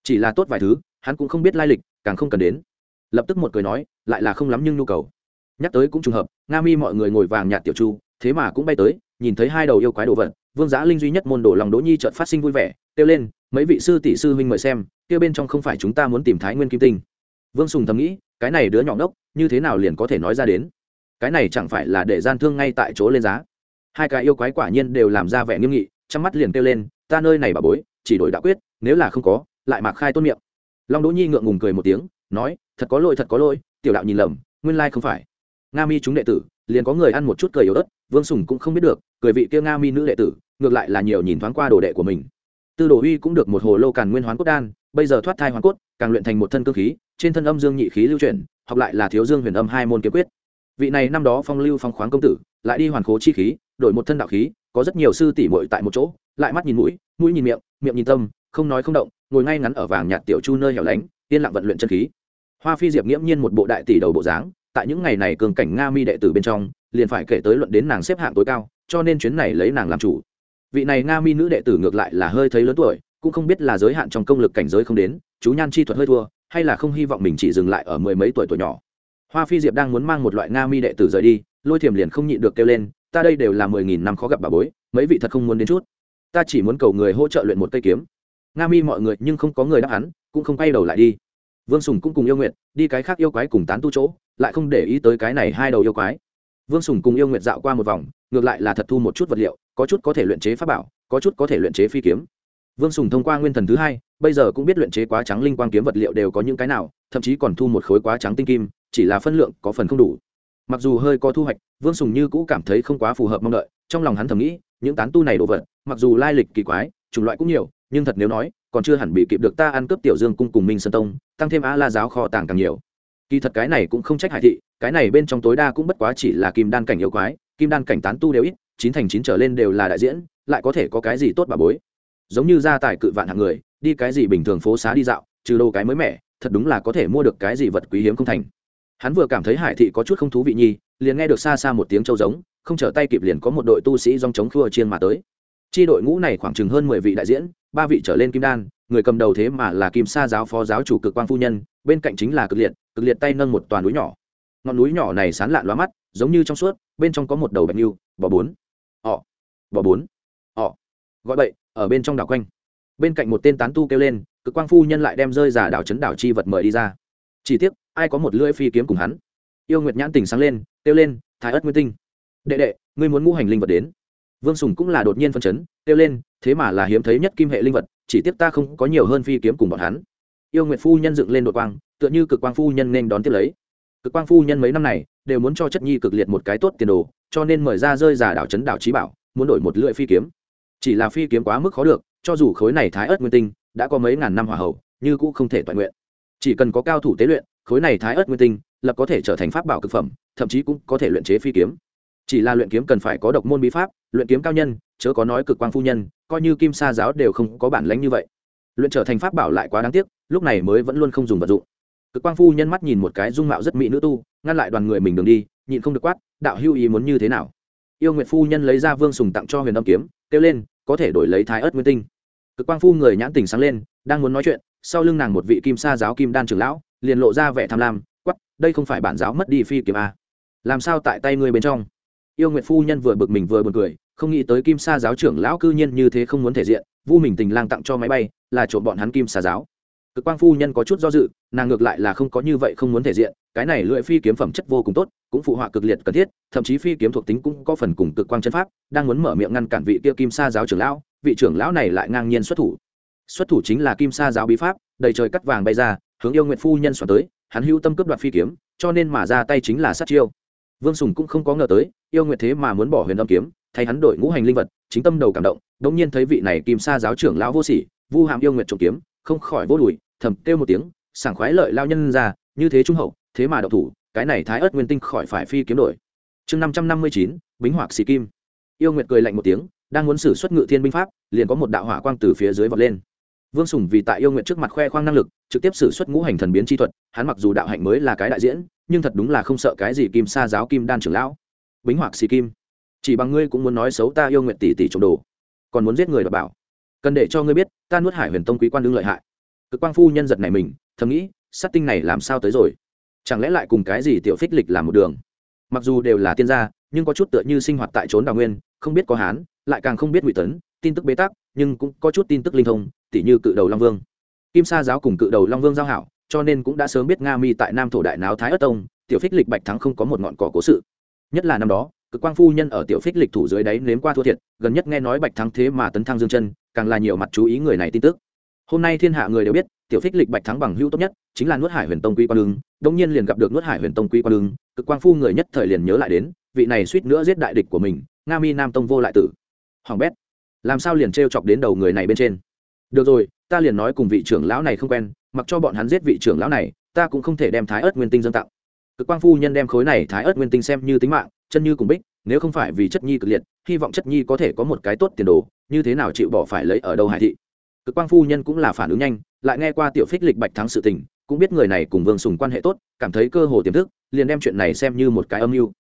Chỉ là tốt vài thứ, hắn cũng không biết lai lịch, càng không cần đến. Lập tức một cười nói, lại là không lắm nhưng nhu cầu. Nhắc tới cũng trùng hợp, nga mi mọi người ngồi vàng nhạt tiểu chu, thế mà cũng bay tới, nhìn thấy hai đầu yêu quái đồ vật, vương giá linh duy nhất môn đồ lòng đỗ nhi trợt phát sinh vui vẻ, kêu lên mấy vị sư tỷ sư huynh mời xem, kia bên trong không phải chúng ta muốn tìm thái nguyên kim tinh. Vương sùng thầm nghĩ, cái này đứa nhỏ ngốc, như thế nào liền có thể nói ra đến? Cái này chẳng phải là để gian thương ngay tại chỗ lên giá. Hai cái yêu quái quả nhiên đều làm ra vẻ nghiêm nghị chăm mắt liền kêu lên, ta nơi này bà bối, chỉ đổi đã quyết, nếu là không có, lại mạc khai tôn miệng. Long đỗ nhi ngượng ngùng cười một tiếng, nói, thật có lỗi, thật có lỗi, tiểu đạo nhìn lầm, nguyên lai không phải. Nga mi chúng đệ tử, liền có người ăn một chút cười yếu ớt, vương sùng cũng không biết được, cười vị kia nga mi nữ đệ tử, ngược lại là nhiều nhìn thoáng qua đồ đệ của mình tư đồ uy cũng được một hồ lô càn nguyên hoán cốt đan, bây giờ thoát thai hoán cốt, càng luyện thành một thân cơ khí, trên thân âm dương nhị khí lưu chuyển, học lại là thiếu dương huyền âm hai môn kiếm quyết. Vị này năm đó phong lưu phong khoáng công tử, lại đi hoàn khố chi khí, đổi một thân đạo khí, có rất nhiều sư tỷ muội tại một chỗ, lại mắt nhìn mũi mũi nhìn miệng miệng nhìn tâm, không nói không động, ngồi ngay ngắn ở vàng nhạt tiểu chu nơi hẻo lánh, yên lặng vận luyện chân khí. Hoa phi diệp nghiễm nhiên một bộ đại tỷ đầu bộ dáng, tại những ngày này cường cảnh nga mi đệ tử bên trong, liền phải kể tới luận đến nàng xếp hạng tối cao, cho nên chuyến này lấy nàng làm chủ vị này nga mi nữ đệ tử ngược lại là hơi thấy lớn tuổi, cũng không biết là giới hạn trong công lực cảnh giới không đến, chú nhan chi thuật hơi thua, hay là không hy vọng mình chỉ dừng lại ở mười mấy tuổi tuổi nhỏ. Hoa phi diệp đang muốn mang một loại nga mi đệ tử rời đi, lôi thiềm liền không nhịn được kêu lên, ta đây đều là mười nghìn năm khó gặp bà bối, mấy vị thật không muốn đến chút. Ta chỉ muốn cầu người hỗ trợ luyện một cây kiếm. Nga mi mọi người nhưng không có người đáp hắn cũng không quay đầu lại đi. Vương sùng cũng cùng yêu nguyện đi cái khác yêu quái cùng tán tu chỗ, lại không để ý tới cái này hai đầu yêu quái. Vương sùng cùng yêu nguyện dạo qua một vòng ngược lại là thật thu một chút vật liệu, có chút có thể luyện chế pháp bảo, có chút có thể luyện chế phi kiếm. Vương sùng thông qua nguyên thần thứ hai, bây giờ cũng biết luyện chế quá trắng linh quang kiếm vật liệu đều có những cái nào, thậm chí còn thu một khối quá trắng tinh kim, chỉ là phân lượng có phần không đủ. Mặc dù hơi có thu hoạch, vương sùng như cũ cảm thấy không quá phù hợp mong đợi, trong lòng hắn thầm nghĩ, những tán tu này đồ vật, mặc dù lai lịch kỳ quái, chủng loại cũng nhiều, nhưng thật nếu nói, còn chưa hẳn bị kịp được ta ăn cướp tiểu dương cung cùng minh sơn tông, tăng thêm a la giáo kho tàng càng nhiều. Kỳ thật cái này cũng không trách hải thị, cái này bên trong tối đa cũng bất quá chỉ là kim đan cảnh yêu quái kim đan cảnh tán tu đều ít, chín thành chín trở lên đều là đại diễn, lại có thể có cái gì tốt bà bối? Giống như gia tài cự vạn hạng người, đi cái gì bình thường phố xá đi dạo, trừ đồ cái mới mẻ, thật đúng là có thể mua được cái gì vật quý hiếm không thành. Hắn vừa cảm thấy hải thị có chút không thú vị nhi, liền nghe được xa xa một tiếng trâu giống, không trở tay kịp liền có một đội tu sĩ dòng chống khua chiên mà tới. Chi đội ngũ này khoảng chừng hơn mười vị đại diễn, ba vị trở lên kim đan, người cầm đầu thế mà là kim sa giáo phó giáo chủ cực quang phu nhân, bên cạnh chính là cực liệt cực liệt tay nâng một toàn núi nhỏ. Ngọn núi nhỏ này sán lạn loa mắt giống như trong suốt, bên trong có một đầu bạch yêu bò bốn. Họ bò bốn. Họ gọi bậy, ở bên trong đảo quanh. Bên cạnh một tên tán tu kêu lên, cực quang phu nhân lại đem rơi giả đảo chấn đảo chi vật mời đi ra. Chỉ tiếc, ai có một lưỡi phi kiếm cùng hắn? Yêu nguyệt nhãn tình sáng lên, kêu lên, thái ất nguyên tinh. Đệ đệ, ngươi muốn ngũ hành linh vật đến. Vương sùng cũng là đột nhiên phân chấn, kêu lên, thế mà là hiếm thấy nhất kim hệ linh vật, chỉ tiếc ta không có nhiều hơn phi kiếm cùng bọn hắn. Yêu nguyệt phu nhân dựng lên đội quang, tựa như cực quang phu nhân nên đón tiếp lấy. Cực quang phu nhân mấy năm này đều muốn cho chất nhi cực liệt một cái tốt tiền đồ, cho nên mời ra rơi giả đảo chấn đảo trí bảo, muốn đổi một lưỡi phi kiếm. Chỉ là phi kiếm quá mức khó được, cho dù khối này thái ớt nguyên tinh, đã có mấy ngàn năm hỏa hậu, như cũ không thể toàn nguyện. Chỉ cần có cao thủ tế luyện, khối này thái ớt nguyên tinh, lập có thể trở thành pháp bảo cực phẩm, thậm chí cũng có thể luyện chế phi kiếm. Chỉ là luyện kiếm cần phải có độc môn bí pháp, luyện kiếm cao nhân, chớ có nói cực quang phu nhân, coi như kim sa giáo đều không có bản lánh như vậy. Luyện trở thành pháp bảo lại quá đáng tiếc, lúc này mới vẫn luôn không dùng vật dụng cực quang phu nhân mắt nhìn một cái dung mạo rất mỹ nữ tu, ngăn lại đoàn người mình đường đi, nhịn không được quát, đạo hưu ý muốn như thế nào? Yêu nguyệt phu nhân lấy ra vương sùng tặng cho huyền âm kiếm, kêu lên, có thể đổi lấy thái ớt nguyên tinh. Cực quang phu người nhãn tình sáng lên, đang muốn nói chuyện, sau lưng nàng một vị kim sa giáo kim đan trưởng lão, liền lộ ra vẻ tham lam quắp đây không phải bản giáo mất đi phi kiếm a làm sao tại tay ngươi bên trong? Yêu nguyệt phu nhân vừa bực mình vừa buồn cười, không nghĩ tới kim sa giáo trưởng lão cư nhiên như thế không muốn thể diện, vu mình tình lang tặng cho máy bay, là trộm bọn hắn kim sa giáo cực quang phu nhân có chút do dự, nàng ngược lại là không có như vậy không muốn thể diện, cái này lưỡi phi kiếm phẩm chất vô cùng tốt, cũng phụ họa cực liệt cần thiết, thậm chí phi kiếm thuộc tính cũng có phần cùng cực quang chân pháp, đang muốn mở miệng ngăn cản vị kia kim sa giáo trưởng lão, vị trưởng lão này lại ngang nhiên xuất thủ. Xuất thủ chính là kim sa giáo bí pháp, đầy trời cắt vàng bay ra, hướng yêu nguyện phu nhân xoắn tới, hắn hữu tâm cướp đoạt phi kiếm, cho nên mà ra tay chính là sát chiêu. Vương sùng cũng không có ngờ tới, yêu nguyện thế mà muốn bỏ huyền âm kiếm, thay hắn đổi ngũ hành linh vật, chính tâm đầu cảm động, đống nhiên thấy vị này kim sa giáo trưởng lão vô sỉ, vu hàm yêu nguyện trộm kiếm, không khỏi vô đùi thầm kêu một tiếng, sảng khoái lợi lao nhân ra, như thế trung hậu, thế mà đậu thủ, cái này thái ớt nguyên tinh khỏi phải phi kiếm đổi. Chương năm trăm năm mươi chín, bính hoạc xì kim. Yêu nguyệt cười lạnh một tiếng, đang muốn xử xuất ngự thiên binh pháp, liền có một đạo hỏa quang từ phía dưới vọt lên. Vương sùng vì tại yêu nguyện trước mặt khoe khoang năng lực, trực tiếp xử xuất ngũ hành thần biến chi thuật, hắn mặc dù đạo hạnh mới là cái đại diễn, nhưng thật đúng là không sợ cái gì kim sa giáo kim đan trưởng lão. Bính hoạc xì kim. Chỉ bằng ngươi cũng muốn nói xấu ta yêu nguyện tỷ tỷ trộm đồ, còn muốn giết người đ bảo. Cần để cho ngươi biết, ta nuốt hải huyền tông quý quan đương lợi hại cực quang phu nhân giật này mình, thầm nghĩ, sát tinh này làm sao tới rồi? Chẳng lẽ lại cùng cái gì tiểu phích lịch làm một đường? Mặc dù đều là tiên gia, nhưng có chút tựa như sinh hoạt tại trốn đào nguyên, không biết có hán, lại càng không biết ngụy tấn, tin tức bế tắc, nhưng cũng có chút tin tức linh thông, tỉ như cự đầu long vương. Kim sa giáo cùng cự đầu long vương giao hảo, cho nên cũng đã sớm biết nga mi tại nam thổ đại náo thái ất tông, tiểu phích lịch bạch thắng không có một ngọn cỏ cố sự. Nhất là năm đó, cực quang phu nhân ở tiểu phích lịch thủ dưới đáy nếm qua thua thiệt, gần nhất nghe nói bạch thắng thế mà tấn thăng dương chân, càng là nhiều mặt chú ý người này tin tức hôm nay thiên hạ người đều biết, tiểu phích lịch bạch thắng bằng hữu tốt nhất, chính là nuốt hải huyền tông quý quan lương đông nhiên liền gặp được nuốt hải huyền tông quý quan lương, cực quang phu người nhất thời liền nhớ lại đến, vị này suýt nữa giết đại địch của mình, nga mi nam tông vô lại tử. Hoàng bét, làm sao liền t chọc đến đầu người này bên trên? Được rồi, ta liền nói cùng vị trưởng lão này không quen, mặc cho bọn hắn giết vị trưởng lão này, ta cũng không thể đem thái ớt nguyên tinh dâng tặng. Cực quang phu nhân đem khối này thái ớt nguyên tinh xem như tính mạng, chân như cùng bích, nếu không phải vì chất nhi cực liệt, hy vọng chất nhi có thể có một cái tốt tiền đồ, như thế nào chịu bỏ phải lấy ở đâu hải thị? Cực quang phu nhân cũng là phản ứng nhanh, lại nghe qua tiểu phích lịch bạch thắng sự tình, cũng biết người này cùng vương sùng quan hệ tốt, cảm thấy cơ hồ tiềm thức, liền đem chuyện này xem như một cái âm mưu.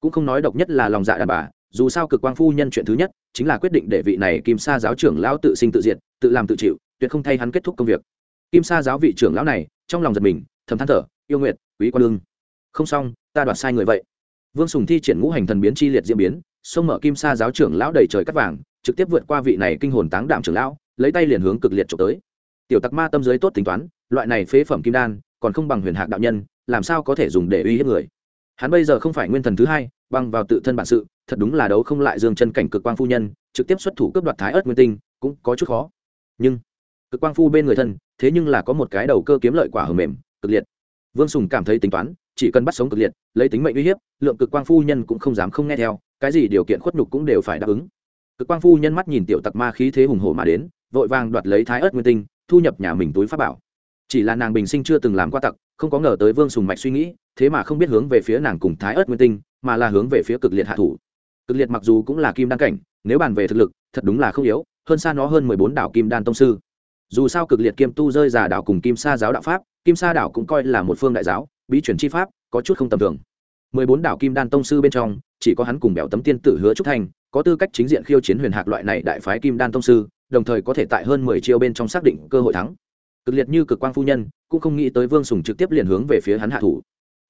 Cũng không nói độc nhất là lòng dạ đàn bà, dù sao cực quang phu nhân chuyện thứ nhất, chính là quyết định để vị này kim sa giáo trưởng lão tự sinh tự diệt, tự làm tự chịu, tuyệt không thay hắn kết thúc công việc. Kim sa giáo vị trưởng lão này, trong lòng giật mình, thầm than thở, yêu nguyện quý quan lương. Không xong, ta đoạt sai người vậy. Vương sùng thi triển ngũ hành thần biến chi liệt diễn biến, xông mở kim sa giáo trưởng lão đầy trời cắt vàng, trực tiếp vượt qua vị này kinh hồn táng đạm trưởng lão lấy tay liền hướng cực liệt trộm tới. Tiểu tặc ma tâm giới tốt tính toán, loại này phế phẩm kim đan, còn không bằng huyền hạc đạo nhân, làm sao có thể dùng để uy hiếp người? Hắn bây giờ không phải nguyên thần thứ hai băng vào tự thân bản sự, thật đúng là đấu không lại dương chân cảnh cực quang phu nhân, trực tiếp xuất thủ cướp đoạt thái ớt nguyên tinh, cũng có chút khó. Nhưng, cực quang phu bên người thân, thế nhưng là có một cái đầu cơ kiếm lợi quả hở mềm, cực liệt. Vương sùng cảm thấy tính toán, chỉ cần bắt sống cực liệt, lấy tính mệnh uy hiếp, lượng cực quang phu nhân cũng không dám không nghe theo, cái gì điều kiện khuất nhục cũng đều phải đáp ứng cực quang phu nhân mắt nhìn tiểu tặc ma khí thế hùng hổ mà đến, vội vàng đoạt lấy thái ớt nguyên tinh, thu nhập nhà mình túi pháp bảo. Chỉ là nàng bình sinh chưa từng làm qua tặc, không có ngờ tới vương sùng mạch suy nghĩ, thế mà không biết hướng về phía nàng cùng thái ớt nguyên tinh, mà là hướng về phía cực liệt hạ thủ. Cực liệt mặc dù cũng là kim đan cảnh, nếu bàn về thực lực, thật đúng là không yếu, hơn xa nó hơn mười bốn đảo kim đan tông sư. Dù sao cực liệt kiêm tu rơi giả đảo cùng kim sa giáo đạo pháp, kim sa đảo cũng coi là một phương đại giáo, bí chuyển chi pháp, có chút không tầm thường. mười bốn đảo kim đan tông sư bên trong, chỉ có hắn cùng bèo tấm tiên tử hứa trúc thành có tư cách chính diện khiêu chiến huyền hạc loại này đại phái kim đan tông sư, đồng thời có thể tại hơn mười chiêu bên trong xác định cơ hội thắng. Cực liệt như cực quang phu nhân, cũng không nghĩ tới vương sùng trực tiếp liền hướng về phía hắn hạ thủ.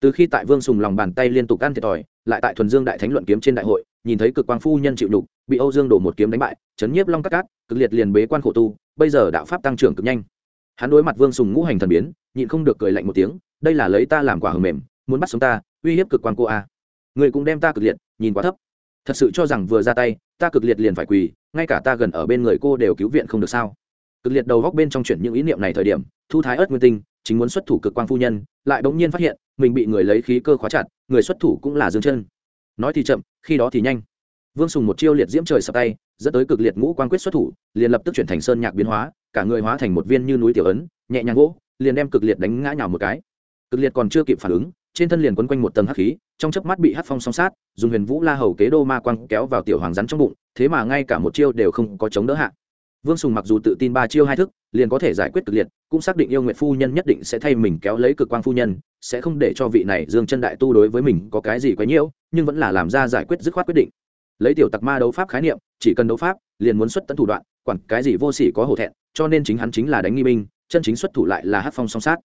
Từ khi tại vương sùng lòng bàn tay liên tục ăn thiệt thòi, lại tại thuần dương đại thánh luận kiếm trên đại hội, nhìn thấy cực quang phu nhân chịu đục, bị âu dương đổ một kiếm đánh bại, chấn nhiếp long cát cát, cực liệt liền bế quan khổ tu, bây giờ đạo pháp tăng trưởng cực nhanh. Hắn đối mặt vương sùng ngũ hành thần biến, nhịn không được cười lạnh một tiếng, đây là lấy ta làm quả hờ mềm, muốn bắt sống ta, uy hiếp cực quan cô a. Người cũng đem ta cực liệt, nhìn quá thấp thật sự cho rằng vừa ra tay, ta cực liệt liền phải quỳ, ngay cả ta gần ở bên người cô đều cứu viện không được sao? Cực liệt đầu góc bên trong chuyển những ý niệm này thời điểm, thu thái ớt nguyên tinh, chính muốn xuất thủ cực quang phu nhân, lại bỗng nhiên phát hiện, mình bị người lấy khí cơ khóa chặt, người xuất thủ cũng là dương chân. Nói thì chậm, khi đó thì nhanh. Vương sùng một chiêu liệt diễm trời sập tay, dẫn tới cực liệt ngũ quan quyết xuất thủ, liền lập tức chuyển thành sơn nhạc biến hóa, cả người hóa thành một viên như núi tiểu ấn, nhẹ nhàng gỗ, liền đem cực liệt đánh ngã nhào một cái. Cực liệt còn chưa kịp phản ứng trên thân liền quấn quanh một tầng hắc khí, trong chớp mắt bị hắc phong song sát, dùng huyền vũ la hầu kế đô ma quang kéo vào tiểu hoàng rắn trong bụng, thế mà ngay cả một chiêu đều không có chống đỡ hạ. Vương sùng mặc dù tự tin ba chiêu hai thức, liền có thể giải quyết cực liệt, cũng xác định yêu nguyện phu nhân nhất định sẽ thay mình kéo lấy cực quang phu nhân, sẽ không để cho vị này dương chân đại tu đối với mình có cái gì quá nhiễu, nhưng vẫn là làm ra giải quyết dứt khoát quyết định. Lấy tiểu tặc ma đấu pháp khái niệm, chỉ cần đấu pháp, liền muốn xuất tấn thủ đoạn, quản cái gì vô sỉ có hổ thẹn, cho nên chính hắn chính là đánh nghi binh, chân chính xuất thủ lại là hát phong song sát.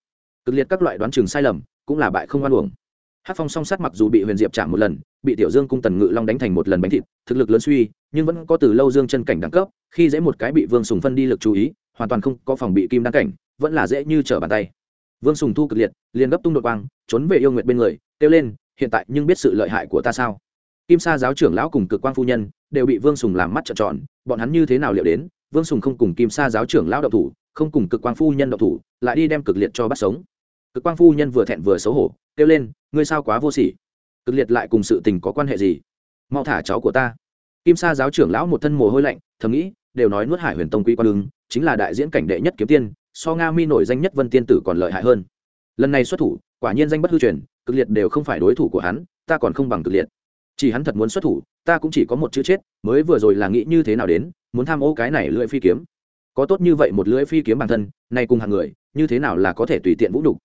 Cực liệt các loại đoán trường sai lầm cũng là bại không oan uổng. Hát phong song sát mặc dù bị huyền diệp chạm một lần, bị tiểu dương cung tần ngự long đánh thành một lần bánh thịt, thực lực lớn suy, nhưng vẫn có từ lâu dương chân cảnh đẳng cấp, khi dễ một cái bị vương sùng phân đi lực chú ý, hoàn toàn không có phòng bị kim đăng cảnh, vẫn là dễ như trở bàn tay. Vương sùng thu cực liệt, liền gấp tung đột quang, trốn về yêu nguyện bên người, kêu lên, hiện tại nhưng biết sự lợi hại của ta sao? Kim sa giáo trưởng lão cùng cực quang phu nhân đều bị vương sùng làm mắt trợn tròn, bọn hắn như thế nào liệu đến, vương sùng không cùng kim sa giáo trưởng lão độc thủ, không cùng cực quang phu nhân độc thủ, lại đi đem cực liệt cho bắt sống cực quang phu nhân vừa thẹn vừa xấu hổ, kêu lên, ngươi sao quá vô sỉ? Cực liệt lại cùng sự tình có quan hệ gì? Mau thả cháu của ta. Kim sa giáo trưởng lão một thân mồ hôi lạnh, thầm nghĩ, đều nói nuốt hải huyền tông quý quan ứng, chính là đại diễn cảnh đệ nhất kiếm tiên, so nga mi nổi danh nhất vân tiên tử còn lợi hại hơn. Lần này xuất thủ, quả nhiên danh bất hư truyền, cực liệt đều không phải đối thủ của hắn, ta còn không bằng cực liệt. Chỉ hắn thật muốn xuất thủ, ta cũng chỉ có một chữ chết, mới vừa rồi là nghĩ như thế nào đến, muốn tham ô cái này lưỡi phi kiếm. Có tốt như vậy một lưỡi phi kiếm bản thân nay cùng hàng người, như thế nào là có thể tùy tiện vũ đục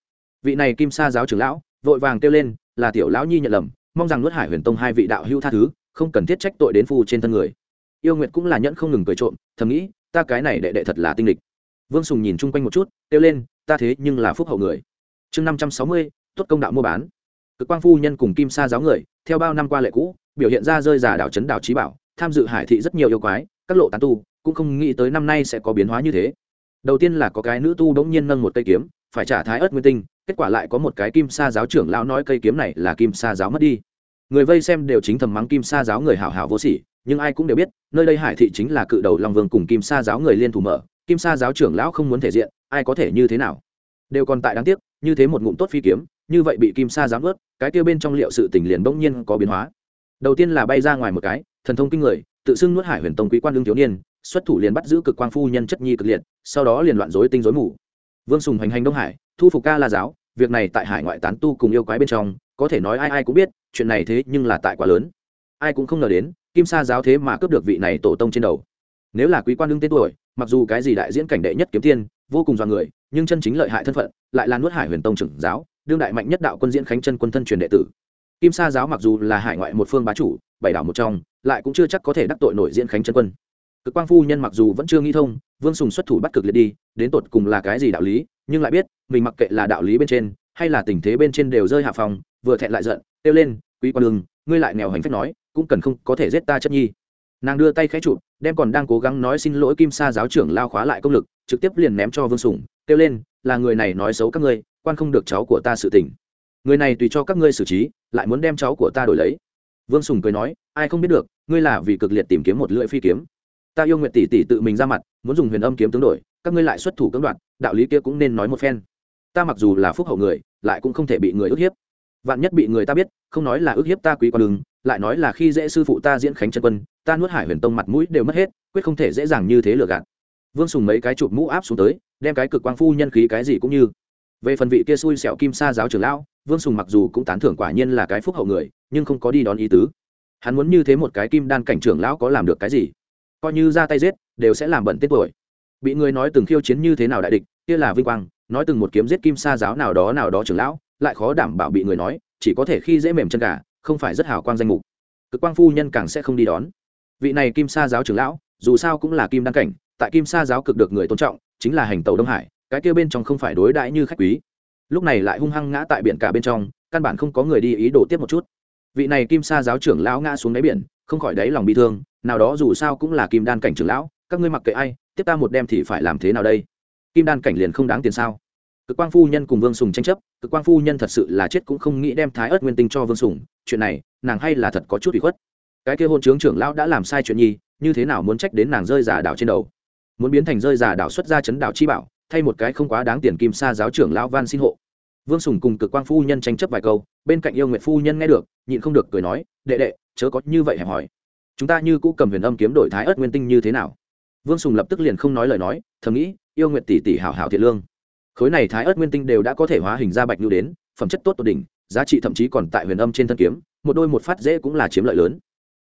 vị này kim sa giáo trưởng lão, vội vàng kêu lên, là tiểu lão nhi nhận lầm, mong rằng nuốt hải huyền tông hai vị đạo hữu tha thứ, không cần thiết trách tội đến phu trên thân người. Yêu nguyệt cũng là nhẫn không ngừng cười trộm, thầm nghĩ, ta cái này đệ đệ thật là tinh lịch. Vương sùng nhìn chung quanh một chút, kêu lên, ta thế nhưng là phúc hậu người. Chương năm trăm sáu mươi, tốt công đạo mua bán. Cực quang phu nhân cùng kim sa giáo người, theo bao năm qua lệ cũ, biểu hiện ra rơi giả đảo trấn đảo trí bảo, tham dự hải thị rất nhiều yêu quái, các lộ tán tu, cũng không nghĩ tới năm nay sẽ có biến hóa như thế. Đầu tiên là có cái nữ tu bỗng nhiên nâng một cây kiếm phải trả thái ớt nguyên tinh, kết quả lại có một cái kim sa giáo trưởng lão nói cây kiếm này là kim sa giáo mất đi. Người vây xem đều chính thầm mắng kim sa giáo người hảo hảo vô sỉ, nhưng ai cũng đều biết, nơi đây hải thị chính là cự đầu long vương cùng kim sa giáo người liên thủ mở, kim sa giáo trưởng lão không muốn thể diện, ai có thể như thế nào? Đều còn tại đáng tiếc, như thế một ngụm tốt phi kiếm, như vậy bị kim sa giáo ướt cái kia bên trong liệu sự tình liền bỗng nhiên có biến hóa. Đầu tiên là bay ra ngoài một cái, thần thông kinh người, tự xưng nuốt hải huyền tông quý quan lương thiếu niên, xuất thủ liền bắt giữ cực quang phu nhân chất nhi cực liệt, sau đó liền loạn rối tinh rối mù vương sùng hành hành đông hải, thu phục ca la giáo, việc này tại hải ngoại tán tu cùng yêu quái bên trong, có thể nói ai ai cũng biết, chuyện này thế nhưng là tại quá lớn. Ai cũng không ngờ đến, kim sa giáo thế mà cướp được vị này tổ tông trên đầu. Nếu là quý quan đương tên tuổi, mặc dù cái gì đại diễn cảnh đệ nhất kiếm tiên, vô cùng dọa người, nhưng chân chính lợi hại thân phận, lại là nuốt hải huyền tông trưởng giáo, đương đại mạnh nhất đạo quân diễn khánh chân quân thân truyền đệ tử. Kim sa giáo mặc dù là hải ngoại một phương bá chủ, bảy đảo một trong, lại cũng chưa chắc có thể đắc tội nổi diễn khánh chân quân cực quang phu nhân mặc dù vẫn chưa nghĩ thông, vương sùng xuất thủ bắt cực liệt đi, đến tột cùng là cái gì đạo lý, nhưng lại biết, mình mặc kệ là đạo lý bên trên, hay là tình thế bên trên đều rơi hạ phòng, vừa thẹn lại giận, kêu lên, quý quan đường, ngươi lại nghèo hành phép nói, cũng cần không có thể giết ta chất nhi. Nàng đưa tay khẽ chụp, đem còn đang cố gắng nói xin lỗi kim sa giáo trưởng lao khóa lại công lực, trực tiếp liền ném cho vương sùng, kêu lên, là người này nói xấu các ngươi, quan không được cháu của ta sự tình. Người này tùy cho các ngươi xử trí, lại muốn đem cháu của ta đổi lấy. Vương sùng cười nói, ai không biết được, ngươi là vì cực liệt tìm kiếm một lưỡi phi kiếm ta yêu nguyện tỷ tỷ tự mình ra mặt, muốn dùng huyền âm kiếm tướng đổi, các ngươi lại xuất thủ cưỡng đoạt, đạo lý kia cũng nên nói một phen. Ta mặc dù là phúc hậu người, lại cũng không thể bị người ức hiếp. Vạn nhất bị người ta biết, không nói là ức hiếp ta quý quan đường, lại nói là khi dễ sư phụ ta diễn khánh chân quân, ta nuốt hải huyền tông mặt mũi đều mất hết, quyết không thể dễ dàng như thế lừa gạt. Vương sùng mấy cái chụp mũ áp xuống tới, đem cái cực quang phu nhân khí cái gì cũng như. Về phần vị kia xui xẻo kim sa giáo trưởng lão, vương sùng mặc dù cũng tán thưởng quả nhiên là cái phúc hậu người, nhưng không có đi đón ý tứ. Hắn muốn như thế một cái kim đan cảnh trưởng lão có làm được cái gì? Coi như ra tay giết, đều sẽ làm bận tết tuổi. Bị người nói từng khiêu chiến như thế nào đại địch, kia là vinh quang, nói từng một kiếm giết kim sa giáo nào đó nào đó trưởng lão, lại khó đảm bảo bị người nói, chỉ có thể khi dễ mềm chân cả không phải rất hào quang danh mục. Cực quang phu nhân càng sẽ không đi đón. Vị này kim sa giáo trưởng lão, dù sao cũng là kim đăng cảnh, tại kim sa giáo cực được người tôn trọng, chính là hành tàu đông hải, cái kia bên trong không phải đối đãi như khách quý. Lúc này lại hung hăng ngã tại biển cả bên trong, căn bản không có người đi ý đồ tiếp một chút. Vị này kim sa giáo trưởng lão ngã xuống đáy biển, không khỏi đáy lòng bị thương nào đó dù sao cũng là kim đan cảnh trưởng lão, các ngươi mặc kệ ai, tiếp ta một đem thì phải làm thế nào đây? Kim đan cảnh liền không đáng tiền sao? Cực quang phu nhân cùng vương sùng tranh chấp, cực quang phu nhân thật sự là chết cũng không nghĩ đem thái ớt nguyên tinh cho vương sùng, chuyện này, nàng hay là thật có chút bị khuất. Cái kia hôn trướng trưởng lão đã làm sai chuyện nhi, như thế nào muốn trách đến nàng rơi giả đảo trên đầu? Muốn biến thành rơi giả đảo xuất ra chấn đảo chi bảo, thay một cái không quá đáng tiền kim sa giáo trưởng lão van xin hộ. Vương sùng cùng cực quang phu nhân tranh chấp vài câu, bên cạnh yêu nguyện phu nhân nghe được, nhịn không được cười nói, đệ đệ, chớ có như vậy hẹp hỏi chúng ta như cũ cầm huyền âm kiếm đổi thái ớt nguyên tinh như thế nào? Vương sùng lập tức liền không nói lời nói, thầm nghĩ, yêu nguyện tỷ tỷ hảo hảo thiện lương. Khối này thái ớt nguyên tinh đều đã có thể hóa hình ra bạch nhu đến, phẩm chất tốt tột đỉnh, giá trị thậm chí còn tại huyền âm trên thân kiếm, một đôi một phát dễ cũng là chiếm lợi lớn.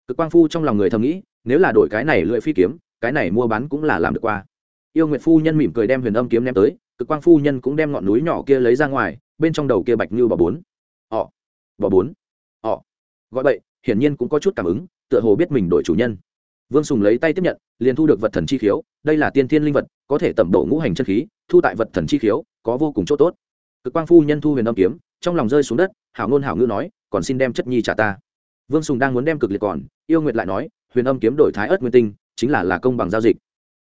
Cực quang phu trong lòng người thầm nghĩ, nếu là đổi cái này lưỡi phi kiếm, cái này mua bán cũng là làm được qua. Yêu nguyệt phu nhân mỉm cười đem huyền âm kiếm đem tới, cực quang phu nhân cũng đem ngọn núi nhỏ kia lấy ra ngoài, bên trong đầu kia bạch như bỏ bốn. Ọ bỏ bốn. Ọ gọi vậy hiển nhiên cũng có chút cảm ứng tựa hồ biết mình đổi chủ nhân. Vương sùng lấy tay tiếp nhận, liền thu được vật thần chi khiếu, đây là tiên thiên linh vật, có thể tẩm độ ngũ hành chân khí, thu tại vật thần chi khiếu, có vô cùng chỗ tốt. Cực quang phu nhân thu huyền âm kiếm, trong lòng rơi xuống đất, hảo ngôn hảo ngữ nói, còn xin đem chất nhi trả ta. Vương sùng đang muốn đem cực liệt còn, yêu nguyệt lại nói, huyền âm kiếm đổi thái ớt nguyên tinh, chính là là công bằng giao dịch.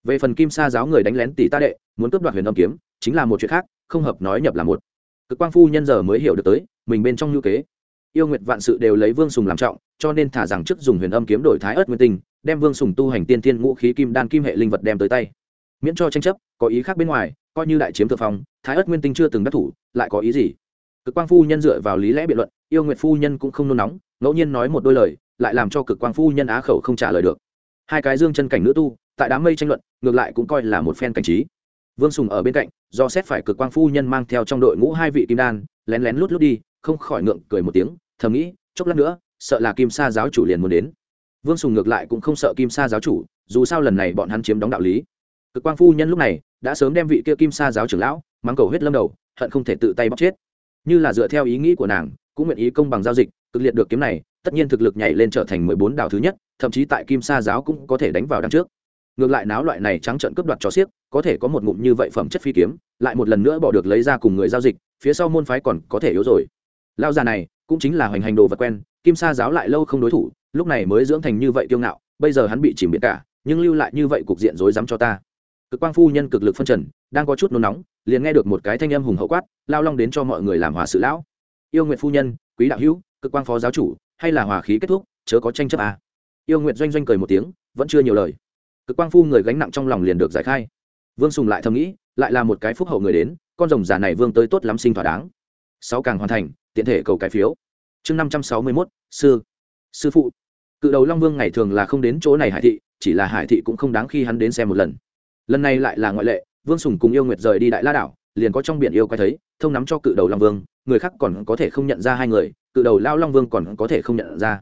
Về phần kim sa giáo người đánh lén tỷ ta đệ, muốn cướp đoạt huyền âm kiếm, chính là một chuyện khác, không hợp nói nhập là một. Cực quang phu nhân giờ mới hiểu được tới, mình bên trong nhu kế. Yêu nguyệt vạn sự đều lấy vương sùng làm trọng cho nên thả rằng trước dùng huyền âm kiếm đổi thái ớt nguyên tinh, đem vương sùng tu hành tiên thiên ngũ khí kim đan kim hệ linh vật đem tới tay. Miễn cho tranh chấp, có ý khác bên ngoài, coi như đại chiếm thượng phong, thái ớt nguyên tinh chưa từng đắc thủ, lại có ý gì? Cực quang phu nhân dựa vào lý lẽ biện luận, yêu nguyệt phu nhân cũng không nôn nóng, ngẫu nhiên nói một đôi lời, lại làm cho cực quang phu nhân á khẩu không trả lời được. Hai cái dương chân cảnh nữ tu, tại đám mây tranh luận, ngược lại cũng coi là một phen cảnh trí. Vương sùng ở bên cạnh, do xét phải cực quang phu nhân mang theo trong đội ngũ hai vị kim đan, lén lén lút lút đi, không khỏi ngượng cười một tiếng, thầm nghĩ, chốc lát nữa sợ là kim sa giáo chủ liền muốn đến. Vương sùng ngược lại cũng không sợ kim sa giáo chủ, dù sao lần này bọn hắn chiếm đóng đạo lý. Cực quang phu nhân lúc này đã sớm đem vị kia kim sa giáo trưởng lão mắng cầu huyết lâm đầu, hận không thể tự tay bóc chết. Như là dựa theo ý nghĩ của nàng, cũng nguyện ý công bằng giao dịch, cực liệt được kiếm này, tất nhiên thực lực nhảy lên trở thành mười bốn đảo thứ nhất, thậm chí tại kim sa giáo cũng có thể đánh vào đằng trước. Ngược lại náo loại này trắng trận cướp đoạt cho xiếc, có thể có một ngụm như vậy phẩm chất phi kiếm, lại một lần nữa bỏ được lấy ra cùng người giao dịch, phía sau môn phái còn có thể yếu rồi. Lao già này cũng chính là hoành hành đồ vật quen kim sa giáo lại lâu không đối thủ, lúc này mới dưỡng thành như vậy kiêu ngạo, bây giờ hắn bị chìm biệt cả, nhưng lưu lại như vậy cục diện rối rắm cho ta. Cực quang phu nhân cực lực phân trần, đang có chút nôn nóng, liền nghe được một cái thanh âm hùng hậu quát, lao long đến cho mọi người làm hòa sự lão. Yêu nguyện phu nhân, quý đạo hữu, cực quang phó giáo chủ, hay là hòa khí kết thúc, chớ có tranh chấp à. yêu nguyện doanh doanh cười một tiếng, vẫn chưa nhiều lời. Cực quang phu người gánh nặng trong lòng liền được giải khai. Vương sùng lại thầm nghĩ, lại là một cái phúc hậu người đến, con rồng già này vương tới tốt lắm sinh thỏa đáng. Sáu càng hoàn thành, tiện thể cầu cái phiếu chương năm trăm sáu mươi mốt, sư sư phụ. Cự đầu long vương ngày thường là không đến chỗ này hải thị, chỉ là hải thị cũng không đáng khi hắn đến xem một lần. Lần này lại là ngoại lệ, vương sùng cùng yêu nguyệt rời đi đại la đảo, liền có trong biển yêu quay thấy, thông nắm cho cự đầu long vương, người khác còn có thể không nhận ra hai người, cự đầu lao long vương còn có thể không nhận ra.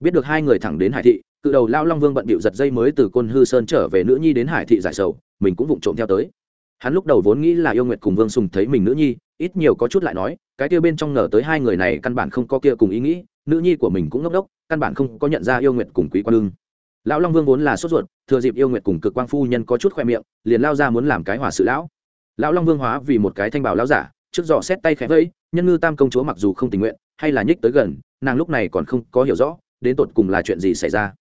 Biết được hai người thẳng đến hải thị, cự đầu lao long vương bận bịu giật dây mới từ côn hư sơn trở về nữ nhi đến hải thị giải sầu, mình cũng vụng trộm theo tới hắn lúc đầu vốn nghĩ là yêu nguyệt cùng vương sùng thấy mình nữ nhi, ít nhiều có chút lại nói, cái kia bên trong ngờ tới hai người này căn bản không có kia cùng ý nghĩ, nữ nhi của mình cũng ngốc đốc, căn bản không có nhận ra yêu nguyệt cùng quý quan lương. Lão long vương vốn là sốt ruột, thừa dịp yêu nguyệt cùng cực quang phu nhân có chút khoe miệng, liền lao ra muốn làm cái hòa sự lão. Lão long vương hóa vì một cái thanh bảo lão giả, trước dò xét tay khẽ vẫy, nhân ngư tam công chúa mặc dù không tình nguyện, hay là nhích tới gần, nàng lúc này còn không có hiểu rõ, đến tột cùng là chuyện gì xảy ra.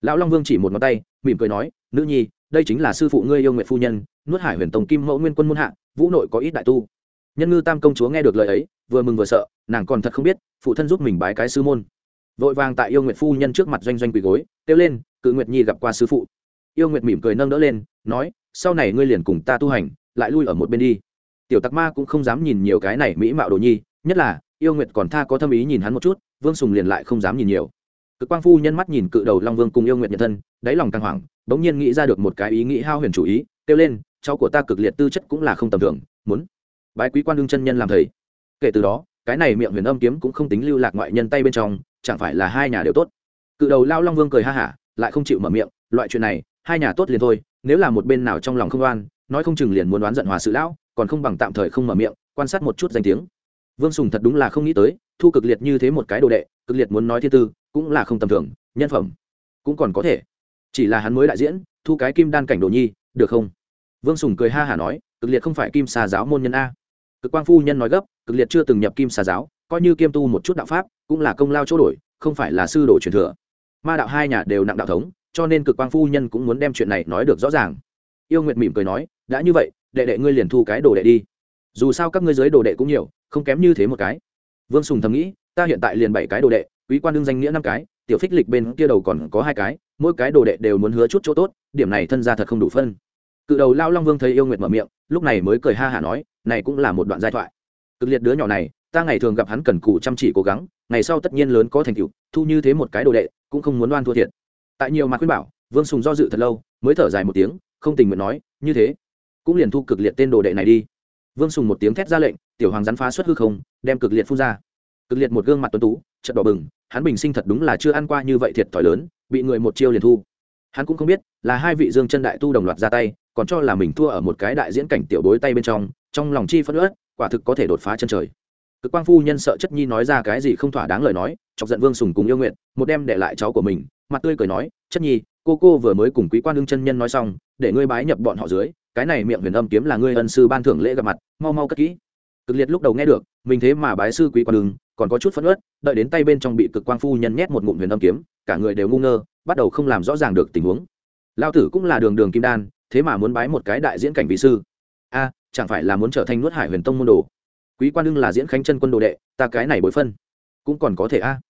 Lão long vương chỉ một ngón tay, mỉm cười nói, nữ nhi đây chính là sư phụ ngươi yêu nguyện phu nhân, nuốt hải huyền tông kim mẫu nguyên quân muôn hạ, vũ nội có ít đại tu. Nhân ngư tam công chúa nghe được lời ấy, vừa mừng vừa sợ, nàng còn thật không biết, phụ thân giúp mình bái cái sư môn. Vội vàng tại yêu nguyệt phu nhân trước mặt doanh doanh quỳ gối, kêu lên, cự nguyệt nhi gặp qua sư phụ. Yêu nguyệt mỉm cười nâng đỡ lên, nói, sau này ngươi liền cùng ta tu hành, lại lui ở một bên đi. Tiểu tặc ma cũng không dám nhìn nhiều cái này mỹ mạo đồ nhi, nhất là, yêu nguyệt còn tha có tâm ý nhìn hắn một chút, vương sùng liền lại không dám nhìn nhiều cực quang phu nhân mắt nhìn cự đầu long vương cùng yêu nguyện nhân thân đáy lòng căng hoảng bỗng nhiên nghĩ ra được một cái ý nghĩ hao huyền chủ ý kêu lên cháu của ta cực liệt tư chất cũng là không tầm thường muốn bái quý quan đương chân nhân làm thầy. Kể từ đó cái này miệng huyền âm kiếm cũng không tính lưu lạc ngoại nhân tay bên trong chẳng phải là hai nhà đều tốt. Cự đầu lao long vương cười ha hả lại không chịu mở miệng loại chuyện này hai nhà tốt liền thôi nếu là một bên nào trong lòng không oan, nói không chừng liền muốn đoán giận hòa sự lão còn không bằng tạm thời không mở miệng quan sát một chút danh tiếng. Vương sùng thật đúng là không nghĩ tới thu cực liệt như thế một cái đồ đệ cực liệt muốn nói thiên tư cũng là không tầm thường, nhân phẩm cũng còn có thể. Chỉ là hắn mới đại diễn, thu cái kim đan cảnh đồ nhi, được không? Vương sùng cười ha hả nói, cực liệt không phải kim xà giáo môn nhân a. Cực quang phu nhân nói gấp, cực liệt chưa từng nhập kim xà giáo, coi như kiêm tu một chút đạo pháp, cũng là công lao chỗ đổi, không phải là sư đồ truyền thừa. Ma đạo hai nhà đều nặng đạo thống, cho nên cực quang phu nhân cũng muốn đem chuyện này nói được rõ ràng. Yêu nguyệt mỉm cười nói, đã như vậy, đệ đệ ngươi liền thu cái đồ đệ đi. Dù sao các ngươi giới đồ đệ cũng nhiều, không kém như thế một cái. Vương sùng thầm nghĩ, ta hiện tại liền bảy cái đồ đệ quý quan đương danh nghĩa năm cái, tiểu phích lịch bên kia đầu còn có hai cái, mỗi cái đồ đệ đều muốn hứa chút chỗ tốt, điểm này thân ra thật không đủ phân. Cự đầu lao long vương thấy yêu nguyệt mở miệng, lúc này mới cười ha hả nói, này cũng là một đoạn giai thoại. Cực liệt đứa nhỏ này, ta ngày thường gặp hắn cần cù chăm chỉ cố gắng, ngày sau tất nhiên lớn có thành tựu, thu như thế một cái đồ đệ, cũng không muốn đoan thua thiệt. Tại nhiều mặt khuyên bảo, vương sùng do dự thật lâu, mới thở dài một tiếng, không tình nguyện nói, như thế, cũng liền thu cực liệt tên đồ đệ này đi. Vương sùng một tiếng thét ra lệnh, tiểu hoàng rắn phá xuất hư không, đem cực liệt phun ra. Cực liệt một gương mặt tuấn tú chợt đỏ bừng, hắn bình sinh thật đúng là chưa ăn qua như vậy thiệt thòi lớn, bị người một chiêu liền thu. Hắn cũng không biết, là hai vị dương chân đại tu đồng loạt ra tay, còn cho là mình thua ở một cái đại diễn cảnh tiểu bối tay bên trong trong lòng chi phân ớt quả thực có thể đột phá chân trời. Cực quang phu nhân sợ chất nhi nói ra cái gì không thỏa đáng lời nói, chọc giận vương sùng cùng yêu nguyện một đem để lại cháu của mình, mặt tươi cười nói, chất nhi, cô cô vừa mới cùng quý quan đương chân nhân nói xong, để ngươi bái nhập bọn họ dưới, cái này miệng huyền âm kiếm là ngươi ân sư ban thưởng lễ gặp mặt, mau mau cất kỹ cực liệt lúc đầu nghe được, mình thế mà bái sư quý quan đương còn có chút phẫn ớt đợi đến tay bên trong bị cực quang phu nhân nhét một ngụm huyền âm kiếm, cả người đều ngu ngơ, bắt đầu không làm rõ ràng được tình huống. Lao tử cũng là đường đường kim đan, thế mà muốn bái một cái đại diễn cảnh vị sư. A, chẳng phải là muốn trở thành nuốt hải huyền tông môn đồ? Quý quan đương là diễn khánh chân quân đồ đệ, ta cái này bối phân, cũng còn có thể a.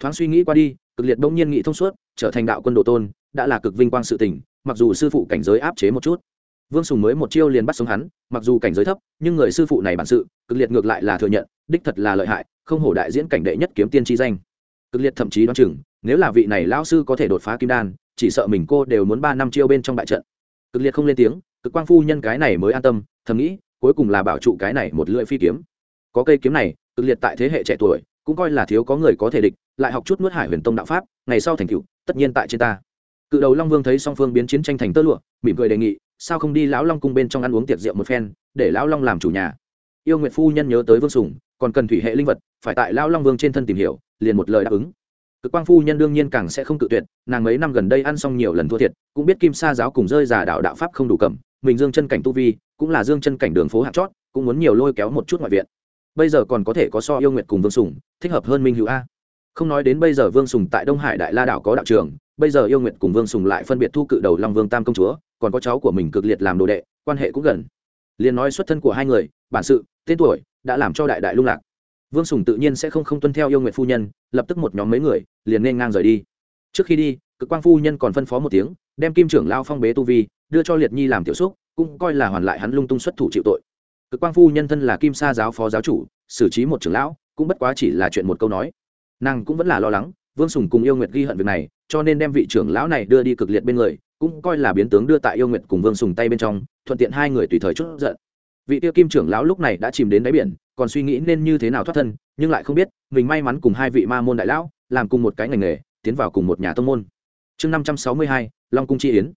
Thoáng suy nghĩ qua đi, cực liệt đông nhiên nghị thông suốt, trở thành đạo quân đồ tôn, đã là cực vinh quang sự tình, mặc dù sư phụ cảnh giới áp chế một chút vương sùng mới một chiêu liền bắt sống hắn, mặc dù cảnh giới thấp, nhưng người sư phụ này bản sự, cực liệt ngược lại là thừa nhận, đích thật là lợi hại, không hổ đại diễn cảnh đệ nhất kiếm tiên tri danh. Cực liệt thậm chí đoán chừng, nếu là vị này lão sư có thể đột phá kim đan, chỉ sợ mình cô đều muốn ba năm chiêu bên trong bại trận. Cực liệt không lên tiếng, cực quang phu nhân cái này mới an tâm, thầm nghĩ, cuối cùng là bảo trụ cái này một lưỡi phi kiếm. Có cây kiếm này, cực liệt tại thế hệ trẻ tuổi, cũng coi là thiếu có người có thể địch, lại học chút nuốt hải huyền tông đạo pháp, ngày sau thành cựu tất nhiên tại trên ta. Cự đầu long vương thấy song phương biến chiến tranh thành tơ lụa, mỉm cười đề nghị sao không đi lão long cung bên trong ăn uống tiệc rượu một phen, để lão long làm chủ nhà. Yêu nguyệt phu nhân nhớ tới vương sùng, còn cần thủy hệ linh vật, phải tại lão long vương trên thân tìm hiểu, liền một lời đáp ứng. Cực quang phu nhân đương nhiên càng sẽ không cự tuyệt, nàng mấy năm gần đây ăn xong nhiều lần thua thiệt, cũng biết kim sa giáo cùng rơi giả đạo đạo pháp không đủ cầm, mình dương chân cảnh tu vi, cũng là dương chân cảnh đường phố hạt chót, cũng muốn nhiều lôi kéo một chút ngoại viện. Bây giờ còn có thể có so yêu nguyệt cùng vương sùng, thích hợp hơn minh hữu a. Không nói đến bây giờ vương sùng tại đông hải đại la đảo có đạo trường, bây giờ yêu nguyệt cùng vương sùng lại phân biệt thu cự đầu long vương tam công chúa còn có cháu của mình cực liệt làm đồ đệ, quan hệ cũng gần. Liền nói xuất thân của hai người, bản sự, tên tuổi, đã làm cho đại đại lung lạc. Vương sùng tự nhiên sẽ không không tuân theo yêu nguyện phu nhân, lập tức một nhóm mấy người, liền nên ngang rời đi. Trước khi đi, cực quang phu nhân còn phân phó một tiếng, đem kim trưởng lao phong bế tu vi, đưa cho liệt nhi làm tiểu xúc, cũng coi là hoàn lại hắn lung tung xuất thủ chịu tội. Cực quang phu nhân thân là kim sa giáo phó giáo chủ, xử trí một trưởng lão, cũng bất quá chỉ là chuyện một câu nói. Nàng cũng vẫn là lo lắng, vương sùng cùng yêu nguyệt ghi hận việc này, cho nên đem vị trưởng lão này đưa đi cực liệt bên người cũng coi là biến tướng đưa tại yêu nguyện cùng vương sùng tay bên trong, thuận tiện hai người tùy thời chút giận. Vị tiêu kim trưởng lão lúc này đã chìm đến đáy biển, còn suy nghĩ nên như thế nào thoát thân, nhưng lại không biết, mình may mắn cùng hai vị ma môn đại lão, làm cùng một cái ngành nghề, tiến vào cùng một nhà tông môn. Chương năm trăm sáu mươi hai, long cung chi yến.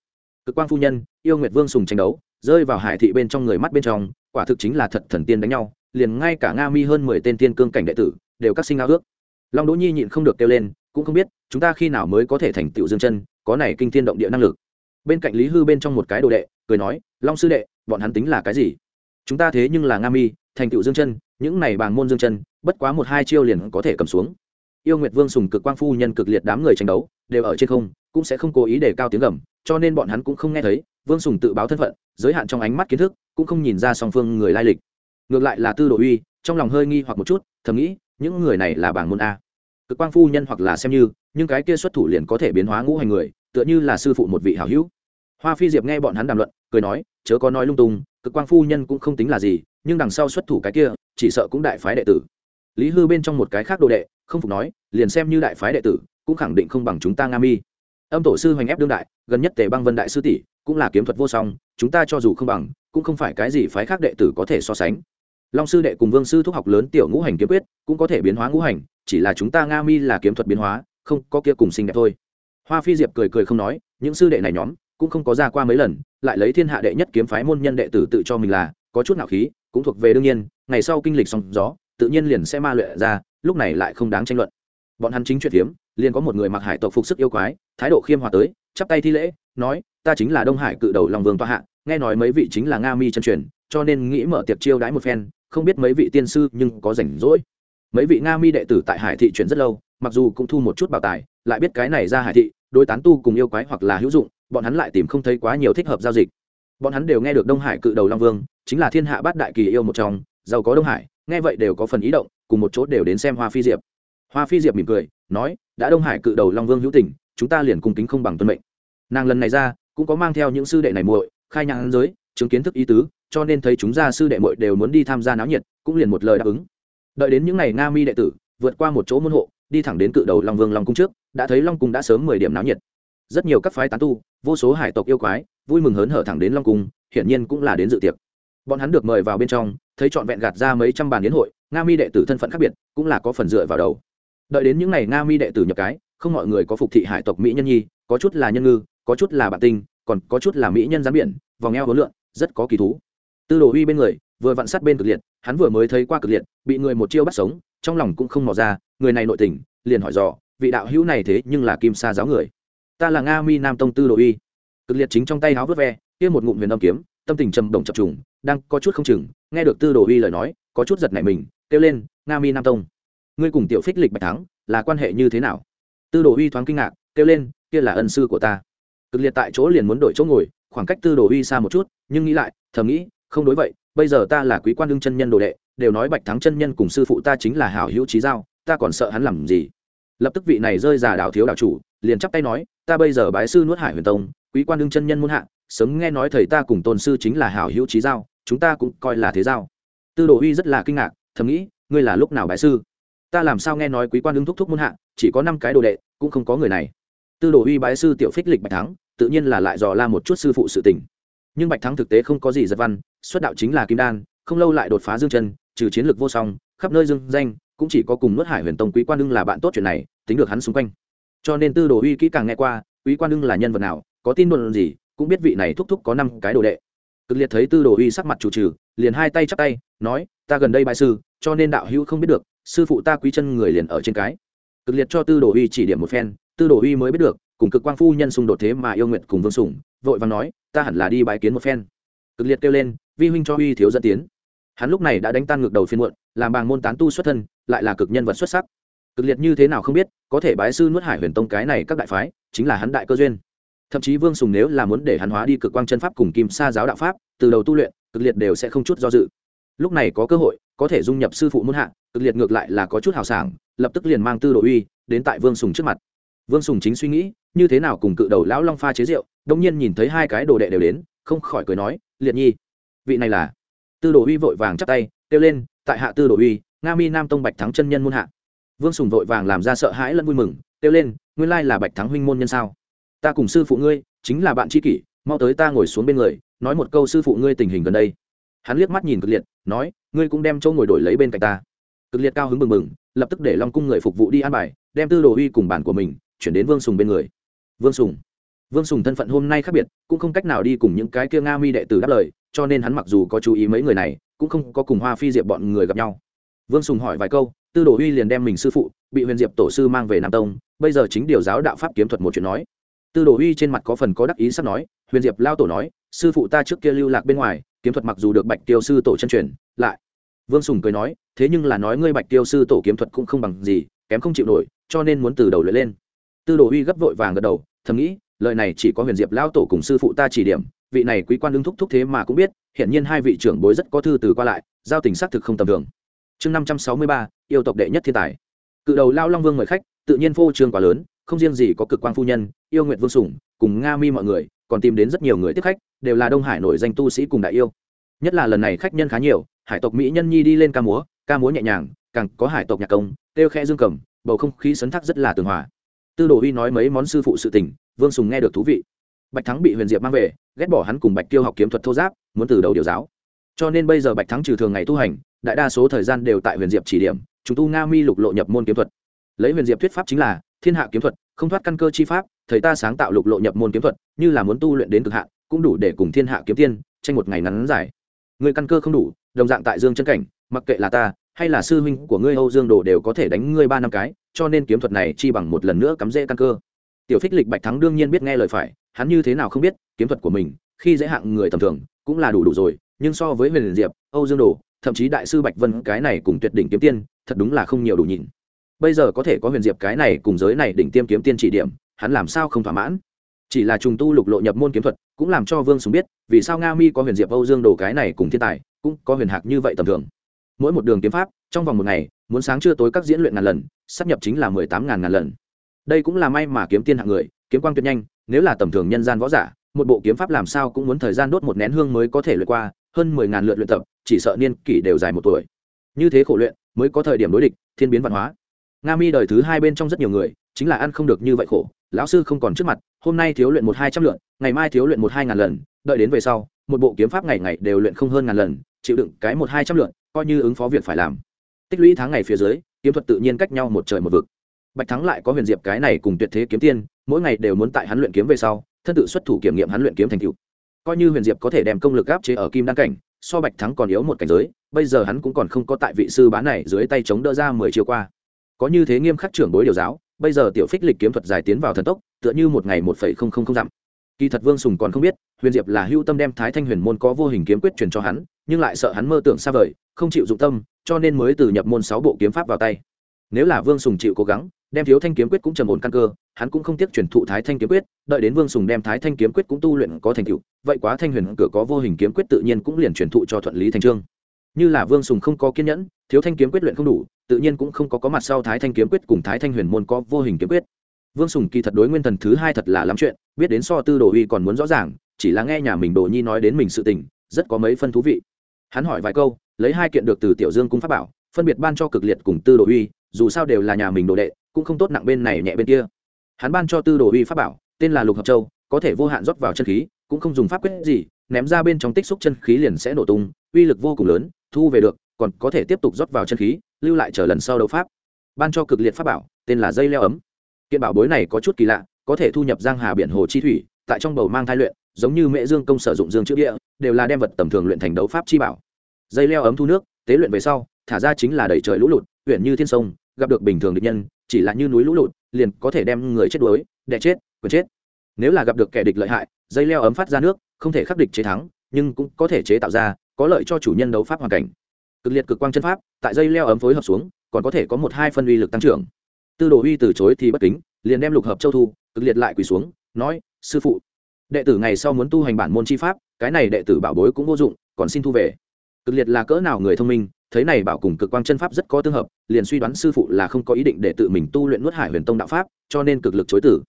Cực quang phu nhân, yêu nguyệt vương sùng tranh đấu, rơi vào hải thị bên trong người mắt bên trong, quả thực chính là thật thần tiên đánh nhau, liền ngay cả nga mi hơn mười tên tiên cương cảnh đệ tử, đều các sinh ao ước. Long đỗ nhi nhịn không được kêu lên, cũng không biết, chúng ta khi nào mới có thể thành tựu dương chân, có này kinh thiên động địa năng lực bên cạnh lý hư bên trong một cái đồ đệ, cười nói, long sư đệ, bọn hắn tính là cái gì? Chúng ta thế nhưng là nga mi, thành tựu dương chân, những này bàng môn dương chân, bất quá một hai chiêu liền có thể cầm xuống. Yêu nguyệt vương sùng cực quang phu nhân cực liệt đám người tranh đấu, đều ở trên không, cũng sẽ không cố ý để cao tiếng gầm, cho nên bọn hắn cũng không nghe thấy, vương sùng tự báo thân phận, giới hạn trong ánh mắt kiến thức, cũng không nhìn ra song phương người lai lịch. Ngược lại là tư đồ uy, trong lòng hơi nghi hoặc một chút, thầm nghĩ, những người này là bảng môn a. Cực quang phu nhân hoặc là xem như, nhưng cái kia xuất thủ liền có thể biến hóa ngũ hành người tựa như là sư phụ một vị hảo hữu. Hoa phi diệp nghe bọn hắn đàm luận, cười nói, chớ có nói lung tung, cực quang phu nhân cũng không tính là gì, nhưng đằng sau xuất thủ cái kia, chỉ sợ cũng đại phái đệ tử. Lý hư bên trong một cái khác đồ đệ, không phục nói, liền xem như đại phái đệ tử, cũng khẳng định không bằng chúng ta nga mi. Âm tổ sư hoành ép đương đại, gần nhất tề băng vân đại sư tỷ, cũng là kiếm thuật vô song, chúng ta cho dù không bằng, cũng không phải cái gì phái khác đệ tử có thể so sánh. Long sư đệ cùng vương sư thúc học lớn tiểu ngũ hành kiếm quyết, cũng có thể biến hóa ngũ hành, chỉ là chúng ta nga mi là kiếm thuật biến hóa, không có kia cùng sinh đẹp thôi hoa phi diệp cười cười không nói, những sư đệ này nhóm cũng không có ra qua mấy lần, lại lấy thiên hạ đệ nhất kiếm phái môn nhân đệ tử tự cho mình là có chút nạo khí, cũng thuộc về đương nhiên, ngày sau kinh lịch sóng gió, tự nhiên liền sẽ ma luyện ra, lúc này lại không đáng tranh luận. Bọn hắn chính chuyện hiếm, liền có một người mặc hải tộc phục sức yêu quái, thái độ khiêm hòa tới, chắp tay thi lễ, nói, ta chính là đông hải cự đầu long vương toa hạ, nghe nói mấy vị chính là nga mi chân truyền, cho nên nghĩ mở tiệc chiêu đãi một phen, không biết mấy vị tiên sư nhưng có rảnh rỗi. Mấy vị nga mi đệ tử tại hải thị chuyển rất lâu, mặc dù cũng thu một chút bảo tài, lại biết cái này ra hải thị đối tán tu cùng yêu quái hoặc là hữu dụng, bọn hắn lại tìm không thấy quá nhiều thích hợp giao dịch. Bọn hắn đều nghe được đông hải cự đầu long vương, chính là thiên hạ bát đại kỳ yêu một trong, giàu có đông hải, nghe vậy đều có phần ý động, cùng một chỗ đều đến xem hoa phi diệp. Hoa phi diệp mỉm cười, nói, đã đông hải cự đầu long vương hữu tình, chúng ta liền cùng kính không bằng tuân mệnh. Nàng lần này ra, cũng có mang theo những sư đệ này muội, khai nhãn giới, chứng kiến thức ý tứ, cho nên thấy chúng gia sư đệ muội đều muốn đi tham gia náo nhiệt, cũng liền một lời đáp ứng. Đợi đến những ngày nga mi đệ tử vượt qua một chỗ môn hộ đi thẳng đến cự đầu long vương long cung trước, đã thấy long cung đã sớm mười điểm náo nhiệt. Rất nhiều các phái tán tu, vô số hải tộc yêu quái, vui mừng hớn hở thẳng đến long cung, hiển nhiên cũng là đến dự tiệc. Bọn hắn được mời vào bên trong, thấy trọn vẹn gạt ra mấy trăm bàn đến hội, nga mi đệ tử thân phận khác biệt, cũng là có phần dựa vào đầu. Đợi đến những ngày nga mi đệ tử nhập cái, không mọi người có phục thị hải tộc mỹ nhân nhi, có chút là nhân ngư, có chút là bản tinh còn có chút là mỹ nhân gián biển, vòng eo hối lượng rất có kỳ thú. Tư đồ uy bên người, vừa vặn sát bên cực liệt, hắn vừa mới thấy qua cực liệt, bị người một chiêu bắt sống trong lòng cũng không mò ra, người này nội tình, liền hỏi dò, vị đạo hữu này thế nhưng là kim sa giáo người. Ta là nga mi nam tông tư đồ y. Cực liệt chính trong tay háo vớt ve, kia một ngụm huyền âm kiếm, tâm tình trầm động chập trùng, đang có chút không chừng, nghe được tư đồ y lời nói, có chút giật nảy mình, kêu lên, nga mi nam tông, ngươi cùng tiểu phích lịch bạch thắng, là quan hệ như thế nào? Tư đồ uy thoáng kinh ngạc, kêu lên, kia là ân sư của ta. Cực liệt tại chỗ liền muốn đổi chỗ ngồi, khoảng cách tư đồ uy xa một chút, nhưng nghĩ lại, thầm nghĩ, không đối vậy bây giờ ta là quý quan đương chân nhân đồ đệ, đều nói bạch thắng chân nhân cùng sư phụ ta chính là hảo hữu trí giao, ta còn sợ hắn làm gì? Lập tức vị này rơi già đảo thiếu đảo chủ, liền chắp tay nói, ta bây giờ bái sư nuốt hải huyền tông, quý quan đương chân nhân muốn hạ, sớm nghe nói thầy ta cùng tôn sư chính là hảo hữu trí giao, chúng ta cũng coi là thế giao. Tư đồ uy rất là kinh ngạc, thầm nghĩ, ngươi là lúc nào bái sư? Ta làm sao nghe nói quý quan đương thúc thúc muốn hạ, chỉ có năm cái đồ đệ, cũng không có người này. Tư đồ uy bái sư tiểu phích lịch bạch thắng, tự nhiên là lại dò la một chút sư phụ sự tình. Nhưng bạch thắng thực tế không có gì giật văn xuất đạo chính là kim đan, không lâu lại đột phá dương chân, trừ chiến lược vô song, khắp nơi dương danh, cũng chỉ có cùng nuốt hải huyền tông quý quan ưng là bạn tốt chuyện này, tính được hắn xung quanh. Cho nên tư đồ uy kỹ càng nghe qua, quý quan ưng là nhân vật nào, có tin đồn gì, cũng biết vị này thúc thúc có năm cái đồ đệ. Cực liệt thấy tư đồ uy sắc mặt chủ trừ, liền hai tay chắp tay, nói, ta gần đây bại sư, cho nên đạo hữu không biết được, sư phụ ta quý chân người liền ở trên cái. Cực liệt cho tư đồ uy chỉ điểm một phen, tư đồ uy mới biết được, cùng cực quang phu nhân xung đột thế mà yêu nguyện cùng vương sủng vội vàng nói, ta hẳn là đi bái kiến một phen cực liệt kêu lên, vi huynh cho uy thiếu dẫn tiến. Hắn lúc này đã đánh tan ngược đầu phiên muộn, làm bàng môn tán tu xuất thân, lại là cực nhân vật xuất sắc. Cực liệt như thế nào không biết, có thể bái sư nuốt hải huyền tông cái này các đại phái, chính là hắn đại cơ duyên. Thậm chí vương sùng nếu là muốn để hắn hóa đi cực quang chân pháp cùng kim sa giáo đạo pháp, từ đầu tu luyện, cực liệt đều sẽ không chút do dự. Lúc này có cơ hội, có thể dung nhập sư phụ muôn hạ, cực liệt ngược lại là có chút hào sảng, lập tức liền mang tư đồ uy, đến tại vương sùng trước mặt. Vương sùng chính suy nghĩ, như thế nào cùng cự đầu lão long pha chế rượu đông nhiên nhìn thấy hai cái đồ đệ đều đến không khỏi cười nói, liệt nhi, vị này là? Tư đồ uy vội vàng chắp tay, kêu lên, tại hạ tư đồ uy nga mi nam tông bạch thắng chân nhân muôn hạ. Vương sùng vội vàng làm ra sợ hãi lẫn vui mừng, kêu lên, nguyên lai là bạch thắng huynh môn nhân sao? Ta cùng sư phụ ngươi, chính là bạn tri kỷ, mau tới ta ngồi xuống bên người, nói một câu sư phụ ngươi tình hình gần đây. Hắn liếc mắt nhìn cực liệt, nói, ngươi cũng đem chỗ ngồi đổi lấy bên cạnh ta. Cực liệt cao hứng mừng mừng lập tức để long cung người phục vụ đi an bài, đem tư đồ uy cùng bản của mình, chuyển đến vương sùng bên người. Vương sùng vương sùng thân phận hôm nay khác biệt, cũng không cách nào đi cùng những cái kia nga mi đệ tử đáp lời, cho nên hắn mặc dù có chú ý mấy người này, cũng không có cùng hoa phi diệp bọn người gặp nhau. Vương sùng hỏi vài câu, tư đồ Huy liền đem mình sư phụ, bị huyền diệp tổ sư mang về nam tông, bây giờ chính điều giáo đạo pháp kiếm thuật một chuyện nói. Tư đồ Huy trên mặt có phần có đắc ý sắp nói, huyền diệp lao tổ nói, sư phụ ta trước kia lưu lạc bên ngoài, kiếm thuật mặc dù được bạch tiêu sư tổ chân truyền, lại. Vương sùng cười nói, thế nhưng là nói ngươi bạch tiêu sư tổ kiếm thuật cũng không bằng gì, kém không chịu nổi, cho nên muốn từ đầu luyện lên. Tư đồ Huy gấp vội vàng gật đầu, thầm nghĩ lời này chỉ có huyền diệp lao tổ cùng sư phụ ta chỉ điểm, vị này quý quan đương thúc thúc thế mà cũng biết hiện nhiên hai vị trưởng bối rất có thư từ qua lại, giao tình xác thực không tầm thường. Chương năm trăm sáu mươi ba, yêu tộc đệ nhất thiên tài. Cự đầu lao long vương mời khách, tự nhiên phô trương quá lớn, không riêng gì có cực quan phu nhân, yêu nguyện vương sủng, cùng nga mi mọi người, còn tìm đến rất nhiều người tiếp khách, đều là đông hải nổi danh tu sĩ cùng đại yêu. Nhất là lần này khách nhân khá nhiều, hải tộc mỹ nhân nhi đi lên ca múa ca múa nhẹ nhàng, càng có hải tộc nhạc công têu khe dương cầm, bầu không khí sấn thác rất là tường hòa. Tư đồ huy nói mấy món sư phụ sự tình vương sùng nghe được thú vị. Bạch thắng bị huyền diệp mang về, ghét bỏ hắn cùng bạch tiêu học kiếm thuật thô giáp, muốn từ đầu điều giáo. Cho nên bây giờ bạch thắng trừ thường ngày tu hành, đại đa số thời gian đều tại huyền diệp chỉ điểm, chúng tu nga mi lục lộ nhập môn kiếm thuật. Lấy huyền diệp thuyết pháp chính là, thiên hạ kiếm thuật, không thoát căn cơ chi pháp, thầy ta sáng tạo lục lộ nhập môn kiếm thuật, như là muốn tu luyện đến cực hạn, cũng đủ để cùng thiên hạ kiếm tiên tranh một ngày ngắn dài. Người căn cơ không đủ, đồng dạng tại dương chân cảnh, mặc kệ là ta, hay là sư huynh của ngươi âu dương đồ đều có thể đánh ngươi ba năm cái, cho nên kiếm thuật này chi bằng một lần nữa cắm rễ căn cơ tiểu phích lịch bạch thắng đương nhiên biết nghe lời phải, hắn như thế nào không biết, kiếm thuật của mình, khi dễ hạng người tầm thường, cũng là đủ đủ rồi, nhưng so với huyền diệp, âu dương đồ, thậm chí đại sư bạch vân cái này cùng tuyệt đỉnh kiếm tiên, thật đúng là không nhiều đủ nhìn bây giờ có thể có huyền diệp cái này cùng giới này đỉnh tiêm kiếm tiên chỉ điểm, hắn làm sao không thỏa mãn? Chỉ là trùng tu lục lộ nhập môn kiếm thuật, cũng làm cho vương sùng biết, vì sao nga mi có huyền diệp, âu dương đồ cái này cùng thiên tài, cũng có huyền hạc như vậy tầm thường. Mỗi một đường kiếm pháp, trong vòng một ngày, muốn sáng trưa tối các diễn luyện ngàn lần, sắp nhập chính là mười tám ngàn ngàn lần đây cũng là may mà kiếm tiên hạng người, kiếm quang tuyệt nhanh, nếu là tầm thường nhân gian võ giả, một bộ kiếm pháp làm sao cũng muốn thời gian đốt một nén hương mới có thể luyện qua, hơn mười ngàn lượt luyện tập, chỉ sợ niên kỷ đều dài một tuổi. Như thế khổ luyện, mới có thời điểm đối địch, thiên biến văn hóa. Nga mi đời thứ hai bên trong rất nhiều người, chính là ăn không được như vậy khổ, lão sư không còn trước mặt, hôm nay thiếu luyện một hai trăm lượn ngày mai thiếu luyện một hai ngàn lần, đợi đến về sau, một bộ kiếm pháp ngày ngày đều luyện không hơn ngàn lần, chịu đựng cái một hai trăm lượn coi như ứng phó việc phải làm. Tích lũy tháng ngày phía dưới, kiếm thuật tự nhiên cách nhau một trời một vực bạch thắng lại có huyền diệp cái này cùng tuyệt thế kiếm tiên, mỗi ngày đều muốn tại hắn luyện kiếm về sau, thân tự xuất thủ kiểm nghiệm hắn luyện kiếm thành cựu coi như huyền diệp có thể đem công lực áp chế ở kim đan cảnh, so bạch thắng còn yếu một cảnh giới, bây giờ hắn cũng còn không có tại vị sư bán này dưới tay chống đỡ ra mười chiều qua. Có như thế nghiêm khắc trưởng bối điều giáo, bây giờ tiểu phích lịch kiếm thuật dài tiến vào thần tốc, tựa như một ngày một phẩy không không không dặm. Kỳ thật vương sùng còn không biết, huyền diệp là hưu tâm đem thái thanh huyền môn có vô hình kiếm quyết truyền cho hắn, nhưng lại sợ hắn mơ tưởng xa vời, không chịu dụng tâm, cho nên mới từ nhập môn sáu bộ kiếm pháp vào tay. Nếu là vương sùng chịu cố gắng đem thiếu thanh kiếm quyết cũng trầm ổn căn cơ, hắn cũng không tiếc truyền thụ thái thanh kiếm quyết, đợi đến vương sùng đem thái thanh kiếm quyết cũng tu luyện có thành tựu, vậy quá thanh huyền cửa có vô hình kiếm quyết tự nhiên cũng liền truyền thụ cho thuận lý thành trương. Như là vương sùng không có kiên nhẫn, thiếu thanh kiếm quyết luyện không đủ, tự nhiên cũng không có có mặt sau thái thanh kiếm quyết cùng thái thanh huyền môn có vô hình kiếm quyết. Vương sùng kỳ thật đối nguyên thần thứ hai thật là lắm chuyện, biết đến so tư đồ uy còn muốn rõ ràng, chỉ là nghe nhà mình đồ nhi nói đến mình sự tình, rất có mấy phân thú vị. Hắn hỏi vài câu, lấy hai kiện được từ tiểu dương cung pháp bảo, phân biệt ban cho cực liệt cùng tư đồ uy, dù sao đều là nhà mình đồ đệ cũng không tốt nặng bên này nhẹ bên kia. Hắn ban cho tư đồ uy pháp bảo, tên là lục hợp châu, có thể vô hạn rót vào chân khí, cũng không dùng pháp quyết gì, ném ra bên trong tích xúc chân khí liền sẽ nổ tung, uy lực vô cùng lớn, thu về được, còn có thể tiếp tục rót vào chân khí, lưu lại chờ lần sau đấu pháp. Ban cho cực liệt pháp bảo, tên là dây leo ấm. Kiện bảo bối này có chút kỳ lạ, có thể thu nhập giang hà biển hồ chi thủy, tại trong bầu mang thai luyện, giống như mễ dương công sử dụng dương chữ địa đều là đem vật tầm thường luyện thành đấu pháp chi bảo. Dây leo ấm thu nước, tế luyện về sau, thả ra chính là đẩy trời lũ lụt, huyện như thiên sông, gặp được bình thường địch nhân chỉ là như núi lũ lụt, liền có thể đem người chết đuối, đẻ chết quyền chết. Nếu là gặp được kẻ địch lợi hại, dây leo ấm phát ra nước, không thể khắc địch chế thắng, nhưng cũng có thể chế tạo ra, có lợi cho chủ nhân đấu pháp hoàn cảnh. Cực liệt cực quang chân pháp, tại dây leo ấm phối hợp xuống, còn có thể có một hai phân uy lực tăng trưởng. Tư đồ uy từ chối thì bất kính, liền đem lục hợp châu thu, cực liệt lại quỳ xuống, nói, sư phụ, đệ tử ngày sau muốn tu hành bản môn chi pháp, cái này đệ tử bảo bối cũng vô dụng, còn xin thu về. Cực liệt là cỡ nào người thông minh thấy này bảo cùng cực quang chân pháp rất có tương hợp, liền suy đoán sư phụ là không có ý định để tự mình tu luyện nuốt hải huyền tông đạo pháp, cho nên cực lực chối tử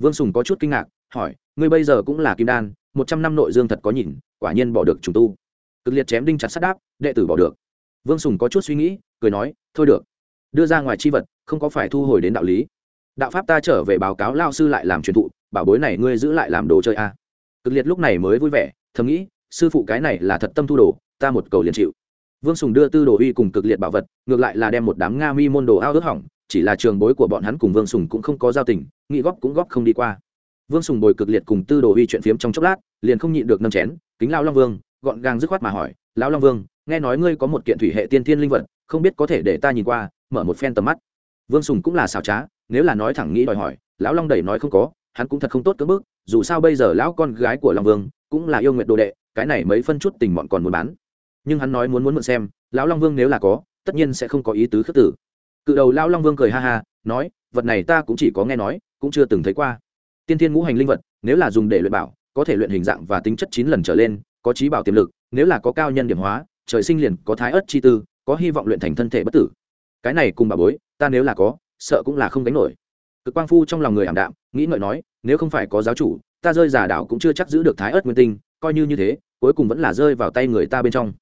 vương sùng có chút kinh ngạc, hỏi, ngươi bây giờ cũng là kim đan, một trăm năm nội dương thật có nhìn, quả nhiên bỏ được trùng tu. Cực liệt chém đinh chặt sắt đáp, đệ tử bỏ được. Vương sùng có chút suy nghĩ, cười nói, thôi được, đưa ra ngoài chi vật, không có phải thu hồi đến đạo lý. Đạo pháp ta trở về báo cáo lao sư lại làm truyền thụ, bảo bối này ngươi giữ lại làm đồ chơi a. À. cực liệt lúc này mới vui vẻ, thầm nghĩ, sư phụ cái này là thật tâm thu đồ, ta một cầu liền chịu vương sùng đưa tư đồ uy cùng cực liệt bảo vật, ngược lại là đem một đám nga mi môn đồ ao ước hỏng, chỉ là trường bối của bọn hắn cùng vương sùng cũng không có giao tình, nghĩ góp cũng góp không đi qua. Vương sùng bồi cực liệt cùng tư đồ uy chuyện phiếm trong chốc lát, liền không nhịn được nâm chén, kính lao long vương, gọn gàng dứt khoát mà hỏi, lão long vương, nghe nói ngươi có một kiện thủy hệ tiên thiên linh vật, không biết có thể để ta nhìn qua, mở một phen tầm mắt. Vương sùng cũng là xảo trá, nếu là nói thẳng nghĩ đòi hỏi, lão long đẩy nói không có, hắn cũng thật không tốt cưỡng bức, dù sao bây giờ lão con gái của long vương cũng là yêu nguyện đồ đệ, cái này mấy phân chút tình bọn còn muốn bán nhưng hắn nói muốn muốn mượn xem, lão long vương nếu là có, tất nhiên sẽ không có ý tứ khước tử. Cự đầu lão long vương cười ha ha, nói, vật này ta cũng chỉ có nghe nói, cũng chưa từng thấy qua. Tiên thiên ngũ hành linh vật, nếu là dùng để luyện bảo, có thể luyện hình dạng và tính chất chín lần trở lên, có trí bảo tiềm lực, nếu là có cao nhân điểm hóa, trời sinh liền có thái ớt chi tư, có hy vọng luyện thành thân thể bất tử. Cái này cùng bà bối, ta nếu là có, sợ cũng là không đánh nổi. Cực quang phu trong lòng người ảm đạm, nghĩ ngợi nói, nếu không phải có giáo chủ, ta rơi giả đảo cũng chưa chắc giữ được thái ớt nguyên tinh, coi như như thế, cuối cùng vẫn là rơi vào tay người ta bên trong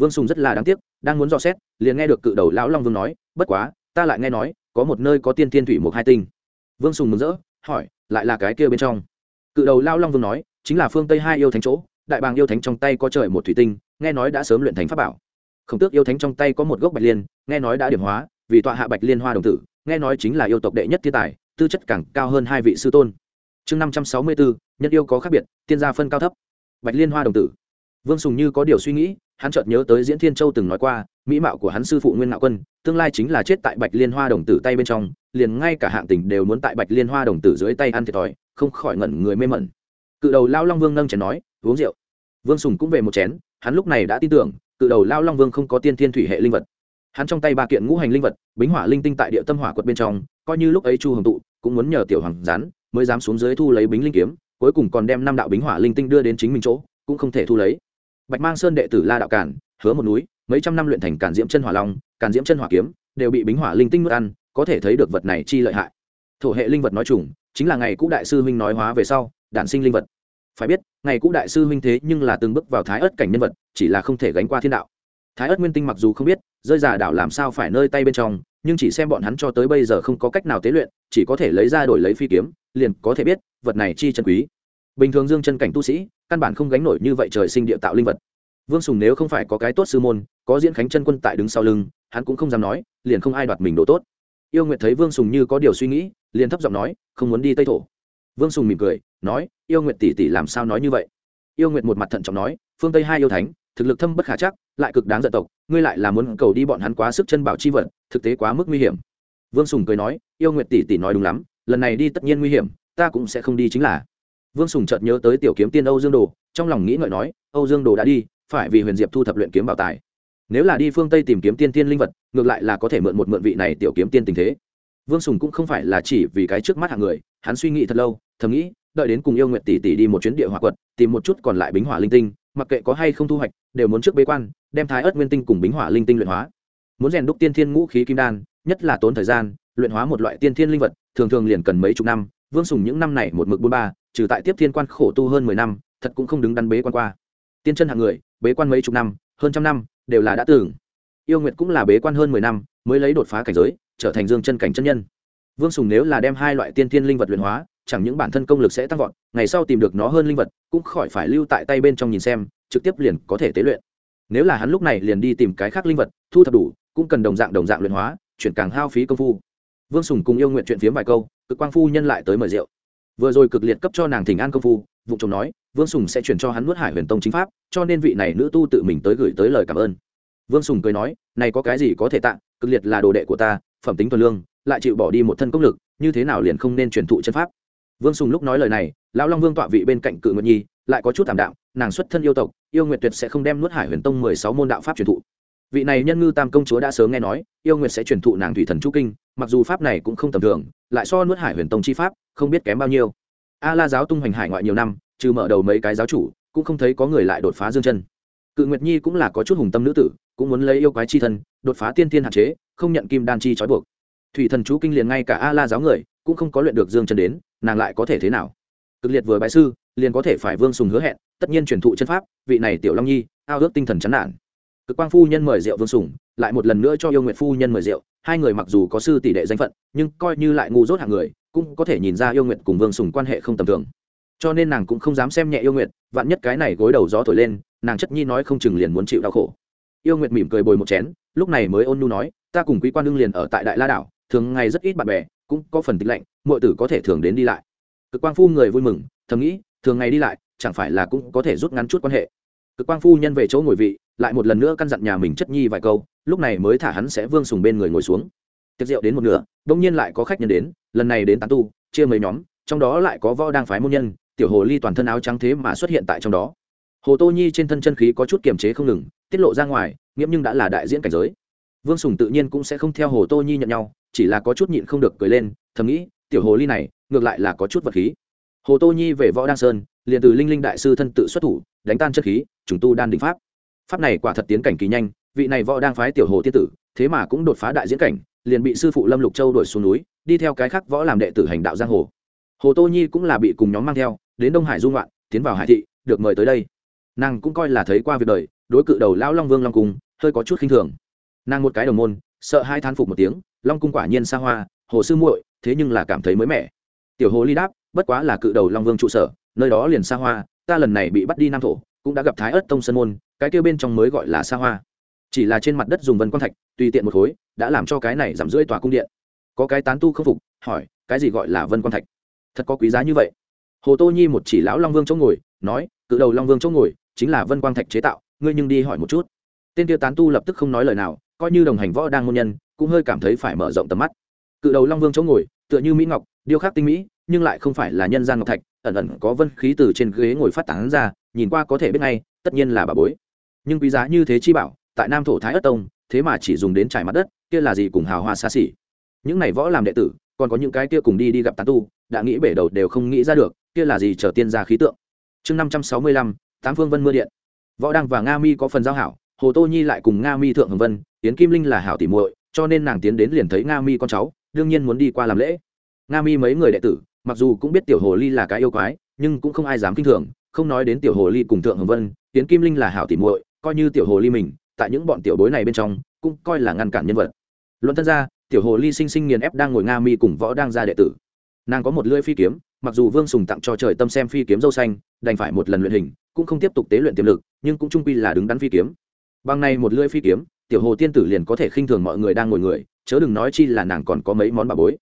vương sùng rất là đáng tiếc, đang muốn dò xét, liền nghe được cự đầu lão long vương nói, bất quá, ta lại nghe nói, có một nơi có tiên thiên thủy một hai tinh. Vương sùng mừng rỡ, hỏi, lại là cái kia bên trong? Cự đầu lão long vương nói, chính là phương tây hai yêu thánh chỗ, đại bàng yêu thánh trong tay có trời một thủy tinh, nghe nói đã sớm luyện thành pháp bảo. Khổng tước yêu thánh trong tay có một gốc bạch liên, nghe nói đã điểm hóa, vì tọa hạ bạch liên hoa đồng tử, nghe nói chính là yêu tộc đệ nhất thiên tài, tư chất càng cao hơn hai vị sư tôn. Chương năm trăm sáu mươi bốn nhân yêu có khác biệt, tiên gia phân cao thấp. Bạch liên hoa đồng tử. Vương sùng như có điều suy nghĩ hắn chợt nhớ tới diễn thiên châu từng nói qua, mỹ mạo của hắn sư phụ nguyên ngạo quân, tương lai chính là chết tại bạch liên hoa đồng tử tay bên trong, liền ngay cả hạng tình đều muốn tại bạch liên hoa đồng tử dưới tay ăn thiệt thòi, không khỏi ngẩn người mê mẩn. Cự đầu lao long vương nâng chén nói, uống rượu. Vương sùng cũng về một chén, hắn lúc này đã tin tưởng, cự đầu lao long vương không có tiên thiên thủy hệ linh vật. Hắn trong tay ba kiện ngũ hành linh vật, bính hỏa linh tinh tại địa tâm hỏa quật bên trong, coi như lúc ấy chu hồng tụ cũng muốn nhờ tiểu hoàng rán mới dám xuống dưới thu lấy bính linh kiếm, cuối cùng còn đem năm đạo bính hỏa linh tinh đưa đến chính mình chỗ, cũng không thể thu lấy bạch mang sơn đệ tử la đạo cản hứa một núi, mấy trăm năm luyện thành cản diễm chân hỏa long cản diễm chân hỏa kiếm, đều bị bính hỏa linh tinh nuốt ăn, có thể thấy được vật này chi lợi hại. Thổ hệ linh vật nói chung chính là ngày cũ đại sư huynh nói hóa về sau, đản sinh linh vật. Phải biết, ngày cũ đại sư huynh thế nhưng là từng bước vào thái ớt cảnh nhân vật, chỉ là không thể gánh qua thiên đạo. Thái ớt nguyên tinh mặc dù không biết, rơi giả đảo làm sao phải nơi tay bên trong, nhưng chỉ xem bọn hắn cho tới bây giờ không có cách nào tế luyện, chỉ có thể lấy ra đổi lấy phi kiếm, liền có thể biết, vật này chi chân quý bình thường dương chân cảnh tu sĩ, căn bản không gánh nổi như vậy trời sinh địa tạo linh vật. Vương sùng nếu không phải có cái tốt sư môn, có diễn khánh chân quân tại đứng sau lưng, hắn cũng không dám nói, liền không ai đoạt mình đồ tốt. Yêu nguyệt thấy vương sùng như có điều suy nghĩ, liền thấp giọng nói, không muốn đi tây thổ. Vương sùng mỉm cười, nói, yêu nguyệt tỷ tỷ làm sao nói như vậy? Yêu nguyệt một mặt thận trọng nói, phương tây hai yêu thánh, thực lực thâm bất khả chắc, lại cực đáng dân tộc, ngươi lại là muốn cầu đi bọn hắn quá sức chân bảo chi vật, thực tế quá mức nguy hiểm. Vương sùng cười nói, yêu nguyệt tỷ tỷ nói đúng lắm, lần này đi tất nhiên nguy hiểm, ta cũng sẽ không đi chính là vương sùng chợt nhớ tới tiểu kiếm tiên âu dương đồ, trong lòng nghĩ ngợi nói, âu dương đồ đã đi, phải vì huyền diệp thu thập luyện kiếm bảo tài. Nếu là đi phương tây tìm kiếm tiên tiên linh vật, ngược lại là có thể mượn một mượn vị này tiểu kiếm tiên tình thế. Vương sùng cũng không phải là chỉ vì cái trước mắt hạng người, hắn suy nghĩ thật lâu, thầm nghĩ, đợi đến cùng yêu nguyện tỷ tỷ đi một chuyến địa hỏa quật, tìm một chút còn lại bính hỏa linh tinh, mặc kệ có hay không thu hoạch, đều muốn trước bế quan, đem thái ớt nguyên tinh cùng bính hỏa linh tinh luyện hóa. Muốn rèn đúc tiên thiên ngũ khí kim đan, nhất là tốn thời gian, luyện hóa một loại tiên thiên linh vật, thường thường liền cần mấy chục năm, vương sùng những năm này một mực bốn ba trừ tại tiếp thiên quan khổ tu hơn mười năm, thật cũng không đứng đắn bế quan qua. Tiên chân hạng người, bế quan mấy chục năm, hơn trăm năm, đều là đã tưởng yêu nguyệt cũng là bế quan hơn mười năm, mới lấy đột phá cảnh giới, trở thành dương chân cảnh chân nhân. Vương sùng nếu là đem hai loại tiên thiên linh vật luyện hóa, chẳng những bản thân công lực sẽ tăng vọt, ngày sau tìm được nó hơn linh vật, cũng khỏi phải lưu tại tay bên trong nhìn xem, trực tiếp liền có thể tế luyện. Nếu là hắn lúc này liền đi tìm cái khác linh vật, thu thập đủ, cũng cần đồng dạng đồng dạng luyện hóa, chuyển càng hao phí công phu. Vương sùng cùng yêu nguyện chuyện phiếm vài câu, cực quang phu nhân lại tới mời rượu vừa rồi cực liệt cấp cho nàng thỉnh an công phu vụ chồng nói vương sùng sẽ chuyển cho hắn nuốt hải huyền tông chính pháp cho nên vị này nữ tu tự mình tới gửi tới lời cảm ơn. Vương sùng cười nói này có cái gì có thể tặng, cực liệt là đồ đệ của ta phẩm tính thuần lương lại chịu bỏ đi một thân công lực như thế nào liền không nên truyền thụ chân pháp? Vương sùng lúc nói lời này lão long vương tọa vị bên cạnh cự nguyệt nhi lại có chút thảm đạo nàng xuất thân yêu tộc yêu nguyệt tuyệt sẽ không đem nuốt hải huyền tông mười sáu môn đạo pháp truyền thụ. Vị này nhân ngư tam công chúa đã sớm nghe nói yêu nguyệt sẽ truyền thụ nàng thủy thần chu kinh mặc dù pháp này cũng không tầm thường, lại so nuốt hải huyền tông chi pháp không biết kém bao nhiêu. A la giáo tung hoành hải ngoại nhiều năm, trừ mở đầu mấy cái giáo chủ, cũng không thấy có người lại đột phá dương chân. Cự nguyệt nhi cũng là có chút hùng tâm nữ tử, cũng muốn lấy yêu quái chi thân, đột phá tiên thiên hạn chế, không nhận kim đan chi trói buộc. Thủy thần chú kinh liền ngay cả a la giáo người, cũng không có luyện được dương chân đến, nàng lại có thể thế nào? Cực liệt vừa bái sư, liền có thể phải vương sùng hứa hẹn, tất nhiên truyền thụ chân pháp, vị này tiểu long nhi, ao ước tinh thần chán nản. Cực quang phu nhân mời rượu vương sùng lại một lần nữa cho yêu nguyệt phu nhân mời rượu. Hai người mặc dù có sư tỷ đệ danh phận, nhưng coi như lại ngu dốt hạng người, cũng có thể nhìn ra yêu nguyệt cùng vương sùng quan hệ không tầm thường. Cho nên nàng cũng không dám xem nhẹ yêu nguyệt vạn nhất cái này gối đầu gió thổi lên, nàng chất nhi nói không chừng liền muốn chịu đau khổ. Yêu nguyệt mỉm cười bồi một chén, lúc này mới ôn nhu nói, ta cùng quý quan đương liền ở tại đại la đảo, thường ngày rất ít bạn bè, cũng có phần tịch lạnh mọi tử có thể thường đến đi lại. Cực quang phu người vui mừng, thầm nghĩ, thường ngày đi lại, chẳng phải là cũng có thể rút ngắn chút quan hệ? Cực quang phu nhân về chỗ ngồi vị, lại một lần nữa căn dặn nhà mình chất nhi vài câu lúc này mới thả hắn sẽ vương sùng bên người ngồi xuống. Tiệc rượu đến một nửa, đông nhiên lại có khách nhân đến, lần này đến tán tu, chia mấy nhóm, trong đó lại có võ đang phái môn nhân, tiểu hồ ly toàn thân áo trắng thế mà xuất hiện tại trong đó. Hồ tô nhi trên thân chân khí có chút kiềm chế không ngừng, tiết lộ ra ngoài, nghiễm nhưng đã là đại diễn cảnh giới. Vương sùng tự nhiên cũng sẽ không theo hồ tô nhi nhận nhau, chỉ là có chút nhịn không được cười lên, thầm nghĩ, tiểu hồ ly này, ngược lại là có chút vật khí. Hồ tô nhi về võ đăng sơn, liền từ linh linh đại sư thân tự xuất thủ, đánh tan chất khí chúng tu đan đình pháp. Pháp này quả thật tiến cảnh kỳ nhanh vị này võ đang phái tiểu hồ tiên tử, thế mà cũng đột phá đại diễn cảnh, liền bị sư phụ lâm lục châu đuổi xuống núi, đi theo cái khác võ làm đệ tử hành đạo giang hồ. Hồ tô nhi cũng là bị cùng nhóm mang theo, đến đông hải dung loạn tiến vào hải thị, được mời tới đây. Nàng cũng coi là thấy qua việc đời, đối cự đầu lão long vương long cung, hơi có chút khinh thường. Nàng một cái đồng môn, sợ hai thán phục một tiếng, long cung quả nhiên xa hoa, hồ sư muội, thế nhưng là cảm thấy mới mẻ. Tiểu hồ ly đáp, bất quá là cự đầu long vương trụ sở, nơi đó liền xa hoa, ta lần này bị bắt đi nam thổ, cũng đã gặp thái ất tông sơn môn, cái kêu bên trong mới gọi là xa hoa chỉ là trên mặt đất dùng vân quan thạch, tùy tiện một khối, đã làm cho cái này giảm rưỡi tòa cung điện. Có cái tán tu không phục, hỏi, cái gì gọi là vân quan thạch? Thật có quý giá như vậy. Hồ tô nhi một chỉ lão long vương chỗ ngồi, nói, cự đầu long vương chỗ ngồi, chính là vân quang thạch chế tạo, ngươi nhưng đi hỏi một chút. Tên tiêu tán tu lập tức không nói lời nào, coi như đồng hành võ đang ngôn nhân, cũng hơi cảm thấy phải mở rộng tầm mắt. Cự đầu long vương chỗ ngồi, tựa như mỹ ngọc, điêu khắc tinh mỹ, nhưng lại không phải là nhân gian ngọc thạch, ẩn ẩn có vân khí từ trên ghế ngồi phát tán ra, nhìn qua có thể biết ngay, tất nhiên là bà bối. Nhưng quý giá như thế chi bảo tại nam thổ thái ất tông, thế mà chỉ dùng đến trải mặt đất, kia là gì cùng hào hoa xa xỉ. Những này võ làm đệ tử, còn có những cái kia cùng đi đi gặp tán tu, đã nghĩ bể đầu đều không nghĩ ra được, kia là gì chờ tiên ra khí tượng. Chương năm trăm sáu mươi lăm, tám phương vân mưa điện. Võ đăng và nga mi có phần giao hảo, hồ tô nhi lại cùng nga mi thượng hồng vân tiến kim linh là hảo tỉ muội, cho nên nàng tiến đến liền thấy nga mi con cháu, đương nhiên muốn đi qua làm lễ. Nga mi mấy người đệ tử, mặc dù cũng biết tiểu hồ ly là cái yêu quái, nhưng cũng không ai dám kinh thường, không nói đến tiểu hồ ly cùng thượng hồng vân tiến kim linh là hảo tỉ muội, coi như tiểu hồ ly mình tại những bọn tiểu bối này bên trong, cũng coi là ngăn cản nhân vật. Luận thân ra tiểu hồ ly sinh sinh nghiền ép đang ngồi nga mi cùng võ đang ra đệ tử. Nàng có một lưỡi phi kiếm, mặc dù vương sùng tặng cho trời tâm xem phi kiếm dâu xanh, đành phải một lần luyện hình, cũng không tiếp tục tế luyện tiềm lực, nhưng cũng trung quy là đứng đắn phi kiếm. Bằng này một lưỡi phi kiếm, tiểu hồ tiên tử liền có thể khinh thường mọi người đang ngồi người, chớ đừng nói chi là nàng còn có mấy món bà bối.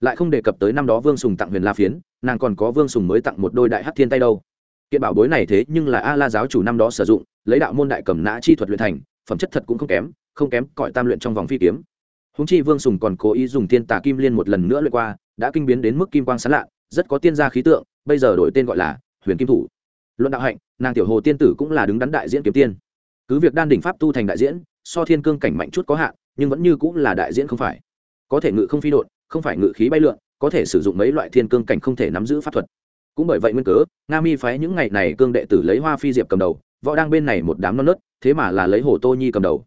Lại không đề cập tới năm đó vương sùng tặng huyền la phiến, nàng còn có vương sùng mới tặng một đôi đại hát thiên tay đâu. Kiện bảo bối này thế nhưng là a la giáo chủ năm đó sử dụng, lấy đạo môn đại cầm nã chi thuật luyện thành phẩm chất thật cũng không kém không kém cõi tam luyện trong vòng phi kiếm. Húng chi vương sùng còn cố ý dùng tiên tà kim liên một lần nữa lượt qua, đã kinh biến đến mức kim quang sán lạ, rất có tiên gia khí tượng, bây giờ đổi tên gọi là huyền kim thủ. Luận đạo hạnh, nàng tiểu hồ tiên tử cũng là đứng đắn đại diễn kiếm tiên. Cứ việc đan đỉnh pháp tu thành đại diễn, so thiên cương cảnh mạnh chút có hạn, nhưng vẫn như cũng là đại diễn không phải. Có thể ngự không phi đột không phải ngự khí bay lượn, có thể sử dụng mấy loại thiên cương cảnh không thể nắm giữ pháp thuật. Cũng bởi vậy nguyên cớ, nga mi phái những ngày này cương đệ tử lấy hoa phi diệp cầm đầu, võ đang bên này một đám non nớt thế mà là lấy hồ tô nhi cầm đầu.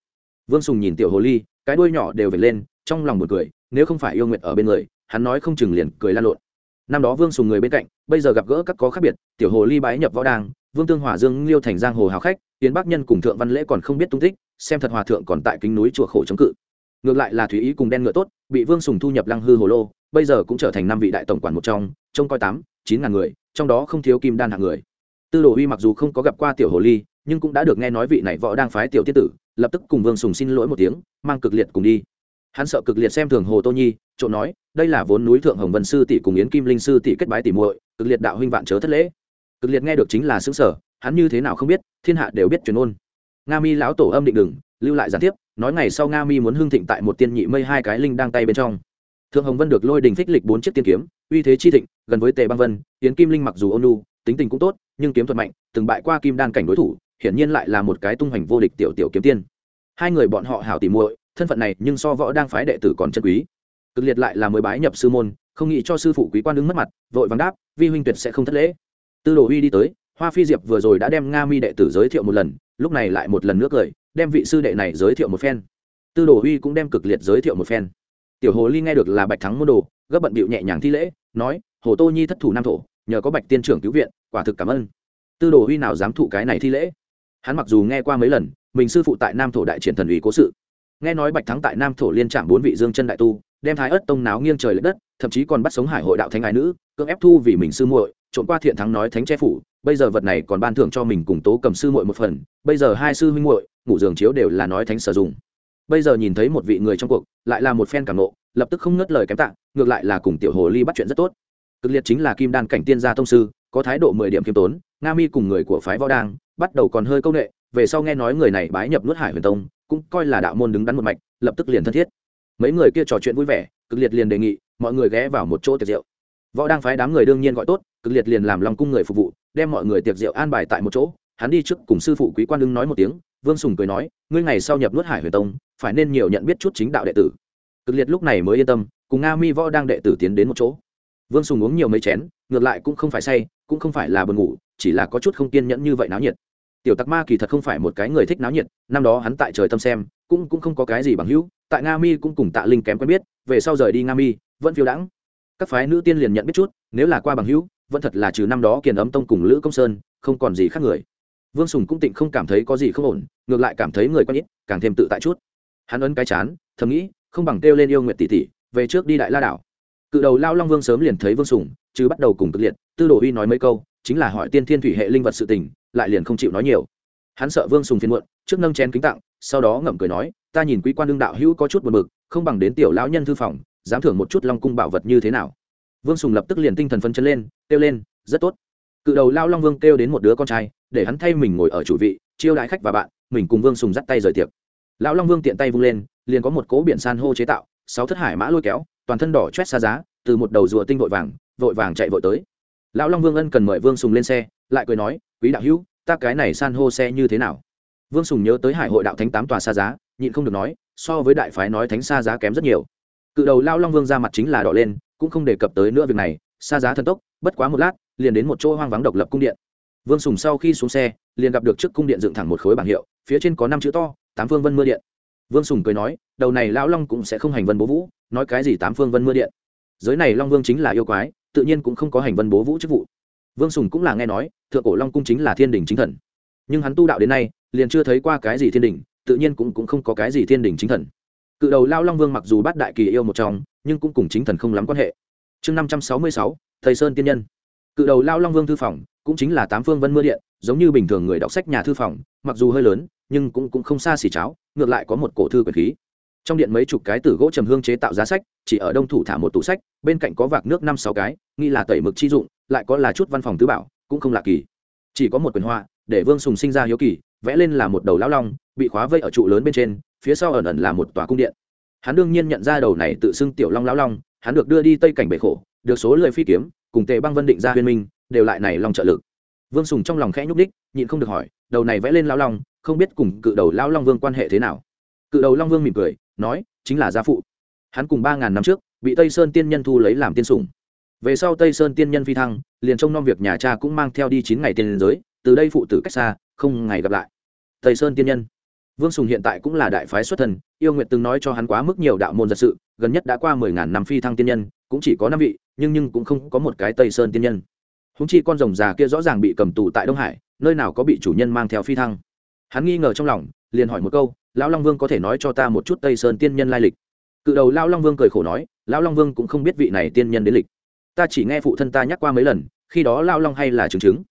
Vương sùng nhìn tiểu hồ ly, cái đuôi nhỏ đều về lên, trong lòng một cười, nếu không phải yêu nguyện ở bên người, hắn nói không chừng liền cười lan lộn. Năm đó vương sùng người bên cạnh, bây giờ gặp gỡ các có khác biệt, tiểu hồ ly bái nhập võ đàng vương tương hòa dương liêu thành giang hồ hào khách tiến bắc nhân cùng thượng văn lễ còn không biết tung tích, xem thật hòa thượng còn tại kính núi chùa khổ chống cự. Ngược lại là thúy ý cùng đen ngựa tốt, bị vương sùng thu nhập lăng hư hồ lô, bây giờ cũng trở thành năm vị đại tổng quản một trong, trông coi tám, chín ngàn người, trong đó không thiếu kim đan hạng người. Tư đồ uy mặc dù không có gặp qua tiểu hồ ly nhưng cũng đã được nghe nói vị này võ đang phái tiểu tiết tử, lập tức cùng vương sùng xin lỗi một tiếng, mang cực liệt cùng đi. Hắn sợ cực liệt xem thường hồ tô nhi trộn nói, đây là vốn núi thượng hồng vân sư tỷ cùng yến kim linh sư tỷ kết bái tỷ muội, cực liệt đạo huynh vạn chớ thất lễ. Cực liệt nghe được chính là xứng sở hắn như thế nào không biết, thiên hạ đều biết truyền ôn. Nga mi lão tổ âm định đừng lưu lại gián tiếp, nói ngày sau nga mi muốn hưng thịnh tại một tiên nhị mây hai cái linh đang tay bên trong. Thượng hồng vân được lôi đình phích lịch bốn chiếc tiên kiếm, uy thế chi thịnh, gần với tề băng vân, yến kim linh mặc dù ôn lu tính tình cũng tốt, nhưng kiếm thuật mạnh, từng bại qua kim đan cảnh đối thủ hiển nhiên lại là một cái tung hoành vô địch tiểu tiểu kiếm tiên. Hai người bọn họ hảo tỉ muội, thân phận này nhưng so võ đang phái đệ tử còn chân quý. Cực liệt lại là mới bái nhập sư môn, không nghĩ cho sư phụ quý quan đứng mất mặt, vội vàng đáp, vi huynh tuyệt sẽ không thất lễ. Tư đồ huy đi tới, hoa phi diệp vừa rồi đã đem nga mi đệ tử giới thiệu một lần, lúc này lại một lần nữa cười, đem vị sư đệ này giới thiệu một phen. Tư đồ huy cũng đem cực liệt giới thiệu một phen. Tiểu hồ ly nghe được là bạch thắng môn đồ, gấp bận bịu nhẹ nhàng thi lễ, nói, hồ tô nhi thất thủ nam thổ, nhờ có bạch tiên trưởng cứu viện, quả thực cảm ơn. Tư đồ huy nào dám thụ cái này thi lễ? Hắn mặc dù nghe qua mấy lần, mình sư phụ tại nam thổ đại triển thần ủy cố sự. Nghe nói bạch thắng tại nam thổ liên trạm bốn vị dương chân đại tu, đem thái ớt tông náo nghiêng trời l ệ đất, thậm chí còn bắt sống hải hội đạo thánh ái nữ, cưỡng ép thu vì mình sư muội trộn qua thiện thắng nói thánh che phủ, bây giờ vật này còn ban thưởng cho mình cùng tố cầm sư muội một phần, bây giờ hai sư huynh muội ngủ giường chiếu đều là nói thánh sử dụng. Bây giờ nhìn thấy một vị người trong cuộc, lại là một phen cảm nộ, lập tức không ngớt lời kém tạng ngược lại là cùng tiểu hồ ly bắt chuyện rất tốt. Cực liệt chính là kim đan cảnh tiên gia thông sư, có thái độ mười điểm kiêm tốn, nga mi cùng người của phái võ đang bắt đầu còn hơi công nghệ về sau nghe nói người này bái nhập nuốt hải huyền tông, cũng coi là đạo môn đứng đắn một mạch, lập tức liền thân thiết. Mấy người kia trò chuyện vui vẻ, cực liệt liền đề nghị, mọi người ghé vào một chỗ tiệc rượu. Võ đang phái đám người đương nhiên gọi tốt, cực liệt liền làm lòng cung người phục vụ, đem mọi người tiệc rượu an bài tại một chỗ, hắn đi trước cùng sư phụ quý quan đương nói một tiếng, vương sùng cười nói, ngươi ngày sau nhập nuốt hải huyền tông, phải nên nhiều nhận biết chút chính đạo đệ tử. Cực liệt lúc này mới yên tâm, cùng nga mi võ đang đệ tử tiến đến một chỗ. Vương sùng uống nhiều mấy chén, ngược lại cũng không phải say, cũng không phải là buồn ngủ, chỉ là có chút không kiên nhẫn như vậy náo nhiệt tiểu tặc ma kỳ thật không phải một cái người thích náo nhiệt, năm đó hắn tại trời tâm xem, cũng cũng không có cái gì bằng hữu, tại nga mi cũng cùng tạ linh kém quen biết, về sau rời đi nga mi, vẫn phiêu đãng. Các phái nữ tiên liền nhận biết chút, nếu là qua bằng hữu, vẫn thật là trừ năm đó kiền ấm tông cùng lữ công sơn, không còn gì khác người. Vương sùng cũng tịnh không cảm thấy có gì không ổn, ngược lại cảm thấy người quen ít, càng thêm tự tại chút. Hắn ấn cái chán, thầm nghĩ, không bằng kêu lên yêu nguyện tỷ tỷ, về trước đi đại la đảo. Cự đầu lao long vương sớm liền thấy vương sùng chứ bắt đầu cùng cực liệt, tư đồ uy nói mấy câu, chính là hỏi tiên thiên thủy hệ linh vật sự tình, lại liền không chịu nói nhiều. Hắn sợ vương sùng phiền muộn, trước nâng chén kính tặng, sau đó ngậm cười nói, ta nhìn quý quan đương đạo hữu có chút buồn bực, không bằng đến tiểu lão nhân thư phòng, dám thưởng một chút long cung bảo vật như thế nào? Vương sùng lập tức liền tinh thần phân chân lên, kêu lên, rất tốt. Cự đầu lao long vương kêu đến một đứa con trai, để hắn thay mình ngồi ở chủ vị, chiêu đãi khách và bạn, mình cùng vương sùng dắt tay rời tiệc. Lão long vương tiện tay vung lên, liền có một cố biển san hô chế tạo, sáu thất hải mã lôi kéo, toàn thân đỏ chét xa giá, từ một đầu rùa tinh vội vàng vội vàng chạy vội tới. Lão long vương ân cần mời vương sùng lên xe, lại cười nói, quý đạo hữu, ta cái này san hô xe như thế nào? Vương sùng nhớ tới hải hội đạo thánh tám tòa xa giá, nhịn không được nói, so với đại phái nói thánh xa giá kém rất nhiều. Cự đầu lao long vương ra mặt chính là đỏ lên, cũng không đề cập tới nữa việc này, xa giá thần tốc, bất quá một lát, liền đến một chỗ hoang vắng độc lập cung điện. Vương sùng sau khi xuống xe, liền gặp được trước cung điện dựng thẳng một khối bảng hiệu, phía trên có năm chữ to, tám phương vân mưa điện. Vương sùng cười nói, đầu này lão long cũng sẽ không hành vân bố vũ, nói cái gì tám phương vân mưa điện? Giới này long vương chính là yêu quái tự nhiên cũng không có hành vân bố vũ chức vụ. Vương sùng cũng là nghe nói thượng cổ long cung chính là thiên đình chính thần. Nhưng hắn tu đạo đến nay liền chưa thấy qua cái gì thiên đình tự nhiên cũng, cũng không có cái gì thiên đình chính thần. Cự đầu lao long vương mặc dù bắt đại kỳ yêu một trong nhưng cũng cùng chính thần không lắm quan hệ. Chương năm trăm sáu mươi sáu thầy sơn tiên nhân. Cự đầu lao long vương thư phòng cũng chính là tám phương vân mưa điện giống như bình thường người đọc sách nhà thư phòng mặc dù hơi lớn nhưng cũng, cũng không xa xỉ cháo ngược lại có một cổ thư quyền khí. Trong điện mấy chục cái tử gỗ trầm hương chế tạo giá sách chỉ ở đông thủ thả một tủ sách bên cạnh có vạc nước năm sáu cái nghi là tẩy mực chi dụng, lại có là chút văn phòng tứ bảo, cũng không lạ kỳ. Chỉ có một quyền hoa để vương sùng sinh ra hiếu kỳ, vẽ lên là một đầu lão long, bị khóa vây ở trụ lớn bên trên, phía sau ẩn ẩn là một tòa cung điện. Hắn đương nhiên nhận ra đầu này tự xưng tiểu long lão long, hắn được đưa đi tây cảnh bể khổ, được số lời phi kiếm, cùng tề băng vân định ra huyền minh, đều lại này long trợ lực. Vương sùng trong lòng khẽ nhúc đích nhịn không được hỏi, đầu này vẽ lên lão long, không biết cùng cự đầu lão long vương quan hệ thế nào. Cự đầu long vương mỉm cười, nói, chính là gia phụ. Hắn cùng ba ngàn năm trước, bị tây sơn tiên nhân thu lấy làm tiên sủng về sau tây sơn tiên nhân phi thăng, liền trông nom việc nhà cha cũng mang theo đi chín ngày tiên giới, từ đây phụ tử cách xa, không ngày gặp lại. Tây sơn tiên nhân. Vương sùng hiện tại cũng là đại phái xuất thần, yêu nguyệt từng nói cho hắn quá mức nhiều đạo môn giật sự, gần nhất đã qua mười ngàn năm phi thăng tiên nhân, cũng chỉ có năm vị, nhưng nhưng cũng không có một cái tây sơn tiên nhân. Húng chi con rồng già kia rõ ràng bị cầm tù tại đông hải, nơi nào có bị chủ nhân mang theo phi thăng. Hắn nghi ngờ trong lòng, liền hỏi một câu, lão long vương có thể nói cho ta một chút tây sơn tiên nhân lai lịch? Cự đầu lão long vương cười khổ nói, lão long vương cũng không biết vị này tiên nhân đến lịch ta chỉ nghe phụ thân ta nhắc qua mấy lần, khi đó lão long hay là chứng chứng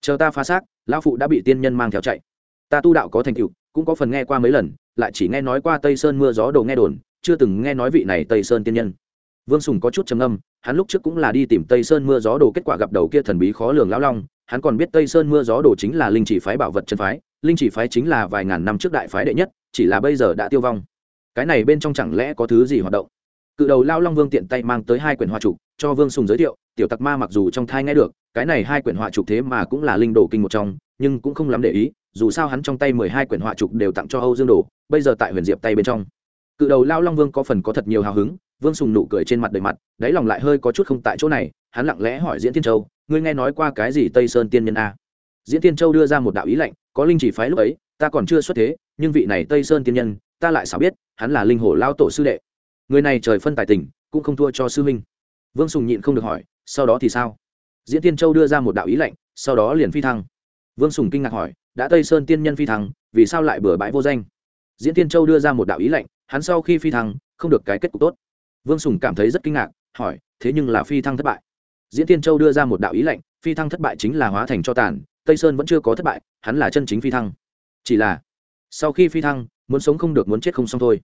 chờ ta phá xác, lão phụ đã bị tiên nhân mang theo chạy. Ta tu đạo có thành tựu, cũng có phần nghe qua mấy lần, lại chỉ nghe nói qua tây sơn mưa gió đồ nghe đồn, chưa từng nghe nói vị này tây sơn tiên nhân. Vương sùng có chút trầm âm hắn lúc trước cũng là đi tìm tây sơn mưa gió đồ kết quả gặp đầu kia thần bí khó lường lão long, hắn còn biết tây sơn mưa gió đồ chính là linh chỉ phái bảo vật chân phái, linh chỉ phái chính là vài ngàn năm trước đại phái đệ nhất, chỉ là bây giờ đã tiêu vong. Cái này bên trong chẳng lẽ có thứ gì hoạt động? Cự đầu lao long vương tiện tay mang tới hai quyển hoa trục cho vương sùng giới thiệu, tiểu tặc ma mặc dù trong thai nghe được, cái này hai quyển họa trục thế mà cũng là linh đồ kinh một trong, nhưng cũng không lắm để ý, dù sao hắn trong tay mười hai quyển họa trục đều tặng cho âu dương đồ, bây giờ tại huyền diệp tay bên trong. Cự đầu lao long vương có phần có thật nhiều hào hứng, vương sùng nụ cười trên mặt đầy mặt, đáy lòng lại hơi có chút không tại chỗ này, hắn lặng lẽ hỏi diễn tiên châu, ngươi nghe nói qua cái gì tây sơn tiên nhân a? Diễn tiên châu đưa ra một đạo ý lệnh có linh chỉ phái lúc ấy, ta còn chưa xuất thế, nhưng vị này tây sơn tiên nhân, ta lại xảo biết, hắn là linh hồ lao tổ sư đệ. Người này trời phân tài tình, cũng không thua cho sư huynh vương sùng nhịn không được hỏi, sau đó thì sao? Diễn tiên châu đưa ra một đạo ý lệnh, sau đó liền phi thăng. Vương sùng kinh ngạc hỏi, đã tây sơn tiên nhân phi thăng, vì sao lại bừa bãi vô danh? Diễn tiên châu đưa ra một đạo ý lệnh, hắn sau khi phi thăng, không được cái kết cục tốt. Vương sùng cảm thấy rất kinh ngạc, hỏi, thế nhưng là phi thăng thất bại? Diễn tiên châu đưa ra một đạo ý lệnh, phi thăng thất bại chính là hóa thành cho tàn, tây sơn vẫn chưa có thất bại, hắn là chân chính phi thăng. Chỉ là, sau khi phi thăng, muốn sống không được muốn chết không xong thôi.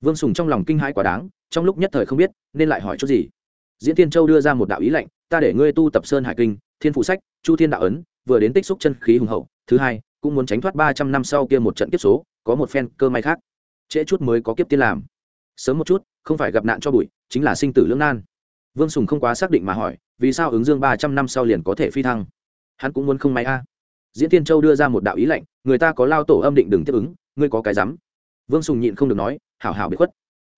Vương sùng trong lòng kinh hãi quá đáng, trong lúc nhất thời không biết, nên lại hỏi chút gì diễn tiên châu đưa ra một đạo ý lệnh, ta để ngươi tu tập sơn hải kinh, thiên phụ sách, chu thiên đạo ấn, vừa đến tích xúc chân khí hùng hậu, thứ hai, cũng muốn tránh thoát ba trăm năm sau kia một trận kiếp số, có một phen cơ may khác. Trễ chút mới có kiếp tiên làm. Sớm một chút, không phải gặp nạn cho bụi, chính là sinh tử lưỡng nan. Vương sùng không quá xác định mà hỏi, vì sao ứng dương ba trăm năm sau liền có thể phi thăng? Hắn cũng muốn không may a. Diễn tiên châu đưa ra một đạo ý lệnh, người ta có lao tổ âm định đừng tiếp ứng, ngươi có cái rắm. Vương sùng nhịn không được nói, hảo hảo biệt khuất.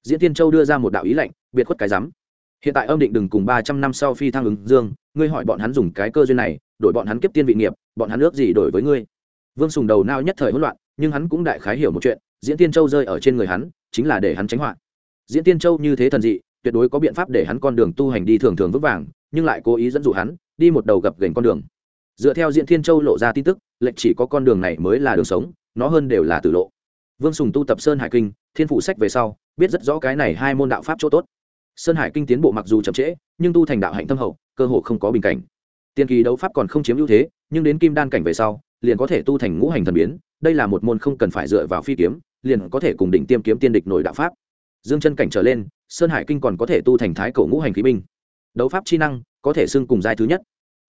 Diễn tiên châu đưa ra một đạo ý lệnh, biệt khuất cái rắm hiện tại âm định đừng cùng ba trăm năm sau phi thăng ứng dương, ngươi hỏi bọn hắn dùng cái cơ duyên này, đổi bọn hắn kiếp tiên vị nghiệp, bọn hắn ước gì đổi với ngươi? Vương sùng đầu nao nhất thời hỗn loạn, nhưng hắn cũng đại khái hiểu một chuyện, diễn tiên châu rơi ở trên người hắn, chính là để hắn tránh họa. Diễn tiên châu như thế thần dị, tuyệt đối có biện pháp để hắn con đường tu hành đi thường thường vững vàng, nhưng lại cố ý dẫn dụ hắn, đi một đầu gập gành con đường. Dựa theo diễn thiên châu lộ ra tin tức, lệnh chỉ có con đường này mới là đường sống, nó hơn đều là tử lộ. Vương sùng tu tập sơn hải kinh, thiên phụ sách về sau, biết rất rõ cái này hai môn đạo pháp chỗ tốt sơn hải kinh tiến bộ mặc dù chậm trễ, nhưng tu thành đạo hạnh tâm hậu, cơ hội không có bình cảnh. Tiên kỳ đấu pháp còn không chiếm ưu thế, nhưng đến kim đan cảnh về sau, liền có thể tu thành ngũ hành thần biến, đây là một môn không cần phải dựa vào phi kiếm, liền có thể cùng đỉnh tiêm kiếm tiên địch nổi đạo pháp. Dương chân cảnh trở lên, sơn hải kinh còn có thể tu thành thái cổ ngũ hành khí binh. Đấu pháp chi năng, có thể xưng cùng giai thứ nhất.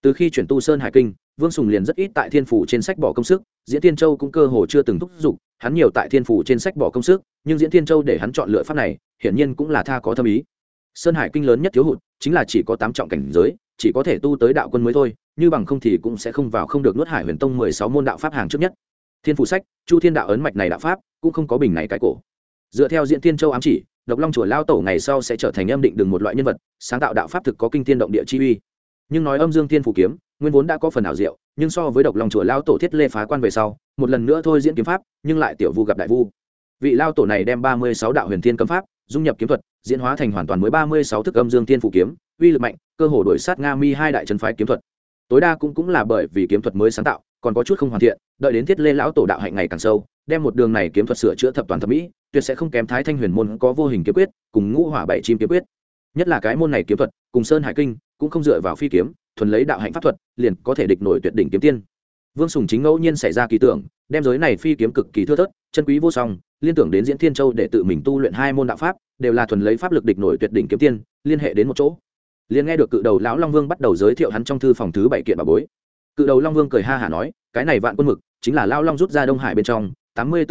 Từ khi chuyển tu sơn hải kinh, vương sùng liền rất ít tại thiên phủ trên sách bỏ công sức, diễn tiên châu cũng cơ hồ chưa từng thúc giục, hắn nhiều tại thiên phủ trên sách bỏ công sức, nhưng diễn tiên châu để hắn chọn lựa pháp này, hiển nhiên cũng là tha có thâm ý sơn hải kinh lớn nhất thiếu hụt chính là chỉ có tám trọng cảnh giới, chỉ có thể tu tới đạo quân mới thôi, như bằng không thì cũng sẽ không vào không được nuốt hải huyền tông mười sáu môn đạo pháp hàng trước nhất. Thiên phủ sách, chu thiên đạo ấn mạch này đạo pháp, cũng không có bình này cái cổ. Dựa theo diễn tiên châu ám chỉ, độc long chùa lao tổ ngày sau sẽ trở thành âm định đường một loại nhân vật, sáng tạo đạo pháp thực có kinh thiên động địa chi uy. Nhưng nói âm dương thiên phủ kiếm, nguyên vốn đã có phần ảo diệu, nhưng so với độc long chùa lao tổ thiết lê phá quan về sau, một lần nữa thôi diễn kiếm pháp, nhưng lại tiểu vu gặp đại vu. Vị lao tổ này đem ba mươi sáu đạo huyền thiên cấm pháp dung nhập kiếm thuật, diễn hóa thành hoàn toàn mới ba mươi sáu thức âm dương thiên phủ kiếm, uy lực mạnh, cơ hồ đổi sát nga mi hai đại trấn phái kiếm thuật. Tối đa cũng cũng là bởi vì kiếm thuật mới sáng tạo, còn có chút không hoàn thiện, đợi đến thiết lê lão tổ đạo hạnh ngày càng sâu, đem một đường này kiếm thuật sửa chữa thập toàn thẩm mỹ, tuyệt sẽ không kém thái thanh huyền môn có vô hình kiếm quyết, cùng ngũ hỏa bảy chim kiếm quyết. Nhất là cái môn này kiếm thuật, cùng sơn hải kinh, cũng không dựa vào phi kiếm, thuần lấy đạo hạnh pháp thuật, liền có thể địch nổi tuyệt đỉnh kiếm tiên. Vương sùng chính ngẫu nhiên xảy ra kỳ tưởng, đem giới này phi kiếm cực kỳ thưa thớt, chân quý vô song liên tưởng đến diễn thiên châu để tự mình tu luyện hai môn đạo pháp, đều là thuần lấy pháp lực địch nổi tuyệt đỉnh kiếm tiên, liên hệ đến một chỗ. Liền nghe được cự đầu lão long vương bắt đầu giới thiệu hắn trong thư phòng thứ bảy kiện bà bối. Cự đầu long vương cười ha hả nói, cái này vạn quân mực, chính là lao long rút ra đông hải bên trong, tám mươi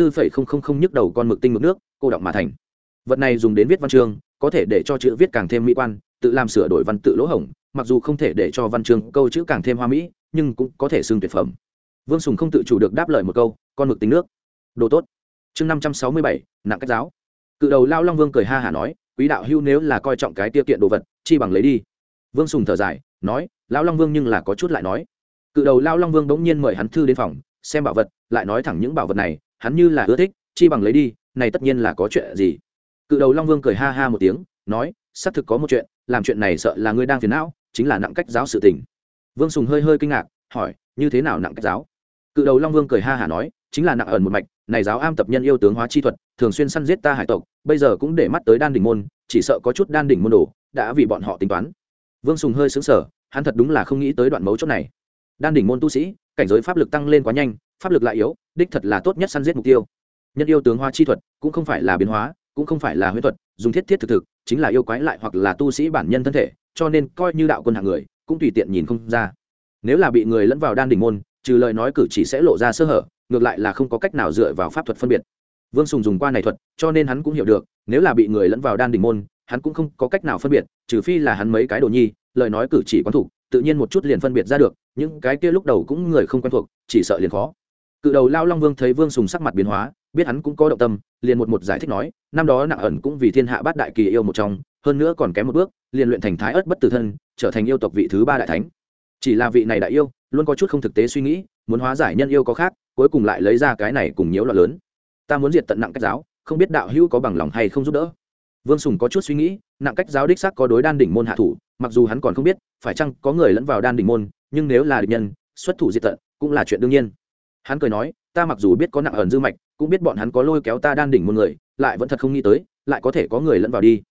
bốn nhức đầu con mực tinh mực nước, cô động mà thành. Vật này dùng đến viết văn chương, có thể để cho chữ viết càng thêm mỹ quan, tự làm sửa đổi văn tự lỗ hổng, mặc dù không thể để cho văn chương câu chữ càng thêm hoa mỹ, nhưng cũng có thể xưng tuyệt phẩm. Vương sùng không tự chủ được đáp lời một câu, con mực tính nước. Đồ tốt chương năm trăm sáu mươi bảy, nặng cách giáo. Cự đầu lao long vương cười ha hả nói, quý đạo hưu nếu là coi trọng cái tiêu kiện đồ vật, chi bằng lấy đi. Vương sùng thở dài, nói, lao long vương nhưng là có chút lại nói. Cự đầu lao long vương bỗng nhiên mời hắn thư đến phòng, xem bảo vật, lại nói thẳng những bảo vật này, hắn như là ưa thích, chi bằng lấy đi, này tất nhiên là có chuyện gì. Cự đầu long vương cười ha ha một tiếng, nói, xác thực có một chuyện, làm chuyện này sợ là ngươi đang phiền não, chính là nặng cách giáo sự tình. Vương sùng hơi hơi kinh ngạc, hỏi, như thế nào nặng cách giáo? Cự đầu long vương cười ha hả nói chính là nặng ẩn một mạch, này giáo am tập nhân yêu tướng hóa chi thuật, thường xuyên săn giết ta hải tộc, bây giờ cũng để mắt tới đan đỉnh môn, chỉ sợ có chút đan đỉnh môn đồ, đã vì bọn họ tính toán. Vương sùng hơi xứng sở hắn thật đúng là không nghĩ tới đoạn mấu chốt này. Đan đỉnh môn tu sĩ, cảnh giới pháp lực tăng lên quá nhanh, pháp lực lại yếu, đích thật là tốt nhất săn giết mục tiêu. Nhân yêu tướng hóa chi thuật cũng không phải là biến hóa, cũng không phải là huyết thuật, dùng thiết thiết thực thực, chính là yêu quái lại hoặc là tu sĩ bản nhân thân thể, cho nên coi như đạo quân hạng người, cũng tùy tiện nhìn không ra. Nếu là bị người lẫn vào đan đỉnh môn, trừ lời nói cử chỉ sẽ lộ ra sơ hở ngược lại là không có cách nào dựa vào pháp thuật phân biệt. Vương sùng dùng qua này thuật, cho nên hắn cũng hiểu được, nếu là bị người lẫn vào đan đỉnh môn, hắn cũng không có cách nào phân biệt, trừ phi là hắn mấy cái đồ nhi, lời nói cử chỉ quán thủ, tự nhiên một chút liền phân biệt ra được, những cái kia lúc đầu cũng người không quen thuộc, chỉ sợ liền khó. Cự đầu lao long vương thấy vương sùng sắc mặt biến hóa, biết hắn cũng có động tâm, liền một một giải thích nói, năm đó nặng ẩn cũng vì thiên hạ bát đại kỳ yêu một trong, hơn nữa còn kém một bước, liền luyện thành thái ớt bất tử thân, trở thành yêu tộc vị thứ ba đại thánh. Chỉ là vị này đại yêu, luôn có chút không thực tế suy nghĩ, muốn hóa giải nhân yêu có khác cuối cùng lại lấy ra cái này cùng nhiễu loạn lớn. Ta muốn diệt tận nặng cách giáo, không biết đạo hữu có bằng lòng hay không giúp đỡ. Vương sùng có chút suy nghĩ, nặng cách giáo đích xác có đối đan đỉnh môn hạ thủ, mặc dù hắn còn không biết, phải chăng có người lẫn vào đan đỉnh môn, nhưng nếu là địch nhân, xuất thủ diệt tận, cũng là chuyện đương nhiên. Hắn cười nói, ta mặc dù biết có nặng ẩn dư mạch, cũng biết bọn hắn có lôi kéo ta đan đỉnh môn người, lại vẫn thật không nghĩ tới, lại có thể có người lẫn vào đi.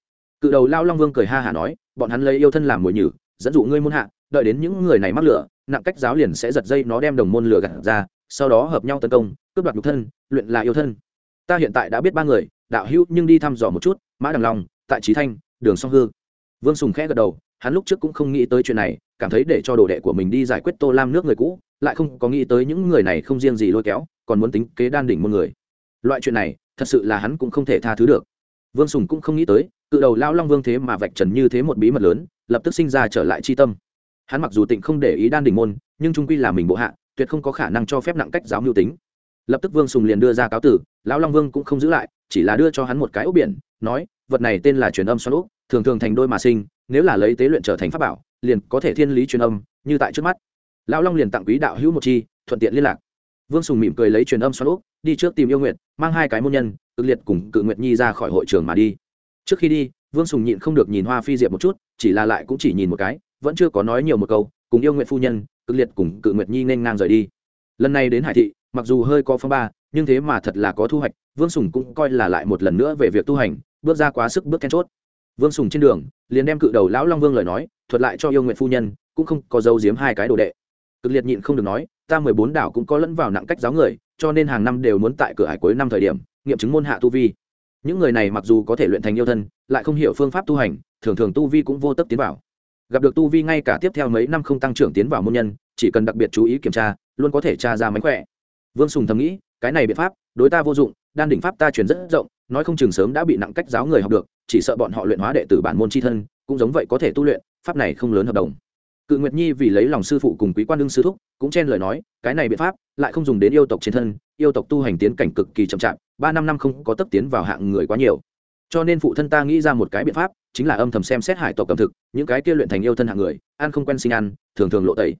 Cự đầu lao long vương cười ha hả nói, bọn hắn lấy yêu thân làm mồi nhử, dẫn dụ ngươi môn hạ, đợi đến những người này mắc lửa, nặng cách giáo liền sẽ giật dây nó đem đồng môn lửa gạt ra sau đó hợp nhau tấn công, cướp đoạt nhục thân, luyện là yêu thân. Ta hiện tại đã biết ba người, đạo hữu nhưng đi thăm dò một chút, mã đằng long, tại trí thanh, đường song hư. Vương sùng khẽ gật đầu, hắn lúc trước cũng không nghĩ tới chuyện này, cảm thấy để cho đồ đệ của mình đi giải quyết tô lam nước người cũ, lại không có nghĩ tới những người này không riêng gì lôi kéo, còn muốn tính kế đan đỉnh một người. Loại chuyện này, thật sự là hắn cũng không thể tha thứ được. Vương sùng cũng không nghĩ tới, cự đầu lao long vương thế mà vạch trần như thế một bí mật lớn, lập tức sinh ra trở lại c h i tâm. Hắn mặc dù tịnh không để ý đan đỉnh môn, nhưng trung quy là mình bộ hạ tuyệt không có khả năng cho phép nặng cách giáo mưu tính. Lập tức vương sùng liền đưa ra cáo tử, lão long vương cũng không giữ lại, chỉ là đưa cho hắn một cái ốc biển, nói, vật này tên là truyền âm xoắn ốc, thường thường thành đôi mà sinh, nếu là lấy tế luyện trở thành pháp bảo, liền có thể thiên lý truyền âm, như tại trước mắt. Lão long liền tặng quý đạo hữu một chi, thuận tiện liên lạc. Vương sùng mỉm cười lấy truyền âm xoắn ốc, đi trước tìm yêu nguyện mang hai cái môn nhân cực liệt cùng cự nguyện nhi ra khỏi hội trường mà đi. Trước khi đi, vương sùng nhịn không được nhìn hoa phi diệp một chút, chỉ là lại cũng chỉ nhìn một cái, vẫn chưa có nói nhiều một câu, cùng yêu nguyện phu nhân cực liệt cùng cự nguyệt nhi nên ngang rời đi. Lần này đến hải thị, mặc dù hơi có phong ba, nhưng thế mà thật là có thu hoạch, vương sùng cũng coi là lại một lần nữa về việc tu hành, bước ra quá sức bước then chốt. Vương sùng trên đường, liền đem cự đầu lão long vương lời nói, thuật lại cho yêu nguyện phu nhân, cũng không có dấu giếm hai cái đồ đệ. Cực liệt nhịn không được nói, ta mười bốn đảo cũng có lẫn vào nặng cách giáo người, cho nên hàng năm đều muốn tại cửa hải cuối năm thời điểm, nghiệm chứng môn hạ tu vi. Những người này mặc dù có thể luyện thành yêu thân, lại không hiểu phương pháp tu hành, thường thường tu vi cũng vô tấp tiến vào gặp được tu vi ngay cả tiếp theo mấy năm không tăng trưởng tiến vào môn nhân, chỉ cần đặc biệt chú ý kiểm tra, luôn có thể tra ra mánh khỏe. Vương sùng thầm nghĩ, cái này biện pháp, đối ta vô dụng, đan đỉnh pháp ta truyền rất rộng, nói không chừng sớm đã bị nặng cách giáo người học được, chỉ sợ bọn họ luyện hóa đệ tử bản môn c h i thân, cũng giống vậy có thể tu luyện, pháp này không lớn hợp đồng. Cự nguyệt nhi vì lấy lòng sư phụ cùng quý quan đương sư thúc, cũng chen lời nói, cái này biện pháp, lại không dùng đến yêu tộc trên thân, yêu tộc tu hành tiến cảnh cực kỳ chậm chạp, ba năm năm không có tấp tiến vào hạng người quá nhiều cho nên phụ thân ta nghĩ ra một cái biện pháp, chính là âm thầm xem xét hải tộc cầm thực, những cái kia luyện thành yêu thân hạng người, ăn không quen sinh ăn, thường thường lộ tẩy.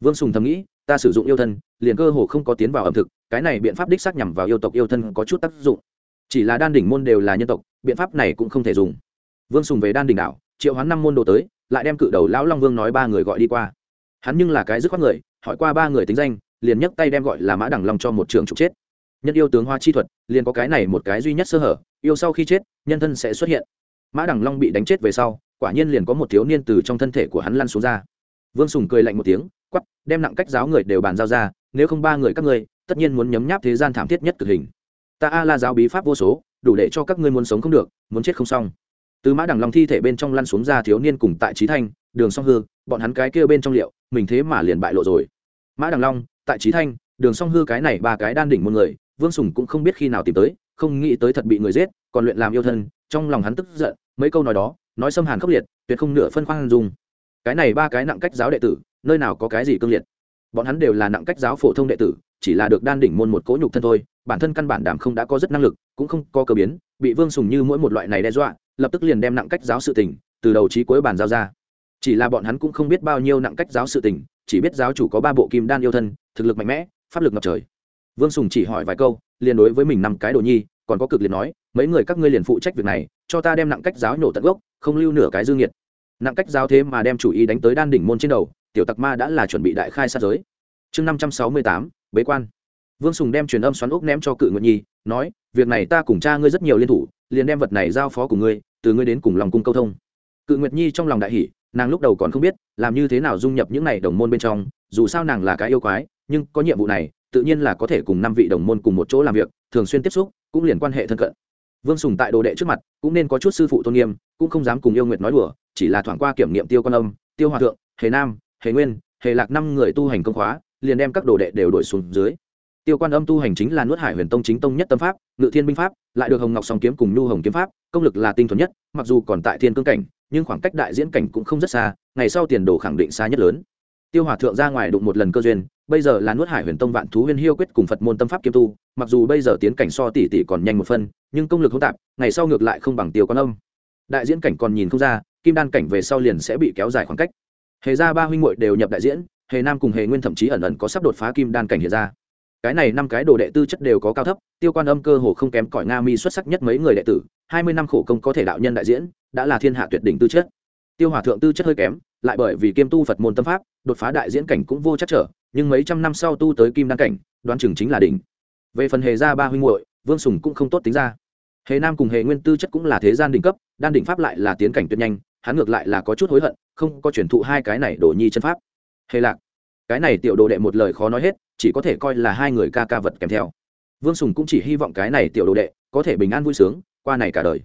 Vương sùng thầm nghĩ, ta sử dụng yêu thân, liền cơ hồ không có tiến vào ẩm thực, cái này biện pháp đích xác nhằm vào yêu tộc yêu thân có chút tác dụng. Chỉ là đan đỉnh môn đều là nhân tộc, biện pháp này cũng không thể dùng. Vương sùng về đan đỉnh đảo, triệu hoán năm môn đồ tới, lại đem cự đầu lão long vương nói ba người gọi đi qua. Hắn nhưng là cái dứt khoát người, hỏi qua ba người tính danh, liền nhấc tay đem gọi là mã đẳng long cho một trường trục chết. Nhân yêu tướng hoa chi thuật, liền có cái này một cái duy nhất sơ hở yêu sau khi chết, nhân thân sẽ xuất hiện. Mã Đằng long bị đánh chết về sau, quả nhiên liền có một thiếu niên từ trong thân thể của hắn lăn xuống ra. Vương sùng cười lạnh một tiếng quắp đem nặng cách giáo người đều bàn giao ra, nếu không ba người các ngươi, tất nhiên muốn nhấm nháp thế gian thảm thiết nhất cực hình. Ta a la giáo bí pháp vô số, đủ để cho các ngươi muốn sống không được, muốn chết không xong. Từ mã đằng long thi thể bên trong lăn xuống ra thiếu niên cùng tại trí thanh, đường song hư, bọn hắn cái kia bên trong liệu, mình thế mà liền bại lộ rồi. Mã đằng long, tại trí thanh, đường song hư cái này ba cái đan đỉnh một người, vương sùng cũng không biết khi nào tìm tới không nghĩ tới thật bị người giết, còn luyện làm yêu thân, trong lòng hắn tức giận, mấy câu nói đó, nói xâm hàn khốc liệt, tuyệt không nửa phân khoan dung. Cái này ba cái nặng cách giáo đệ tử, nơi nào có cái gì cương liệt? Bọn hắn đều là nặng cách giáo phổ thông đệ tử, chỉ là được đan đỉnh môn một cỗ nhục thân thôi, bản thân căn bản đảm không đã có rất năng lực, cũng không có cơ biến, bị vương sùng như mỗi một loại này đe dọa, lập tức liền đem nặng cách giáo sự tình, từ đầu trí cuối bản giao ra. Chỉ là bọn hắn cũng không biết bao nhiêu nặng cách giáo sự tình, chỉ biết giáo chủ có ba bộ kim đan yêu thân, thực lực mạnh mẽ, pháp lực ngập trời. Vương sùng chỉ hỏi vài câu liền đối với mình năm cái đồ nhi, còn có cực liền nói, mấy người các ngươi liền phụ trách việc này, cho ta đem nặng cách giáo nhổ tận gốc, không lưu nửa cái dương nhiệt nặng cách giáo thế mà đem chủ ý đánh tới đan đỉnh môn trên đầu, tiểu tặc ma đã là chuẩn bị đại khai sát giới. Chương năm trăm sáu mươi tám, bế quan. Vương sùng đem truyền âm xoắn úc ném cho cự nguyệt nhi, nói, việc này ta cùng cha ngươi rất nhiều liên thủ, liền đem vật này giao phó của ngươi, từ ngươi đến cùng lòng cung câu thông. Cự nguyệt nhi trong lòng đại hỷ nàng lúc đầu còn không biết, làm như thế nào dung nhập những này đồng môn bên trong, dù sao nàng là cái yêu quái, nhưng có nhiệm vụ này tự nhiên là có thể cùng năm vị đồng môn cùng một chỗ làm việc, thường xuyên tiếp xúc, cũng liền quan hệ thân cận. Vương sùng tại đồ đệ trước mặt, cũng nên có chút sư phụ tôn nghiêm, cũng không dám cùng yêu nguyệt nói đùa, chỉ là thoảng qua kiểm nghiệm tiêu quan âm, tiêu hòa thượng, hề nam, hề nguyên, hề lạc năm người tu hành công khóa, liền đem các đồ đệ đều đổi xuống dưới. Tiêu quan âm tu hành chính là nuốt hải huyền tông chính tông nhất tâm pháp, ngự thiên binh pháp, lại được hồng ngọc song kiếm cùng nhu hồng kiếm pháp, công lực là tinh thuần nhất, mặc dù còn tại thiên cương cảnh, nhưng khoảng cách đại diễn cảnh cũng không rất xa, ngày sau tiền đồ khẳng định xa nhất lớn. Tiêu hòa thượng ra ngoài đụng một lần cơ duyên bây giờ là nuốt hải huyền tông vạn thú huyền hiêu quyết cùng phật môn tâm pháp kiêm tu, mặc dù bây giờ tiến cảnh so tỷ tỷ còn nhanh một phân, nhưng công lực hỗn tạp, ngày sau ngược lại không bằng tiêu quan âm. Đại diễn cảnh còn nhìn không ra, kim đan cảnh về sau liền sẽ bị kéo dài khoảng cách. Hề ra ba huynh muội đều nhập đại diễn, hề nam cùng hề nguyên thậm chí ẩn ẩn có sắp đột phá kim đan cảnh hiện ra. Cái này năm cái đồ đệ tư chất đều có cao thấp, tiêu quan âm cơ hồ không kém cỏi nga mi xuất sắc nhất mấy người đệ tử, hai mươi năm khổ công có thể đạo nhân đại diễn, đã là thiên hạ tuyệt đỉnh tư chất. Tiêu hòa thượng tư chất hơi kém lại bởi vì kiêm tu phật môn tâm pháp, đột phá đại diễn cảnh cũng vô chắc trở, nhưng mấy trăm năm sau tu tới kim đăng cảnh, đoán chừng chính là đỉnh. Về phần hề gia ba huynh muội, vương sùng cũng không tốt tính ra. Hề nam cùng hề nguyên tư chất cũng là thế gian đỉnh cấp, đan đỉnh pháp lại là tiến cảnh tuyệt nhanh, hắn ngược lại là có chút hối hận, không có chuyển thụ hai cái này đổ nhi chân pháp. Hề lạc, cái này tiểu đồ đệ một lời khó nói hết, chỉ có thể coi là hai người ca ca vật kèm theo. Vương sùng cũng chỉ hy vọng cái này tiểu đồ đệ có thể bình an vui sướng qua này cả đời.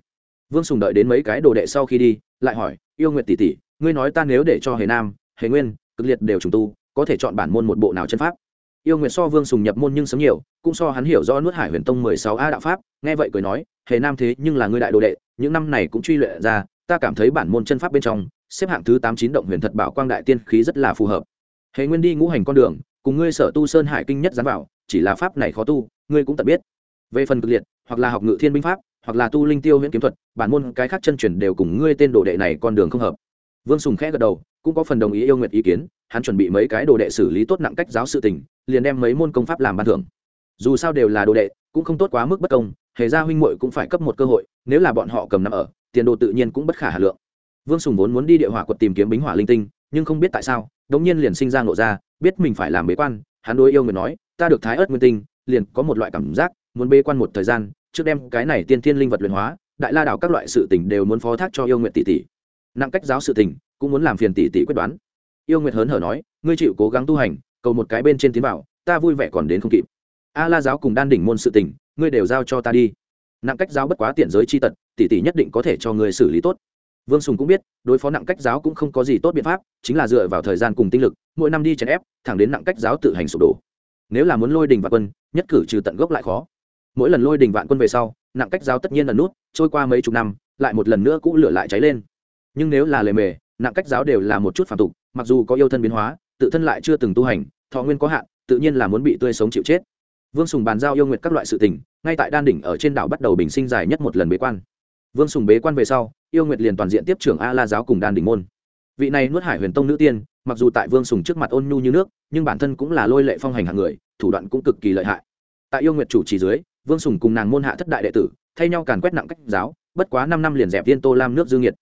Vương sùng đợi đến mấy cái đồ đệ sau khi đi, lại hỏi, yêu nguyện tỷ tỷ ngươi nói ta nếu để cho hề nam, hề nguyên, cực liệt đều trùng tu, có thể chọn bản môn một bộ nào chân pháp? Yêu nguyện so vương sùng nhập môn nhưng sớm nhiều, cũng so hắn hiểu rõ nuốt hải huyền tông mười sáu a đạo pháp, nghe vậy cười nói, hề nam thế nhưng là ngươi đại đồ đệ, những năm này cũng truy luyện ra, ta cảm thấy bản môn chân pháp bên trong, xếp hạng thứ tám chín động huyền thật bảo quang đại tiên khí rất là phù hợp. Hề nguyên đi ngũ hành con đường, cùng ngươi sở tu sơn hải kinh nhất dán vào chỉ là pháp này khó tu, ngươi cũng tận biết. Về phần cực liệt, hoặc là học ngự thiên binh pháp, hoặc là tu linh tiêu huyễn kiếm thuật, bản môn cái khác chân truyền đều cùng ngươi tên đồ đệ này con đường không hợp vương sùng khẽ gật đầu, cũng có phần đồng ý yêu nguyện ý kiến, hắn chuẩn bị mấy cái đồ đệ xử lý tốt nặng cách giáo sự tình, liền đem mấy môn công pháp làm ban thưởng. Dù sao đều là đồ đệ, cũng không tốt quá mức bất công, hề ra huynh muội cũng phải cấp một cơ hội, nếu là bọn họ cầm nằm ở, tiền đồ tự nhiên cũng bất khả hà lượng. Vương sùng vốn muốn đi địa hỏa quật tìm kiếm bính hỏa linh tinh, nhưng không biết tại sao đống nhiên liền sinh ra ngộ ra, biết mình phải làm bế quan, hắn đối yêu người nói, ta được thái ớt nguyên tinh, liền có một loại cảm giác, muốn bế quan một thời gian, trước đem cái này tiên thiên linh vật luyện hóa, đại la đảo các loại sự tình đều muốn phó thác cho yêu nguyện tỷ tỷ nặng cách giáo sự tình, cũng muốn làm phiền tỷ tỷ quyết đoán. Yêu nguyệt hớn hở nói, ngươi chịu cố gắng tu hành, cầu một cái bên trên tiến bảo ta vui vẻ còn đến không kịp. A la giáo cùng đan đỉnh môn sự tình, ngươi đều giao cho ta đi. Nặng cách giáo bất quá tiện giới chi tật, tỷ tỷ nhất định có thể cho ngươi xử lý tốt. Vương sùng cũng biết, đối phó nặng cách giáo cũng không có gì tốt biện pháp, chính là dựa vào thời gian cùng tinh lực, mỗi năm đi chèn ép, thẳng đến nặng cách giáo tự hành sụp đổ. Nếu là muốn lôi đình vạn quân, nhất cử trừ tận gốc lại khó. Mỗi lần lôi đình vạn quân về sau, nặng cách giáo tất nhiên lần nút, trôi qua mấy chục năm, lại một lần nữa cũ lửa lại cháy lên nhưng nếu là lề mề, nặng cách giáo đều là một chút phạm tục, mặc dù có yêu thân biến hóa, tự thân lại chưa từng tu hành, thọ nguyên có hạn, tự nhiên là muốn bị tươi sống chịu chết. Vương sùng bàn giao yêu nguyện các loại sự tình, ngay tại đan đỉnh ở trên đảo bắt đầu bình sinh dài nhất một lần bế quan. Vương sùng bế quan về sau, yêu nguyệt liền toàn diện tiếp trưởng a la giáo cùng đan đỉnh môn. Vị này nuốt hải huyền tông nữ tiên, mặc dù tại vương sùng trước mặt ôn nhu như nước, nhưng bản thân cũng là lôi lệ phong hành hạng người, thủ đoạn cũng cực kỳ lợi hại. Tại yêu nguyệt chủ trì dưới, vương sùng cùng nàng môn hạ thất đại đệ tử, thay nhau càn quét nặng cách giáo, bất quá năm năm liền dẹp tiên tô lam nước dương nhiệt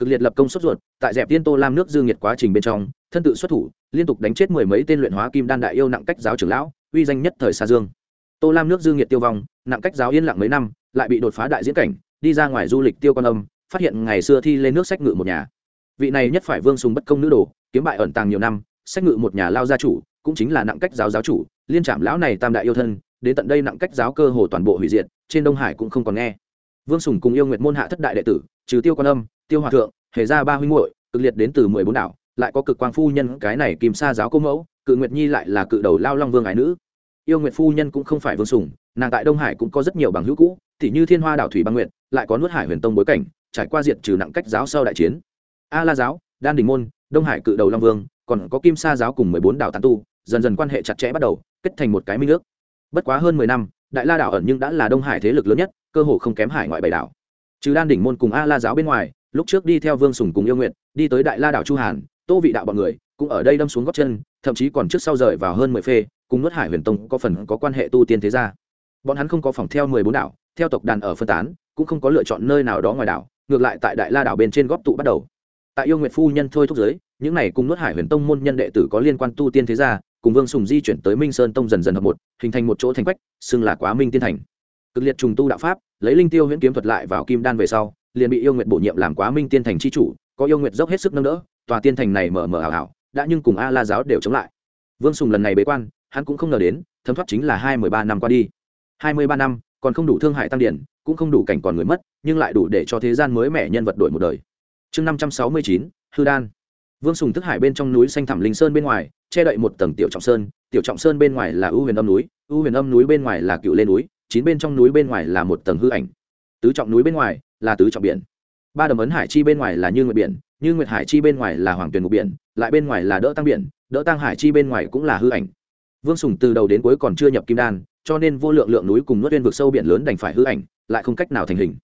cực liệt lập công xuất ruột, tại dẹp tiên tô lam nước dương nhiệt quá trình bên trong, thân tự xuất thủ, liên tục đánh chết mười mấy tên luyện hóa kim đan đại yêu nặng cách giáo trưởng lão, uy danh nhất thời xa dương. Tô lam nước dương nhiệt tiêu vong, nặng cách giáo yên lặng mấy năm, lại bị đột phá đại diễn cảnh, đi ra ngoài du lịch tiêu con âm, phát hiện ngày xưa thi lên nước sách ngự một nhà. Vị này nhất phải vương sùng bất công nữ đồ, kiếm bại ẩn tàng nhiều năm, sách ngự một nhà lao gia chủ, cũng chính là nặng cách giáo giáo chủ, liên trảm lão này tam đại yêu thân, đến tận đây nặng cách giáo cơ hồ toàn bộ hủy diệt, trên đông hải cũng không còn nghe. Vương sùng cùng yêu nguyệt môn hạ thất đại đệ tử, trừ tiêu quan âm tiêu hòa thượng, hề ra ba huynh muội, cực liệt đến từ mười bốn đảo, lại có cực quang phu nhân, cái này kìm sa giáo cô mẫu, cự nguyệt nhi lại là cự đầu lao long vương ái nữ. Yêu nguyệt phu nhân cũng không phải vương sùng nàng tại đông hải cũng có rất nhiều bằng hữu cũ thì như thiên hoa đảo thủy băng nguyện lại có nuốt hải huyền tông bối cảnh, trải qua diện trừ nặng cách giáo sau đại chiến. A la giáo, đan đình môn, đông hải cự đầu long vương, còn có kim sa giáo cùng mười bốn đảo tàn tu, dần dần quan hệ chặt chẽ bắt đầu, kết thành một cái minh ước. Bất quá hơn mười năm, đại la đảo ẩn nhưng đã là đông hải thế lực lớn nhất, cơ hồ không kém hải ngoại bảy đảo. Trừ đan đỉnh môn cùng a la giáo bên ngoài lúc trước đi theo vương sùng cùng yêu nguyện đi tới đại la đảo chu hàn, tô vị đạo bọn người cũng ở đây đâm xuống góc chân, thậm chí còn trước sau rời vào hơn mười phê, cùng nuốt hải huyền tông có phần có quan hệ tu tiên thế gia. Bọn hắn không có phòng theo mười bốn đảo, theo tộc đàn ở phân tán, cũng không có lựa chọn nơi nào đó ngoài đảo, ngược lại tại đại la đảo bên trên góp tụ bắt đầu. Tại yêu nguyệt phu nhân thôi thúc giới, những này cùng nuốt hải huyền tông môn nhân đệ tử có liên quan tu tiên thế gia, cùng vương sùng di chuyển tới minh sơn tông dần dần hợp một, hình thành một chỗ thành quách, xưng là quá minh tiên thành. Cực liệt trùng tu đạo pháp, lấy linh tiêu huyễn kiếm thuật lại vào kim đan về sau liền bị yêu nguyệt bổ nhiệm làm quá minh tiên thành c h i chủ, có yêu nguyệt dốc hết sức nâng đỡ, tòa tiên thành này mở mở ảo ảo, đã nhưng cùng a la giáo đều chống lại. Vương sùng lần này bế quan, hắn cũng không ngờ đến, thấm thoát chính là hai mươi ba năm qua đi. hai mươi ba năm, còn không đủ thương hại tăng điển, cũng không đủ cảnh còn người mất, nhưng lại đủ để cho thế gian mới mẻ nhân vật đổi một đời. Chương năm trăm sáu mươi chín, hư đan. Vương sùng thức hải bên trong núi xanh thẳm linh sơn bên ngoài, che đậy một tầng tiểu trọng sơn, tiểu trọng sơn bên ngoài là ưu huyền âm núi ưu huyền âm núi bên ngoài là cựu lê núi, chín bên trong núi bên ngoài là một tầng hư ảnh. Tứ trọng núi bên ngoài là tứ trọng biển. Ba đầm ấn hải chi bên ngoài là như nguyệt biển, như nguyệt hải chi bên ngoài là hoàng tuyền ngục biển, lại bên ngoài là đỡ tăng biển, đỡ tăng hải chi bên ngoài cũng là hư ảnh. Vương sùng từ đầu đến cuối còn chưa nhập kim đan, cho nên vô lượng lượng núi cùng nuốt viên vực sâu biển lớn đành phải hư ảnh, lại không cách nào thành hình.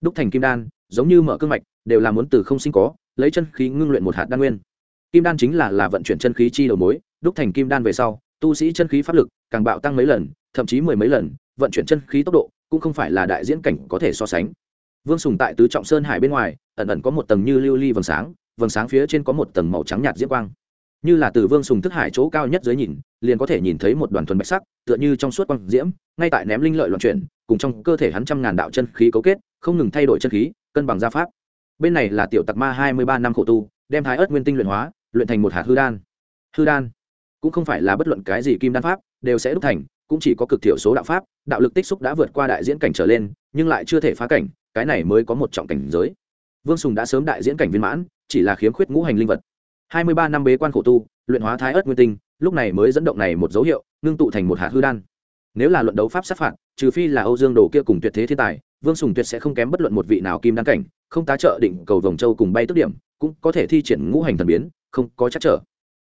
Đúc thành kim đan, giống như mở cương mạch, đều là muốn từ không sinh có, lấy chân khí ngưng luyện một hạt đan nguyên. Kim đan chính là là vận chuyển chân khí chi đầu mối, đúc thành kim đan về sau, tu sĩ chân khí pháp lực càng bạo tăng mấy lần, thậm chí mười mấy lần, vận chuyển chân khí tốc độ cũng không phải là đại diễn cảnh có thể so sánh vương sùng tại tứ trọng sơn hải bên ngoài, ẩn ẩn có một tầng như lưu ly vầng sáng vầng sáng phía trên có một tầng màu trắng nhạt diễm quang. Như là từ vương sùng thức hải chỗ cao nhất dưới nhìn, liền có thể nhìn thấy một đoàn thuần bạch sắc, tựa như trong suốt quang diễm, ngay tại ném linh lợi loạn chuyển, cùng trong cơ thể hắn trăm ngàn đạo chân khí cấu kết, không ngừng thay đổi chân khí, cân bằng gia pháp. Bên này là tiểu tặc ma hai mươi ba năm khổ tu, đem thái ớt nguyên tinh luyện hóa, luyện thành một hạt hư đan. Hư đan? Cũng không phải là bất luận cái gì kim đan pháp, đều sẽ đúc thành, cũng chỉ có cực thiểu số đạo pháp, đạo lực tích xúc đã vượt qua đại diễn cảnh trở lên, nhưng lại chưa thể phá cảnh cái này mới có một trọng cảnh giới. Vương sùng đã sớm đại diễn cảnh viên mãn, chỉ là khiếm khuyết ngũ hành linh vật. Hai mươi ba năm bế quan khổ tu, luyện hóa thái ớt nguyên tinh, lúc này mới dẫn động này một dấu hiệu, ngưng tụ thành một hạt hư đan. Nếu là luận đấu pháp sát phạt, trừ phi là âu dương đồ kia cùng tuyệt thế thiên tài, vương sùng tuyệt sẽ không kém bất luận một vị nào kim đan cảnh, không tá trợ định cầu vòng châu cùng bay tức điểm, cũng có thể thi triển ngũ hành thần biến, không có chắc trở.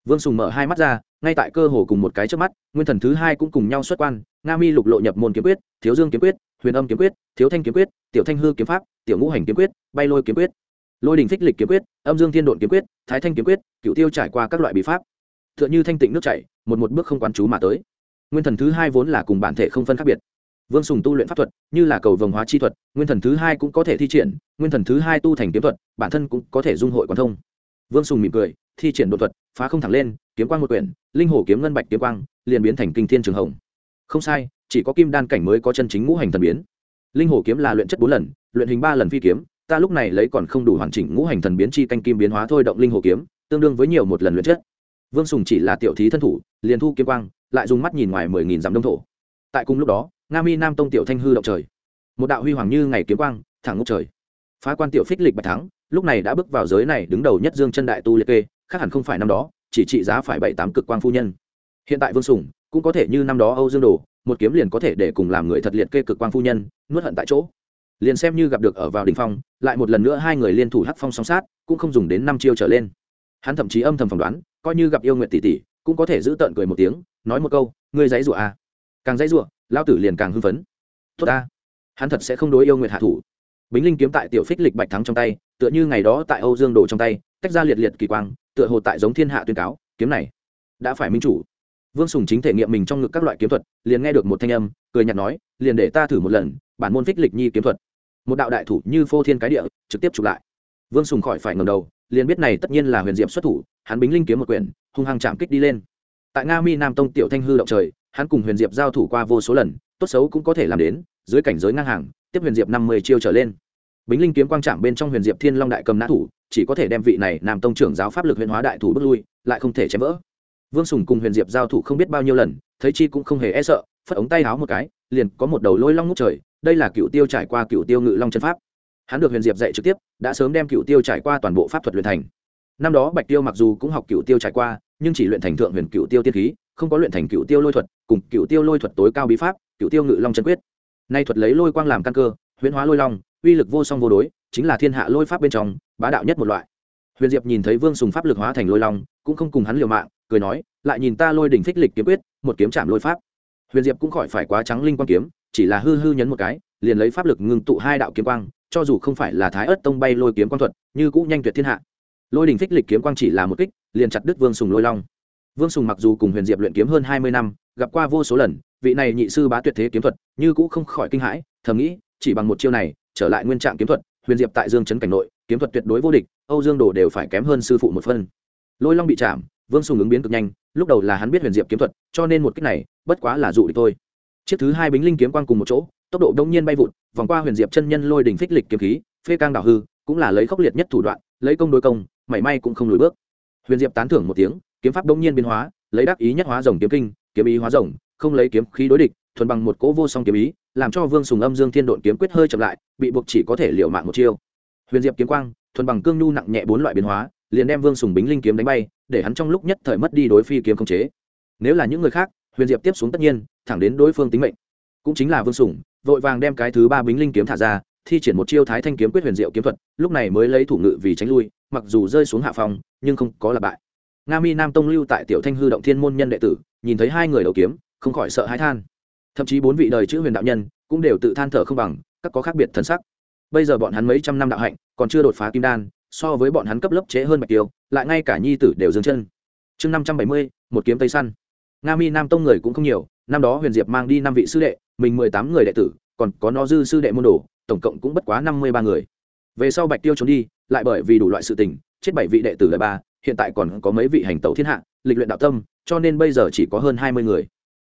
Vương sùng mở hai mắt ra, ngay tại cơ hồ cùng một cái trước mắt, nguyên thần thứ hai cũng cùng nhau xuất quan, nga mi lục lộ nhập môn kiếm quyết, thiếu dương kiếm quyết huyền âm kiếm quyết, thiếu thanh kiếm quyết, tiểu thanh hư kiếm pháp, tiểu ngũ hành kiếm quyết, bay lôi kiếm quyết, lôi đình phích lịch kiếm quyết, âm dương thiên độn kiếm quyết, thái thanh kiếm quyết cựu tiêu trải qua các loại bí pháp. T h ư ợ n h ư thanh tịnh nước chảy, một một bước không quán chú mà tới. Nguyên thần thứ hai vốn là cùng bản thể không phân khác biệt. Vương sùng tu luyện pháp thuật, như là cầu vồng hóa chi thuật, nguyên thần thứ hai cũng có thể thi triển, nguyên thần thứ hai tu thành kiếm thuật, bản thân cũng có thể dung hội quán thông. Vương sùng mỉm cười, thi triển đột thuật, phá không thẳng lên, kiếm quang một quyển, linh hồ kiếm ngân bạch kiếm quang, liền biến thành kinh thiên trường hồng không sai, chỉ có kim đan cảnh mới có chân chính ngũ hành thần biến. Linh hồ kiếm là luyện chất bốn lần, luyện hình ba lần phi kiếm, ta lúc này lấy còn không đủ hoàn chỉnh ngũ hành thần biến chi canh kim biến hóa thôi động linh hồ kiếm, tương đương với nhiều một lần luyện chất. Vương sùng chỉ là tiểu thí thân thủ, liền thu kiếm quang, lại dùng mắt nhìn ngoài mười nghìn dặm đông thổ. Tại cùng lúc đó, nga mi nam tông tiểu thanh hư động trời. Một đạo huy hoàng như ngày kiếm quang, thẳng ngốc trời. Phá quan tiểu phích lịch bạch thắng, lúc này đã bước vào giới này đứng đầu nhất dương chân đại tu liệt kê, khác hẳn không phải năm đó, chỉ trị giá phải bảy tám cực quang phu nhân. Hiện tại vương sùng cũng có thể như năm đó âu dương đồ, một kiếm liền có thể để cùng làm người thật liệt kê cực quang phu nhân, nuốt hận tại chỗ. Liền xem như gặp được ở vào đ ỉ n h phong, lại một lần nữa hai người liên thủ hắc phong song sát, cũng không dùng đến năm chiêu trở lên. Hắn thậm chí âm thầm phỏng đoán, coi như gặp yêu nguyện tỷ tỷ, cũng có thể giữ tợn cười một tiếng, nói một câu, ngươi dãy rụa à. càng dãy rụa lao tử liền càng hưng phấn. Tốt ta, hắn thật sẽ không đối yêu nguyện hạ thủ. Bính linh kiếm tại tiểu phích lịch bạch thắng trong tay, tựa như ngày đó tại âu dương đồ trong tay, tách ra liệt liệt kỳ quang, tựa hồ tại giống thiên hạ tuyên cáo, kiếm này đã phải minh chủ vương sùng chính thể nghiệm mình trong ngực các loại kiếm thuật, liền nghe được một thanh âm, cười nhạt nói, liền để ta thử một lần, bản môn phích lịch nhi kiếm thuật. Một đạo đại thủ như phô thiên cái địa, trực tiếp chụp lại. Vương sùng khỏi phải ngầm đầu, liền biết này tất nhiên là huyền diệp xuất thủ, hắn bính linh kiếm một quyển, hung hăng chạm kích đi lên. Tại nga mi nam tông tiểu thanh hư động trời, hắn cùng huyền diệp giao thủ qua vô số lần, tốt xấu cũng có thể làm đến, dưới cảnh giới ngang hàng, tiếp huyền diệp năm mươi chiêu trở lên. Bính linh kiếm quang trạm bên trong huyền diệp thiên long đại cầm nã thủ, chỉ có thể đem vị này nam tông trưởng giáo pháp lực huyền hóa đại thủ bước lui, lại không thể chém vỡ vương sùng cùng huyền diệp giao thủ không biết bao nhiêu lần, thấy chi cũng không hề e sợ, phất ống tay háo một cái, liền có một đầu lôi long ngút trời, đây là cựu tiêu trải qua cựu tiêu ngự long chân pháp. Hắn được huyền diệp dạy trực tiếp, đã sớm đem cựu tiêu trải qua toàn bộ pháp thuật luyện thành. Năm đó bạch tiêu mặc dù cũng học cựu tiêu trải qua, nhưng chỉ luyện thành thượng huyền cựu tiêu tiên khí, không có luyện thành cựu tiêu lôi thuật, cùng cựu tiêu lôi thuật tối cao bí pháp cựu tiêu ngự long chân quyết. Nay thuật lấy lôi quang làm căn cơ, huyễn hóa lôi long, uy lực vô song vô đối, chính là thiên hạ lôi pháp bên trong, bá đạo nhất một loại. Huyền diệp nhìn thấy vương sùng pháp lực hóa thành lôi long, cũng không cùng hắn liều mạng cười nói, lại nhìn ta lôi đỉnh phích lịch kiếm quyết, một kiếm chạm lôi pháp. Huyền diệp cũng khỏi phải quá trắng linh quang kiếm, chỉ là hư hư nhấn một cái, liền lấy pháp lực ngưng tụ hai đạo kiếm quang, cho dù không phải là thái ớt tông bay lôi kiếm quang thuật, như cũng nhanh tuyệt thiên hạ. Lôi đỉnh phích lịch kiếm quang chỉ là một kích, liền chặt đứt vương sùng lôi long. Vương sùng mặc dù cùng huyền diệp luyện kiếm hơn hai mươi năm, gặp qua vô số lần, vị này nhị sư bá tuyệt thế kiếm thuật, như cũng không khỏi kinh hãi, thầm nghĩ, chỉ bằng một chiêu này, trở lại nguyên trạng kiếm thuật, huyền diệp tại dương Trấn cảnh nội, kiếm thuật tuyệt đối vô địch, âu dương đồ đều phải kém hơn sư phụ một phân. Lôi long bị chạm vương sùng ứng biến cực nhanh, lúc đầu là hắn biết huyền diệp kiếm thuật, cho nên một cách này, bất quá là dụ địch thôi. Chiếc thứ hai bính linh kiếm quang cùng một chỗ, tốc độ đông nhiên bay vụt, vòng qua huyền diệp chân nhân lôi đình phích lịch kiếm khí, phê cang đảo hư, cũng là lấy khốc liệt nhất thủ đoạn, lấy công đối công, mảy may cũng không lùi bước. Huyền diệp tán thưởng một tiếng, kiếm pháp đông nhiên biến hóa, lấy đắc ý nhất hóa rồng kiếm kinh, kiếm ý hóa rồng, không lấy kiếm khí đối địch, thuần bằng một cỗ vô song kiếm ý, làm cho vương sùng âm dương thiên độn kiếm quyết hơi chậm lại, bị buộc chỉ có thể liệu mạng một chiêu. Huyền diệp kiếm quang, thuần bằng cương nhu nặng nhẹ bốn loại biến hóa liền đem vương sùng bính linh kiếm đánh bay, để hắn trong lúc nhất thời mất đi đối phi kiếm không chế. Nếu là những người khác, huyền diệp tiếp xuống tất nhiên, thẳng đến đối phương tính mệnh. Cũng chính là vương sùng, vội vàng đem cái thứ ba bính linh kiếm thả ra, thi triển một chiêu thái thanh kiếm quyết huyền diệu kiếm thuật, lúc này mới lấy thủ ngự vì tránh lui, mặc dù rơi xuống hạ phòng nhưng không có là bại. Nga mi nam tông lưu tại tiểu thanh hư động thiên môn nhân đệ tử, nhìn thấy hai người đầu kiếm, không khỏi sợ hãi than. Thậm chí bốn vị đời chữ huyền đạo nhân cũng đều tự than thở không bằng, các có khác biệt thân sắc. Bây giờ bọn hắn mấy trăm năm đạo hạnh, còn chưa đột phá kim đan so với bọn hắn cấp lớp chế hơn bạch tiêu, lại ngay cả nhi tử đều dừng chân. Chương năm trăm bảy mươi, một kiếm tây săn. Nga mi nam tông người cũng không nhiều, năm đó huyền diệp mang đi năm vị sư đệ, mình mười tám người đệ tử, còn có nó dư sư đệ môn đồ, tổng cộng cũng bất quá năm mươi ba người. Về sau bạch tiêu trốn đi, lại bởi vì đủ loại sự tình, chết bảy vị đệ tử đời ba, hiện tại còn có mấy vị hành tẩu thiên hạ, lịch luyện đạo tâm, cho nên bây giờ chỉ có hơn hai mươi người.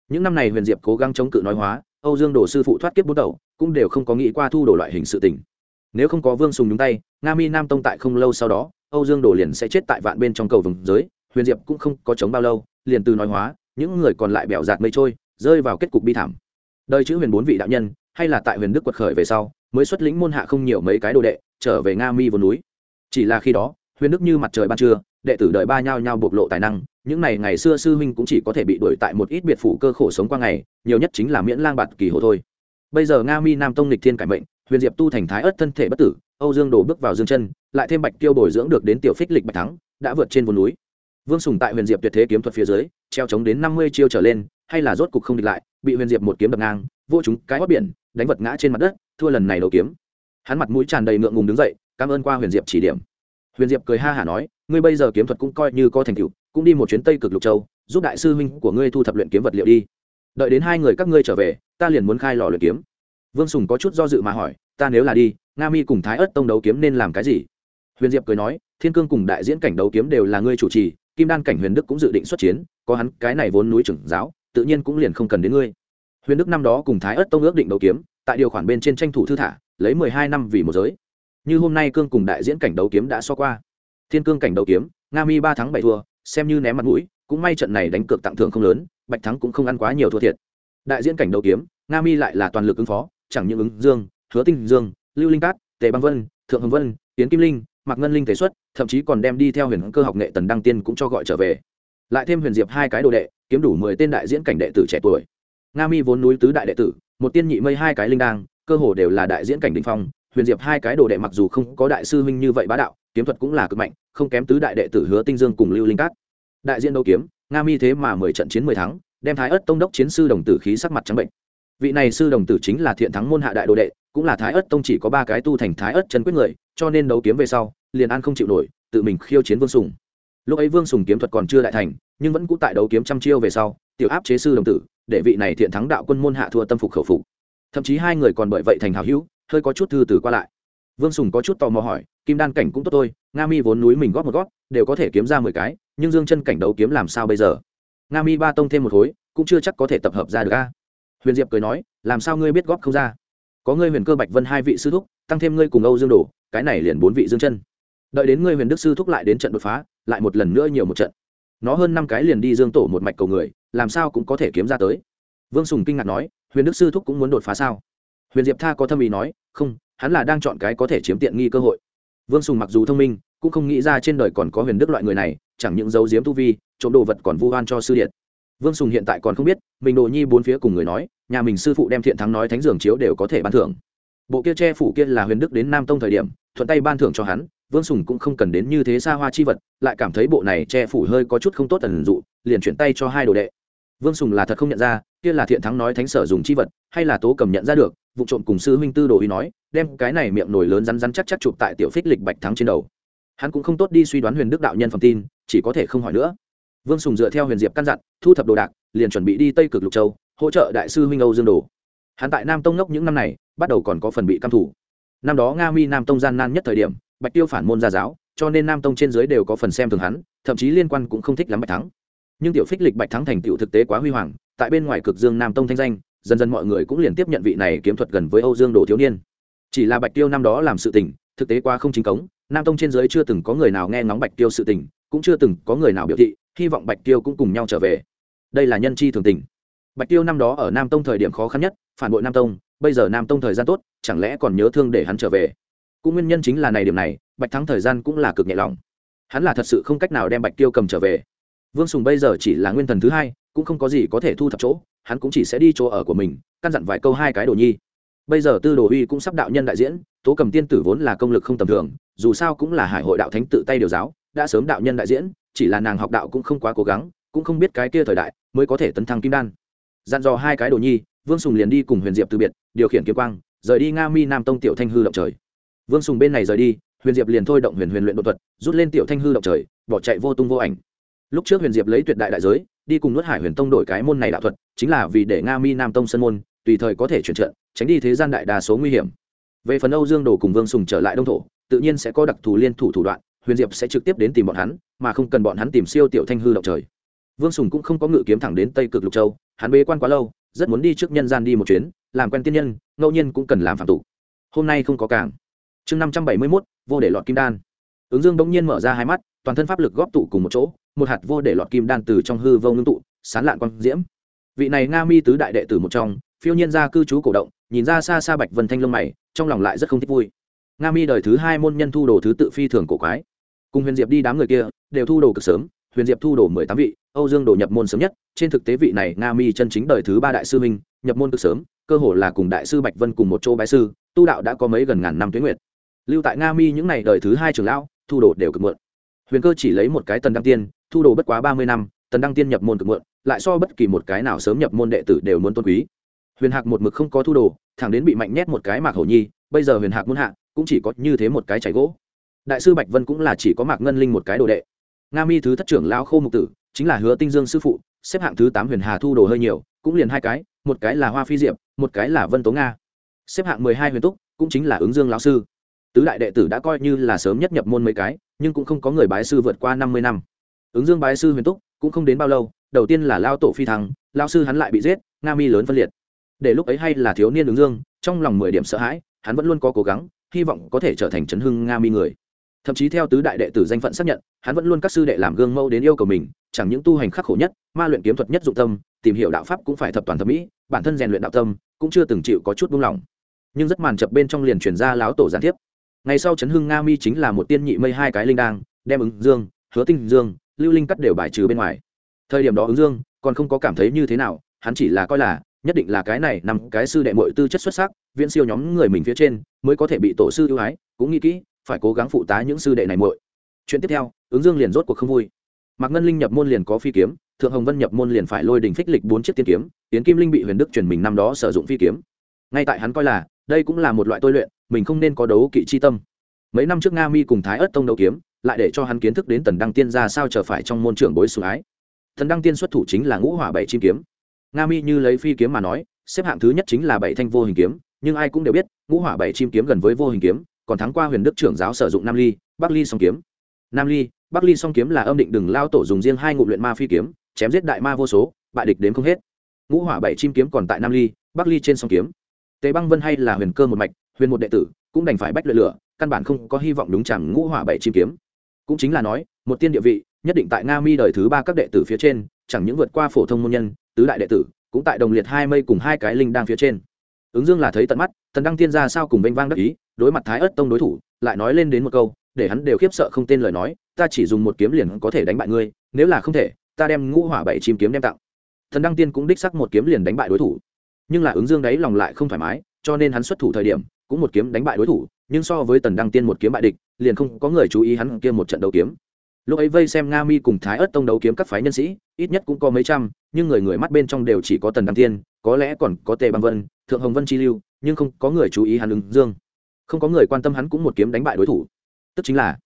Những năm này huyền diệp cố gắng chống cự nói hóa, âu dương đồ sư phụ thoát kiếp bốn đầu cũng đều không có nghĩ qua thu đồ loại hình sự tình nếu không có vương sùng nhúng tay, nga mi nam tông tại không lâu sau đó, âu dương đồ liền sẽ chết tại vạn bên trong cầu vùng giới, huyền diệp cũng không có chống bao lâu, liền từ nói hóa, những người còn lại bẻo giạt mây trôi, rơi vào kết cục bi thảm. Đời chữ huyền bốn vị đạo nhân, hay là tại huyền đức quật khởi về sau, mới xuất lĩnh môn hạ không nhiều mấy cái đồ đệ, trở về nga mi vườn núi. Chỉ là khi đó, huyền đức như mặt trời ban trưa, đệ tử đời ba nhau nhau bộc lộ tài năng, những này ngày xưa sư huynh cũng chỉ có thể bị đuổi tại một ít biệt phủ cơ khổ sống qua ngày, nhiều nhất chính là miễn lang bạt kỳ hồ thôi. Bây giờ nga mi nam tông lịch thiên cải mệnh huyền diệp tu thành thái ớt thân thể bất tử, âu dương đổ bước vào dương chân, lại thêm bạch tiêu bồi dưỡng được đến tiểu phích lịch bạch thắng, đã vượt trên vùng núi. Vương sùng tại huyền diệp tuyệt thế kiếm thuật phía dưới, treo chống đến năm mươi chiêu trở lên, hay là rốt cục không địch lại, bị huyền diệp một kiếm đập ngang, vô chúng cái hót biển, đánh vật ngã trên mặt đất, thua lần này đầu kiếm. Hắn mặt mũi tràn đầy ngượng ngùng đứng dậy, cảm ơn qua huyền diệp chỉ điểm. Huyền diệp cười ha hả nói, ngươi bây giờ kiếm thuật cũng coi như có thành tựu, cũng đi một chuyến tây cực lục châu, giúp đại sư huynh của ngươi thu thập luyện kiếm vật liệu đi. Đợi đến hai người các ngươi trở về, ta liền muốn khai lò luyện kiếm vương sùng có chút do dự mà hỏi, ta nếu là đi, nga mi cùng thái ớt tông đấu kiếm nên làm cái gì? Huyền diệp cười nói, thiên cương cùng đại diễn cảnh đấu kiếm đều là ngươi chủ trì, kim đan cảnh huyền đức cũng dự định xuất chiến, có hắn cái này vốn núi trưởng giáo, tự nhiên cũng liền không cần đến ngươi. Huyền đức năm đó cùng thái ớt tông ước định đấu kiếm, tại điều khoản bên trên tranh thủ thư thả, lấy mười hai năm vì một giới. Như hôm nay cương cùng đại diễn cảnh đấu kiếm đã so qua. Thiên cương cảnh đấu kiếm, nga mi ba thắng bảy thua, xem như ném mặt mũi, cũng may trận này đánh cược tặng thưởng không lớn, bạch thắng cũng không ăn quá nhiều thua thiệt. Đại diễn cảnh đấu kiếm, nga mi lại là toàn lực ứng phó chẳng những ứng dương, hứa tinh dương, lưu linh cát, tề băng vân, thượng hồng vân tiến kim linh, mạc ngân linh thể xuất, thậm chí còn đem đi theo huyền cơ học nghệ tần đăng tiên cũng cho gọi trở về. Lại thêm huyền diệp hai cái đồ đệ, kiếm đủ mười tên đại diễn cảnh đệ tử trẻ tuổi. Nga mi vốn núi tứ đại đệ tử, một tiên nhị mây hai cái linh đang cơ hồ đều là đại diễn cảnh đình phong. Huyền diệp hai cái đồ đệ mặc dù không có đại sư huynh như vậy bá đạo, kiếm thuật cũng là cực mạnh, không kém tứ đại đệ tử hứa tinh dương cùng lưu linh cát. Đại diễn đấu kiếm, nga mi thế mà mười trận chiến mười thắng, đem thái ất tông đốc chiến sư đồng tử khí sắc mặt trắng bệnh vị này sư đồng tử chính là thiện thắng môn hạ đại đồ đệ, cũng là thái ất tông chỉ có ba cái tu thành thái ất chân quyết người, cho nên đấu kiếm về sau, liền an không chịu nổi, tự mình khiêu chiến vương sùng. Lúc ấy vương sùng kiếm thuật còn chưa đại thành, nhưng vẫn cũ tại đấu kiếm trăm chiêu về sau, tiểu áp chế sư đồng tử, để vị này thiện thắng đạo quân môn hạ thua tâm phục khẩu phục. Thậm chí hai người còn bởi vậy thành hào hữu, hơi có chút thư từ qua lại. Vương sùng có chút tò mò hỏi, kim đan cảnh cũng tốt thôi, nga mi vốn núi mình góp một góp, đều có thể kiếm ra mười cái, nhưng dương chân cảnh đấu kiếm làm sao bây giờ? Nga mi ba tông thêm một khối, cũng chưa chắc có thể tập hợp ra được a huyền diệp cười nói, làm sao ngươi biết góp không ra? Có ngươi huyền cơ bạch vân hai vị sư thúc, tăng thêm ngươi cùng âu dương đồ, cái này liền bốn vị dương chân. Đợi đến ngươi huyền đức sư thúc lại đến trận đột phá, lại một lần nữa nhiều một trận. Nó hơn năm cái liền đi dương tổ một mạch cầu người, làm sao cũng có thể kiếm ra tới. Vương sùng kinh ngạc nói, huyền đức sư thúc cũng muốn đột phá sao? Huyền diệp tha có thâm ý nói, không, hắn là đang chọn cái có thể chiếm tiện nghi cơ hội. Vương sùng mặc dù thông minh, cũng không nghĩ ra trên đời còn có huyền đức loại người này, chẳng những dấu diếm tu vi, trộm đồ vật còn vu oan cho sư điện. Vương sùng hiện tại còn không biết mình đồ nhi bốn phía cùng người nói nhà mình sư phụ đem thiện thắng nói thánh dường chiếu đều có thể ban thưởng. Bộ kia che phủ kia là huyền đức đến nam tông thời điểm, thuận tay ban thưởng cho hắn, vương sùng cũng không cần đến như thế xa hoa chi vật, lại cảm thấy bộ này che phủ hơi có chút không tốt tần dụ, liền chuyển tay cho hai đồ đệ. Vương sùng là thật không nhận ra, kia là thiện thắng nói thánh sở dùng chi vật, hay là tố cầm nhận ra được, vụ trộm cùng sư huynh tư đồ ý nói, đem cái này miệng nổi lớn rắn rắn chắc chắc chụp tại tiểu phích lịch bạch thắng trên đầu. Hắn cũng không tốt đi suy đoán huyền đức đạo nhân phẩm tin, chỉ có thể không hỏi nữa. Vương sùng dựa theo huyền diệp căn dặn, thu thập đồ đạc, liền chuẩn bị đi tây cực lục châu hỗ trợ đại sư huynh âu dương đồ. Hắn tại nam tông ngốc những năm này, bắt đầu còn có phần bị căm thủ năm đó nga mi nam tông gian nan nhất thời điểm, bạch tiêu phản môn gia giáo, cho nên nam tông trên dưới đều có phần xem thường hắn, thậm chí liên quan cũng không thích lắm bạch thắng. Nhưng tiểu phích lịch bạch thắng thành tựu thực tế quá huy hoàng, tại bên ngoài cực dương nam tông thanh danh, dần dần mọi người cũng liền tiếp nhận vị này kiếm thuật gần với âu dương đồ thiếu niên. Chỉ là bạch tiêu năm đó làm sự tình, thực tế quá không chính cống, nam tông trên dưới chưa từng có người nào nghe ngóng bạch tiêu sự tình, cũng chưa từng có người nào biểu thị, hy vọng bạch tiêu cũng cùng nhau trở về. Đây là nhân chi thường tình bạch tiêu năm đó ở nam tông thời điểm khó khăn nhất, phản bội nam tông, bây giờ nam tông thời gian tốt, chẳng lẽ còn nhớ thương để hắn trở về? Cũng nguyên nhân chính là này điểm này, bạch thắng thời gian cũng là cực nhẹ lòng. Hắn là thật sự không cách nào đem bạch tiêu cầm trở về. Vương sùng bây giờ chỉ là nguyên thần thứ hai, cũng không có gì có thể thu thập chỗ, hắn cũng chỉ sẽ đi chỗ ở của mình, căn dặn vài câu hai cái đồ nhi. Bây giờ tư đồ Huy cũng sắp đạo nhân đại diễn, tố cầm tiên tử vốn là công lực không tầm thường, dù sao cũng là hải hội đạo thánh tự tay điều giáo, đã sớm đạo nhân đại diễn, chỉ là nàng học đạo cũng không quá cố gắng, cũng không biết cái kia thời đại mới có thể tấn thăng kim đan dặn dò hai cái đồ nhi, vương sùng liền đi cùng huyền diệp từ biệt, điều khiển kiếm quang, rời đi nga mi nam tông tiểu thanh hư động trời. Vương sùng bên này rời đi, huyền diệp liền thôi động huyền huyền luyện đột thuật, rút lên tiểu thanh hư động trời, bỏ chạy vô tung vô ảnh. Lúc trước huyền diệp lấy tuyệt đại đại giới, đi cùng nuốt hải huyền tông đổi cái môn này đạo thuật, chính là vì để nga mi nam tông sân môn, tùy thời có thể chuyển trận, tránh đi thế gian đại đa số nguy hiểm. Về phần âu dương đồ cùng vương sùng trở lại đông thổ, tự nhiên sẽ có đặc thù liên thủ thủ đoạn, huyền diệp sẽ trực tiếp đến tìm bọn hắn, mà không cần bọn hắn tìm siêu tiểu thanh hư động trời. Vương sùng cũng không có ngự kiếm thẳng đến tây cực lục châu hắn bế quan quá lâu, rất muốn đi trước nhân gian đi một chuyến, làm quen tiên nhân, ngẫu nhiên cũng cần làm phạm tụ. hôm nay không có cảng chương năm trăm bảy mươi mốt, vô để lọt kim đan. Ứng dương bỗng nhiên mở ra hai mắt, toàn thân pháp lực góp tụ cùng một chỗ, một hạt vô để lọt kim đan từ trong hư vô ngưng tụ, sán lạn quang diễm. Vị này nga mi tứ đại đệ tử một trong, phiêu nhiên ra cư trú cổ động, nhìn ra xa xa bạch vân thanh lông mày, trong lòng lại rất không thích vui. Nga mi đời thứ hai môn nhân thu đồ thứ tự phi thường cổ quái. Cùng huyền diệp đi đám người kia, đều thu đồ cực sớm, huyền diệp thu đồ mười tám vị âu dương đổ nhập môn sớm nhất trên thực tế vị này nga mi chân chính đời thứ ba đại sư huynh, nhập môn cực sớm cơ hồ là cùng đại sư bạch vân cùng một chỗ bái sư tu đạo đã có mấy gần ngàn năm tuế nguyệt. Lưu tại nga mi những này đời thứ hai trưởng lão thu đồ đều cực mượn huyền cơ chỉ lấy một cái tần đăng tiên thu đồ bất quá ba mươi năm tần đăng tiên nhập môn cực mượn lại so bất kỳ một cái nào sớm nhập môn đệ tử đều muốn tôn quý. Huyền hạc một mực không có thu đồ thẳng đến bị mạnh nhét một cái mạc hổ nhi bây giờ huyền hạc muốn hạ cũng chỉ có như thế một cái chảy gỗ. Đại sư bạch vân cũng là chỉ có mạc ngân linh một cái đồ đệ. Nga mi thứ thất trưởng lão khô mục tử chính là hứa tinh dương sư phụ, xếp hạng thứ tám huyền hà thu đồ hơi nhiều, cũng liền hai cái, một cái là hoa phi diệp, một cái là vân tố nga. Xếp hạng mười hai huyền túc, cũng chính là ứng dương lão sư. Tứ đại đệ tử đã coi như là sớm nhất nhập môn mấy cái, nhưng cũng không có người bái sư vượt qua năm mươi năm. Ứng dương bái sư huyền túc cũng không đến bao lâu, đầu tiên là lao tổ phi thăng lao sư hắn lại bị giết, nga mi lớn phân liệt. Để lúc ấy hay là thiếu niên ứng dương, trong lòng mười điểm sợ hãi, hắn vẫn luôn có cố gắng, hy vọng có thể trở thành chấn hưng nga mi người thậm chí theo tứ đại đệ tử danh phận xác nhận, hắn vẫn luôn các sư đệ làm gương mẫu đến yêu cầu mình, chẳng những tu hành khắc khổ nhất, ma luyện kiếm thuật nhất dụng tâm, tìm hiểu đạo pháp cũng phải thập toàn thẩm mỹ, bản thân rèn luyện đạo tâm cũng chưa từng chịu có chút buông lỏng. Nhưng rất màn chập bên trong liền truyền ra láo tổ gián tiếp. Ngày sau chấn hưng nga mi chính là một tiên nhị mây hai cái linh đang đem ứng dương, hứa tinh dương, lưu linh cắt đều bài trừ bên ngoài. Thời điểm đó ứng dương còn không có cảm thấy như thế nào, hắn chỉ là coi là, nhất định là cái này nằm cái sư đệ mội tư chất xuất sắc, viễn siêu nhóm người mình phía trên mới có thể bị tổ sư ưu ái, cũng nghĩ kỹ phải cố gắng phụ tá những sư đệ này muội. Chuyện tiếp theo, ứng dương liền rốt cuộc không vui. Mạc ngân linh nhập môn liền có phi kiếm, thượng hồng vân nhập môn liền phải lôi đình phích lịch bốn chiếc tiên kiếm tiến kim linh bị huyền đức truyền mình năm đó sử dụng phi kiếm. Ngay tại hắn coi là, đây cũng là một loại tôi luyện, mình không nên có đấu kỵ chi tâm. Mấy năm trước nga mi cùng thái ất tông đấu kiếm, lại để cho hắn kiến thức đến tần đăng tiên ra sao trở phải trong môn trưởng bối sủng ái. Thần đăng tiên xuất thủ chính là ngũ hỏa bảy chim kiếm. Nga mi như lấy phi kiếm mà nói, xếp hạng thứ nhất chính là bảy thanh vô hình kiếm, nhưng ai cũng đều biết, ngũ hỏa bảy chim kiếm gần với vô hình kiếm còn thắng qua huyền đức trưởng giáo sử dụng nam ly, bắc ly song kiếm. Nam ly, bắc ly song kiếm là âm định đừng lao tổ dùng riêng hai ngụ luyện ma phi kiếm, chém giết đại ma vô số, bại địch đến không hết. Ngũ hỏa bảy chim kiếm còn tại nam ly, bắc ly trên song kiếm. Tế băng vân hay là huyền cơ một mạch, huyền một đệ tử, cũng đành phải bách luyện lửa, căn bản không có hy vọng đúng chẳng ngũ hỏa bảy chim kiếm. Cũng chính là nói, một tiên địa vị, nhất định tại nga mi đời thứ ba các đệ tử phía trên, chẳng những vượt qua phổ thông môn nhân, tứ đại đệ tử, cũng tại đồng liệt hai mây cùng hai cái linh đang phía trên ứng dương là thấy tận mắt, thần đăng tiên ra sao cùng vênh vang đắc ý, đối mặt thái ớt tông đối thủ, lại nói lên đến một câu, để hắn đều khiếp sợ không tên lời nói, ta chỉ dùng một kiếm liền có thể đánh bại ngươi, nếu là không thể, ta đem ngũ hỏa bảy chim kiếm đem tặng. Thần đăng tiên cũng đích sắc một kiếm liền đánh bại đối thủ. Nhưng là ứng dương đấy lòng lại không thoải mái, cho nên hắn xuất thủ thời điểm, cũng một kiếm đánh bại đối thủ, nhưng so với tần đăng tiên một kiếm bại địch, liền không có người chú ý hắn kia một trận đấu kiếm lúc ấy vây xem nga mi cùng thái ớt tông đấu kiếm các phái nhân sĩ, ít nhất cũng có mấy trăm, nhưng người người mắt bên trong đều chỉ có tần đăng tiên có lẽ còn có tề băng vân, thượng hồng vân chi lưu, nhưng không có người chú ý hắn ứng dương. Không có người quan tâm hắn cũng một kiếm đánh bại đối thủ. Tức chính là,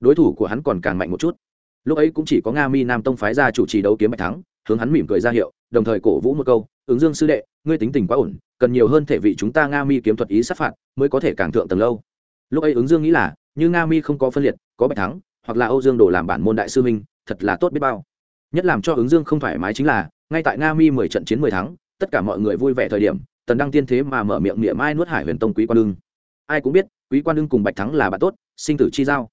đối thủ của hắn còn càng mạnh một chút. Lúc ấy cũng chỉ có nga mi nam tông phái ra chủ trì đấu kiếm bạch thắng, hướng hắn mỉm cười ra hiệu, đồng thời cổ vũ một câu, ứng dương sư đệ, ngươi tính tình quá ổn, cần nhiều hơn thể vị chúng ta nga mi kiếm thuật ý sát phạt, mới có thể càng thượng tầng lâu. Lúc ấy ứng dương nghĩ là, như nga mi không có phân liệt, có bạch thắng hoặc là âu dương đổ làm bản môn đại sư minh thật là tốt biết bao. Nhất làm cho ứng dương không thoải mái chính là, ngay tại nga mi mười trận chiến mười thắng, tất cả mọi người vui vẻ thời điểm, tần đăng tiên thế mà mở miệng miệng ai nuốt hải huyền tông quý quan lương ai cũng biết, quý quan lương cùng bạch thắng là bạn tốt, sinh tử chi giao.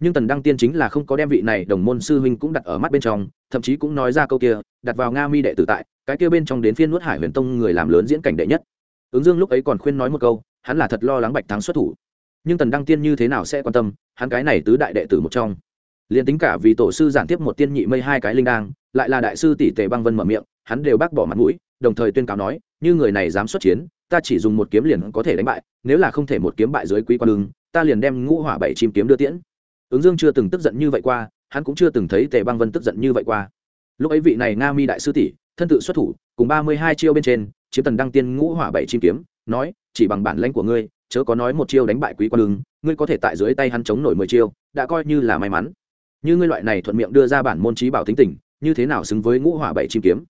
Nhưng tần đăng tiên chính là không có đem vị này đồng môn sư huynh cũng đặt ở mắt bên trong, thậm chí cũng nói ra câu kia, đặt vào nga mi đệ tử tại, cái kia bên trong đến phiên nuốt hải huyền tông người làm lớn diễn cảnh đệ nhất. Ứng dương lúc ấy còn khuyên nói một câu, hắn là thật lo lắng bạch thắng xuất thủ nhưng tần đăng tiên như thế nào sẽ quan tâm, hắn cái này tứ đại đệ tử một trong. Liền tính cả vì tổ sư giảng tiếp một tiên nhị mây hai cái linh đang lại là đại sư tỷ tề băng vân mở miệng, hắn đều bác bỏ mặt mũi, đồng thời tuyên cáo nói, như người này dám xuất chiến, ta chỉ dùng một kiếm liền có thể đánh bại, nếu là không thể một kiếm bại dưới quý quan lưng ta liền đem ngũ hỏa bảy chim kiếm đưa tiễn. Ứng dương chưa từng tức giận như vậy qua, hắn cũng chưa từng thấy tề băng vân tức giận như vậy qua. Lúc ấy vị này nga mi đại sư tỷ, thân tự xuất thủ, cùng ba mươi hai chiêu bên trên, chiếm tần đăng tiên ngũ hỏa bảy chim kiếm, nói, chỉ bằng bản lãnh của ngươi chớ có nói một chiêu đánh bại quý quan đường, ngươi có thể tại dưới tay hắn chống nổi mười chiêu đã coi như là may mắn. Như ngươi loại này thuận miệng đưa ra bản môn trí bảo tính tình như thế nào xứng với ngũ hỏa bảy chim kiếm?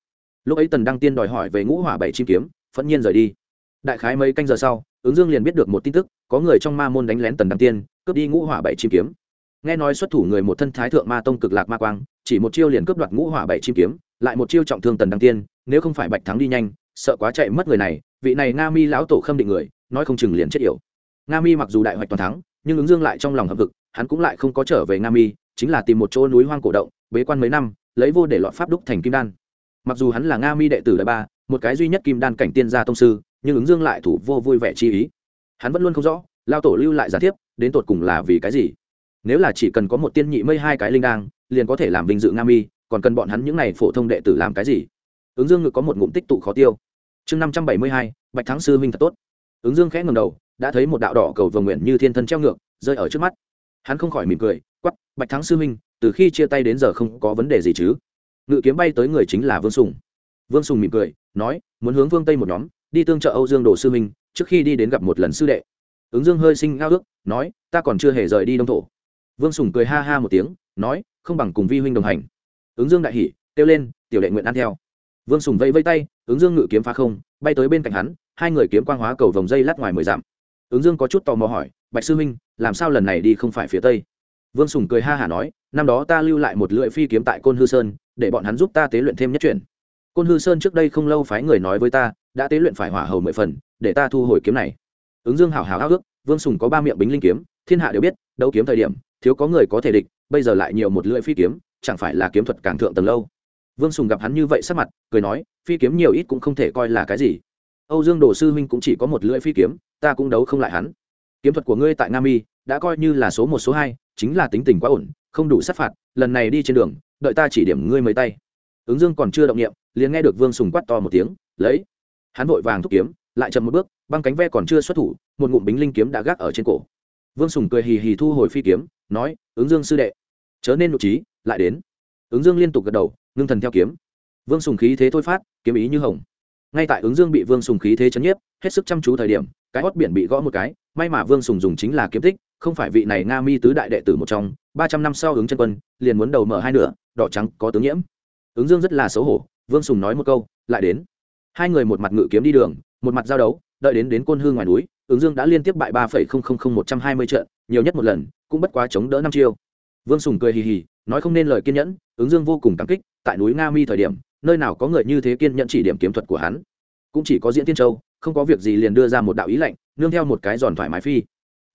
Lúc ấy tần đăng tiên đòi hỏi về ngũ hỏa bảy chim kiếm phẫn nhiên rời đi. Đại khái mấy canh giờ sau ứng dương liền biết được một tin tức có người trong ma môn đánh lén tần đăng tiên cướp đi ngũ hỏa bảy chim kiếm. Nghe nói xuất thủ người một thân thái thượng ma tông cực lạc ma quang chỉ một chiêu liền cướp đoạt ngũ hỏa bảy chim kiếm lại một chiêu trọng thương tần đăng tiên nếu không phải bạch thắng đi nhanh sợ quá chạy mất người này vị này nga mi lão tổ khâm định người nói không chừng liền chết yểu. Nga mi mặc dù đại hoạch toàn thắng, nhưng ứng dương lại trong lòng hậm vực hắn cũng lại không có trở về nga mi, chính là tìm một chỗ núi hoang cổ động, bế quan mấy năm, lấy vô để lọt pháp đúc thành kim đan. Mặc dù hắn là nga mi đệ tử đại ba, một cái duy nhất kim đan cảnh tiên gia tông sư, nhưng ứng dương lại thủ vô vui vẻ chi ý. Hắn vẫn luôn không rõ, lao tổ lưu lại giả thiếp, đến tột cùng là vì cái gì? Nếu là chỉ cần có một tiên nhị mây hai cái linh đang liền có thể làm vinh dự nga mi, còn cần bọn hắn những n à y phổ thông đệ tử làm cái gì? Ứng dương ngực có một ngụm tích tụ khó tiêu. Chương năm trăm bảy mươi hai, bạch thắng sư huynh thật tốt ứng dương khẽ ngầm đầu, đã thấy một đạo đỏ cầu vồng nguyện như thiên thân treo ngược, rơi ở trước mắt. Hắn không khỏi mỉm cười quắp bạch thắng sư huynh, từ khi chia tay đến giờ không có vấn đề gì chứ? Ngự kiếm bay tới người chính là vương sùng. Vương sùng mỉm cười, nói, muốn hướng vương tây một nhóm, đi tương trợ âu dương đồ sư huynh, trước khi đi đến gặp một lần sư đệ. Ứng dương hơi sinh ngao ước, nói, ta còn chưa hề rời đi đông thổ. Vương sùng cười ha ha một tiếng, nói, không bằng cùng vi huynh đồng hành. Ứng dương đại hỉ, kêu lên, tiểu đệ nguyện ăn theo. Vương sùng vây vây tay, ứng dương ngự kiếm phá không, bay tới bên cạnh hắn hai người kiếm quang hóa cầu vòng dây lát ngoài mười dặm. Ứng dương có chút tò mò hỏi, bạch sư minh làm sao lần này đi không phải phía tây? Vương sùng cười ha hả nói, năm đó ta lưu lại một lưỡi phi kiếm tại côn hư sơn, để bọn hắn giúp ta tế luyện thêm nhất chuyển. Côn hư sơn trước đây không lâu phái người nói với ta, đã tế luyện phải hỏa hầu mười phần, để ta thu hồi kiếm này. Ứng dương hảo hảo háo ước vương sùng có ba miệng bính linh kiếm, thiên hạ đều biết, đấu kiếm thời điểm, thiếu có người có thể địch, bây giờ lại nhiều một lưỡi phi kiếm, chẳng phải là kiếm thuật càng thượng tầng lâu. Vương sùng gặp hắn như vậy sắc mặt, cười nói, phi kiếm nhiều ít cũng không thể coi là cái gì âu dương đồ sư huynh cũng chỉ có một lưỡi phi kiếm, ta cũng đấu không lại hắn. Kiếm thuật của ngươi tại Nam mi đã coi như là số một, số hai, chính là tính tình quá ổn, không đủ sát phạt, lần này đi trên đường, đợi ta chỉ điểm ngươi mấy tay. Ứng dương còn chưa động nghiệm liền nghe được vương sùng quát to một tiếng, lấy. Hắn vội vàng thúc kiếm, lại chậm một bước, băng cánh ve còn chưa xuất thủ, một ngụm bính linh kiếm đã gác ở trên cổ. Vương sùng cười hì hì thu hồi phi kiếm, nói, ứng dương sư đệ, chớ nên nội trí, lại đến. Ứng dương liên tục gật đầu, ngưng thần theo kiếm. Vương sùng khí thế thôi phát, kiếm ý như hồng ngay tại ứng dương bị vương sùng khí thế chấn nhiếp, hết sức chăm chú thời điểm, cái hót biển bị gõ một cái, may mà vương sùng dùng chính là kiếm tích, không phải vị này nga mi tứ đại đệ tử một trong, ba trăm năm sau ứng chân quân, liền muốn đầu mở hai nửa, đỏ trắng có tướng nhiễm. Ứng dương rất là xấu hổ, vương sùng nói một câu, lại đến. Hai người một mặt ngự kiếm đi đường, một mặt giao đấu, đợi đến đến côn hương ngoài núi, ứng dương đã liên tiếp bại ba phẩy không không không một trăm hai mươi trận, nhiều nhất một lần, cũng bất quá chống đỡ năm chiêu. Vương sùng cười hì hì, nói không nên lời kiên nhẫn, ứng dương vô cùng cảm kích, tại núi nga mi thời điểm nơi nào có người như thế kiên nhẫn chỉ điểm kiếm thuật của hắn. Cũng chỉ có diễn tiên châu, không có việc gì liền đưa ra một đạo ý lệnh nương theo một cái giòn thoải mái phi.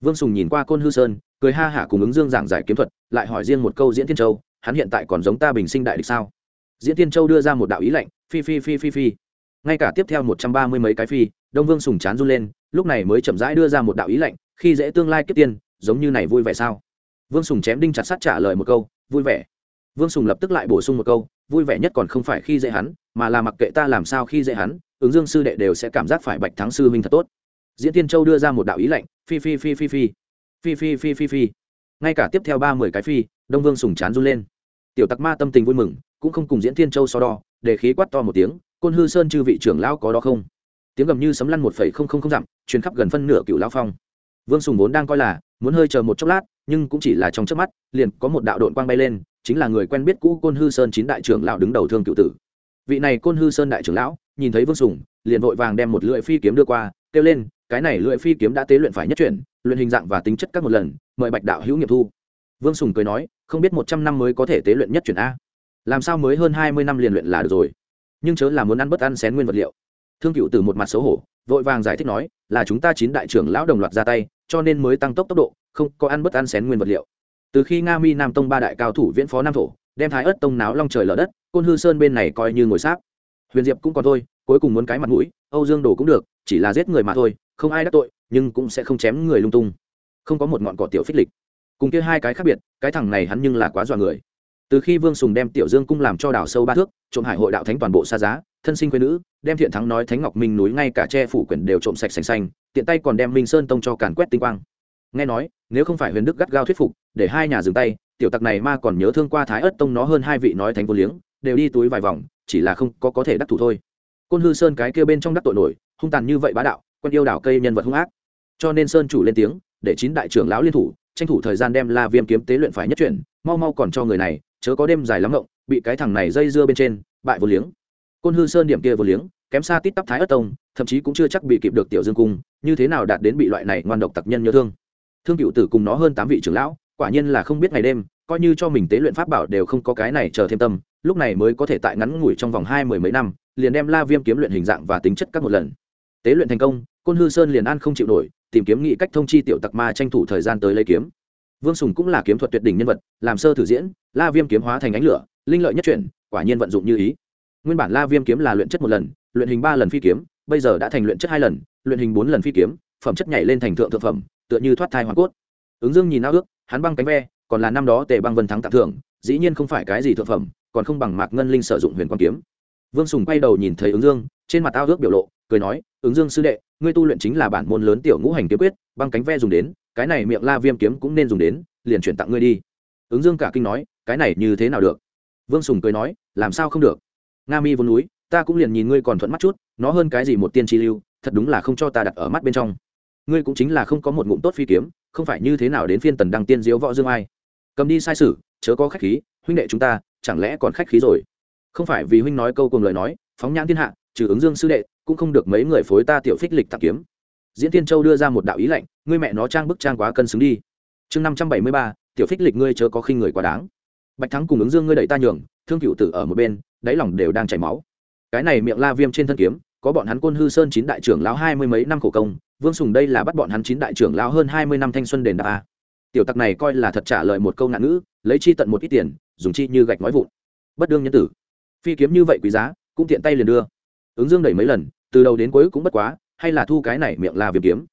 Vương sùng nhìn qua côn hư sơn, cười ha hả cùng ứng dương giảng giải kiếm thuật, lại hỏi riêng một câu diễn tiên châu, hắn hiện tại còn giống ta bình sinh đại địch sao? Diễn tiên châu đưa ra một đạo ý lệnh phi phi phi phi phi. Ngay cả tiếp theo một trăm ba mươi mấy cái phi, đông vương sùng chán run lên, lúc này mới chậm rãi đưa ra một đạo ý lệnh khi dễ tương lai kiếp tiên, giống như này vui vẻ sao? Vương sùng chém đinh chặt sắt trả lời một câu, vui vẻ. Vương sùng lập tức lại bổ sung một câu vui vẻ nhất còn không phải khi dễ hắn, mà là mặc kệ ta làm sao khi dễ hắn, ứng dương sư đệ đều sẽ cảm giác phải bạch thắng sư huynh thật tốt. Diễn tiên châu đưa ra một đạo ý lệnh phi phi phi phi phi. Phi phi phi phi phi. Ngay cả tiếp theo ba mươi cái phi, đông vương sùng chán run lên. Tiểu tặc ma tâm tình vui mừng, cũng không cùng diễn tiên châu so đo, để khí quát to một tiếng, côn hư sơn chư vị trưởng lão có đó không? Tiếng gầm như sấm lăn một phẩy không không không dặm chuyến khắp gần phân nửa cựu lão phong. Vương sùng vốn đang coi là, muốn hơi chờ một chốc lát, nhưng cũng chỉ là trong chớp mắt, liền có một đạo đội quang bay lên chính là người quen biết cũ côn hư sơn chín đại trưởng lão đứng đầu thương cựu tử. Vị này côn hư sơn đại trưởng lão, nhìn thấy vương sùng, liền vội vàng đem một lưỡi phi kiếm đưa qua, kêu lên, cái này lưỡi phi kiếm đã tế luyện phải nhất chuyển, luyện hình dạng và tính chất các một lần, mời bạch đạo hữu nghiệm thu. Vương sùng cười nói, không biết một trăm năm mới có thể tế luyện nhất chuyển a? Làm sao mới hơn hai mươi năm liền luyện là được rồi? Nhưng chớ là muốn ăn bất ăn xén nguyên vật liệu. Thương cựu từ một mặt xấu hổ, vội vàng giải thích nói, là chúng ta chín đại trưởng lão đồng loạt ra tay, cho nên mới tăng tốc tốc độ, không có ăn bất ăn xén nguyên vật liệu từ khi nga mi nam tông ba đại cao thủ viễn phó nam thổ, đem thái ớt tông náo long trời lở đất, côn hư sơn bên này coi như ngồi sáp. Huyền diệp cũng còn thôi, cuối cùng muốn cái mặt mũi, âu dương đồ cũng được, chỉ là giết người mà thôi, không ai đắc tội, nhưng cũng sẽ không chém người lung tung. Không có một ngọn cỏ tiểu phích lịch. Cùng kia hai cái khác biệt, cái thằng này hắn nhưng là quá dọa người. Từ khi vương sùng đem tiểu dương cung làm cho đảo sâu ba thước, trộm hải hội đạo thánh toàn bộ xa giá, thân sinh quê nữ, đem thiện thắng nói thánh ngọc minh núi ngay cả tre phủ quyển đều trộm sạch xanh xanh, tiện tay còn đem minh sơn tông cho càn quét tinh quang nghe nói, nếu không phải huyền đức gắt gao thuyết phục, để hai nhà dừng tay, tiểu tặc này ma còn nhớ thương qua thái ớt tông nó hơn hai vị nói thánh vô liếng, đều đi túi vài vòng, chỉ là không có có thể đắc thủ thôi. Côn hư sơn cái kia bên trong đắc tội nổi, hung tàn như vậy bá đạo, quân yêu đảo cây nhân vật hung ác. Cho nên sơn chủ lên tiếng, để chín đại trưởng lão liên thủ, tranh thủ thời gian đem la viêm kiếm tế luyện phải nhất chuyển, mau mau còn cho người này, chớ có đêm dài lắm ngộng, bị cái thằng này dây dưa bên trên, bại vô liếng. Côn hư sơn điểm kia vô liếng, kém xa tít tắp thái ất tông, thậm chí cũng chưa chắc bị kịp được tiểu dương cung, như thế nào đạt đến bị loại này ngoan độc tặc nhân nhớ thương thương cựu tử cùng nó hơn tám vị trưởng lão, quả nhiên là không biết ngày đêm, coi như cho mình tế luyện pháp bảo đều không có cái này chờ thêm tâm, lúc này mới có thể tại ngắn ngủi trong vòng hai mười mấy năm, liền đem la viêm kiếm luyện hình dạng và tính chất các một lần. Tế luyện thành công, côn hư sơn liền an không chịu nổi, tìm kiếm nghị cách thông chi tiểu tặc ma tranh thủ thời gian tới lấy kiếm. Vương sùng cũng là kiếm thuật tuyệt đỉnh nhân vật, làm sơ thử diễn, la viêm kiếm hóa thành ánh lửa, linh lợi nhất chuyển, quả nhiên vận dụng như ý. Nguyên bản la viêm kiếm là luyện chất một lần, luyện hình ba lần phi kiếm, bây giờ đã thành luyện chất hai lần, luyện hình bốn lần phi kiếm, phẩm chất nhảy lên thành thượng thượng phẩm tựa như thoát thai hoàn cốt. Ứng dương nhìn ao ước, hắn băng cánh ve, còn là năm đó tề băng vân thắng tặng thưởng, dĩ nhiên không phải cái gì thượng phẩm, còn không bằng mạc ngân linh sử dụng huyền quang kiếm. Vương sùng quay đầu nhìn thấy ứng dương, trên mặt ao ước biểu lộ, cười nói, ứng dương sư đệ, ngươi tu luyện chính là bản môn lớn tiểu ngũ hành kiếm quyết, băng cánh ve dùng đến, cái này miệng la viêm kiếm cũng nên dùng đến, liền chuyển tặng ngươi đi. Ứng dương cả kinh nói, cái này như thế nào được? Vương sùng cười nói, làm sao không được? Nga mi vốn núi, ta cũng liền nhìn ngươi còn thuận mắt chút, nó hơn cái gì một tiên tri lưu, thật đúng là không cho ta đặt ở mắt bên trong ngươi cũng chính là không có một ngụm tốt phi kiếm, không phải như thế nào đến phiên tần đăng tiên diếu võ dương ai. Cầm đi sai sử, chớ có khách khí, huynh đệ chúng ta, chẳng lẽ còn khách khí rồi? Không phải vì huynh nói câu cùng lời nói, phóng nhãn thiên hạ, trừ ứng dương sư đệ, cũng không được mấy người phối ta tiểu phích lịch tặng kiếm. Diễn tiên châu đưa ra một đạo ý lệnh, ngươi mẹ nó trang bức trang quá cân xứng đi. Chương năm trăm bảy mươi ba, tiểu phích lịch ngươi chớ có khinh người quá đáng. Bạch thắng cùng ứng dương ngươi đẩy ta nhường, thương cựu tử ở một bên, đáy lòng đều đang chảy máu. Cái này miệng la viêm trên thân kiếm có bọn hắn côn hư sơn chín đại trưởng lão hai mươi mấy năm khổ công, vương sùng đây là bắt bọn hắn chín đại trưởng lão hơn hai mươi năm thanh xuân đền đáp a. Tiểu tặc này coi là thật trả lời một câu ngạn ngữ, lấy chi tận một ít tiền, dùng chi như gạch nói vụn. Bất đương nhân tử. Phi kiếm như vậy quý giá, cũng tiện tay liền đưa. Ứng dương đẩy mấy lần, từ đầu đến cuối cũng bất quá, hay là thu cái này miệng là việc kiếm.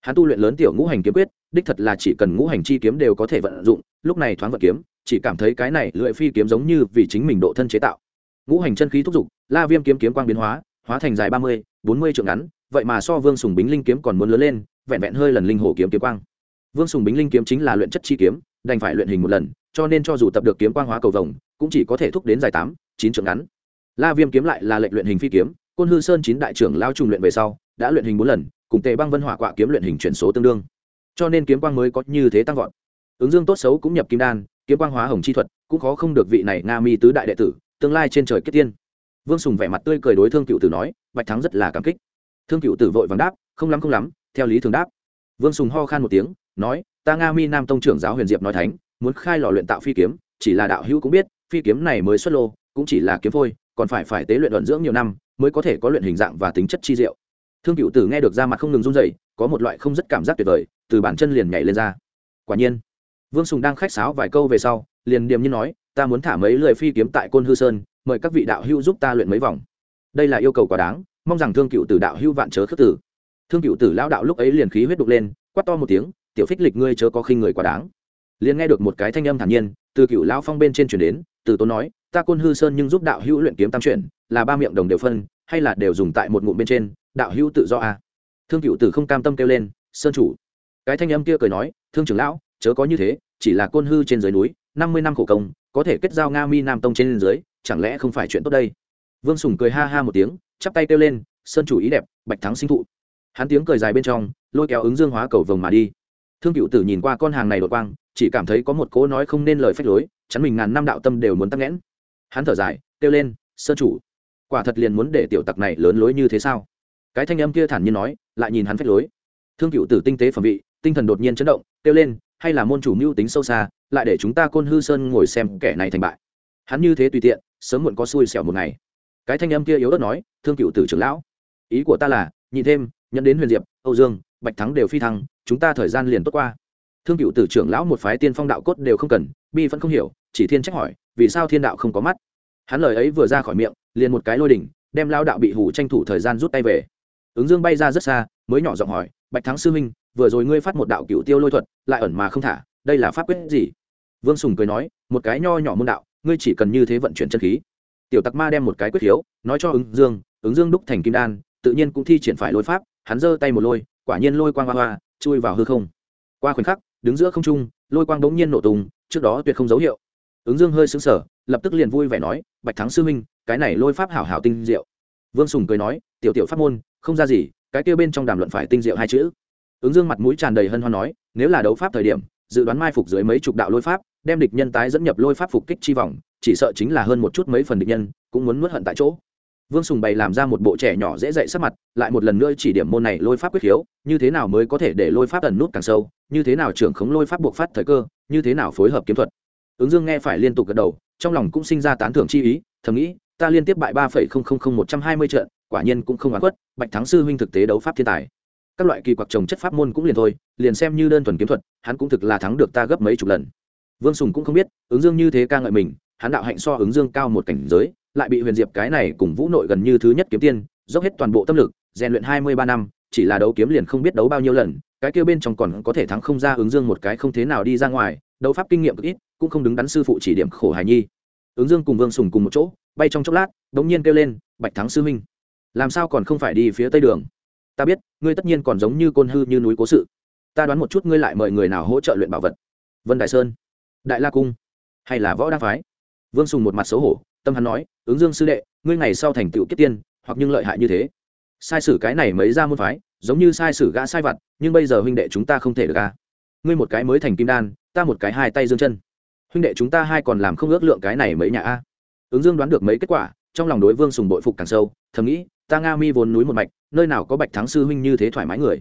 Hắn tu luyện lớn tiểu ngũ hành kiếm quyết, đích thật là chỉ cần ngũ hành chi kiếm đều có thể vận dụng, lúc này thoáng vận kiếm, chỉ cảm thấy cái này lưỡi phi kiếm giống như vì chính mình độ thân chế tạo. Ngũ hành chân khí thúc giục la viêm kiếm kiếm quang biến hóa hóa thành dài ba mươi, bốn mươi trượng ngắn, vậy mà so vương sùng bính linh kiếm còn muốn lớn lên, vẹn vẹn hơi lần linh hổ kiếm kiếm quang. Vương sùng bính linh kiếm chính là luyện chất chi kiếm, đành phải luyện hình một lần, cho nên cho dù tập được kiếm quang hóa cầu vồng, cũng chỉ có thể thúc đến dài tám, chín trượng ngắn. La viêm kiếm lại là lệnh luyện hình phi kiếm, côn hư sơn chín đại trưởng lao trùng luyện về sau, đã luyện hình bốn lần, cùng tề băng vân hỏa quạ kiếm luyện hình chuyển số tương đương. Cho nên kiếm quang mới có như thế tăng vọt. Ứng dương tốt xấu cũng nhập kim đan, kiếm quang hóa hồng chi thuật, cũng khó không được vị này nga mi tứ đại đệ tử, tương lai trên trời kết tiên vương sùng vẻ mặt tươi cười đối thương cựu tử nói, bạch thắng rất là cảm kích. Thương cựu tử vội vàng đáp, không lắm không lắm, theo lý thường đáp. Vương sùng ho khan một tiếng, nói, ta nga mi nam tông trưởng giáo huyền diệp nói thánh, muốn khai lò luyện tạo phi kiếm, chỉ là đạo hữu cũng biết, phi kiếm này mới xuất lô, cũng chỉ là kiếm phôi, còn phải phải tế luyện luận dưỡng nhiều năm, mới có thể có luyện hình dạng và tính chất chi diệu. Thương cựu tử nghe được ra mặt không ngừng run dậy có một loại không rất cảm giác tuyệt vời, từ bản chân liền nhảy lên ra. Quả nhiên, vương sùng đang khách sáo vài câu về sau, liền điềm như nói, ta muốn thả mấy lời phi kiếm tại côn hư sơn mời các vị đạo hữu giúp ta luyện mấy vòng. Đây là yêu cầu quá đáng, mong rằng thương cựu tử đạo hữu vạn chớ khước tử thương cựu tử lão đạo lúc ấy liền khí huyết đục lên, quát to một tiếng, tiểu phích lịch ngươi chớ có khinh người quá đáng. Liền nghe được một cái thanh âm thản nhiên, từ cựu lão phong bên trên chuyển đến, từ tốn nói, ta côn hư sơn nhưng giúp đạo hữu luyện kiếm tam chuyển, là ba miệng đồng đều phân, hay là đều dùng tại một ngụm bên trên, đạo hữu tự do à. thương cựu tử không cam tâm kêu lên, sơn chủ. Cái thanh âm kia cười nói, thương trưởng lão, chớ có như thế, chỉ là côn hư trên dưới núi năm mươi năm khổ công, có thể kết giao nga mi nam tông trên dưới, chẳng lẽ không phải chuyện tốt đây? Vương sùng cười ha ha một tiếng, chắp tay kêu lên, sơn chủ ý đẹp, bạch thắng sinh thụ. Hắn tiếng cười dài bên trong, lôi kéo ứng dương hóa cầu vồng mà đi. Thương cựu tử nhìn qua con hàng này đột quang, chỉ cảm thấy có một cố nói không nên lời phách lối, chắn mình ngàn năm đạo tâm đều muốn tắc nghẽn. Hắn thở dài, kêu lên, sơn chủ, quả thật liền muốn để tiểu tặc này lớn lối như thế sao? Cái thanh âm kia thản nhiên nói, lại nhìn hắn phách lối. Thương cựu tử tinh tế phẩm vị, tinh thần đột nhiên chấn động, kêu lên hay là môn chủ mưu tính sâu xa, lại để chúng ta côn hư sơn ngồi xem kẻ này thành bại. Hắn như thế tùy tiện, sớm muộn có xui xẻo một ngày. Cái thanh âm kia yếu ớt nói, thương cựu tử trưởng lão, ý của ta là, nhị thêm nhận đến huyền diệp, âu dương, bạch thắng đều phi thăng, chúng ta thời gian liền tốt qua. Thương cựu tử trưởng lão một phái tiên phong đạo cốt đều không cần, bi vẫn không hiểu, chỉ thiên trách hỏi, vì sao thiên đạo không có mắt? Hắn lời ấy vừa ra khỏi miệng, liền một cái lôi đỉnh, đem lao đạo bị hủ tranh thủ thời gian rút tay về ứng dương bay ra rất xa mới nhỏ giọng hỏi bạch thắng sư minh, vừa rồi ngươi phát một đạo cựu tiêu lôi thuật lại ẩn mà không thả đây là pháp quyết gì? Vương sùng cười nói một cái nho nhỏ môn đạo ngươi chỉ cần như thế vận chuyển chân khí. Tiểu tặc ma đem một cái quyết hiếu nói cho ứng dương ứng dương đúc thành kim đan tự nhiên cũng thi triển phải lôi pháp hắn giơ tay một lôi quả nhiên lôi quang hoa hoa chui vào hư không. Qua khoảnh khắc đứng giữa không trung lôi quang bỗng nhiên nổ tung trước đó tuyệt không dấu hiệu. Ứng dương hơi xứng sở lập tức liền vui vẻ nói bạch thắng sư minh cái này lôi pháp hảo hảo tinh diệu vương sùng cười nói, tiểu tiểu pháp môn, không ra gì, cái kia bên trong đàm luận phải tinh diệu hai chữ. Ứng dương mặt mũi tràn đầy hân hoan nói, nếu là đấu pháp thời điểm, dự đoán mai phục dưới mấy chục đạo lôi pháp, đem địch nhân tái dẫn nhập lôi pháp phục kích chi vòng, chỉ sợ chính là hơn một chút mấy phần địch nhân, cũng muốn nuốt hận tại chỗ. Vương sùng bày làm ra một bộ trẻ nhỏ dễ dạy sắc mặt, lại một lần nữa chỉ điểm môn này lôi pháp quyết khiếu, như thế nào mới có thể để lôi pháp ẩn nút càng sâu, như thế nào trưởng khống lôi pháp buộc phát thời cơ, như thế nào phối hợp kiếm thuật. Ứng dương nghe phải liên tục gật đầu, trong lòng cũng sinh ra tán thưởng chi ý, thầm nghĩ ta liên tiếp bại ba phẩy không không không một trăm hai mươi trận, quả nhiên cũng không oán khuất, bạch thắng sư huynh thực tế đấu pháp thiên tài. Các loại kỳ quặc trồng chất pháp môn cũng liền thôi, liền xem như đơn thuần kiếm thuật, hắn cũng thực là thắng được ta gấp mấy chục lần. Vương sùng cũng không biết, ứng dương như thế ca ngợi mình, hắn đạo hạnh so ứng dương cao một cảnh giới, lại bị huyền diệp cái này cùng vũ nội gần như thứ nhất kiếm tiên, dốc hết toàn bộ tâm lực, rèn luyện hai mươi ba năm, chỉ là đấu kiếm liền không biết đấu bao nhiêu lần, cái kêu bên trong còn có thể thắng không ra ứng dương một cái không thế nào đi ra ngoài, đấu pháp kinh nghiệm cực ít, cũng không đứng đắn sư phụ chỉ điểm khổ hài nhi ứng dương cùng vương sùng cùng một chỗ, bay trong chốc lát đ ỗ n g nhiên kêu lên, bạch thắng sư huynh, làm sao còn không phải đi phía tây đường? Ta biết, ngươi tất nhiên còn giống như côn hư như núi cố sự. Ta đoán một chút ngươi lại mời người nào hỗ trợ luyện bảo vật? Vân đại sơn, đại la cung, hay là võ đa phái? Vương sùng một mặt xấu hổ, tâm hắn nói, ứng dương sư đệ, ngươi ngày sau thành tựu kiết tiên, hoặc nhưng lợi hại như thế. Sai sử cái này mấy ra môn phái, giống như sai sử gã sai vặt, nhưng bây giờ huynh đệ chúng ta không thể được ca ngươi một cái mới thành kim đan, ta một cái hai tay dương chân huynh đệ chúng ta hai còn làm không ước lượng cái này mấy nhà a. Ứng dương đoán được mấy kết quả, trong lòng đối vương sùng bội phục càng sâu, thầm nghĩ, ta nga mi vốn núi một mạch, nơi nào có bạch thắng sư huynh như thế thoải mái người?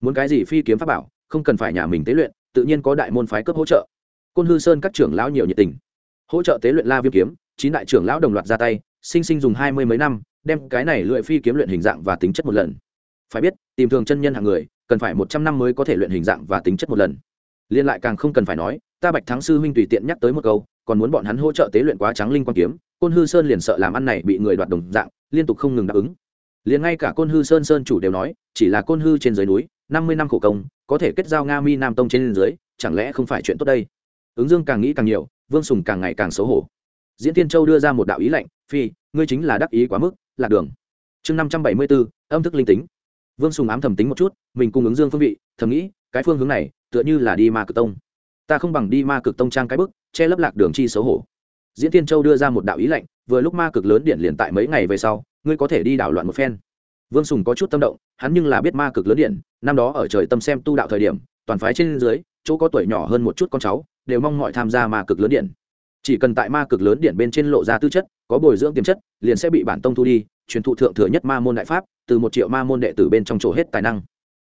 Muốn cái gì phi kiếm pháp bảo, không cần phải nhà mình tế luyện, tự nhiên có đại môn phái cấp hỗ trợ. Côn hư sơn các trưởng lão nhiều nhiệt tình. Hỗ trợ tế luyện la viêm kiếm, chín đại trưởng lão đồng loạt ra tay, sinh sinh dùng hai mươi mấy năm, đem cái này luyện phi kiếm luyện hình dạng và tính chất một lần. Phải biết, tìm thường chân nhân hạng người, cần phải một trăm năm mới có thể luyện hình dạng và tính chất một lần liên lại càng không cần phải nói, ta bạch thắng sư huynh tùy tiện nhắc tới một câu, còn muốn bọn hắn hỗ trợ tế luyện quá trắng linh quan kiếm, côn hư sơn liền sợ làm ăn này bị người đoạt đồng dạng, liên tục không ngừng đáp ứng. Liền ngay cả côn hư sơn sơn chủ đều nói, chỉ là côn hư trên dưới núi, năm mươi năm khổ công, có thể kết giao nga mi nam tông trên dưới, chẳng lẽ không phải chuyện tốt đây? Ứng dương càng nghĩ càng nhiều, vương sùng càng ngày càng xấu hổ. Diễn tiên châu đưa ra một đạo ý lệnh phi, ngươi chính là đắc ý quá mức, lạc đường. Chương năm trăm bảy mươi bốn âm thức linh tính. Vương sùng ám thầm tính một chút, mình cùng ứng dương phương vị, thầm nghĩ, cái phương hướng này tựa như là đi ma cực tông. Ta không bằng đi ma cực tông trang cái bức, che lấp lạc đường chi xấu hổ. Diễn tiên châu đưa ra một đạo ý lệnh vừa lúc ma cực lớn điện liền tại mấy ngày về sau, ngươi có thể đi đảo loạn một phen. Vương sùng có chút tâm động, hắn nhưng là biết ma cực lớn điện, năm đó ở trời tâm xem tu đạo thời điểm, toàn phái trên dưới, chỗ có tuổi nhỏ hơn một chút con cháu, đều mong mọi tham gia ma cực lớn điện. Chỉ cần tại ma cực lớn điện bên trên lộ ra tư chất, có bồi dưỡng tiềm chất, liền sẽ bị bản tông thu đi, truyền thụ thượng thừa nhất ma môn đại pháp, từ một triệu ma môn đệ tử bên trong chỗ hết tài năng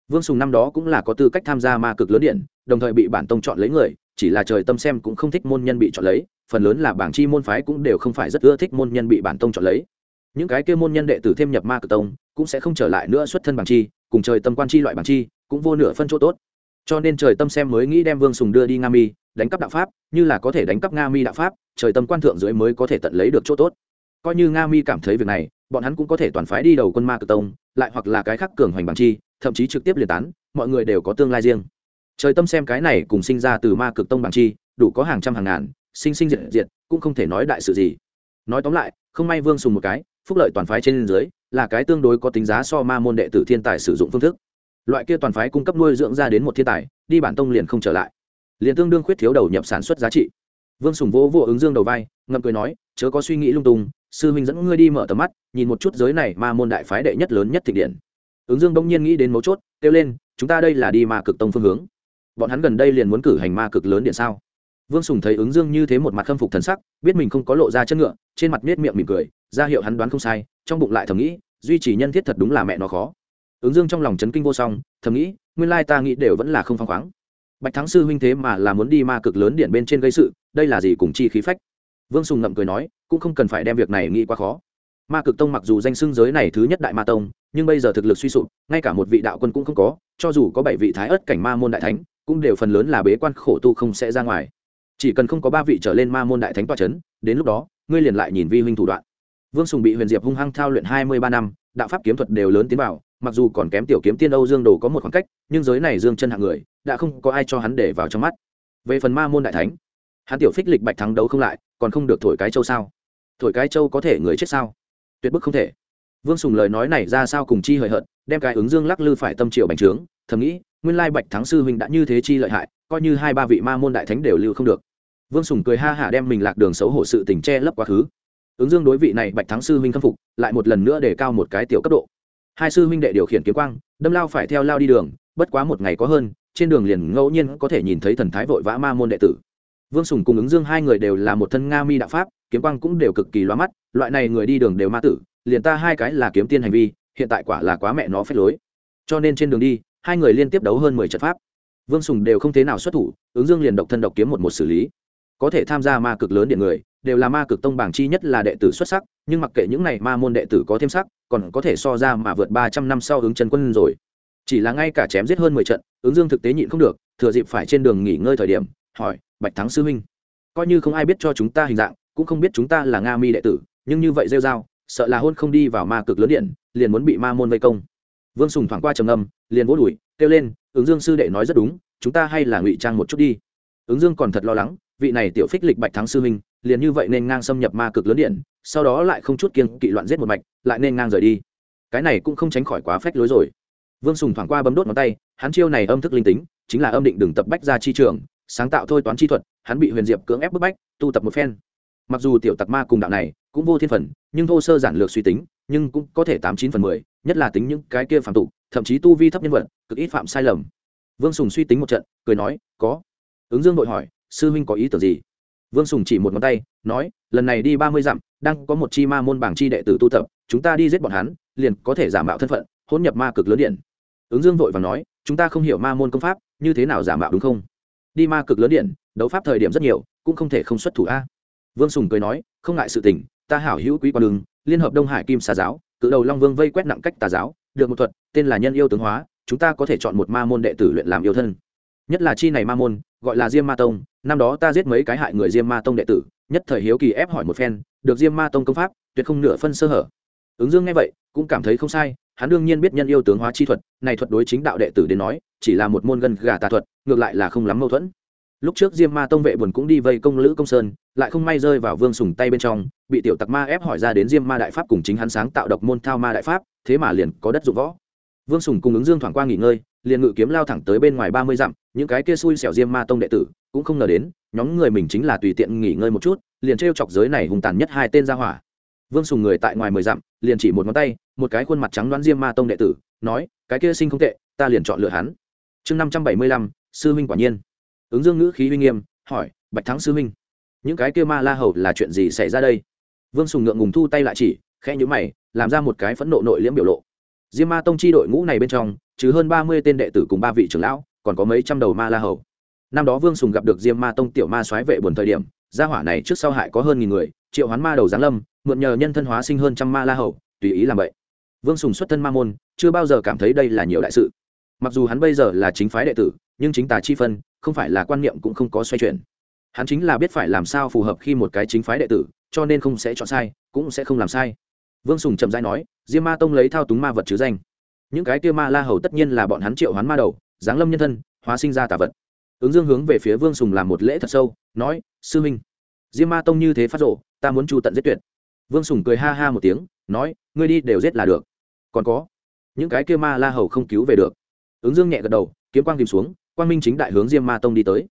vương sùng năm đó cũng là có tư cách tham gia ma cực lớn điện, đồng thời bị bản tông chọn lấy người, chỉ là trời tâm xem cũng không thích môn nhân bị chọn lấy, phần lớn là bảng chi môn phái cũng đều không phải rất ưa thích môn nhân bị bản tông chọn lấy. Những cái kia môn nhân đệ tử thêm nhập ma cực tông, cũng sẽ không trở lại nữa xuất thân bảng chi, cùng trời tâm quan chi loại bảng chi, cũng vô nửa phân chỗ tốt. Cho nên trời tâm xem mới nghĩ đem vương sùng đưa đi nga mi, đánh cắp đạo pháp, như là có thể đánh cắp nga mi đạo pháp, trời tâm quan thượng dưới mới có thể tận lấy được chỗ tốt. Coi như nga mi cảm thấy việc này, bọn hắn cũng có thể toàn phái đi đầu quân ma cực tông, lại hoặc là cái khác cường hoành bằng chi thậm chí trực tiếp liệt tán, mọi người đều có tương lai riêng. Trời tâm xem cái này cùng sinh ra từ ma cực tông bằng chi, đủ có hàng trăm hàng ngàn, sinh sinh diệt diệt, cũng không thể nói đại sự gì. Nói tóm lại, không may vương sùng một cái, phúc lợi toàn phái trên dưới, là cái tương đối có tính giá so ma môn đệ tử thiên tài sử dụng phương thức. Loại kia toàn phái cung cấp nuôi dưỡng ra đến một thiên tài, đi bản tông liền không trở lại. Liền tương đương khuyết thiếu đầu nhập sản xuất giá trị. Vương sùng vỗ vỗ ứng dương đầu vai, ngậm cười nói, chớ có suy nghĩ lung tung, sư huynh dẫn ngươi đi mở tầm mắt, nhìn một chút giới này ma môn đại phái đệ nhất lớn nhất thịnh điện ứng dương bỗng nhiên nghĩ đến mấu chốt, kêu lên, chúng ta đây là đi ma cực tông phương hướng. Bọn hắn gần đây liền muốn cử hành ma cực lớn điện sao? Vương sùng thấy ứng dương như thế một mặt khâm phục thần sắc, biết mình không có lộ ra chân ngựa, trên mặt nết miệng mỉm cười, ra hiệu hắn đoán không sai, trong bụng lại thầm nghĩ, duy trì nhân thiết thật đúng là mẹ nó khó. Ứng dương trong lòng chấn kinh vô song, thầm nghĩ, nguyên lai ta nghĩ đều vẫn là không phăng khoáng. Bạch thắng sư huynh thế mà là muốn đi ma cực lớn điện bên trên gây sự, đây là gì cùng chi khí phách? Vương sùng ngậm cười nói, cũng không cần phải đem việc này nghĩ quá khó ma cực tông mặc dù danh xưng giới này thứ nhất đại ma tông, nhưng bây giờ thực lực suy sụp, ngay cả một vị đạo quân cũng không có, cho dù có bảy vị thái ớt cảnh ma môn đại thánh, cũng đều phần lớn là bế quan khổ tu không sẽ ra ngoài. Chỉ cần không có ba vị trở lên ma môn đại thánh toa c h ấ n đến lúc đó, ngươi liền lại nhìn vi huynh thủ đoạn. Vương sùng bị huyền diệp hung hăng thao luyện hai mươi ba năm, đạo pháp kiếm thuật đều lớn tiến vào, mặc dù còn kém tiểu kiếm tiên âu dương đồ có một khoảng cách, nhưng giới này dương chân hạng người, đã không có ai cho hắn để vào trong mắt. Về phần ma môn đại thánh, hắn tiểu phích lịch bạch thắng đấu không lại, còn không được thổi cái châu sao? Thổi cái châu có thể người chết sao? Tuyệt bức không thể. Vương sùng lời nói này ra sao cùng chi hời hợt, đem cái ứng dương lắc lư phải tâm triệu bành trướng, thầm nghĩ, nguyên lai bạch thắng sư huynh đã như thế chi lợi hại, coi như hai ba vị ma môn đại thánh đều lưu không được. Vương sùng cười ha hả đem mình lạc đường xấu hổ sự tình che lấp quá khứ. Ứng dương đối vị này bạch thắng sư huynh khâm phục, lại một lần nữa để cao một cái tiểu cấp độ. Hai sư huynh đệ điều khiển kiếm quang, đâm lao phải theo lao đi đường, bất quá một ngày có hơn, trên đường liền ngẫu nhiên có thể nhìn thấy thần thái vội vã ma môn đệ tử. Vương sùng cùng ứng dương hai người đều là một thân nga mi đạo pháp, kiếm quang cũng đều cực kỳ loa mắt loại này người đi đường đều ma tử, liền ta hai cái là kiếm tiên hành vi, hiện tại quả là quá mẹ nó phép lối. Cho nên trên đường đi, hai người liên tiếp đấu hơn mười trận pháp. Vương sùng đều không thế nào xuất thủ, ứng dương liền độc thân độc kiếm một một xử lý. Có thể tham gia ma cực lớn điện người, đều là ma cực tông bảng chi nhất là đệ tử xuất sắc, nhưng mặc kệ những này ma môn đệ tử có thêm sắc, còn có thể so ra mà vượt ba trăm năm sau ứng trần quân rồi. Chỉ là ngay cả chém giết hơn mười trận, ứng dương thực tế nhịn không được, thừa dịp phải trên đường nghỉ ngơi thời điểm, hỏi, bạch thắng sư huynh, coi như không ai biết cho chúng ta hình dạng, cũng không biết chúng ta là nga mi đệ tử nhưng như vậy rêu r a o sợ là hôn không đi vào ma cực lớn điện, liền muốn bị ma môn vây công. Vương sùng thoảng qua trầm âm liền vỗ đùi, kêu lên, ứng dương sư đệ nói rất đúng, chúng ta hay là ngụy trang một chút đi. Ứng dương còn thật lo lắng, vị này tiểu phích lịch bạch thắng sư huynh, liền như vậy nên ngang xâm nhập ma cực lớn điện, sau đó lại không chút kiêng kỵ loạn giết một mạch, lại nên ngang rời đi. Cái này cũng không tránh khỏi quá phách lối rồi. Vương sùng thoảng qua bấm đốt ngón tay, hắn chiêu này âm thức linh tính, chính là âm định đừng tập bách ra chi trường, sáng tạo thôi toán chi thuật, hắn bị huyền diệp cưỡng ép bức bách, tu tập một phen. Mặc dù tiểu tặc ma cùng đạo này cũng vô thiên phần, nhưng thô sơ giản lược suy tính, nhưng cũng có thể tám chín phần mười, nhất là tính những cái kia phạm tục, thậm chí tu vi thấp nhân vật, cực ít phạm sai lầm. Vương sùng suy tính một trận, cười nói, có. Ứng dương đội hỏi, sư huynh có ý tưởng gì? Vương sùng chỉ một ngón tay, nói, lần này đi ba mươi dặm, đang có một chi ma môn bảng chi đệ tử tu tập, chúng ta đi giết bọn hắn, liền có thể giả mạo thân phận hôn nhập ma cực lớn điện. Ứng dương vội và nói, chúng ta không hiểu ma môn công pháp, như thế nào giả mạo đúng không? Đi ma cực lớn điện, đấu pháp thời điểm rất nhiều, cũng không thể không xuất thủ a. Vương sùng cười nói, không ngại sự tình ta hảo hữu quý quan đường, liên hợp đông hải kim xà giáo, cự đầu long vương vây quét nặng cách tà giáo, được một thuật, tên là nhân yêu tướng hóa, chúng ta có thể chọn một ma môn đệ tử luyện làm yêu thân. Nhất là chi này ma môn, gọi là diêm ma tông, năm đó ta giết mấy cái hại người diêm ma tông đệ tử, nhất thời hiếu kỳ ép hỏi một phen, được diêm ma tông công pháp, tuyệt không nửa phân sơ hở. Ứng dương nghe vậy, cũng cảm thấy không sai, hắn đương nhiên biết nhân yêu tướng hóa chi thuật, này thuật đối chính đạo đệ tử đến nói, chỉ là một môn gần gà tà thuật, ngược lại là không lắm mâu thuẫn lúc trước diêm ma tông vệ buồn cũng đi vây công lữ công sơn, lại không may rơi vào vương sùng tay bên trong, bị tiểu tặc ma ép hỏi ra đến diêm ma đại pháp cùng chính hắn sáng tạo độc môn thao ma đại pháp, thế mà liền có đất dụng võ. Vương sùng cùng ứng dương thoảng qua nghỉ ngơi, liền ngự kiếm lao thẳng tới bên ngoài ba mươi dặm, những cái kia xui xẻo diêm ma tông đệ tử cũng không ngờ đến, nhóm người mình chính là tùy tiện nghỉ ngơi một chút, liền t r e o chọc giới này hùng tàn nhất hai tên ra hỏa. Vương sùng người tại ngoài mười dặm, liền chỉ một ngón tay, một cái khuôn mặt trắng đoán diêm ma tông đệ tử, nói, cái kia sinh không tệ, ta liền chọn lựa hắn. Chương năm trăm bảy mươi lăm, sư huynh quả nhiên ứng dương ngữ khí uy nghiêm hỏi bạch thắng sư minh, những cái kia ma la hầu là chuyện gì xảy ra đây? Vương sùng ngượng ngùng thu tay lại chỉ khẽ nhữ mày làm ra một cái phẫn nộ nội liễm biểu lộ. Diêm ma tông chi đội ngũ này bên trong chứ hơn ba mươi tên đệ tử cùng ba vị trưởng lão còn có mấy trăm đầu ma la hầu. Năm đó vương sùng gặp được diêm ma tông tiểu ma soái vệ buồn thời điểm gia hỏa này trước sau hại có hơn nghìn người triệu hoán ma đầu giáng lâm mượn nhờ nhân thân hóa sinh hơn trăm ma la hầu tùy ý làm vậy vương sùng xuất thân ma môn chưa bao giờ cảm thấy đây là nhiều đại sự. Mặc dù hắn bây giờ là chính phái đệ tử nhưng chính tà chi phân không phải là quan niệm cũng không có xoay chuyển. Hắn chính là biết phải làm sao phù hợp khi một cái chính phái đệ tử, cho nên không sẽ chọn sai, cũng sẽ không làm sai. Vương sùng chậm dãi nói, diêm ma tông lấy thao túng ma vật chứ danh. Những cái kia ma la hầu tất nhiên là bọn hắn triệu hoán ma đầu, giáng lâm nhân thân, hóa sinh ra tà vật. Ứng dương hướng về phía vương sùng làm một lễ thật sâu, nói, sư minh, diêm ma tông như thế phát rộ, ta muốn chu tận giết tuyệt. Vương sùng cười ha ha một tiếng, nói, ngươi đi đều giết là được. Còn có, những cái kia ma la hầu không cứu về được. Ứng dương nhẹ gật đầu, kiếm quang tìm xuống quang minh chính đại hướng diêm ma tông đi tới.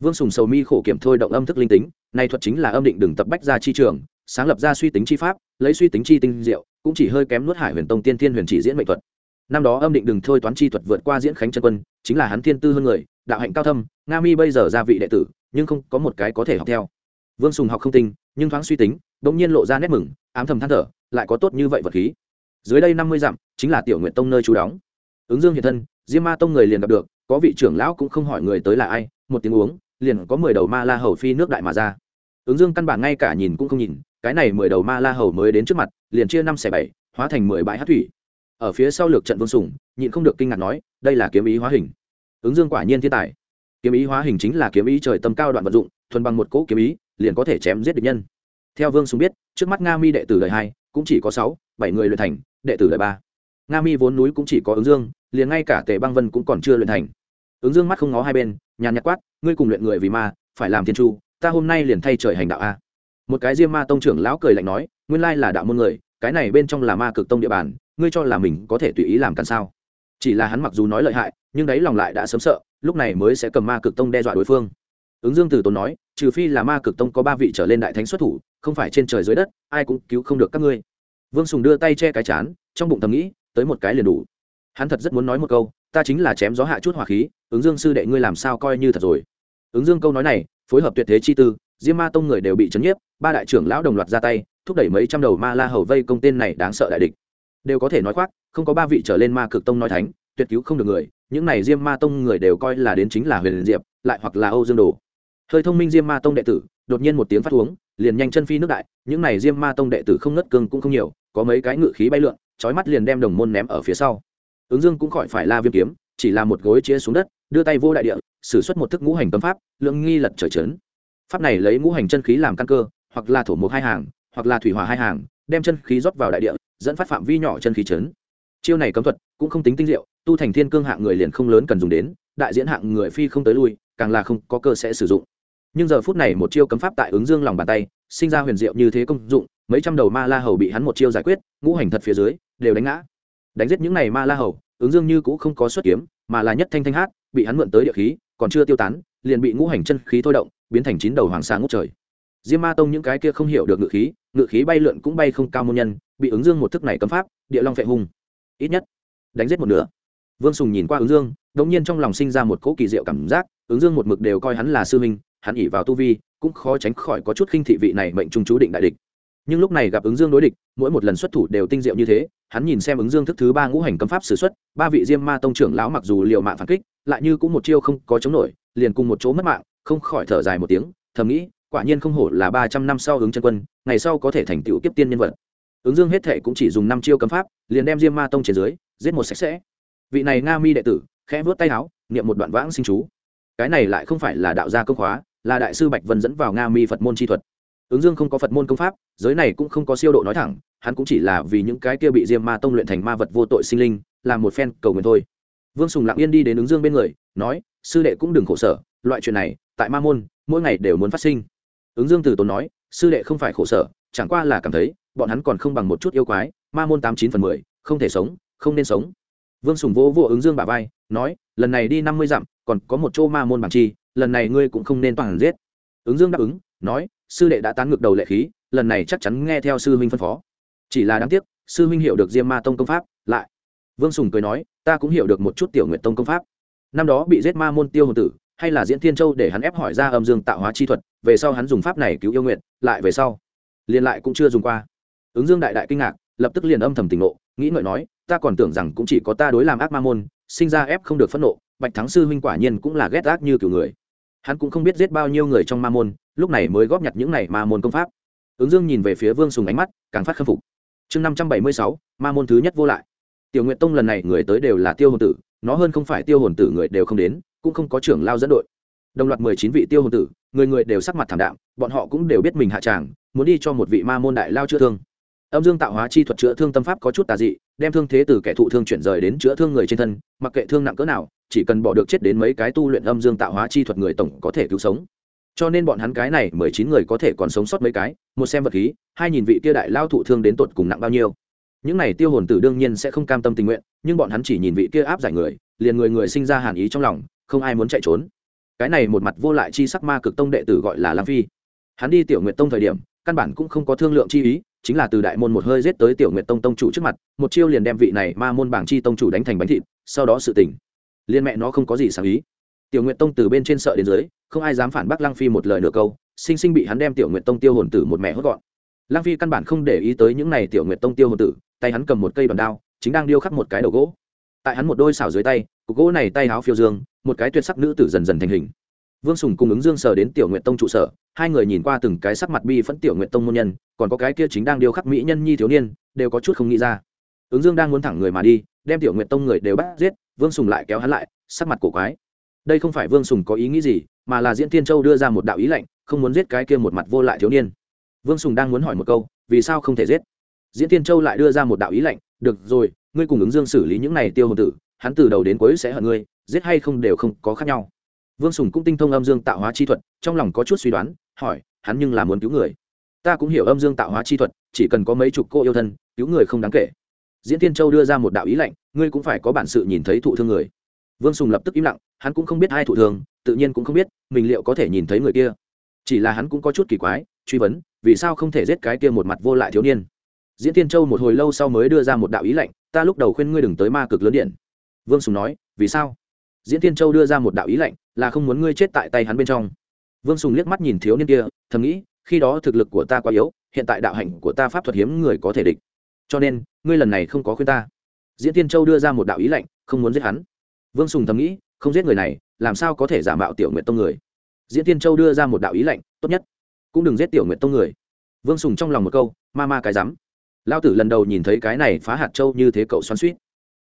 Vương sùng sầu mi khổ kiểm thôi động âm thức linh tính, nay thuật chính là âm định đừng tập bách ra chi trường, sáng lập ra suy tính chi pháp, lấy suy tính chi tinh diệu, cũng chỉ hơi kém nuốt hải huyền tông tiên thiên huyền chỉ diễn mệnh thuật. Năm đó âm định đừng thôi toán chi thuật vượt qua diễn khánh chân quân, chính là hắn thiên tư hơn người, đạo hạnh cao thâm, nga mi bây giờ ra vị đệ tử, nhưng không có một cái có thể học theo. Vương sùng học không tinh, nhưng thoáng suy tính đ ỗ n g nhiên lộ ra nét mừng, ám thầm than thở, lại có tốt như vậy vật khí. Dưới đây năm mươi dặm, chính là tiểu nguyện tông nơi trú đóng. Ứng dương hiện thân, diêm ma tông người liền gặp được có vị trưởng lão cũng không hỏi người tới là ai, một tiếng uống, liền có mười đầu ma la hầu phi nước đại mà ra. Ứng dương căn bản ngay cả nhìn cũng không nhìn, cái này mười đầu ma la hầu mới đến trước mặt, liền chia năm xẻ bảy, hóa thành mười bãi hát thủy. Ở phía sau lược trận vương sùng, nhịn không được kinh ngạc nói, đây là kiếm ý hóa hình. Ứng dương quả nhiên thiên tài. Kiếm ý hóa hình chính là kiếm ý trời tâm cao đoạn vận dụng, thuần bằng một cỗ kiếm ý, liền có thể chém giết địch nhân. Theo vương sùng biết, trước mắt nga mi đệ tử đời hai, cũng chỉ có sáu, bảy người luyện thành, đệ tử đời ba. Nga mi vốn núi cũng chỉ có ứng dương, liền ngay cả tề băng vân cũng còn chưa luyện thành ứng dương mắt không ngó hai bên, nhàn nhạt quát, ngươi cùng luyện người vì ma, phải làm thiên chu, ta hôm nay liền thay trời hành đạo a. Một cái diêm ma tông trưởng lão cười lạnh nói, nguyên lai là đạo môn người, cái này bên trong là ma cực tông địa bàn, ngươi cho là mình có thể tùy ý làm càn sao? Chỉ là hắn mặc dù nói lợi hại, nhưng đấy lòng lại đã sớm sợ, lúc này mới sẽ cầm ma cực tông đe dọa đối phương. Ứng dương từ tốn nói, trừ phi là ma cực tông có ba vị trở lên đại thánh xuất thủ, không phải trên trời dưới đất, ai cũng cứu không được các ngươi. Vương sùng đưa tay che cái chán, trong bụng thầm nghĩ, tới một cái liền đủ. Hắn thật rất muốn nói một câu ta chính là chém gió hạ chút hỏa khí, ứng dương sư đệ ngươi làm sao coi như thật rồi. Ứng dương câu nói này, phối hợp tuyệt thế chi tư, diêm ma tông người đều bị chấn nhiếp, ba đại trưởng lão đồng loạt ra tay, thúc đẩy mấy trăm đầu ma la hầu vây công tên này đáng sợ đại địch. Đều có thể nói khoác, không có ba vị trở lên ma cực tông nói thánh, tuyệt cứu không được người, những này diêm ma tông người đều coi là đến chính là huyền diệp, lại hoặc là âu dương đồ. Hơi thông minh diêm ma tông đệ tử, đột nhiên một tiếng phát uống, liền nhanh chân phi nước đại, những này diêm ma tông đệ tử không ngất cương cũng không nhiều, có mấy cái ngự khí bay lượn trói mắt liền đem đồng môn ném ở phía sau ứng dương cũng khỏi phải la viêm kiếm, chỉ là một gối chia xuống đất, đưa tay vô đại địa, sử xuất một thức ngũ hành cấm pháp, lượng nghi lật trời trấn. Pháp này lấy ngũ hành chân khí làm căn cơ, hoặc là thổ mục hai hàng, hoặc là thủy hỏa hai hàng, đem chân khí rót vào đại địa, dẫn phát phạm vi nhỏ chân khí chấn chiêu này cấm thuật cũng không tính tinh diệu, tu thành thiên cương hạng người liền không lớn cần dùng đến, đại diễn hạng người phi không tới lui, càng là không có cơ sẽ sử dụng. Nhưng giờ phút này một chiêu cấm pháp tại ứng dương lòng bàn tay, sinh ra huyền diệu như thế công dụng, mấy trăm đầu ma la hầu bị hắn một chiêu giải quyết, ngũ hành thật phía dưới, đều đánh ngã đánh giết những này ma la hầu, ứng dương như cũng không có xuất kiếm, mà là nhất thanh thanh hát, bị hắn mượn tới địa khí, còn chưa tiêu tán, liền bị ngũ hành chân khí thôi động, biến thành chín đầu hoàng sa ngốc trời. Diêm ma tông những cái kia không hiểu được ngự khí ngự khí bay lượn cũng bay không cao môn nhân, bị ứng dương một thức này cấm pháp, địa long vệ hung. Ít nhất, đánh giết một nửa. Vương sùng nhìn qua ứng dương, đống nhiên trong lòng sinh ra một cỗ kỳ diệu cảm giác, ứng dương một mực đều coi hắn là sư minh hắn ỉ vào tu vi, cũng khó tránh khỏi có chút khinh thị vị này mệnh trung chú định đại địch. Nhưng lúc này gặp ứng dương đối địch, mỗi một lần xuất thủ đều tinh diệu như thế hắn nhìn xem ứng dương thức thứ ba ngũ hành cấm pháp s ử x u ấ t ba vị diêm ma tông trưởng lão mặc dù liệu mạng phản kích, lại như cũng một chiêu không có chống nổi, liền cùng một chỗ mất mạng, không khỏi thở dài một tiếng, thầm nghĩ, quả nhiên không hổ là ba trăm năm sau ứng chân quân, ngày sau có thể thành tựu kiếp tiên nhân vật. Ứng dương hết thể cũng chỉ dùng năm chiêu cấm pháp, liền đem diêm ma tông trên dưới, giết một sạch sẽ. Vị này nga mi đệ tử, khẽ vớt tay áo, niệm một đoạn vãng sinh chú. Cái này lại không phải là đạo gia công khóa, là đại sư bạch vân dẫn vào nga mi phật môn chi thuật ứng dương không có phật môn công pháp, giới này cũng không có siêu độ nói thẳng, hắn cũng chỉ là vì những cái kia bị diêm ma tông luyện thành ma vật vô tội sinh linh làm một phen cầu nguyện thôi. Vương sùng lặng yên đi đến ứng dương bên người, nói, sư đệ cũng đừng khổ sở, loại chuyện này, tại ma môn, mỗi ngày đều muốn phát sinh. Ứng dương từ tốn nói, sư đệ không phải khổ sở, chẳng qua là cảm thấy, bọn hắn còn không bằng một chút yêu quái, ma môn tám chín phần mười, không thể sống, không nên sống. Vương sùng vỗ vỗ ứng dương bà vai, nói, lần này đi năm mươi dặm, còn có một chỗ ma môn bằng chi, lần này ngươi cũng không nên toàn giết. Ứng dương đáp ứng, nói sư đệ đã tán ngược đầu lệ khí, lần này chắc chắn nghe theo sư huynh phân phó. Chỉ là đáng tiếc, sư huynh hiểu được diêm ma tông công pháp, lại. Vương sùng cười nói, ta cũng hiểu được một chút tiểu nguyện tông công pháp. Năm đó bị giết ma môn tiêu hồn tử, hay là diễn thiên châu để hắn ép hỏi ra âm dương tạo hóa chi thuật, về sau hắn dùng pháp này cứu yêu nguyện lại về sau, liền lại cũng chưa dùng qua. Ứng dương đại đại kinh ngạc, lập tức liền âm thầm tỉnh ngộ, nghĩ ngợi nói, ta còn tưởng rằng cũng chỉ có ta đối làm ác ma môn, sinh ra ép không được phẫn nộ, bạch thắng sư huynh quả nhiên cũng là ghét ác như kiểu người hắn cũng không biết giết bao nhiêu người trong ma môn, lúc này mới góp nhặt những này ma môn công pháp. Ứng dương nhìn về phía vương sùng ánh mắt, càng phát khâm phục. Chương năm trăm bảy mươi sáu, ma môn thứ nhất vô lại. Tiểu nguyện tông lần này người tới đều là tiêu hồn tử, nó hơn không phải tiêu hồn tử người đều không đến, cũng không có trưởng lao dẫn đội. Đồng loạt mười chín vị tiêu hồn tử, người người đều sắc mặt thảm đạm, bọn họ cũng đều biết mình hạ tràng, muốn đi cho một vị ma môn đại lao chữa thương. Âm dương tạo hóa chi thuật chữa thương tâm pháp có chút tà dị, đem thương thế từ kẻ thụ thương chuyển rời đến chữa thương người trên thân, mặc kệ thương nặng cỡ nào chỉ cần bỏ được chết đến mấy cái tu luyện âm dương tạo hóa chi thuật người tổng có thể cứu sống. Cho nên bọn hắn cái này mười chín người có thể còn sống sót mấy cái, một xem vật khí, hai nhìn vị kia đại lao thụ thương đến tột cùng nặng bao nhiêu. Những này tiêu hồn tử đương nhiên sẽ không cam tâm tình nguyện, nhưng bọn hắn chỉ nhìn vị kia áp giải người, liền người người sinh ra hàn ý trong lòng, không ai muốn chạy trốn. Cái này một mặt vô lại chi sắc ma cực tông đệ tử gọi là lang phi. Hắn đi tiểu nguyện tông thời điểm, căn bản cũng không có thương lượng chi ý, chính là từ đại môn một hơi giết tới tiểu nguyện tông tông chủ trước mặt, một chiêu liền đem vị này ma môn bảng chi tông chủ đánh thành bánh thịt, sau đó sự tỉnh liên mẹ nó không có gì sáng ý. Tiểu nguyện tông từ bên trên sợ đến dưới, không ai dám phản bác lăng phi một lời nửa câu, sinh sinh bị hắn đem tiểu nguyện tông tiêu hồn tử một mẹ hốt gọn. Lăng phi căn bản không để ý tới những này tiểu nguyện tông tiêu hồn tử, tay hắn cầm một cây đòn đao, chính đang điêu khắc một cái đầu gỗ. Tại hắn một đôi xảo dưới tay, cục gỗ này tay háo phiêu dương, một cái tuyệt sắc nữ tử dần dần thành hình. Vương sùng cùng ứng dương sờ đến tiểu nguyện tông trụ sở, hai người nhìn qua từng cái sắc mặt bi phẫn tiểu nguyện tông môn nhân, còn có cái kia chính đang điêu khắc mỹ nhân nhi thiếu niên, đều có chút không nghĩ ra. Ứng dương đang muốn thẳng người mà đi, đem tiểu nguyện tông người đều bắt giết vương sùng lại kéo hắn lại, sắc mặt cổ quái. Đây không phải vương sùng có ý nghĩ gì, mà là diễn tiên châu đưa ra một đạo ý lệnh không muốn giết cái kia một mặt vô lại thiếu niên. Vương sùng đang muốn hỏi một câu, vì sao không thể giết? Diễn tiên châu lại đưa ra một đạo ý lệnh được rồi, ngươi cùng ứng dương xử lý những này tiêu hồn tử, hắn từ đầu đến cuối sẽ hận ngươi, giết hay không đều không có khác nhau. Vương sùng cũng tinh thông âm dương tạo hóa chi thuật, trong lòng có chút suy đoán, hỏi, hắn nhưng là muốn cứu người? Ta cũng hiểu âm dương tạo hóa chi thuật, chỉ cần có mấy chục cô yêu thân, cứu người không đáng kể diễn tiên châu đưa ra một đạo ý lệnh ngươi cũng phải có bản sự nhìn thấy thụ thương người. Vương sùng lập tức im lặng, hắn cũng không biết ai thụ thương, tự nhiên cũng không biết, mình liệu có thể nhìn thấy người kia. Chỉ là hắn cũng có chút kỳ quái, truy vấn, vì sao không thể giết cái kia một mặt vô lại thiếu niên. Diễn tiên châu một hồi lâu sau mới đưa ra một đạo ý lệnh ta lúc đầu khuyên ngươi đừng tới ma cực lớn điện. Vương sùng nói, vì sao? Diễn tiên châu đưa ra một đạo ý lệnh là không muốn ngươi chết tại tay hắn bên trong. Vương sùng liếc mắt nhìn thiếu niên kia, thầm nghĩ, khi đó thực lực của ta quá yếu, hiện tại đạo hạnh của ta pháp thuật hiếm người có thể địch cho nên, ngươi lần này không có khuyên ta. Diễn tiên châu đưa ra một đạo ý lệnh, không muốn giết hắn. Vương sùng thầm nghĩ, không giết người này, làm sao có thể giả mạo tiểu nguyện tông người? Diễn tiên châu đưa ra một đạo ý lệnh, tốt nhất. Cũng đừng giết tiểu nguyện tông người. Vương sùng trong lòng một câu, ma ma cái rắm. Lao tử lần đầu nhìn thấy cái này phá hạt châu như thế cậu xoắn suýt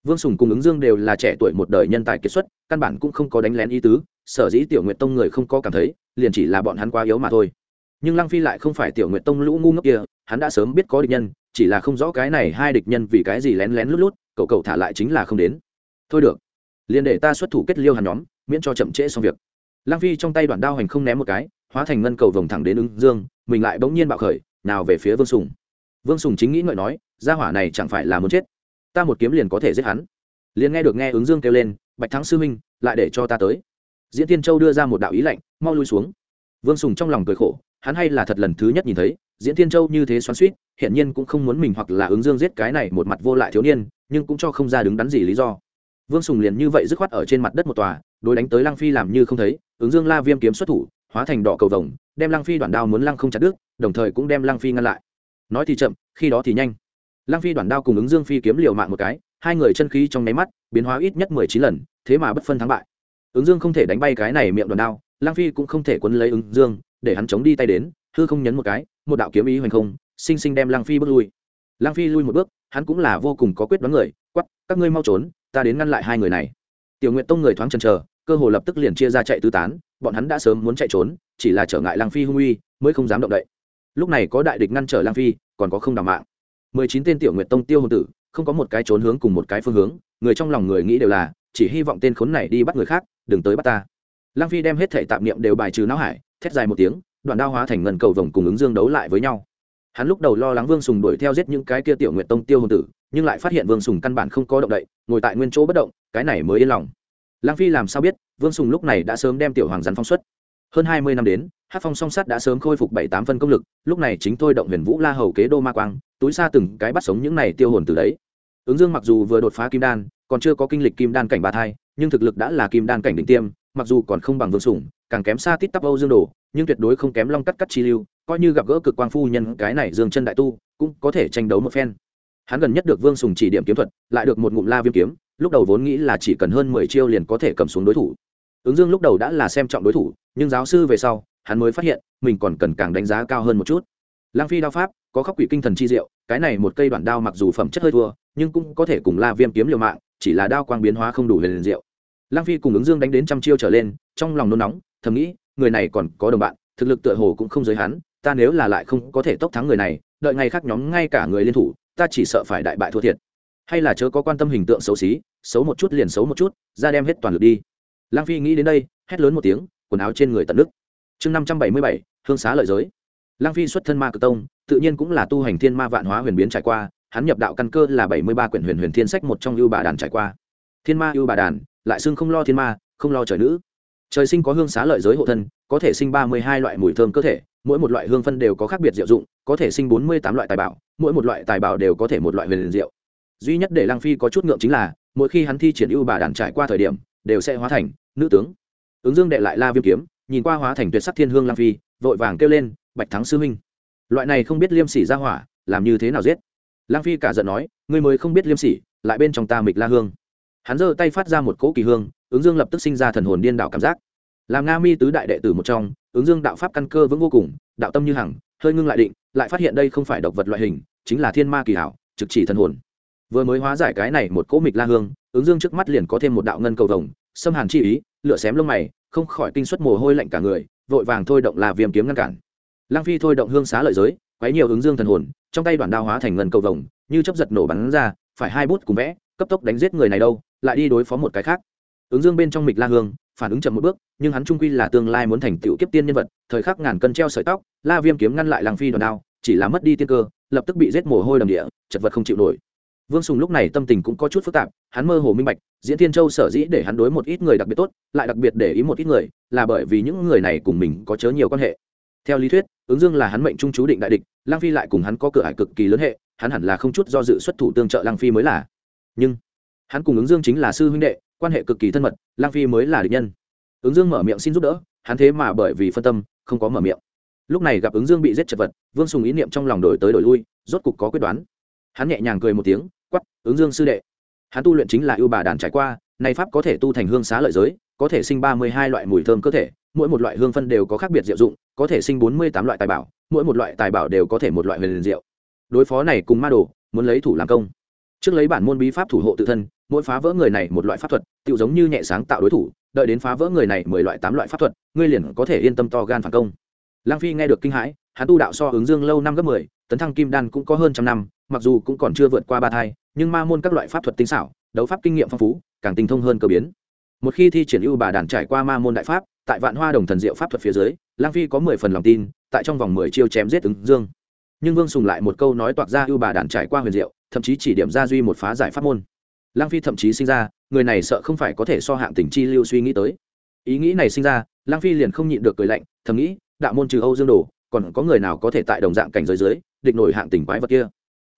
vương sùng cùng ứng dương đều là trẻ tuổi một đời nhân tài kiệt xuất, căn bản cũng không có đánh lén ý tứ, sở dĩ tiểu nguyện tông người không có cảm thấy, liền chỉ là bọn hắn quá yếu mà thôi. Nhưng lăng phi lại không phải tiểu nguyện tông lũ ngu ngốc kia, hắn đã sớm biết có địch nhân chỉ là không rõ cái này hai địch nhân vì cái gì lén lén lút lút, cậu cậu thả lại chính là không đến. Thôi được, liền để ta xuất thủ kết liêu hàn nhóm, miễn cho chậm trễ xong việc. Lang phi trong tay đoạn đao hành không ném một cái, hóa thành ngân cầu vồng thẳng đến ứng dương, mình lại bỗng nhiên bạo khởi, nào về phía vương sùng. Vương sùng chính nghĩ ngợi nói, gia hỏa này chẳng phải là muốn chết. Ta một kiếm liền có thể giết hắn. Liền nghe được nghe ứng dương kêu lên, bạch thắng sư minh lại để cho ta tới. Diễn tiên châu đưa ra một đạo ý lạnh, mau lui xuống. Vương sùng trong lòng cười khổ, hắn hay là thật lần thứ nhất nhìn thấy diễn thiên châu như thế xoắn suýt hiện nhiên cũng không muốn mình hoặc là ứng dương giết cái này một mặt vô lại thiếu niên, nhưng cũng cho không ra đứng đắn gì lý do. Vương sùng liền như vậy dứt khoát ở trên mặt đất một tòa, đối đánh tới lăng phi làm như không thấy, ứng dương la viêm kiếm xuất thủ, hóa thành đỏ cầu vồng, đem lăng phi đoạn đao muốn lăng không chặt đứt, đồng thời cũng đem lăng phi ngăn lại. Nói thì chậm, khi đó thì nhanh. Lăng phi đoạn đao cùng ứng dương phi kiếm liều mạng một cái, hai người chân khí trong nháy mắt biến hóa ít nhất mười chín lần, thế mà bất phân thắng bại. Ứng dương không thể đánh bay cái này miệng đoạn đao, lăng phi cũng không thể quấn lấy ứng dương, để hắn chống đi tay đến hư không nhấn một cái, một đạo kiếm ý hoành không, sinh sinh đem lăng phi bước lui. Lăng phi lui một bước, hắn cũng là vô cùng có quyết đoán người quắp các ngươi mau trốn, ta đến ngăn lại hai người này. Tiểu nguyện tông người thoáng chần chờ, cơ hồ lập tức liền chia ra chạy tứ tán, bọn hắn đã sớm muốn chạy trốn, chỉ là trở ngại lăng phi hung uy, mới không dám động đậy. Lúc này có đại địch ngăn trở lăng phi, còn có không đảm mạng. Mười chín tên tiểu nguyện tông tiêu hồn tử, không có một cái trốn hướng cùng một cái phương hướng, người trong lòng người nghĩ đều là, chỉ hy vọng tên khốn này đi bắt người khác, đừng tới bắt ta. Lăng phi đem hết thể tạp niệm đều bài trừ não hải, thét dài một tiếng đoạn đao hóa thành ngần cầu vồng cùng ứng dương đấu lại với nhau. Hắn lúc đầu lo lắng vương sùng đuổi theo giết những cái kia tiểu nguyện tông tiêu hồn tử, nhưng lại phát hiện vương sùng căn bản không có động đậy, ngồi tại nguyên chỗ bất động, cái này mới yên lòng. Lang phi làm sao biết, vương sùng lúc này đã sớm đem tiểu hoàng rắn phong xuất. Hơn hai mươi năm đến hát phong song sắt đã sớm khôi phục bảy tám phân công lực, lúc này chính tôi động huyền vũ la hầu kế đô ma quang, túi xa từng cái bắt sống những này tiêu hồn từ đấy. Ứng dương mặc dù vừa đột phá kim đan, còn chưa có kinh lịch kim đan cảnh ba thai, nhưng thực lực đã là kim đan cảnh đỉnh tiêm, mặc dù còn không bằng vương sủng càng kém xa tít tắp âu dương đồ nhưng tuyệt đối không kém long cắt cắt chi lưu, coi như gặp gỡ cực quang phu nhân, cái này dương chân đại tu cũng có thể tranh đấu một phen. Hắn gần nhất được vương sùng chỉ điểm kiếm thuật, lại được một ngụm la viêm kiếm, lúc đầu vốn nghĩ là chỉ cần hơn mười chiêu liền có thể cầm xuống đối thủ. Ứng dương lúc đầu đã là xem trọng đối thủ, nhưng giáo sư về sau, hắn mới phát hiện, mình còn cần càng đánh giá cao hơn một chút. Lang phi đao pháp, có khắc quỷ kinh thần chi diệu, cái này một cây đoạn đao mặc dù phẩm chất hơi thua, nhưng cũng có thể cùng la viêm kiếm liều mạng, chỉ là đao quang biến hóa không đủ liền diệu. Lang phi cùng ứng dương đánh đến trăm chiêu trở lên, trong lòng nôn nóng, thầm nghĩ người này còn có đồng bạn, thực lực tựa hồ cũng không giới hắn, ta nếu là lại không có thể tốc thắng người này, đợi ngày khác nhóm ngay cả người liên thủ, ta chỉ sợ phải đại bại thua thiệt. Hay là chớ có quan tâm hình tượng xấu xí, xấu một chút liền xấu một chút, ra đem hết toàn lực đi. Lang phi nghĩ đến đây, hét lớn một tiếng, quần áo trên người tận nước. Chương năm trăm bảy mươi bảy, hương xá lợi giới. Lang phi xuất thân ma cực tông, tự nhiên cũng là tu hành thiên ma vạn hóa huyền biến trải qua, hắn nhập đạo căn cơ là bảy mươi ba quyển huyền huyền thiên sách một trong ưu bà đàn trải qua. Thiên ma ưu bà đàn, lại xưng không lo thiên ma, không lo trời nữ trời sinh có hương xá lợi giới hộ thân, có thể sinh ba mươi hai loại mùi thơm cơ thể, mỗi một loại hương phân đều có khác biệt diệu dụng, có thể sinh bốn mươi tám loại tài bảo, mỗi một loại tài bảo đều có thể một loại huyền liền diệu. Duy nhất để lăng phi có chút ngượng chính là, mỗi khi hắn thi triển ưu bà đàn trải qua thời điểm, đều sẽ hóa thành nữ tướng. Ứng dương đệ lại la viêm kiếm, nhìn qua hóa thành tuyệt sắc thiên hương lăng phi, vội vàng kêu lên, bạch thắng sư huynh. Loại này không biết liêm sỉ ra hỏa, làm như thế nào giết? Lăng phi cả giận nói, ngươi mới không biết liêm sỉ, lại bên trong ta mịch la hương. Hắn giơ tay phát ra một cỗ kỳ hương ứng dương lập tức sinh ra thần hồn điên đảo cảm giác. Làm nga mi tứ đại đệ tử một trong, ứng dương đạo pháp căn cơ vững vô cùng, đạo tâm như hằng, hơi ngưng lại định, lại phát hiện đây không phải độc vật loại hình, chính là thiên ma kỳ hảo, trực chỉ thần hồn. Vừa mới hóa giải cái này một cỗ mịch la hương, ứng dương trước mắt liền có thêm một đạo ngân cầu vồng, xâm hàn chi ý, lửa xém lông mày, không khỏi kinh suất mồ hôi lạnh cả người, vội vàng thôi động là viêm kiếm ngăn cản. Lang phi thôi động hương xá lợi giới, quấy nhiều ứng dương thần hồn, trong tay đoàn đao hóa thành ngân cầu vồng, như chấp giật nổ bắn ra, phải hai bút cùng vẽ, cấp tốc đánh giết người này đâu, lại đi đối phó một cái khác ứng dương bên trong mịch la hương, phản ứng chậm một bước, nhưng hắn trung quy là tương lai muốn thành tựu kiếp tiên nhân vật, thời khắc ngàn cân treo sợi tóc, la viêm kiếm ngăn lại làng phi đòn đao, chỉ là mất đi tiên cơ, lập tức bị giết mồ hôi đầm địa, chật vật không chịu nổi. Vương sùng lúc này tâm tình cũng có chút phức tạp, hắn mơ hồ minh bạch, diễn thiên châu sở dĩ để hắn đối một ít người đặc biệt tốt, lại đặc biệt để ý một ít người, là bởi vì những người này cùng mình có chớ nhiều quan hệ. Theo lý thuyết, ứng dương là hắn mệnh trung chú định đại địch lang phi lại cùng hắn có cửa hải cực kỳ lớn hệ, hắn hẳn là không chút do dự xuất thủ tương trợ lang phi mới là. Nhưng, hắn cùng ứng dương chính là sư huynh đệ quan hệ cực kỳ thân mật, lang phi mới là địch nhân. Ứng dương mở miệng xin giúp đỡ, hắn thế mà bởi vì phân tâm, không có mở miệng. Lúc này gặp ứng dương bị giết chật vật, vương sùng ý niệm trong lòng đổi tới đổi lui, rốt cục có quyết đoán. Hắn nhẹ nhàng cười một tiếng quắp ứng dương sư đệ, hắn tu luyện chính là ưu bà đàn trải qua, nay pháp có thể tu thành hương xá lợi giới, có thể sinh ba mươi hai loại mùi thơm cơ thể, mỗi một loại hương phân đều có khác biệt diệu dụng, có thể sinh bốn mươi tám loại tài bảo, mỗi một loại tài bảo đều có thể một loại huyền liền diệu. Đối phó này cùng ma đồ, muốn lấy thủ làm công. Trước lấy bản môn bí pháp thủ hộ tự thân mỗi phá vỡ người này một loại pháp thuật tự giống như nhẹ sáng tạo đối thủ, đợi đến phá vỡ người này mười loại tám loại pháp thuật, ngươi liền có thể yên tâm to gan phản công. Lang phi nghe được kinh hãi, hắn tu đạo so ứng dương lâu năm gấp mười, tấn thăng kim đan cũng có hơn trăm năm, mặc dù cũng còn chưa vượt qua ba thai, nhưng ma môn các loại pháp thuật tinh xảo, đấu pháp kinh nghiệm phong phú, càng tinh thông hơn cơ biến. Một khi thi triển ưu bà đàn trải qua ma môn đại pháp, tại vạn hoa đồng thần diệu pháp thuật phía dưới lang phi có mười phần lòng tin, tại trong vòng mười chiêu chém giết ứng dương. Nhưng vương sùng lại một câu nói toạc ra ưu bà đàn trải qua huyền diệu, thậm chí chỉ điểm ra duy một phá giải pháp môn lang phi thậm chí sinh ra, người này sợ không phải có thể so hạng tình chi lưu suy nghĩ tới. Ý nghĩ này sinh ra lang phi liền không nhịn được cười lạnh, thầm nghĩ, đạo môn trừ âu dương đồ, còn có người nào có thể tại đồng dạng cảnh giới dưới, địch nổi hạng tình quái vật kia?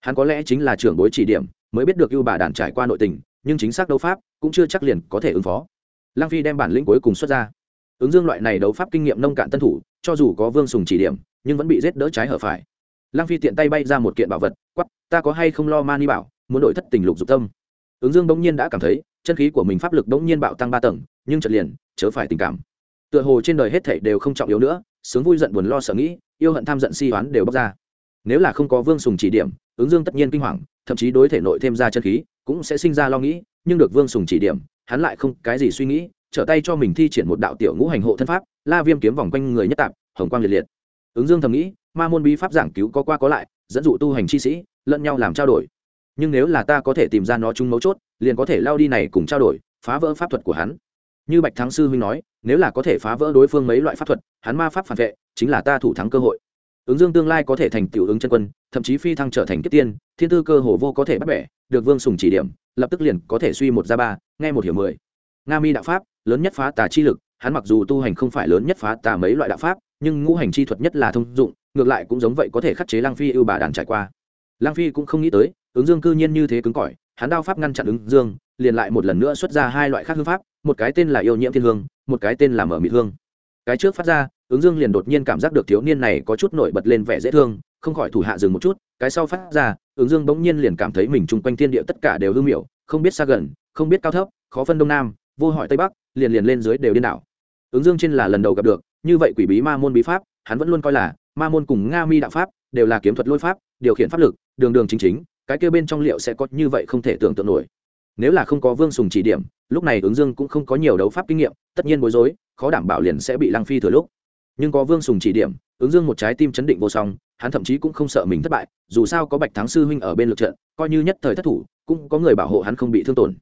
Hắn có lẽ chính là trưởng bối chỉ điểm, mới biết được ưu bà đàn trải qua nội tình, nhưng chính xác đấu pháp cũng chưa chắc liền có thể ứng phó. Lang phi đem bản lĩnh cuối cùng xuất ra. Ứng dương loại này đấu pháp kinh nghiệm nông cạn tân thủ, cho dù có vương sùng chỉ điểm, nhưng vẫn bị rết đỡ trái hở phải. Lang phi tiện tay bay ra một kiện bảo vật quắp ta có hay không lo mani bảo, muốn đổi thất tình lục dục tâm ứng dương bỗng nhiên đã cảm thấy, chân khí của mình pháp lực bỗng nhiên bạo tăng ba tầng, nhưng chợt liền, chớ phải tình cảm. Tựa hồ trên đời hết thảy đều không trọng yếu nữa, sướng vui giận buồn lo sợ nghĩ, yêu hận tham giận si oán đều bóc ra. Nếu là không có vương sùng chỉ điểm, ứng dương tất nhiên kinh hoàng, thậm chí đối thể nội thêm ra chân khí, cũng sẽ sinh ra lo nghĩ, nhưng được vương sùng chỉ điểm, hắn lại không cái gì suy nghĩ, trở tay cho mình thi triển một đạo tiểu ngũ hành hộ thân pháp, la viêm kiếm vòng quanh người nhất tạp, hồng quang liệt liệt. Ứng dương thầm nghĩ, ma môn bí pháp giảng cứu có qua có lại, dẫn dụ tu hành chi sĩ, lẫn nhau làm trao đổi nhưng nếu là ta có thể tìm ra nó chung mấu chốt, liền có thể lao đi này cùng trao đổi, phá vỡ pháp thuật của hắn. Như bạch thắng sư huynh nói, nếu là có thể phá vỡ đối phương mấy loại pháp thuật, hắn ma pháp phản vệ, chính là ta thủ thắng cơ hội. Ứng dương tương lai có thể thành tiểu ứng chân quân, thậm chí phi thăng trở thành kết tiên, thiên tư cơ hồ vô có thể bắt bẻ, được vương sùng chỉ điểm, lập tức liền có thể suy một ra ba, nghe một hiểu mười. Nga mi đạo pháp, lớn nhất phá tà chi lực, hắn mặc dù tu hành không phải lớn nhất phá tà mấy loại đạo pháp, nhưng ngũ hành chi thuật nhất là thông dụng, ngược lại cũng giống vậy có thể khắc chế lang phi ưu bà đàn trải qua. Lang phi cũng không nghĩ tới ứng dương cư nhiên như thế cứng cỏi, hắn đao pháp ngăn chặn ứng dương, liền lại một lần nữa xuất ra hai loại khác hương pháp, một cái tên là yêu nhiễm thiên hương, một cái tên là mở mịt hương. Cái trước phát ra, ứng dương liền đột nhiên cảm giác được thiếu niên này có chút nổi bật lên vẻ dễ thương, không khỏi thủ hạ dừng một chút, cái sau phát ra, ứng dương bỗng nhiên liền cảm thấy mình chung quanh thiên địa tất cả đều hư miểu, không biết xa gần, không biết cao thấp, khó phân đông nam, vô hỏi tây bắc, liền liền lên dưới đều điên đảo. Ứng dương trên là lần đầu gặp được, như vậy quỷ bí ma môn bí pháp, hắn vẫn luôn coi là, ma môn cùng nga mi đạo pháp, đều là kiếm thuật lôi pháp, điều khiển pháp lực, đường đường chính chính cái kia bên trong liệu sẽ có như vậy không thể tưởng tượng nổi. Nếu là không có vương sùng chỉ điểm, lúc này ứng dương cũng không có nhiều đấu pháp kinh nghiệm, tất nhiên bối rối, khó đảm bảo liền sẽ bị lăng phi thừa lúc. Nhưng có vương sùng chỉ điểm, ứng dương một trái tim chấn định vô song, hắn thậm chí cũng không sợ mình thất bại, dù sao có bạch thắng sư huynh ở bên lượt trận, coi như nhất thời thất thủ, cũng có người bảo hộ hắn không bị thương tổn.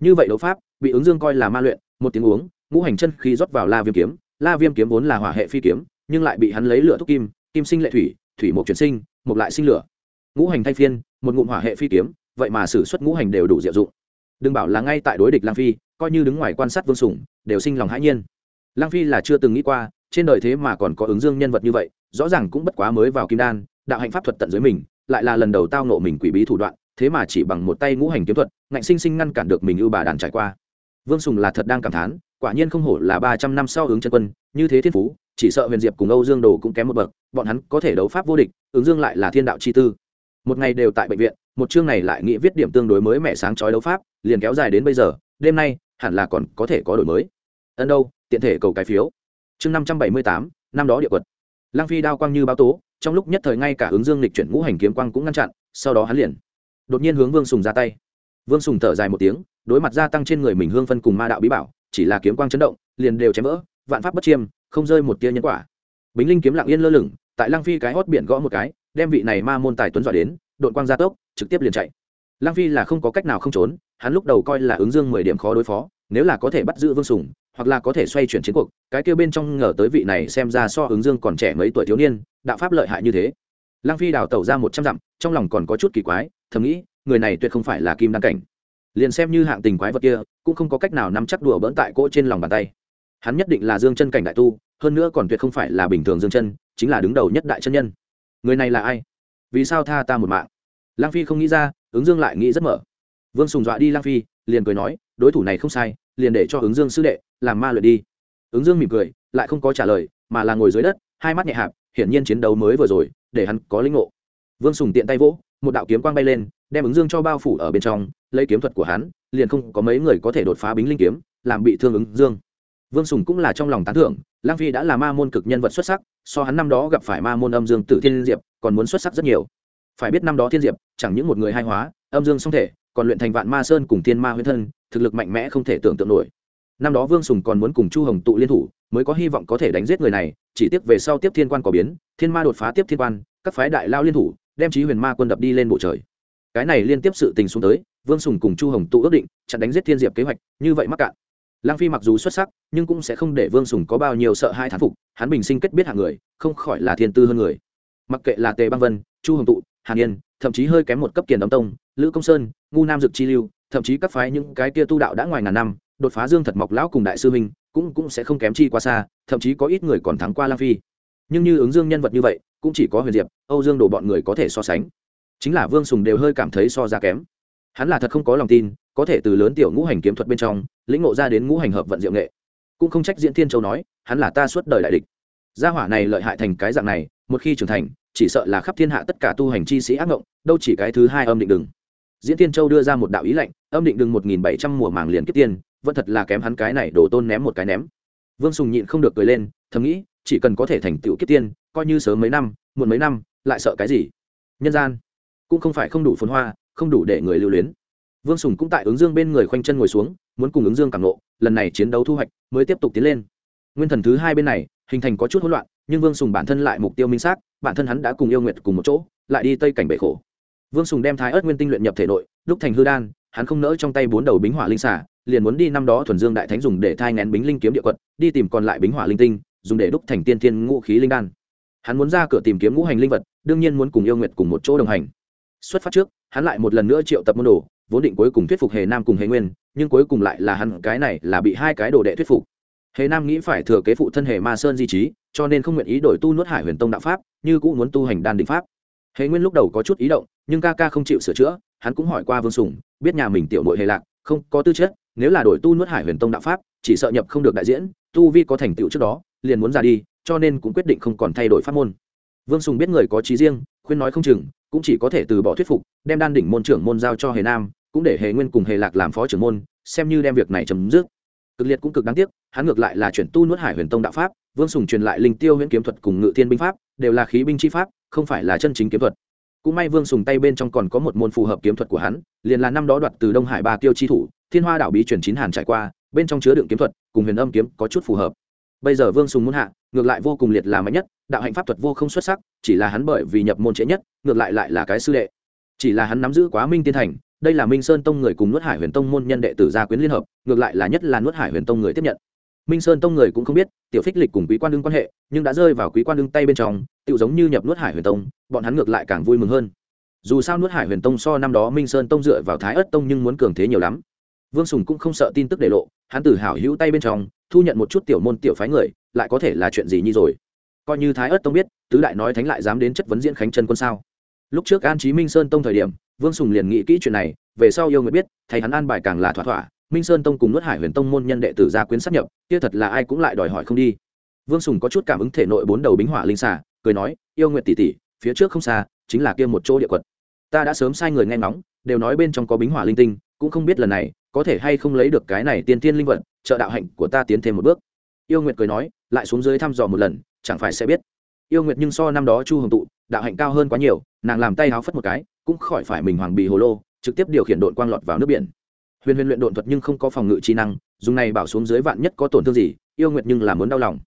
Như vậy đấu pháp, bị ứng dương coi là ma luyện, một tiếng uống, ngũ hành chân khi rót vào la viêm kiếm, la viêm kiếm vốn là hỏa hệ phi kiếm, nhưng lại bị hắn lấy lửa thúc kim kim sinh lệ thủy thủy một chuyển sinh một lại sinh lửa ngũ hành thay phiên, một ngụm hỏa hệ phi kiếm, vậy mà sử xuất ngũ hành đều đủ diệu dụng. Đừng bảo là ngay tại đối địch lang phi, coi như đứng ngoài quan sát vương sủng đều sinh lòng hãi nhiên. Lang phi là chưa từng nghĩ qua, trên đời thế mà còn có ứng dương nhân vật như vậy, rõ ràng cũng bất quá mới vào kim đan, đạo hạnh pháp thuật tận dưới mình, lại là lần đầu tao nộ mình quỷ bí thủ đoạn, thế mà chỉ bằng một tay ngũ hành kiếm thuật, ngạnh sinh sinh ngăn cản được mình ưu bà đàn trải qua. Vương sùng là thật đang cảm thán, quả nhiên không hổ là ba trăm năm sau ứng chân quân, như thế thiên phú, chỉ sợ huyền diệp cùng âu dương đồ cũng kém một bậc, bọn hắn có thể đấu pháp vô địch, ứng dương lại là thiên đạo chi tư một ngày đều tại bệnh viện, một chương này lại nghĩ viết điểm tương đối mới mẻ sáng chói đấu pháp, liền kéo dài đến bây giờ, đêm nay, hẳn là còn có thể có đổi mới. Ân đâu, tiện thể cầu cái phiếu. Chương năm trăm bảy mươi tám, năm đó địa quật. Lang phi đao quang như báo tố, trong lúc nhất thời ngay cả ứng dương lịch chuyển ngũ hành kiếm quang cũng ngăn chặn, sau đó hắn liền, đột nhiên hướng vương sùng ra tay. Vương sùng thở dài một tiếng, đối mặt gia tăng trên người mình hương phân cùng ma đạo bí bảo, chỉ là kiếm quang chấn động, liền đều chém vỡ, vạn pháp bất chiêm, không rơi một tia nhân quả. Bính linh kiếm lặng yên lơ lửng, tại lang phi cái hót biển gõ một cái đem vị này ma môn tài tuấn dọa đến, đội quang gia tốc, trực tiếp liền chạy. Lang phi là không có cách nào không trốn, hắn lúc đầu coi là ứng dương mười điểm khó đối phó, nếu là có thể bắt giữ vương sùng, hoặc là có thể xoay chuyển chiến cuộc, cái kêu bên trong ngờ tới vị này xem ra so ứng dương còn trẻ mấy tuổi thiếu niên, đạo pháp lợi hại như thế. Lang phi đào tẩu ra một trăm dặm, trong lòng còn có chút kỳ quái, thầm nghĩ, người này tuyệt không phải là kim đăng cảnh. Liền xem như hạng tình quái vật kia, cũng không có cách nào nắm chắc đùa bỡn tại cỗ trên lòng bàn tay. Hắn nhất định là dương chân cảnh đại tu, hơn nữa còn tuyệt không phải là bình thường dương chân, chính là đứng đầu nhất đại chân nhân người này là ai? Vì sao tha ta một mạng? Lang phi không nghĩ ra, ứng dương lại nghĩ rất mở. Vương sùng dọa đi lang phi, liền cười nói, đối thủ này không sai, liền để cho ứng dương sư đệ làm ma luyện đi. Ứng dương mỉm cười, lại không có trả lời, mà là ngồi dưới đất, hai mắt nhẹ hạp, hiển nhiên chiến đấu mới vừa rồi, để hắn có linh ngộ. Vương sùng tiện tay vỗ, một đạo kiếm quang bay lên, đem ứng dương cho bao phủ ở bên trong, lấy kiếm thuật của hắn, liền không có mấy người có thể đột phá bính linh kiếm, làm bị thương ứng dương vương sùng cũng là trong lòng tán thưởng, lang phi đã là ma môn cực nhân vật xuất sắc, so hắn năm đó gặp phải ma môn âm dương tử thiên diệp còn muốn xuất sắc rất nhiều. Phải biết năm đó thiên diệp chẳng những một người hai hóa, âm dương song thể, còn luyện thành vạn ma sơn cùng thiên ma huyễn thân, thực lực mạnh mẽ không thể tưởng tượng nổi. Năm đó vương sùng còn muốn cùng chu hồng tụ liên thủ, mới có hy vọng có thể đánh giết người này, chỉ tiếc về sau tiếp thiên quan có biến, thiên ma đột phá tiếp thiên quan, các phái đại lao liên thủ, đem chí huyền ma quân đập đi lên bầu trời. Cái này liên tiếp sự tình xuống tới, vương sùng cùng chu hồng tụ ước định, chặn đánh giết thiên diệp kế hoạch, như vậy mắc cạn lang phi mặc dù xuất sắc, nhưng cũng sẽ không để vương sùng có bao nhiêu sợ hai thán phục, hắn bình sinh kết biết hạng người, không khỏi là thiên tư hơn người. Mặc kệ là tề băng vân, chu hồng tụ, hàn yên, thậm chí hơi kém một cấp kiền đóng tông, lữ công sơn, ngu nam dực chi lưu, thậm chí các phái những cái kia tu đạo đã ngoài ngàn năm, đột phá dương thật mọc lão cùng đại sư minh, cũng cũng sẽ không kém chi quá xa, thậm chí có ít người còn thắng qua lang phi. Nhưng như ứng dương nhân vật như vậy, cũng chỉ có huyền diệp, âu dương đổ bọn người có thể so sánh. Chính là vương sùng đều hơi cảm thấy so ra kém hắn là thật không có lòng tin, có thể từ lớn tiểu ngũ hành kiếm thuật bên trong, lĩnh ngộ ra đến ngũ hành hợp vận diệu nghệ. Cũng không trách diễn thiên châu nói, hắn là ta suốt đời đại địch. Gia hỏa này lợi hại thành cái dạng này, một khi trưởng thành, chỉ sợ là khắp thiên hạ tất cả tu hành chi sĩ ác ngộng, đâu chỉ cái thứ hai âm định đừng diễn Thiên châu đưa ra một đạo ý lệnh, âm định đừng một nghìn bảy trăm mùa màng liền kiếp tiên, vẫn thật là kém hắn cái này đổ tôn ném một cái ném. Vương sùng nhịn không được cười lên, thầm nghĩ, chỉ cần có thể thành tựu kiếp tiên, coi như sớm mấy năm, muộn mấy năm, lại sợ cái gì? Nhân gian, cũng không phải không đủ phồn hoa không đủ để người lưu luyến. Vương sùng cũng tại ứng dương bên người khoanh chân ngồi xuống, muốn cùng ứng dương cảm nộ lần này chiến đấu thu hoạch mới tiếp tục tiến lên. Nguyên thần thứ hai bên này, hình thành có chút hỗn loạn, nhưng vương sùng bản thân lại mục tiêu minh xác, bản thân hắn đã cùng yêu nguyệt cùng một chỗ, lại đi tây cảnh bể khổ. Vương sùng đem thái ớt nguyên tinh luyện nhập thể nội, lúc thành hư đan, hắn không nỡ trong tay bốn đầu bính hỏa linh xả liền muốn đi năm đó thuần dương đại thánh dùng để thai ngén bính linh kiếm địa quật, đi tìm còn lại bính hỏa linh tinh, dùng để đúc thành tiên thiên ngũ khí linh đan. Hắn muốn ra cửa tìm kiếm ngũ hành linh vật, đương nhiên muốn cùng yêu nguyệt cùng một chỗ đồng hành. Xuất phát trước hắn lại một lần nữa triệu tập môn đồ, vốn định cuối cùng thuyết phục hề nam cùng hề nguyên, nhưng cuối cùng lại là hắn, cái này là bị hai cái đồ đệ thuyết phục. Hề nam nghĩ phải thừa kế phụ thân hề ma sơn di trí, cho nên không nguyện ý đổi tu nuốt hải huyền tông đạo pháp, như cũng muốn tu hành đan định pháp. Hề nguyên lúc đầu có chút ý động, nhưng ca ca không chịu sửa chữa, hắn cũng hỏi qua vương sùng, biết nhà mình tiểu nội hề lạc, không có tư chất, nếu là đổi tu nuốt hải huyền tông đạo pháp, chỉ sợ nhập không được đại diễn, tu vi có thành tựu trước đó, liền muốn ra đi, cho nên cũng quyết định không còn thay đổi pháp môn vương sùng biết người có trí riêng, khuyên nói không chừng, cũng chỉ có thể từ bỏ thuyết phục, đem đan đỉnh môn trưởng môn giao cho hề nam, cũng để hề nguyên cùng hề lạc làm phó trưởng môn, xem như đem việc này chấm dứt. Cực liệt cũng cực đáng tiếc, hắn ngược lại là chuyển tu nuốt hải huyền tông đạo pháp, vương sùng truyền lại linh tiêu huyễn kiếm thuật cùng ngự thiên binh pháp, đều là khí binh chi pháp, không phải là chân chính kiếm thuật. Cũng may vương sùng tay bên trong còn có một môn phù hợp kiếm thuật của hắn, liền là năm đó đoạt từ đông hải ba tiêu chi thủ, thiên hoa đảo bí truyền chín hàn trải qua, bên trong chứa đựng kiếm thuật, cùng huyền âm kiếm có chút phù hợp. Bây giờ vương sùng muốn hạ ngược lại vô cùng liệt là mạnh nhất, đạo hạnh pháp thuật vô không xuất sắc, chỉ là hắn bởi vì nhập môn trễ nhất, ngược lại lại là cái sư đệ. Chỉ là hắn nắm giữ quá minh tiên thành, đây là minh sơn tông người cùng nuốt hải huyền tông môn nhân đệ tử gia quyến liên hợp, ngược lại là nhất là nuốt hải huyền tông người tiếp nhận. Minh sơn tông người cũng không biết, tiểu phích lịch cùng quý quan đương quan hệ, nhưng đã rơi vào quý quan đương tay bên trong tự giống như nhập nuốt hải huyền tông, bọn hắn ngược lại càng vui mừng hơn. Dù sao nuốt hải huyền tông so năm đó minh sơn tông dựa vào thái ất tông nhưng muốn cường thế nhiều lắm. Vương sùng cũng không sợ tin tức để lộ, hắn tử hảo hữu tay bên trong, thu nhận một chút tiểu môn tiểu phái người lại có thể là chuyện gì như rồi? Coi như thái ớt tông biết, tứ đại nói thánh lại dám đến chất vấn diễn khánh chân quân sao? Lúc trước an chí minh sơn tông thời điểm, vương sùng liền nghĩ kỹ chuyện này, về sau yêu người biết thầy hắn an bài càng là thỏa thỏa, minh sơn tông cùng nuốt hải huyền tông môn nhân đệ tử gia quyến sắp nhập, kia thật là ai cũng lại đòi hỏi không đi. Vương sùng có chút cảm ứng thể nội bốn đầu bính hỏa linh xả cười nói, yêu nguyện tỷ tỷ, phía trước không xa, chính là kia một chỗ địa quật. Ta đã sớm sai người nghe ngóng, đều nói bên trong có bính hỏa linh tinh, cũng không biết lần này có thể hay không lấy được cái này tiên tiên linh vật, trợ đạo hạnh của ta tiến thêm một bước yêu nguyệt cười nói, lại xuống dưới thăm dò một lần, chẳng phải sẽ biết. Yêu nguyệt nhưng so năm đó chu hồng tụ, đạo hạnh cao hơn quá nhiều, nàng làm tay háo phất một cái, cũng khỏi phải mình hoàng bì hồ lô, trực tiếp điều khiển đội quang lọt vào nước biển. Huyền huyền luyện độn thuật nhưng không có phòng ngự trí năng, dùng này bảo xuống dưới vạn nhất có tổn thương gì, yêu nguyệt nhưng là muốn đau lòng.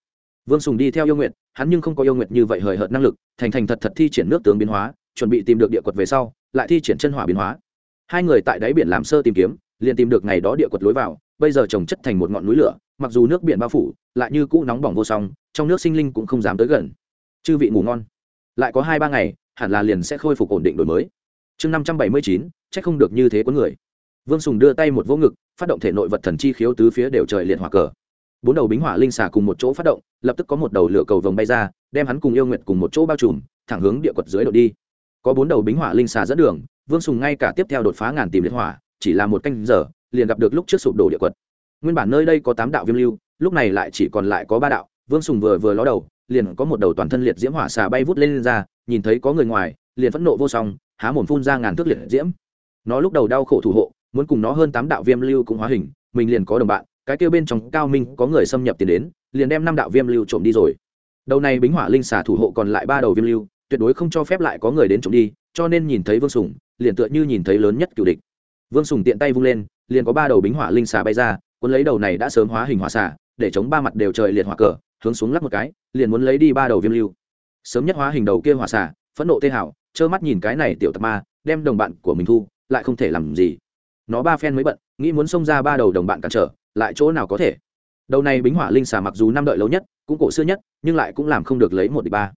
Vương sùng đi theo yêu nguyệt, hắn nhưng không có yêu nguyệt như vậy hời hợt năng lực, thành thành thật thật thi triển nước tướng biến hóa, chuẩn bị tìm được địa quật về sau, lại thi triển chân hỏa biến hóa. Hai người tại đáy biển làm sơ tìm kiếm, liền tìm được ngày đó địa quật lối vào, bây giờ trồng chất thành một ngọn núi lửa mặc dù nước biển bao phủ, lại như cũ nóng bỏng vô song, trong nước sinh linh cũng không dám tới gần. Chư vị ngủ ngon. Lại có hai ba ngày, hẳn là liền sẽ khôi phục ổn định đổi mới. Chương năm trăm bảy mươi chín, trách c không được như thế có người. Vương sùng đưa tay một vỗ ngực, phát động thể nội vật thần chi khiếu tứ phía đều trời liệt hỏa cờ. Bốn đầu bính hỏa linh xà cùng một chỗ phát động, lập tức có một đầu lửa cầu vồng bay ra, đem hắn cùng yêu nguyện cùng một chỗ bao trùm, thẳng hướng địa quật dưới đội đi. Có bốn đầu bính hỏa linh xà dẫn đường, vương sùng ngay cả tiếp theo đột phá ngàn tìm liệt hỏa, chỉ là một canh giờ, liền gặp được lúc trước sụp đổ địa quật nguyên bản nơi đây có tám đạo viêm lưu lúc này lại chỉ còn lại có ba đạo vương sùng vừa vừa ló đầu liền có một đầu toàn thân liệt diễm hỏa xà bay vút lên, lên ra nhìn thấy có người ngoài liền phẫn nộ vô song há mồm phun ra ngàn thước liệt diễm. Nó lúc đầu đau khổ thủ hộ muốn cùng nó hơn tám đạo viêm lưu cũng hóa hình mình liền có đồng bạn cái kêu bên trong cao minh có người xâm nhập tiền đến liền đem năm đạo viêm lưu trộm đi rồi. Đầu này bính hỏa linh xà thủ hộ còn lại ba đầu viêm lưu tuyệt đối không cho phép lại có người đến trộm đi cho nên nhìn thấy vương sùng liền tựa như nhìn thấy lớn nhất cựu địch. Vương sùng tiện tay vung lên liền có ba đầu bính hỏa linh xà bay ra cuốn lấy đầu này đã sớm hóa hình hỏa xà để chống ba mặt đều trời liệt hỏa cờ, hướng xuống lắc một cái, liền muốn lấy đi ba đầu viêm lưu. Sớm nhất hóa hình đầu kia hỏa xà phẫn nộ tê hảo trơ mắt nhìn cái này tiểu tập ma, đem đồng bạn của mình thu, lại không thể làm gì. Nó ba phen mới bận, nghĩ muốn xông ra ba đầu đồng bạn cản trở, lại chỗ nào có thể. Đầu này bính hỏa linh xà mặc dù năm đợi lâu nhất, cũng cổ xưa nhất, nhưng lại cũng làm không được lấy một địch ba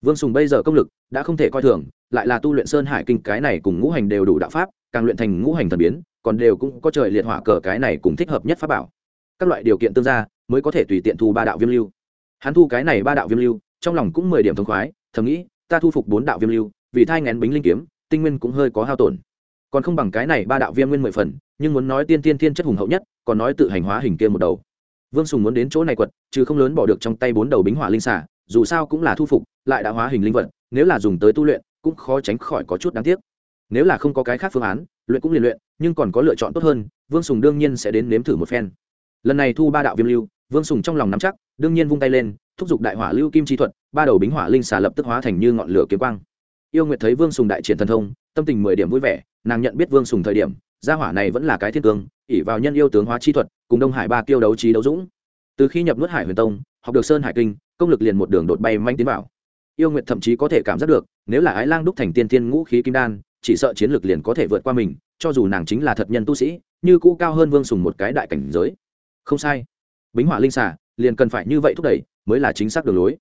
vương sùng bây giờ công lực đã không thể coi thường, lại là tu luyện sơn hải kinh, cái này cùng ngũ hành đều đủ đạo pháp, càng luyện thành ngũ hành thần biến, còn đều cũng có trời liệt hỏa cờ cái này cùng thích hợp nhất pháp bảo. Các loại điều kiện tương gia mới có thể tùy tiện thu ba đạo viêm lưu. Hắn thu cái này ba đạo viêm lưu, trong lòng cũng mười điểm thông khoái, thầm nghĩ, ta thu phục bốn đạo viêm lưu, vì thai ngén bính linh kiếm, tinh nguyên cũng hơi có hao tổn. Còn không bằng cái này ba đạo viêm nguyên mười phần, nhưng muốn nói tiên tiên thiên chất hùng hậu nhất, còn nói tự hành hóa hình kia một đầu. Vương sùng muốn đến chỗ này quật, chứ không lớn bỏ được trong tay bốn đầu bính hỏa linh xả dù sao cũng là thu phục, lại đã hóa hình linh vật, nếu là dùng tới tu luyện, cũng khó tránh khỏi có chút đáng tiếc. Nếu là không có cái khác phương án, luyện cũng liền luyện, nhưng còn có lựa chọn tốt hơn, vương sùng đương nhiên sẽ đến nếm thử một phen. Lần này thu ba đạo viêm lưu, vương sùng trong lòng nắm chắc, đương nhiên vung tay lên, thúc giục đại hỏa lưu kim chi thuật, ba đầu bính hỏa linh xà lập tức hóa thành như ngọn lửa kiếm quang. Yêu nguyệt thấy vương sùng đại triển thần thông, tâm tình mười điểm vui vẻ, nàng nhận biết vương sùng thời điểm, gia hỏa này vẫn là cái thiên tướng ỉ vào nhân yêu tướng hóa chi thuật, cùng đông hải ba tiêu đấu trí đấu dũng. Từ khi nhập nuốt hải huyền tông, học được sơn hải kinh công lực liền một đường đột bay manh tiến vào. Yêu nguyệt thậm chí có thể cảm giác được, nếu là ái lang đúc thành tiên thiên ngũ khí kim đan, chỉ sợ chiến lược liền có thể vượt qua mình, cho dù nàng chính là thật nhân tu sĩ, như cũ cao hơn vương sùng một cái đại cảnh giới. Không sai. Bính hỏa linh xả liền cần phải như vậy thúc đẩy, mới là chính xác đường lối.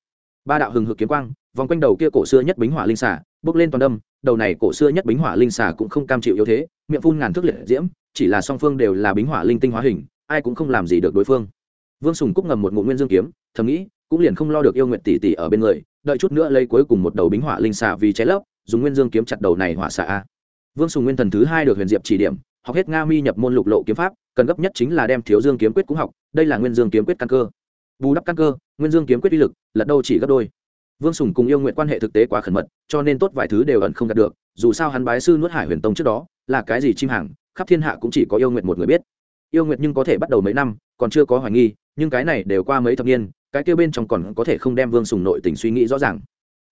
Ba đạo hừng hực kiếm quang, vòng quanh đầu kia cổ xưa nhất bính hỏa linh xả bước lên toàn đâm, đầu này cổ xưa nhất bính hỏa linh xả cũng không cam chịu yếu thế, miệng phun ngàn thước liệt diễm, chỉ là song phương đều là bính hỏa linh tinh hóa hình, ai cũng không làm gì được đối phương. Vương sùng cúc ngầm một ngụ nguyên dương kiếm, thầm nghĩ cũng liền không lo được yêu nguyện tỷ tỷ ở bên người, đợi chút nữa lấy cuối cùng một đầu bính hỏa linh xà vì cháy lấp, dùng nguyên dương kiếm chặt đầu này hỏa xà a. Vương sùng nguyên thần thứ hai được huyền diệp chỉ điểm, học hết nga mi nhập môn lục lộ kiếm pháp, cần gấp nhất chính là đem thiếu dương kiếm quyết cũng học, đây là nguyên dương kiếm quyết căn cơ. Bù đắp căn cơ, nguyên dương kiếm quyết uy lực, lật đâu chỉ gấp đôi. Vương sùng cùng yêu nguyện quan hệ thực tế quá khẩn mật, cho nên tốt vài thứ đều ẩn không đạt được, dù sao hắn bái sư nuốt hải huyền tông trước đó, là cái gì chim hàng, khắp thiên hạ cũng chỉ có yêu nguyện một người biết. Yêu nguyện nhưng có thể bắt đầu mấy năm, còn chưa có hoài nghi, nhưng cái này đều qua mấy thập niên cái kia bên trong còn có thể không đem vương sùng nội tình suy nghĩ rõ ràng.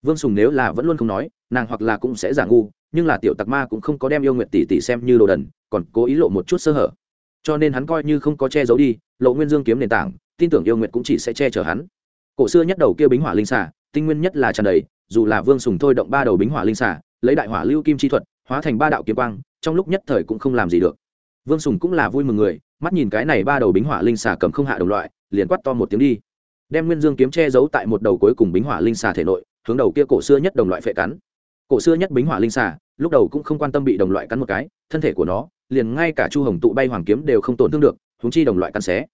Vương sùng nếu là vẫn luôn không nói, nàng hoặc là cũng sẽ giả ngu, nhưng là tiểu tặc ma cũng không có đem yêu nguyện tỷ tỷ xem như đồ đần, còn cố ý lộ một chút sơ hở. Cho nên hắn coi như không có che giấu đi, lộ nguyên dương kiếm nền tảng, tin tưởng yêu nguyện cũng chỉ sẽ che chở hắn. Cổ xưa nhất đầu kia bính hỏa linh xả tinh nguyên nhất là tràn đầy, dù là vương sùng thôi động ba đầu bính hỏa linh xả lấy đại hỏa lưu kim chi thuật, hóa thành ba đạo kiếm quang, trong lúc nhất thời cũng không làm gì được. Vương sùng cũng là vui mừng người, mắt nhìn cái này ba đầu bính hỏa linh xả cầm không hạ đồng loại, liền quắt to một tiếng đi đem nguyên dương kiếm che giấu tại một đầu cuối cùng bính hỏa linh xà thể nội, hướng đầu kia cổ xưa nhất đồng loại phệ cắn. Cổ xưa nhất bính hỏa linh xà, lúc đầu cũng không quan tâm bị đồng loại cắn một cái, thân thể của nó, liền ngay cả chu hồng tụ bay hoàng kiếm đều không tổn thương được húng chi đồng loại cắn xé.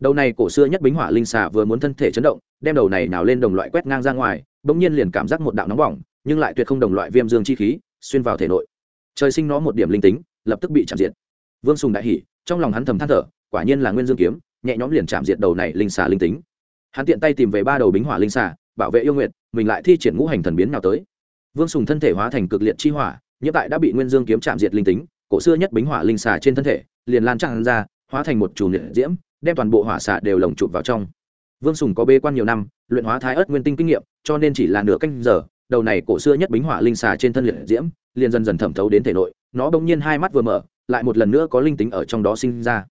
Đầu này cổ xưa nhất bính hỏa linh xà vừa muốn thân thể chấn động, đem đầu này nào lên đồng loại quét ngang ra ngoài, bỗng nhiên liền cảm giác một đạo nóng bỏng, nhưng lại tuyệt không đồng loại viêm dương chi khí, xuyên vào thể nội. Trời sinh nó một điểm linh tính, lập tức bị chạm diệt. Vương sùng đại hỉ, trong lòng hắn thầm than thở, quả nhiên là nguyên dương kiếm, nhẹ nhõm liền chạm diệt đầu này linh xà linh tính hắn tiện tay tìm về ba đầu bính hỏa linh xà, bảo vệ yêu nguyện mình lại thi triển ngũ hành thần biến nào tới. Vương sùng thân thể hóa thành cực liệt chi hỏa, nhiễm tại đã bị nguyên dương kiếm chạm diệt linh tính, cổ xưa nhất bính hỏa linh xà trên thân thể, liền lan tràn ra, hóa thành một chùm liệt diễm, đem toàn bộ hỏa xà đều lồng chụp vào trong. Vương sùng có bê quan nhiều năm, luyện hóa thái ớt nguyên tinh kinh nghiệm, cho nên chỉ là nửa canh giờ, đầu này cổ xưa nhất bính hỏa linh xà trên thân liệt diễm, liền dần dần thẩm thấu đến thể nội, nó bỗng nhiên hai mắt vừa mở, lại một lần nữa có linh tính ở trong đó sinh ra.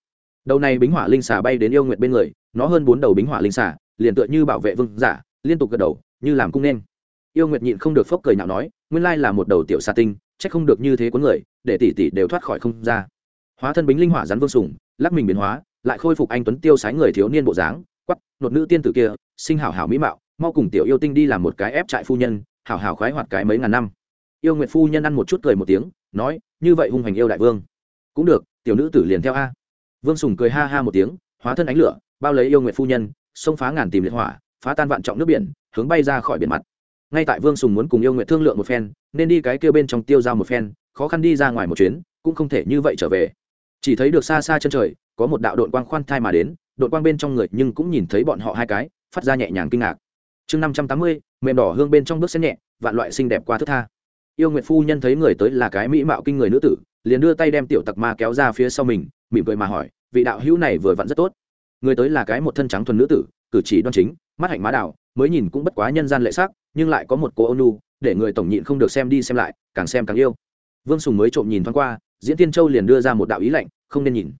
Đầu này bính hỏa linh xà bay đến yêu nguyện bên người, nó hơn bốn đầu bính hỏa linh xà liền tựa như bảo vệ vương giả, liên tục gật đầu, như làm cung nên. Yêu nguyệt nhịn không được phốc cười nhạo nói, nguyên lai là một đầu tiểu sa tinh trách không được như thế có người, để tỷ tỷ đều thoát khỏi không ra. Hóa thân bính linh hỏa rắn vương sùng lắc mình biến hóa, lại khôi phục anh tuấn tiêu sái người thiếu niên bộ dáng quắp nột nữ tiên tử kia, sinh hảo hảo mỹ mạo, mau cùng tiểu yêu tinh đi làm một cái ép trại phu nhân, hảo hảo khoái hoạt cái mấy ngàn năm. Yêu nguyệt phu nhân ăn một chút cười một tiếng, nói, như vậy hung hành yêu đại vương. Cũng được, tiểu nữ tử liền theo a. Vương sùng cười ha ha một tiếng, hóa thân ánh lửa, bao lấy yêu nguyệt phu nhân xông phá ngàn tìm liệt hỏa, phá tan vạn trọng nước biển, hướng bay ra khỏi biển mặt. Ngay tại vương sùng muốn cùng yêu nguyện thương lượng một phen, nên đi cái kia bên trong tiêu dao một phen, khó khăn đi ra ngoài một chuyến, cũng không thể như vậy trở về. Chỉ thấy được xa xa chân trời, có một đạo đội quang khoan thai mà đến đội quang bên trong người nhưng cũng nhìn thấy bọn họ hai cái, phát ra nhẹ nhàng kinh ngạc. Chương năm trăm tám mươi, mềm đỏ hương bên trong bước xén nhẹ, vạn loại xinh đẹp qua thức tha. Yêu nguyện phu nhân thấy người tới là cái mỹ mạo kinh người nữ tử, liền đưa tay đem tiểu tặc ma kéo ra phía sau mình, mỉm cười mà hỏi, vị đạo hữu này vừa vặn rất tốt người tới là cái một thân trắng thuần nữ tử, cử chỉ đoan chính, mắt hạnh má đào, mới nhìn cũng bất quá nhân gian lệ sắc, nhưng lại có một cô ônu để người tổng nhịn không được xem đi xem lại, càng xem càng yêu. Vương sùng mới trộm nhìn thoáng qua, diễn tiên châu liền đưa ra một đạo ý lạnh, không nên nhìn.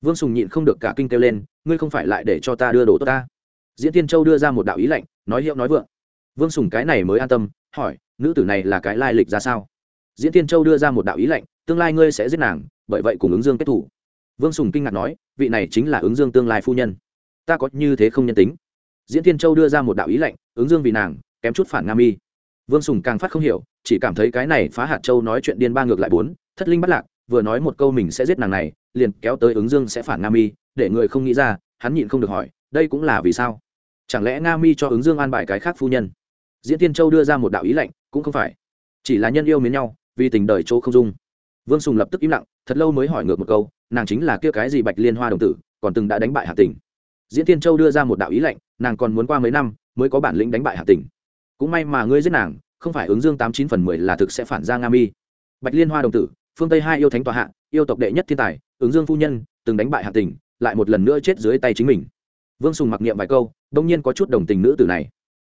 Vương sùng nhịn không được cả kinh kêu lên, ngươi không phải lại để cho ta đưa đồ tốt ta. Diễn tiên châu đưa ra một đạo ý lạnh, nói hiệu nói vượng. Vương sùng cái này mới an tâm, hỏi, nữ tử này là cái lai lịch ra sao? Diễn tiên châu đưa ra một đạo ý lạnh, tương lai ngươi sẽ giết nàng, bởi vậy cùng ứng dương kết thủ vương sùng kinh ngạc nói vị này chính là ứng dương tương lai phu nhân. Ta có như thế không nhân tính. Diễn Thiên châu đưa ra một đạo ý lệnh, ứng dương vì nàng kém chút phản nga mi. Vương sùng càng phát không hiểu chỉ cảm thấy cái này phá hạt châu nói chuyện điên ba ngược lại bốn thất linh bắt lạc vừa nói một câu mình sẽ giết nàng này liền kéo tới ứng dương sẽ phản nga mi để người không nghĩ ra hắn nhịn không được hỏi đây cũng là vì sao? Chẳng lẽ nga mi cho ứng dương an bài cái khác phu nhân? Diễn tiên châu đưa ra một đạo ý lạnh cũng không phải. Chỉ là nhân yêu mến nhau vì tình đời chỗ không dung. Vương sùng lập tức im lặng thật lâu mới hỏi ngược một câu nàng chính là kia cái gì bạch liên hoa đồng tử còn từng đã đánh bại hạ tỉnh diễn tiên châu đưa ra một đạo ý lệnh, nàng còn muốn qua mấy năm mới có bản lĩnh đánh bại hạ tỉnh cũng may mà ngươi giết nàng không phải ứng dương tám chín phần mười là thực sẽ phản ra nga mi. Bạch liên hoa đồng tử phương tây hai yêu thánh tòa hạ yêu tộc đệ nhất thiên tài ứng dương phu nhân từng đánh bại hạ tỉnh lại một lần nữa chết dưới tay chính mình. Vương sùng mặc niệm vài câu đông nhiên có chút đồng tình nữ tử này.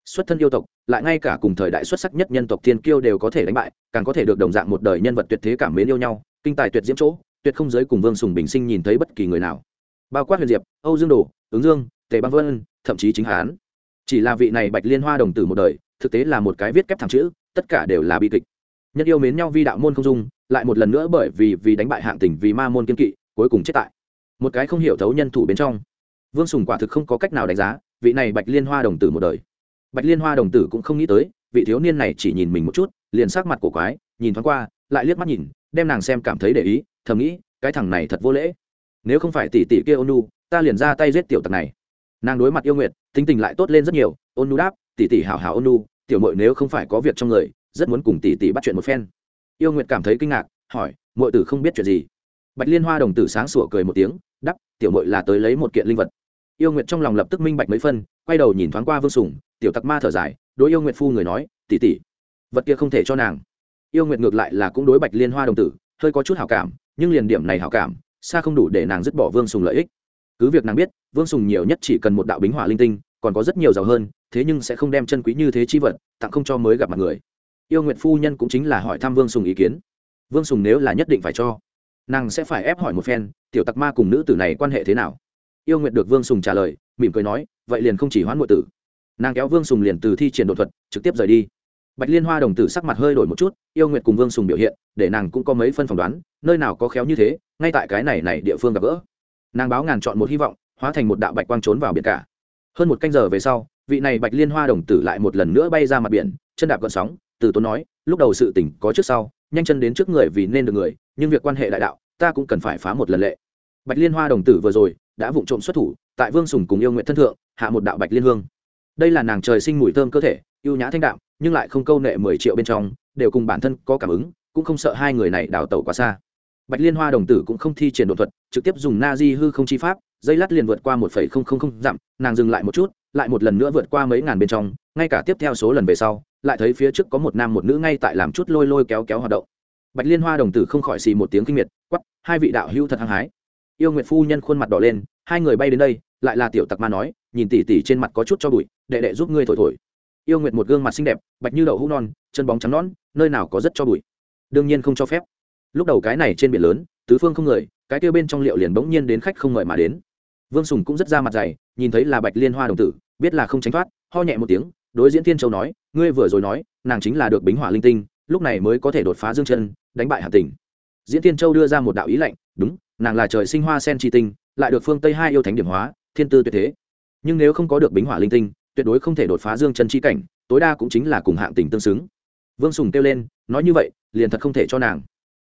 Xuất thân yêu tộc lại ngay cả cùng thời đại xuất sắc nhất nhân tộc thiên kiêu đều có thể đánh bại càng có thể được đồng dạng một đời nhân vật tuyệt thế cảm mến yêu nhau kinh tài tuyệt diễm chỗ tuyệt không giới cùng vương sùng bình sinh nhìn thấy bất kỳ người nào. Bao quát huyền diệp, âu dương đồ, ứng dương, tề băng vân, thậm chí chính hán. Chỉ là vị này bạch liên hoa đồng tử một đời, thực tế là một cái viết kép thẳng chữ, tất cả đều là bi kịch. Nhân yêu mến nhau vi đạo môn không dung, lại một lần nữa bởi vì vì đánh bại hạng tỉnh vì ma môn kiên kỵ, cuối cùng chết tại một cái không hiểu thấu nhân thủ bên trong. Vương sùng quả thực không có cách nào đánh giá vị này bạch liên hoa đồng tử một đời. Bạch liên hoa đồng tử cũng không nghĩ tới, vị thiếu niên này chỉ nhìn mình một chút, liền sắc mặt của quái, nhìn thoáng qua, lại liếc mắt nhìn, đem nàng xem cảm thấy để ý thầm nghĩ, cái thằng này thật vô lễ. Nếu không phải tỷ tỷ kia ônu ta liền ra tay giết tiểu tặc này. Nàng đối mặt yêu nguyệt, tính tình lại tốt lên rất nhiều. Ônu đáp, tỷ tỷ hảo hảo ônu tiểu mội nếu không phải có việc trong người, rất muốn cùng tỷ tỷ bắt chuyện một phen. Yêu nguyệt cảm thấy kinh ngạc, hỏi mội tử không biết chuyện gì? Bạch liên hoa đồng tử sáng sủa cười một tiếng đắp tiểu mội là tới lấy một kiện linh vật. Yêu nguyệt trong lòng lập tức minh bạch mấy phân, quay đầu nhìn thoáng qua vương sùng, tiểu tặc ma thở dài, đối yêu nguyệt phu người nói, tỷ tỷ, vật kia không thể cho nàng. Yêu nguyệt ngược lại là cũng đối bạch liên hoa đồng tử, hơi có chút hảo cảm nhưng liền điểm này hảo cảm, xa không đủ để nàng dứt bỏ vương sùng lợi ích. Cứ việc nàng biết, vương sùng nhiều nhất chỉ cần một đạo bính hỏa linh tinh, còn có rất nhiều giàu hơn, thế nhưng sẽ không đem chân quý như thế chi vật, tặng không cho mới gặp mặt người. Yêu nguyện phu nhân cũng chính là hỏi thăm vương sùng ý kiến. Vương sùng nếu là nhất định phải cho, nàng sẽ phải ép hỏi một phen, tiểu tặc ma cùng nữ tử này quan hệ thế nào? Yêu nguyện được vương sùng trả lời, mỉm cười nói, vậy liền không chỉ hoãn ngụ tử. Nàng kéo vương sùng liền từ thi triển đột thuật, trực tiếp rời đi bạch liên hoa đồng tử sắc mặt hơi đổi một chút, yêu nguyệt cùng vương sùng biểu hiện, để nàng cũng có mấy phân phỏng đoán, nơi nào có khéo như thế, ngay tại cái này này địa phương gặp gỡ. Nàng báo ngàn chọn một hy vọng, hóa thành một đạo bạch quang trốn vào biển cả. Hơn một canh giờ về sau, vị này bạch liên hoa đồng tử lại một lần nữa bay ra mặt biển, chân đạp gợn sóng, từ tốn nói, lúc đầu sự tỉnh có trước sau, nhanh chân đến trước người vì nên được người, nhưng việc quan hệ đại đạo, ta cũng cần phải phá một lần lệ. Bạch liên hoa đồng tử vừa rồi, đã vụng trộm xuất thủ, tại vương sùng cùng yêu nguyện thân thượng, hạ một đạo bạch liên hương. Đây là nàng trời sinh mùi thơm cơ thể, ưu nhã thanh đạm nhưng lại không câu nệ mười triệu bên trong, đều cùng bản thân có cảm ứng, cũng không sợ hai người này đào tẩu quá xa. Bạch liên hoa đồng tử cũng không thi triển đột thuật, trực tiếp dùng na di hư không chi pháp, dây lát liền vượt qua một phẩy không không không dặm, nàng dừng lại một chút, lại một lần nữa vượt qua mấy ngàn bên trong, ngay cả tiếp theo số lần về sau, lại thấy phía trước có một nam một nữ ngay tại làm chút lôi lôi kéo kéo hoạt động. Bạch liên hoa đồng tử không khỏi xì một tiếng kinh miệt quắp hai vị đạo hữu thật hăng hái. Yêu nguyệt phu nhân khuôn mặt đỏ lên, hai người bay đến đây, lại là tiểu tặc ma nói, nhìn tỉ tỉ trên mặt có chút cho bụi, đệ đệ giúp ngươi thổi thổi yêu nguyệt một gương mặt xinh đẹp, bạch như đậu hũ non, chân bóng trắng nón nơi nào có rất cho bụi. Đương nhiên không cho phép. Lúc đầu cái này trên biển lớn, tứ phương không người, cái kêu bên trong liệu liền bỗng nhiên đến khách không mời mà đến. Vương sùng cũng rất ra mặt dày, nhìn thấy là bạch liên hoa đồng tử, biết là không tránh thoát, ho nhẹ một tiếng, đối diễn thiên châu nói, ngươi vừa rồi nói, nàng chính là được bính hỏa linh tinh, lúc này mới có thể đột phá dương chân, đánh bại hà tỉnh diễn thiên châu đưa ra một đạo ý lạnh, đúng, nàng là trời sinh hoa sen tri tinh, lại được phương tây hai yêu thánh điểm hóa, thiên tư tuyệt thế. Nhưng nếu không có được bính hỏa linh tinh tuyệt đối không thể đột phá dương chân chi cảnh, tối đa cũng chính là cùng hạng tình tương xứng. Vương sùng kêu lên, nói như vậy, liền thật không thể cho nàng.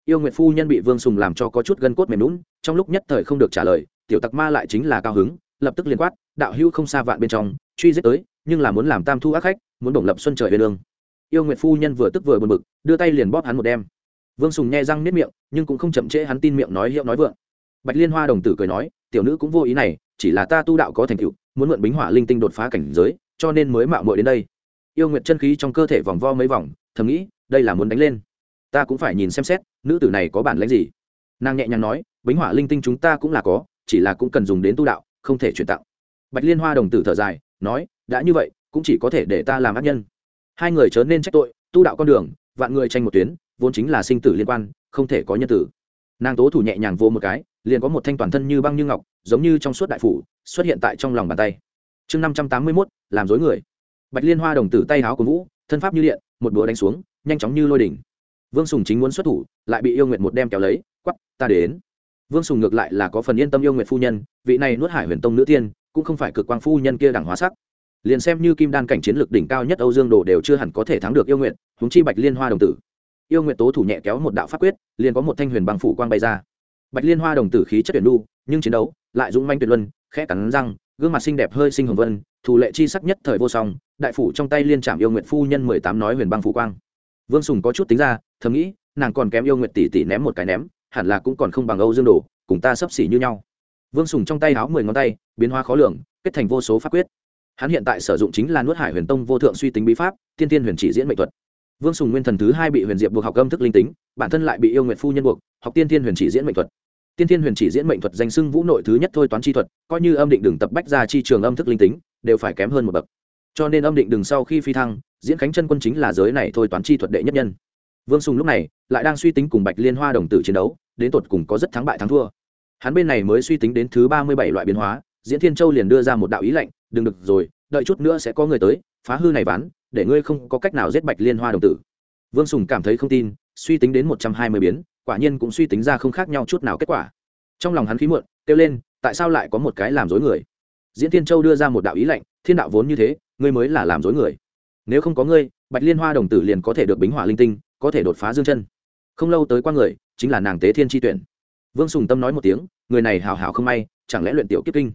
Yêu nguyệt phu nhân bị vương sùng làm cho có chút gân cốt mềm lún trong lúc nhất thời không được trả lời, tiểu tặc ma lại chính là cao hứng, lập tức liền quát, đạo hữu không xa vạn bên trong, truy giết tới, nhưng là muốn làm tam thu ác khách, muốn bổng lập xuân trời về đường. yêu nguyệt phu nhân vừa tức vừa buồn bực, đưa tay liền bóp hắn một đem vương sùng nghe răng nếp miệng, nhưng cũng không chậm trễ hắn tin miệng nói hiệu nói vượng. Bạch liên hoa đồng tử cười nói, tiểu nữ cũng vô ý này, chỉ là ta tu đạo có thành tựu muốn mượn bính hỏa linh tinh đột phá cảnh giới, cho nên mới mạo muội đến đây. Yêu nguyệt chân khí trong cơ thể vòng vo mấy vòng, thầm nghĩ, đây là muốn đánh lên. Ta cũng phải nhìn xem xét, nữ tử này có bản lãnh gì. Nàng nhẹ nhàng nói, bính hỏa linh tinh chúng ta cũng là có, chỉ là cũng cần dùng đến tu đạo, không thể chuyển tặng. Bạch liên hoa đồng tử thở dài, nói, đã như vậy, cũng chỉ có thể để ta làm ác nhân. Hai người chớ nên trách tội, tu đạo con đường, vạn người tranh một tuyến, vốn chính là sinh tử liên quan, không thể có nhân tử. Nàng tố thủ nhẹ nhàng vô một cái liền có một thanh toàn thân như băng như ngọc, giống như trong suốt đại phủ, xuất hiện tại trong lòng bàn tay. Chương năm trăm tám mươi mốt, làm dối người. Bạch liên hoa đồng tử tay háo của vũ, thân pháp như điện, một búa đánh xuống, nhanh chóng như lôi đỉnh. Vương sùng chính muốn xuất thủ, lại bị yêu nguyệt một đem kéo lấy, quắp, ta đến. Vương sùng ngược lại là có phần yên tâm yêu nguyệt phu nhân, vị này nuốt hải huyền tông nữ tiên, cũng không phải cực quang phu nhân kia đẳng hóa sắc. Liền xem như kim đan cảnh chiến lược đỉnh cao nhất âu dương đồ đều chưa hẳn có thể thắng được yêu nguyệt húng chi bạch liên hoa đồng tử. Yêu nguyệt tố thủ nhẹ kéo một đạo pháp quyết, liền có một thanh huyền bằng phủ quang bay ra bạch liên hoa đồng tử khí chất tuyển đu nhưng chiến đấu lại dũng manh tuyệt luân, khẽ cắn răng, gương mặt xinh đẹp hơi sinh hồng vân thủ lệ chi sắc nhất thời vô song, đại phủ trong tay liên trạm yêu nguyệt phu nhân mười tám nói huyền băng phủ quang. Vương sùng có chút tính ra, thầm nghĩ, nàng còn kém yêu nguyệt tỷ tỷ ném một cái ném, hẳn là cũng còn không bằng âu dương đồ, cùng ta sấp xỉ như nhau. Vương sùng trong tay háo mười ngón tay, biến hóa khó lường, kết thành vô số pháp quyết. Hắn hiện tại sử dụng chính là nuốt hải huyền tông vô thượng suy tính bí pháp, tiên tiên huyền chỉ diễn mệnh thuật vương sùng nguyên thần thứ hai bị huyền diệp buộc học âm thức linh tính, bản thân lại bị yêu nguyệt phu nhân buộc, học tiên tiên huyền chỉ diễn mệnh thuật. Tiên tiên huyền chỉ diễn mệnh thuật danh xưng vũ nội thứ nhất thôi toán chi thuật, coi như âm định đường tập bách ra chi trường âm thức linh tính, đều phải kém hơn một bậc. Cho nên âm định đường sau khi phi thăng, diễn khánh chân quân chính là giới này thôi toán chi thuật đệ nhất nhân. Vương sùng lúc này lại đang suy tính cùng bạch liên hoa đồng tử chiến đấu, đến tột cùng có rất thắng bại thắng thua. Hắn bên này mới suy tính đến thứ ba mươi bảy loại biến hóa, diễn thiên châu liền đưa ra một đạo ý lệnh, đừng được rồi, đợi chút nữa sẽ có người tới, phá hư này ván để ngươi không có cách nào giết bạch liên hoa đồng tử. Vương sùng cảm thấy không tin, suy tính đến một trăm hai mươi biến, quả nhiên cũng suy tính ra không khác nhau chút nào kết quả. Trong lòng hắn khí muộn, kêu lên, tại sao lại có một cái làm dối người? Diễn thiên châu đưa ra một đạo ý lệnh thiên đạo vốn như thế, ngươi mới là làm dối người. Nếu không có ngươi, bạch liên hoa đồng tử liền có thể được bính hỏa linh tinh, có thể đột phá dương chân. Không lâu tới qua người, chính là nàng tế thiên tri tuyển. Vương sùng tâm nói một tiếng, người này hào hào không may, chẳng lẽ luyện tiểu kiếp kinh?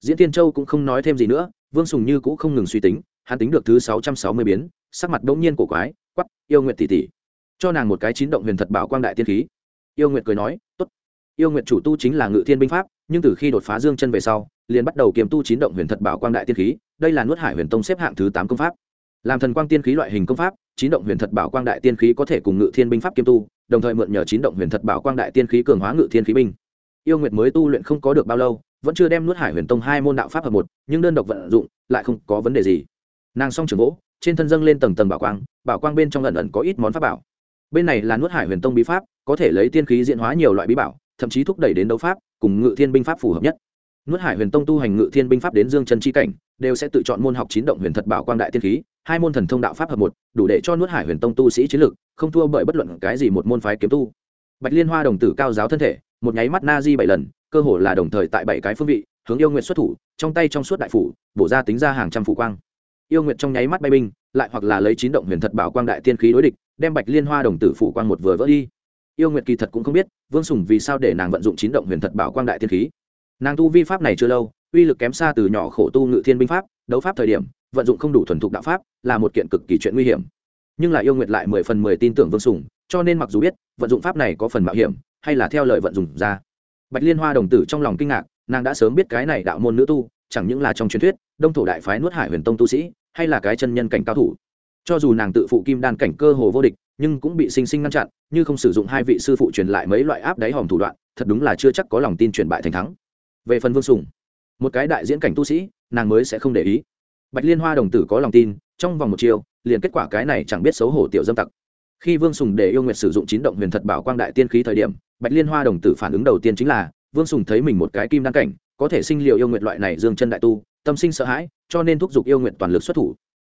Diễn tiên châu cũng không nói thêm gì nữa, vương sùng như cũng không ngừng suy tính hắn tính được thứ sáu trăm sáu mươi biến, sắc mặt bỗng nhiên cổ quái quắp yêu nguyện tỷ tỷ. Cho nàng một cái chín động huyền thật bảo quang đại tiên khí. Yêu nguyện cười nói, tốt. yêu nguyện chủ tu chính là ngự thiên binh pháp, nhưng từ khi đột phá dương chân về sau, liền bắt đầu kiềm tu chín động huyền thật bảo quang đại tiên khí, đây là nuốt hải huyền tông xếp hạng thứ tám công pháp. Làm thần quang tiên khí loại hình công pháp, chín động huyền thật bảo quang đại tiên khí có thể cùng ngự thiên binh pháp kiêm tu, đồng thời mượn nhờ chín động huyền thật bảo quang đại tiên khí cường hóa ngự thiên khí binh. Yêu nguyệt mới tu luyện không có được bao lâu, vẫn chưa đem nuốt hải huyền tông hai môn đạo pháp hợp một, nhưng đơn độc vận dụng, lại không có vấn đề gì nàng song trường gỗ trên thân dâng lên tầng tầng bảo quang bảo quang bên trong lần ẩn có ít món pháp bảo. Bên này là nuốt hải huyền tông bí pháp có thể lấy tiên khí diễn hóa nhiều loại bí bảo thậm chí thúc đẩy đến đấu pháp cùng ngự thiên binh pháp phù hợp nhất. Nuốt hải huyền tông tu hành ngự thiên binh pháp đến dương chân chi cảnh đều sẽ tự chọn môn học chín động huyền thật bảo quang đại tiên khí hai môn thần thông đạo pháp hợp một đủ để cho nuốt hải huyền tông tu sĩ chiến lược, không thua bởi bất luận cái gì một môn phái kiếm tu. Bạch liên hoa đồng tử cao giáo thân thể một nháy mắt na di bảy lần cơ hồ là đồng thời tại bảy cái phương vị hướng yêu nguyện xuất thủ trong tay trong suốt đại phủ bổ ra tính ra hàng trăm phủ quang yêu Nguyệt trong nháy mắt bay binh, lại hoặc là lấy chín động huyền thật bảo quang đại tiên khí đối địch, đem bạch liên hoa đồng tử phủ quang một vừa vỡ đi. Yêu Nguyệt kỳ thật cũng không biết, vương sùng vì sao để nàng vận dụng chín động huyền thật bảo quang đại tiên khí. Nàng tu vi pháp này chưa lâu, uy lực kém xa từ nhỏ khổ tu ngự thiên binh pháp, đấu pháp thời điểm, vận dụng không đủ thuần thục đạo pháp, là một kiện cực kỳ chuyện nguy hiểm. Nhưng là yêu Nguyệt lại mười phần mười tin tưởng vương sùng, cho nên mặc dù biết, vận dụng pháp này có phần mạo hiểm, hay là theo lời vận dụng ra. Bạch liên hoa đồng tử trong lòng kinh ngạc, nàng đã sớm biết cái này đạo môn nữ tu, chẳng những là trong truyền thuyết đông thổ đại phái nuốt hải huyền tông tu sĩ, hay là cái chân nhân cảnh cao thủ. Cho dù nàng tự phụ kim đan cảnh cơ hồ vô địch, nhưng cũng bị sinh sinh ngăn chặn, như không sử dụng hai vị sư phụ truyền lại mấy loại áp đáy hòm thủ đoạn, thật đúng là chưa chắc có lòng tin truyền bại thành thắng. Về phần vương sùng, một cái đại diễn cảnh tu sĩ, nàng mới sẽ không để ý. Bạch liên hoa đồng tử có lòng tin, trong vòng một chiều, liền kết quả cái này chẳng biết xấu hổ tiểu dâm tặc. Khi vương sùng để yêu nguyệt sử dụng chín động huyền thật bảo quang đại tiên khí thời điểm, bạch liên hoa đồng tử phản ứng đầu tiên chính là, vương sùng thấy mình một cái kim đan cảnh, có thể sinh liệu yêu nguyện loại này dương chân đại tu tâm sinh sợ hãi, cho nên thúc giục yêu nguyện toàn lực xuất thủ.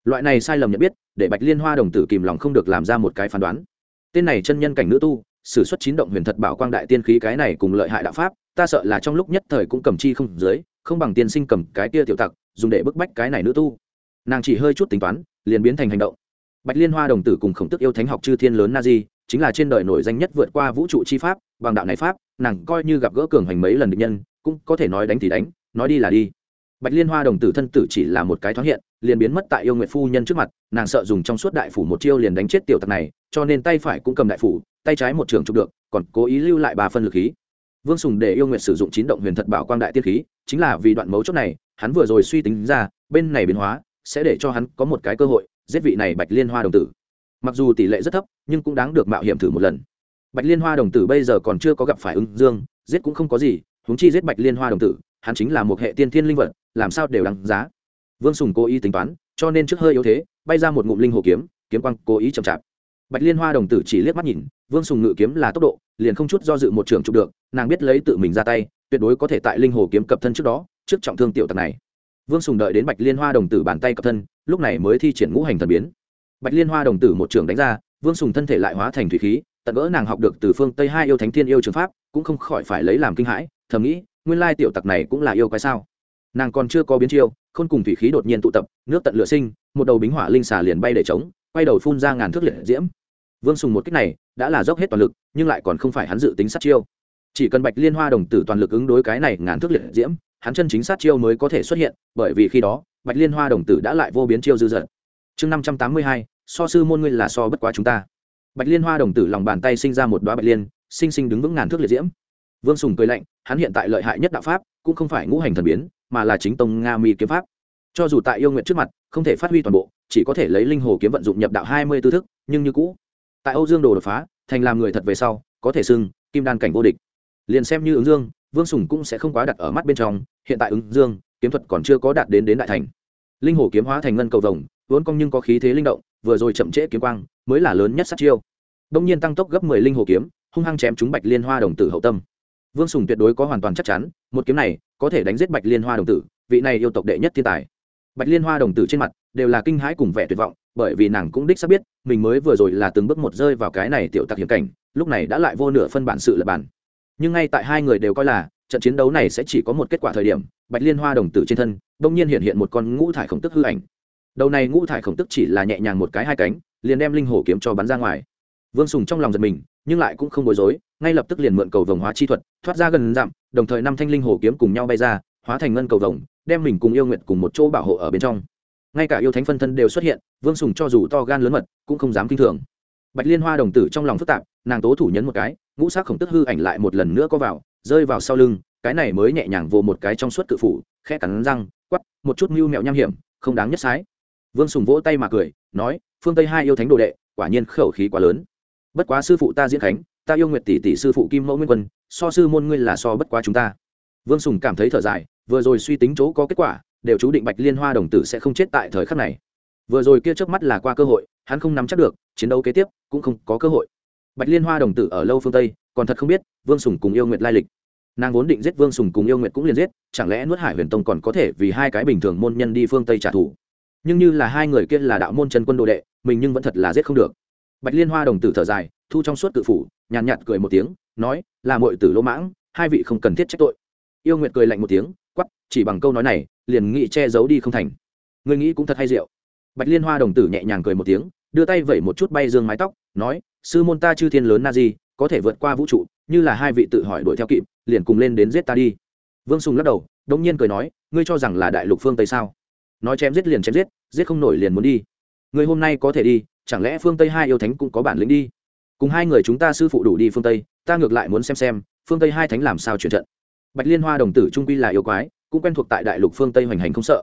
Loại này sai lầm nhận biết, để bạch liên hoa đồng tử kìm lòng không được làm ra một cái phán đoán. Tên này chân nhân cảnh nữ tu s ử suất chín động huyền thật bảo quang đại tiên khí cái này cùng lợi hại đạo pháp, ta sợ là trong lúc nhất thời cũng cầm chi không dưới, không bằng tiên sinh cầm cái kia tiểu tặc, dùng để bức bách cái này nữ tu. Nàng chỉ hơi chút tính toán, liền biến thành hành động. Bạch liên hoa đồng tử cùng khổng tức yêu thánh học chư thiên lớn na di chính là trên đời nổi danh nhất vượt qua vũ trụ chi pháp, bằng đạo này pháp, nàng coi như gặp gỡ cường hành mấy lần địch nhân, cũng có thể nói đánh thì đánh, nói đi là đi bạch liên hoa đồng tử thân tử chỉ là một cái thoáng hiện, liền biến mất tại yêu nguyệt phu nhân trước mặt, nàng sợ dùng trong suốt đại phủ một chiêu liền đánh chết tiểu tặc này, cho nên tay phải cũng cầm đại phủ, tay trái một trường chụp được, còn cố ý lưu lại ba phân lực khí. Vương sùng để yêu nguyệt sử dụng chín động huyền thật bảo quang đại tiên khí, chính là vì đoạn mấu chốt này, hắn vừa rồi suy tính ra, bên này biến hóa, sẽ để cho hắn có một cái cơ hội, giết vị này bạch liên hoa đồng tử. Mặc dù tỷ lệ rất thấp, nhưng cũng đáng được mạo hiểm thử một lần. Bạch liên hoa đồng tử bây giờ còn chưa có gặp phải ưng dương, giết cũng không có gì, huống chi giết bạch liên hoa đồng tử, hắn chính là một hệ tiên thiên linh vật làm sao đều đáng giá. Vương sùng cố ý tính toán, cho nên trước hơi yếu thế, bay ra một ngụm linh hồ kiếm kiếm quang cố ý chậm chạp. Bạch liên hoa đồng tử chỉ liếc mắt nhìn, vương sùng ngự kiếm là tốc độ, liền không chút do dự một trường chụp được, nàng biết lấy tự mình ra tay, tuyệt đối có thể tại linh hồ kiếm cập thân trước đó, trước trọng thương tiểu tặc này. Vương sùng đợi đến bạch liên hoa đồng tử bàn tay cập thân, lúc này mới thi triển ngũ hành thần biến. Bạch liên hoa đồng tử một trường đánh ra, vương sùng thân thể lại hóa thành thủy khí, tận gỡ nàng học được từ phương tây hai yêu thánh thiên yêu trường pháp, cũng không khỏi phải lấy làm kinh hãi, thầm nghĩ, nguyên lai tiểu tặc này cũng là yêu quái sao? Nàng còn chưa có biến chiêu, khôn cùng thủy khí đột nhiên tụ tập, nước tận lửa sinh, một đầu bính hỏa linh xà liền bay để trống, quay đầu phun ra ngàn thước liệt diễm. Vương sùng một cách này, đã là dốc hết toàn lực, nhưng lại còn không phải hắn dự tính sát chiêu. Chỉ cần bạch liên hoa đồng tử toàn lực ứng đối cái này ngàn thước liệt diễm, hắn chân chính sát chiêu mới có thể xuất hiện, bởi vì khi đó, bạch liên hoa đồng tử đã lại vô biến chiêu dư dật. Chương năm trăm tám mươi hai, so sư môn ngươi là so bất quá chúng ta. Bạch liên hoa đồng tử lòng bàn tay sinh ra một đoá bạch liên, sinh sinh đứng vững ngàn thước liệt diễm. Vương sùng cười lạnh, hắn hiện tại lợi hại nhất đạo pháp, cũng không phải ngũ hành thần biến mà là chính tông nga mi kiếm pháp. Cho dù tại yêu nguyện trước mặt, không thể phát huy toàn bộ, chỉ có thể lấy linh hồ kiếm vận dụng nhập đạo hai mươi tư thức, nhưng như cũ, tại âu dương đồ đột phá, thành làm người thật về sau, có thể xưng, kim đan cảnh vô địch. Liền xem như ứng dương, vương sùng cũng sẽ không quá đặt ở mắt bên trong, hiện tại ứng dương, kiếm thuật còn chưa có đạt đến đến đại thành. Linh hồ kiếm hóa thành ngân cầu rồng vốn cong nhưng có khí thế linh động, vừa rồi chậm trễ kiếm quang, mới là lớn nhất sát chiêu. Đông nhiên tăng tốc gấp mười linh hồ kiếm, hung hăng chém chúng bạch liên hoa đồng tử hậu tâm. Vương sùng tuyệt đối có hoàn toàn chắc chắn, một kiếm này có thể đánh giết bạch liên hoa đồng tử, vị này yêu tộc đệ nhất thiên tài. Bạch liên hoa đồng tử trên mặt đều là kinh hãi cùng vẻ tuyệt vọng, bởi vì nàng cũng đích xác biết, mình mới vừa rồi là từng bước một rơi vào cái này tiểu tặc hiểm cảnh, lúc này đã lại vô nửa phân bản sự lập bản. Nhưng ngay tại hai người đều coi là, trận chiến đấu này sẽ chỉ có một kết quả thời điểm, bạch liên hoa đồng tử trên thân, bỗng nhiên hiện hiện một con ngũ thải khổng tức hư ảnh. Đầu này ngũ thải khổng tức chỉ là nhẹ nhàng một cái hai cánh, liền đem linh hồ kiếm cho bắn ra ngoài. Vương sùng trong lòng giật mình nhưng lại cũng không bối rối, ngay lập tức liền mượn cầu vồng hóa chi thuật, thoát ra gần dặm, đồng thời năm thanh linh hồ kiếm cùng nhau bay ra, hóa thành ngân cầu vồng, đem mình cùng yêu nguyện cùng một chỗ bảo hộ ở bên trong. Ngay cả yêu thánh phân thân đều xuất hiện, vương sùng cho dù to gan lớn mật, cũng không dám kinh thường. Bạch liên hoa đồng tử trong lòng phức tạp, nàng tố thủ nhấn một cái, ngũ sắc khổng tức hư ảnh lại một lần nữa có vào, rơi vào sau lưng, cái này mới nhẹ nhàng vô một cái trong suốt cự phủ khe cắn răng quắp một chút mưu mẹo nham hiểm, không đáng nhất sái. Vương sùng vỗ tay mà cười, nói, phương tây hai yêu thánh đồ đệ, quả nhiên khẩu khí quá lớn bất quá sư phụ ta diễn khánh, ta yêu nguyệt tỷ tỷ sư phụ kim mẫu nguyên quân, so sư môn ngươi là so bất quá chúng ta. Vương sùng cảm thấy thở dài, vừa rồi suy tính chỗ có kết quả, đều chú định bạch liên hoa đồng tử sẽ không chết tại thời khắc này. Vừa rồi kia trước mắt là qua cơ hội, hắn không nắm chắc được, chiến đấu kế tiếp cũng không có cơ hội. Bạch liên hoa đồng tử ở lâu phương tây, còn thật không biết vương sùng cùng yêu nguyệt lai lịch. Nàng vốn định giết vương sùng cùng yêu nguyệt cũng liền giết, chẳng lẽ nuốt hải huyền tông còn có thể vì hai cái bình thường môn nhân đi phương tây trả thù? Nhưng như là hai người kia là đạo môn chân quân đồ đệ, mình nhưng vẫn thật là giết không được bạch liên hoa đồng tử thở dài thu trong suốt cự phủ nhàn nhạt, nhạt cười một tiếng nói là mọi tử lỗ mãng hai vị không cần thiết trách tội. Yêu nguyệt cười lạnh một tiếng quắp chỉ bằng câu nói này liền nghĩ che giấu đi không thành. Người nghĩ cũng thật hay rượu bạch liên hoa đồng tử nhẹ nhàng cười một tiếng đưa tay vẩy một chút bay dương mái tóc nói sư môn ta chư thiên lớn na di có thể vượt qua vũ trụ như là hai vị tự hỏi đuổi theo kịp liền cùng lên đến giết ta đi. Vương sùng lắc đầu đông nhiên cười nói ngươi cho rằng là đại lục phương tây sao? Nói chém giết liền chém giết giết không nổi liền muốn đi người hôm nay có thể đi, chẳng lẽ phương tây hai yêu thánh cũng có bản lĩnh đi? Cùng hai người chúng ta sư phụ đủ đi phương tây, ta ngược lại muốn xem xem, phương tây hai thánh làm sao chuyển trận. Bạch liên hoa đồng tử trung quy là yêu quái, cũng quen thuộc tại đại lục phương tây hoành hành không sợ.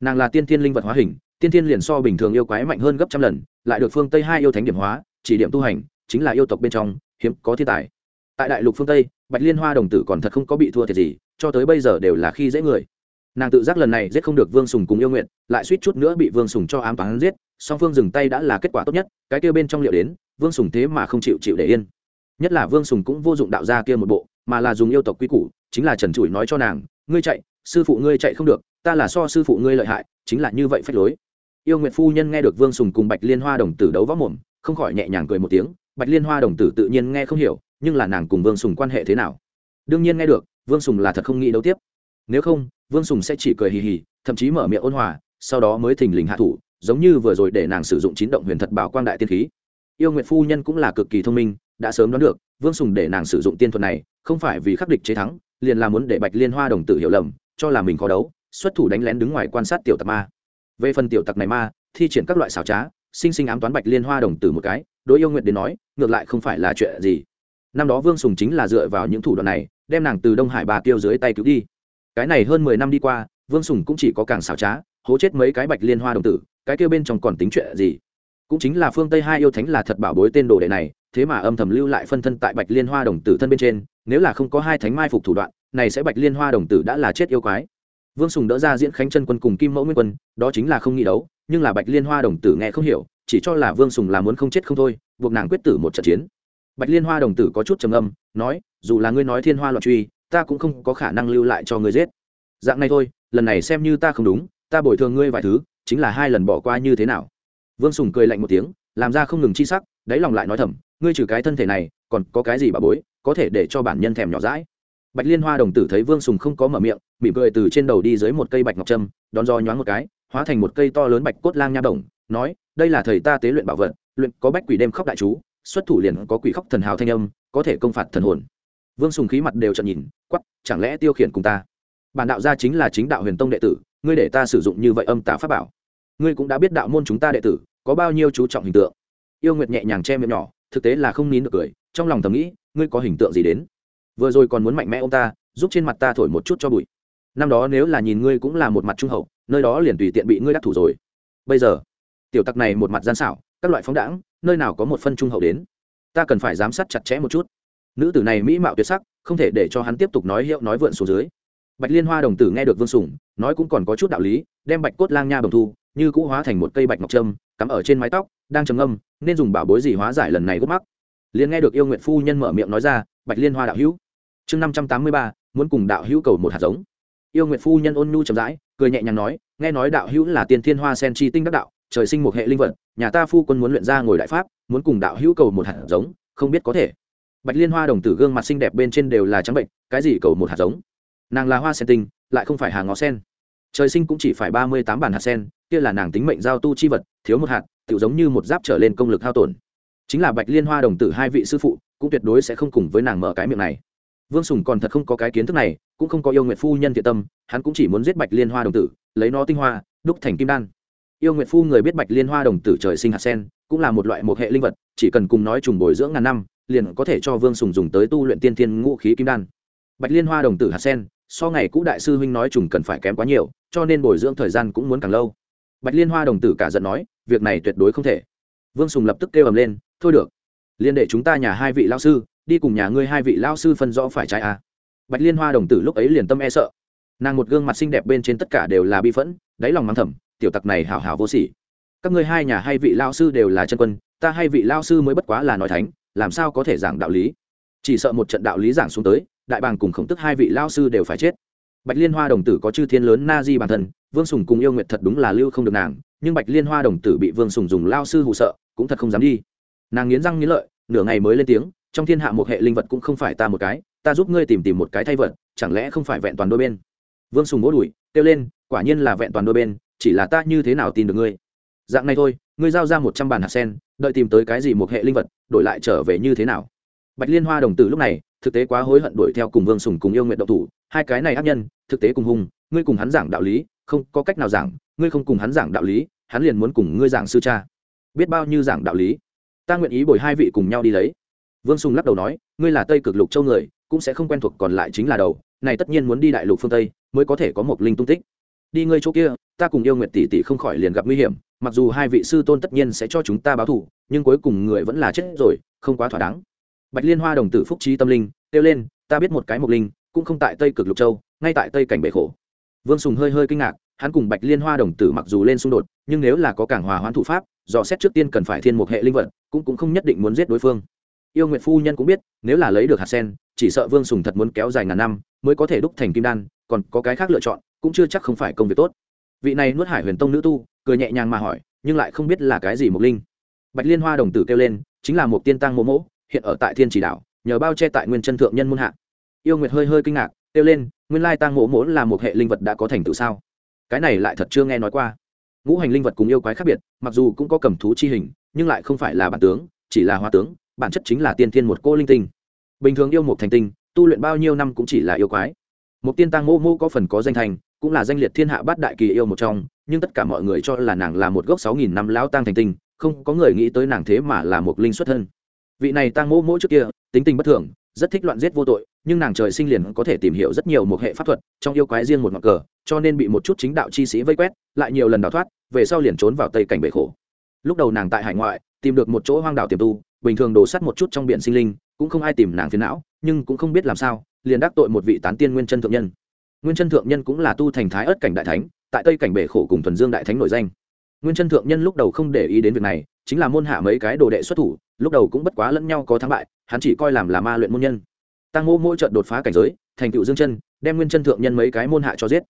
Nàng là tiên thiên linh vật hóa hình, tiên thiên liền so bình thường yêu quái mạnh hơn gấp trăm lần, lại được phương tây hai yêu thánh điểm hóa, chỉ điểm tu hành, chính là yêu tộc bên trong, hiếm có thiên tài. Tại đại lục phương tây, bạch liên hoa đồng tử còn thật không có bị thua thiệt gì, cho tới bây giờ đều là khi dễ người. Nàng tự giác lần này giết không được vương sùng cùng yêu nguyện, lại suýt chút nữa bị vương sùng cho ám toán giết song phương dừng tay đã là kết quả tốt nhất, cái kêu bên trong liệu đến, vương sùng thế mà không chịu chịu để yên. Nhất là vương sùng cũng vô dụng đạo ra kia một bộ, mà là dùng yêu tộc quy củ, chính là trần trụi nói cho nàng, ngươi chạy, sư phụ ngươi chạy không được, ta là so sư phụ ngươi lợi hại, chính là như vậy phách lối. Yêu nguyệt phu nhân nghe được vương sùng cùng bạch liên hoa đồng tử đấu võ mồm, không khỏi nhẹ nhàng cười một tiếng, bạch liên hoa đồng tử tự nhiên nghe không hiểu, nhưng là nàng cùng vương sùng quan hệ thế nào? Đương nhiên nghe được, vương sùng là thật không nghĩ đấu tiếp. Nếu không, vương sùng sẽ chỉ cười hì hì, thậm chí mở miệng ôn hòa, sau đó mới thình lình hạ thủ giống như vừa rồi để nàng sử dụng chín động huyền thật bảo quang đại tiên khí. Yêu nguyệt phu nhân cũng là cực kỳ thông minh, đã sớm đoán được, vương sùng để nàng sử dụng tiên thuật này, không phải vì khắc địch chế thắng, liền là muốn để bạch liên hoa đồng tử hiểu lầm, cho là mình khó đấu, xuất thủ đánh lén đứng ngoài quan sát tiểu tặc ma. Về phần tiểu tặc này ma, thi triển các loại xảo trá, sinh sinh ám toán bạch liên hoa đồng tử một cái, đối yêu nguyện đến nói, ngược lại không phải là chuyện gì. Năm đó vương sùng chính là dựa vào những thủ đoạn này, đem nàng từ đông hải bà tiêu dưới tay cứu đi. Cái này hơn mười năm đi qua, vương sùng cũng chỉ có càng xảo trá hố chết mấy cái bạch liên hoa đồng tử, cái kêu bên trong còn tính chuyện gì? Cũng chính là phương tây hai yêu thánh là thật bảo bối tên đồ đệ này, thế mà âm thầm lưu lại phân thân tại bạch liên hoa đồng tử thân bên trên, nếu là không có hai thánh mai phục thủ đoạn, này sẽ bạch liên hoa đồng tử đã là chết yêu quái. Vương sùng đỡ ra diễn khánh chân quân cùng kim mẫu nguyên quân, đó chính là không nghĩ đấu, nhưng là bạch liên hoa đồng tử nghe không hiểu, chỉ cho là vương sùng là muốn không chết không thôi, buộc nàng quyết tử một trận chiến. Bạch liên hoa đồng tử có chút trầm âm nói, dù là ngươi nói thiên hoa loạn truy, ta cũng không có khả năng lưu lại cho ngươi giết. Dạng này thôi, lần này xem như ta không đúng ta bồi thường ngươi vài thứ, chính là hai lần bỏ qua như thế nào? Vương sùng cười lạnh một tiếng, làm ra không ngừng chi sắc, đáy lòng lại nói thầm, ngươi trừ cái thân thể này, còn có cái gì bà bối, có thể để cho bản nhân thèm nhỏ rãi bạch liên hoa đồng tử thấy vương sùng không có mở miệng, mỉm cười từ trên đầu đi dưới một cây bạch ngọc trâm, đón do nhoáng một cái, hóa thành một cây to lớn bạch cốt lang nha đồng, nói, đây là thầy ta tế luyện bảo vật, luyện có bách quỷ đêm khóc đại chú, xuất thủ liền có quỷ khóc thần hào thanh âm, có thể công phạt thần hồn. Vương sùng khí mặt đều trận nhìn quắp chẳng lẽ tiêu khiển cùng ta? Bản đạo gia chính là chính đạo huyền tông đệ tử ngươi để ta sử dụng như vậy âm tả pháp bảo. Ngươi cũng đã biết đạo môn chúng ta đệ tử, có bao nhiêu chú trọng hình tượng. Yêu nguyệt nhẹ nhàng che miệng nhỏ, thực tế là không nín được cười, trong lòng thầm nghĩ, ngươi có hình tượng gì đến? Vừa rồi còn muốn mạnh mẽ ông ta, giúp trên mặt ta thổi một chút cho bụi. Năm đó nếu là nhìn ngươi cũng là một mặt trung hậu, nơi đó liền tùy tiện bị ngươi đắc thủ rồi. Bây giờ, tiểu tặc này một mặt gian xảo, các loại phóng đãng, nơi nào có một phân trung hậu đến? Ta cần phải giám sát chặt chẽ một chút. Nữ tử này mỹ mạo tuyệt sắc, không thể để cho hắn tiếp tục nói hiệu nói vượn xuống dưới bạch liên hoa đồng tử nghe được vương sủng nói cũng còn có chút đạo lý, đem bạch cốt lang nha đồng thu, như cũ hóa thành một cây bạch ngọc trâm, cắm ở trên mái tóc, đang trầm âm nên dùng bảo bối gì hóa giải lần này gốc mắc. Liền nghe được yêu nguyện phu nhân mở miệng nói ra, bạch liên hoa đạo hữu, chương năm trăm tám mươi ba, muốn cùng đạo hữu cầu một hạt giống. Yêu nguyện phu nhân ôn nhu chậm rãi, cười nhẹ nhàng nói, nghe nói đạo hữu là tiền thiên hoa sen chi tinh đắc đạo, trời sinh một hệ linh vật, nhà ta phu quân muốn luyện ra ngồi đại pháp, muốn cùng đạo hữu cầu một hạt giống, không biết có thể. Bạch liên hoa đồng tử gương mặt xinh đẹp bên trên đều là trắng bệnh, cái gì cầu một hạt giống? Nàng là hoa sen tinh, lại không phải hàng ngó sen. Trời sinh cũng chỉ phải ba mươi tám bản hạt sen, kia là nàng tính mệnh giao tu chi vật, thiếu một hạt tự giống như một giáp trở lên công lực hao tổn. Chính là bạch liên hoa đồng tử hai vị sư phụ, cũng tuyệt đối sẽ không cùng với nàng mở cái miệng này. Vương sùng còn thật không có cái kiến thức này, cũng không có yêu nguyệt phu nhân thiện tâm, hắn cũng chỉ muốn giết bạch liên hoa đồng tử, lấy nó tinh hoa, đúc thành kim đan. Yêu nguyệt phu người biết bạch liên hoa đồng tử trời sinh hạt sen, cũng là một loại một hệ linh vật, chỉ cần cùng nói trùng bồi dưỡng ngàn năm, liền có thể cho vương sùng dùng tới tu luyện tiên thiên ngũ khí kim đan. Bạch liên hoa đồng tử hạt sen so ngày cũ đại sư huynh nói trùng cần phải kém quá nhiều, cho nên bồi dưỡng thời gian cũng muốn càng lâu. Bạch liên hoa đồng tử cả giận nói, việc này tuyệt đối không thể. Vương sùng lập tức kêu ầm lên, thôi được liên đệ chúng ta nhà hai vị lao sư, đi cùng nhà ngươi hai vị lao sư phân rõ phải trái à. bạch liên hoa đồng tử lúc ấy liền tâm e sợ. Nàng một gương mặt xinh đẹp bên trên tất cả đều là bi phẫn, đáy lòng mắng thầm, tiểu tặc này hảo hảo vô sỉ. Các ngươi hai nhà hai vị lao sư đều là chân quân, ta hai vị lao sư mới bất quá là nói thánh, làm sao có thể giảng đạo lý? Chỉ sợ một trận đạo lý giảng xuống tới đại bàng cùng khổng tức hai vị lao sư đều phải chết. Bạch liên hoa đồng tử có chư thiên lớn na di bản thân, vương sùng cùng yêu nguyệt thật đúng là lưu không được nàng, nhưng bạch liên hoa đồng tử bị vương sùng dùng lao sư hụ sợ, cũng thật không dám đi. Nàng nghiến răng nghiến lợi, nửa ngày mới lên tiếng, trong thiên hạ một hệ linh vật cũng không phải ta một cái, ta giúp ngươi tìm tìm một cái thay vật, chẳng lẽ không phải vẹn toàn đôi bên? Vương sùng vỗ đùi, kêu lên, quả nhiên là vẹn toàn đôi bên, chỉ là ta như thế nào tin được ngươi? Dạng này thôi, ngươi giao ra một trăm bản hạt sen, đợi tìm tới cái gì một hệ linh vật, đổi lại trở về như thế nào? Bạch liên hoa đồng tử lúc này thực tế quá hối hận đuổi theo cùng vương sùng cùng yêu nguyện độc thủ, hai cái này ác nhân, thực tế cùng hung, ngươi cùng hắn giảng đạo lý, không có cách nào giảng, ngươi không cùng hắn giảng đạo lý, hắn liền muốn cùng ngươi giảng sư cha. Biết bao nhiêu giảng đạo lý? Ta nguyện ý bồi hai vị cùng nhau đi lấy. Vương sùng lắc đầu nói, ngươi là tây cực lục châu người, cũng sẽ không quen thuộc còn lại chính là đầu, này tất nhiên muốn đi đại lục phương tây, mới có thể có một linh tung tích. Đi ngươi chỗ kia, ta cùng yêu nguyện tỷ tỷ không khỏi liền gặp nguy hiểm, mặc dù hai vị sư tôn tất nhiên sẽ cho chúng ta báo thù, nhưng cuối cùng người vẫn là chết rồi, không quá thỏa đáng bạch liên hoa đồng tử phúc trí tâm linh, kêu lên, ta biết một cái mộc linh, cũng không tại tây cực lục châu, ngay tại tây cảnh bể khổ. Vương sùng hơi hơi kinh ngạc, hắn cùng bạch liên hoa đồng tử mặc dù lên xung đột, nhưng nếu là có cảng hòa hoãn thủ pháp, dò xét trước tiên cần phải thiên một hệ linh vật, cũng cũng không nhất định muốn giết đối phương. Yêu nguyện phu nhân cũng biết, nếu là lấy được hạt sen, chỉ sợ vương sùng thật muốn kéo dài ngàn năm mới có thể đúc thành kim đan, còn có cái khác lựa chọn, cũng chưa chắc không phải công việc tốt. Vị này nuốt hải huyền tông nữ tu, cười nhẹ nhàng mà hỏi, nhưng lại không biết là cái gì mục linh. Bạch liên hoa đồng tử kêu lên, chính là một tiên tăng mộ mỗ hiện ở tại thiên chỉ đảo, nhờ bao che tại nguyên chân thượng nhân môn hạ. Yêu nguyệt hơi hơi kinh ngạc, kêu lên, nguyên lai tăng mộ mỗ là một hệ linh vật đã có thành tựu sao? Cái này lại thật chưa nghe nói qua. Ngũ hành linh vật cùng yêu quái khác biệt, mặc dù cũng có cầm thú chi hình, nhưng lại không phải là bản tướng, chỉ là hoa tướng, bản chất chính là tiên thiên một cô linh tinh. Bình thường yêu một thành tinh, tu luyện bao nhiêu năm cũng chỉ là yêu quái. Một tiên tăng mô mô có phần có danh thành, cũng là danh liệt thiên hạ bát đại kỳ yêu một trong, nhưng tất cả mọi người cho là nàng là một gốc sáu nghìn năm lão tăng thành tinh, không có người nghĩ tới nàng thế mà là một linh xuất thân vị này tăng mỗ mỗ trước kia, tính tình bất thường, rất thích loạn giết vô tội, nhưng nàng trời sinh liền có thể tìm hiểu rất nhiều một hệ pháp thuật, trong yêu quái riêng một ngọn cờ, cho nên bị một chút chính đạo chi sĩ vây quét, lại nhiều lần đào thoát, về sau liền trốn vào tây cảnh bể khổ. Lúc đầu nàng tại hải ngoại, tìm được một chỗ hoang đảo tiềm tu, bình thường đổ sắt một chút trong biển sinh linh, cũng không ai tìm nàng phiền não, nhưng cũng không biết làm sao, liền đắc tội một vị tán tiên nguyên chân thượng nhân. Nguyên chân thượng nhân cũng là tu thành thái ớt cảnh đại thánh, tại tây cảnh bể khổ cùng thuần dương đại thánh nổi danh nguyên chân thượng nhân lúc đầu không để ý đến việc này, chính là môn hạ mấy cái đồ đệ xuất thủ, lúc đầu cũng bất quá lẫn nhau có thắng bại, hắn chỉ coi làm là ma luyện môn nhân. Tăng ngô mỗi trận đột phá cảnh giới, thành tựu dương chân, đem nguyên chân thượng nhân mấy cái môn hạ cho giết.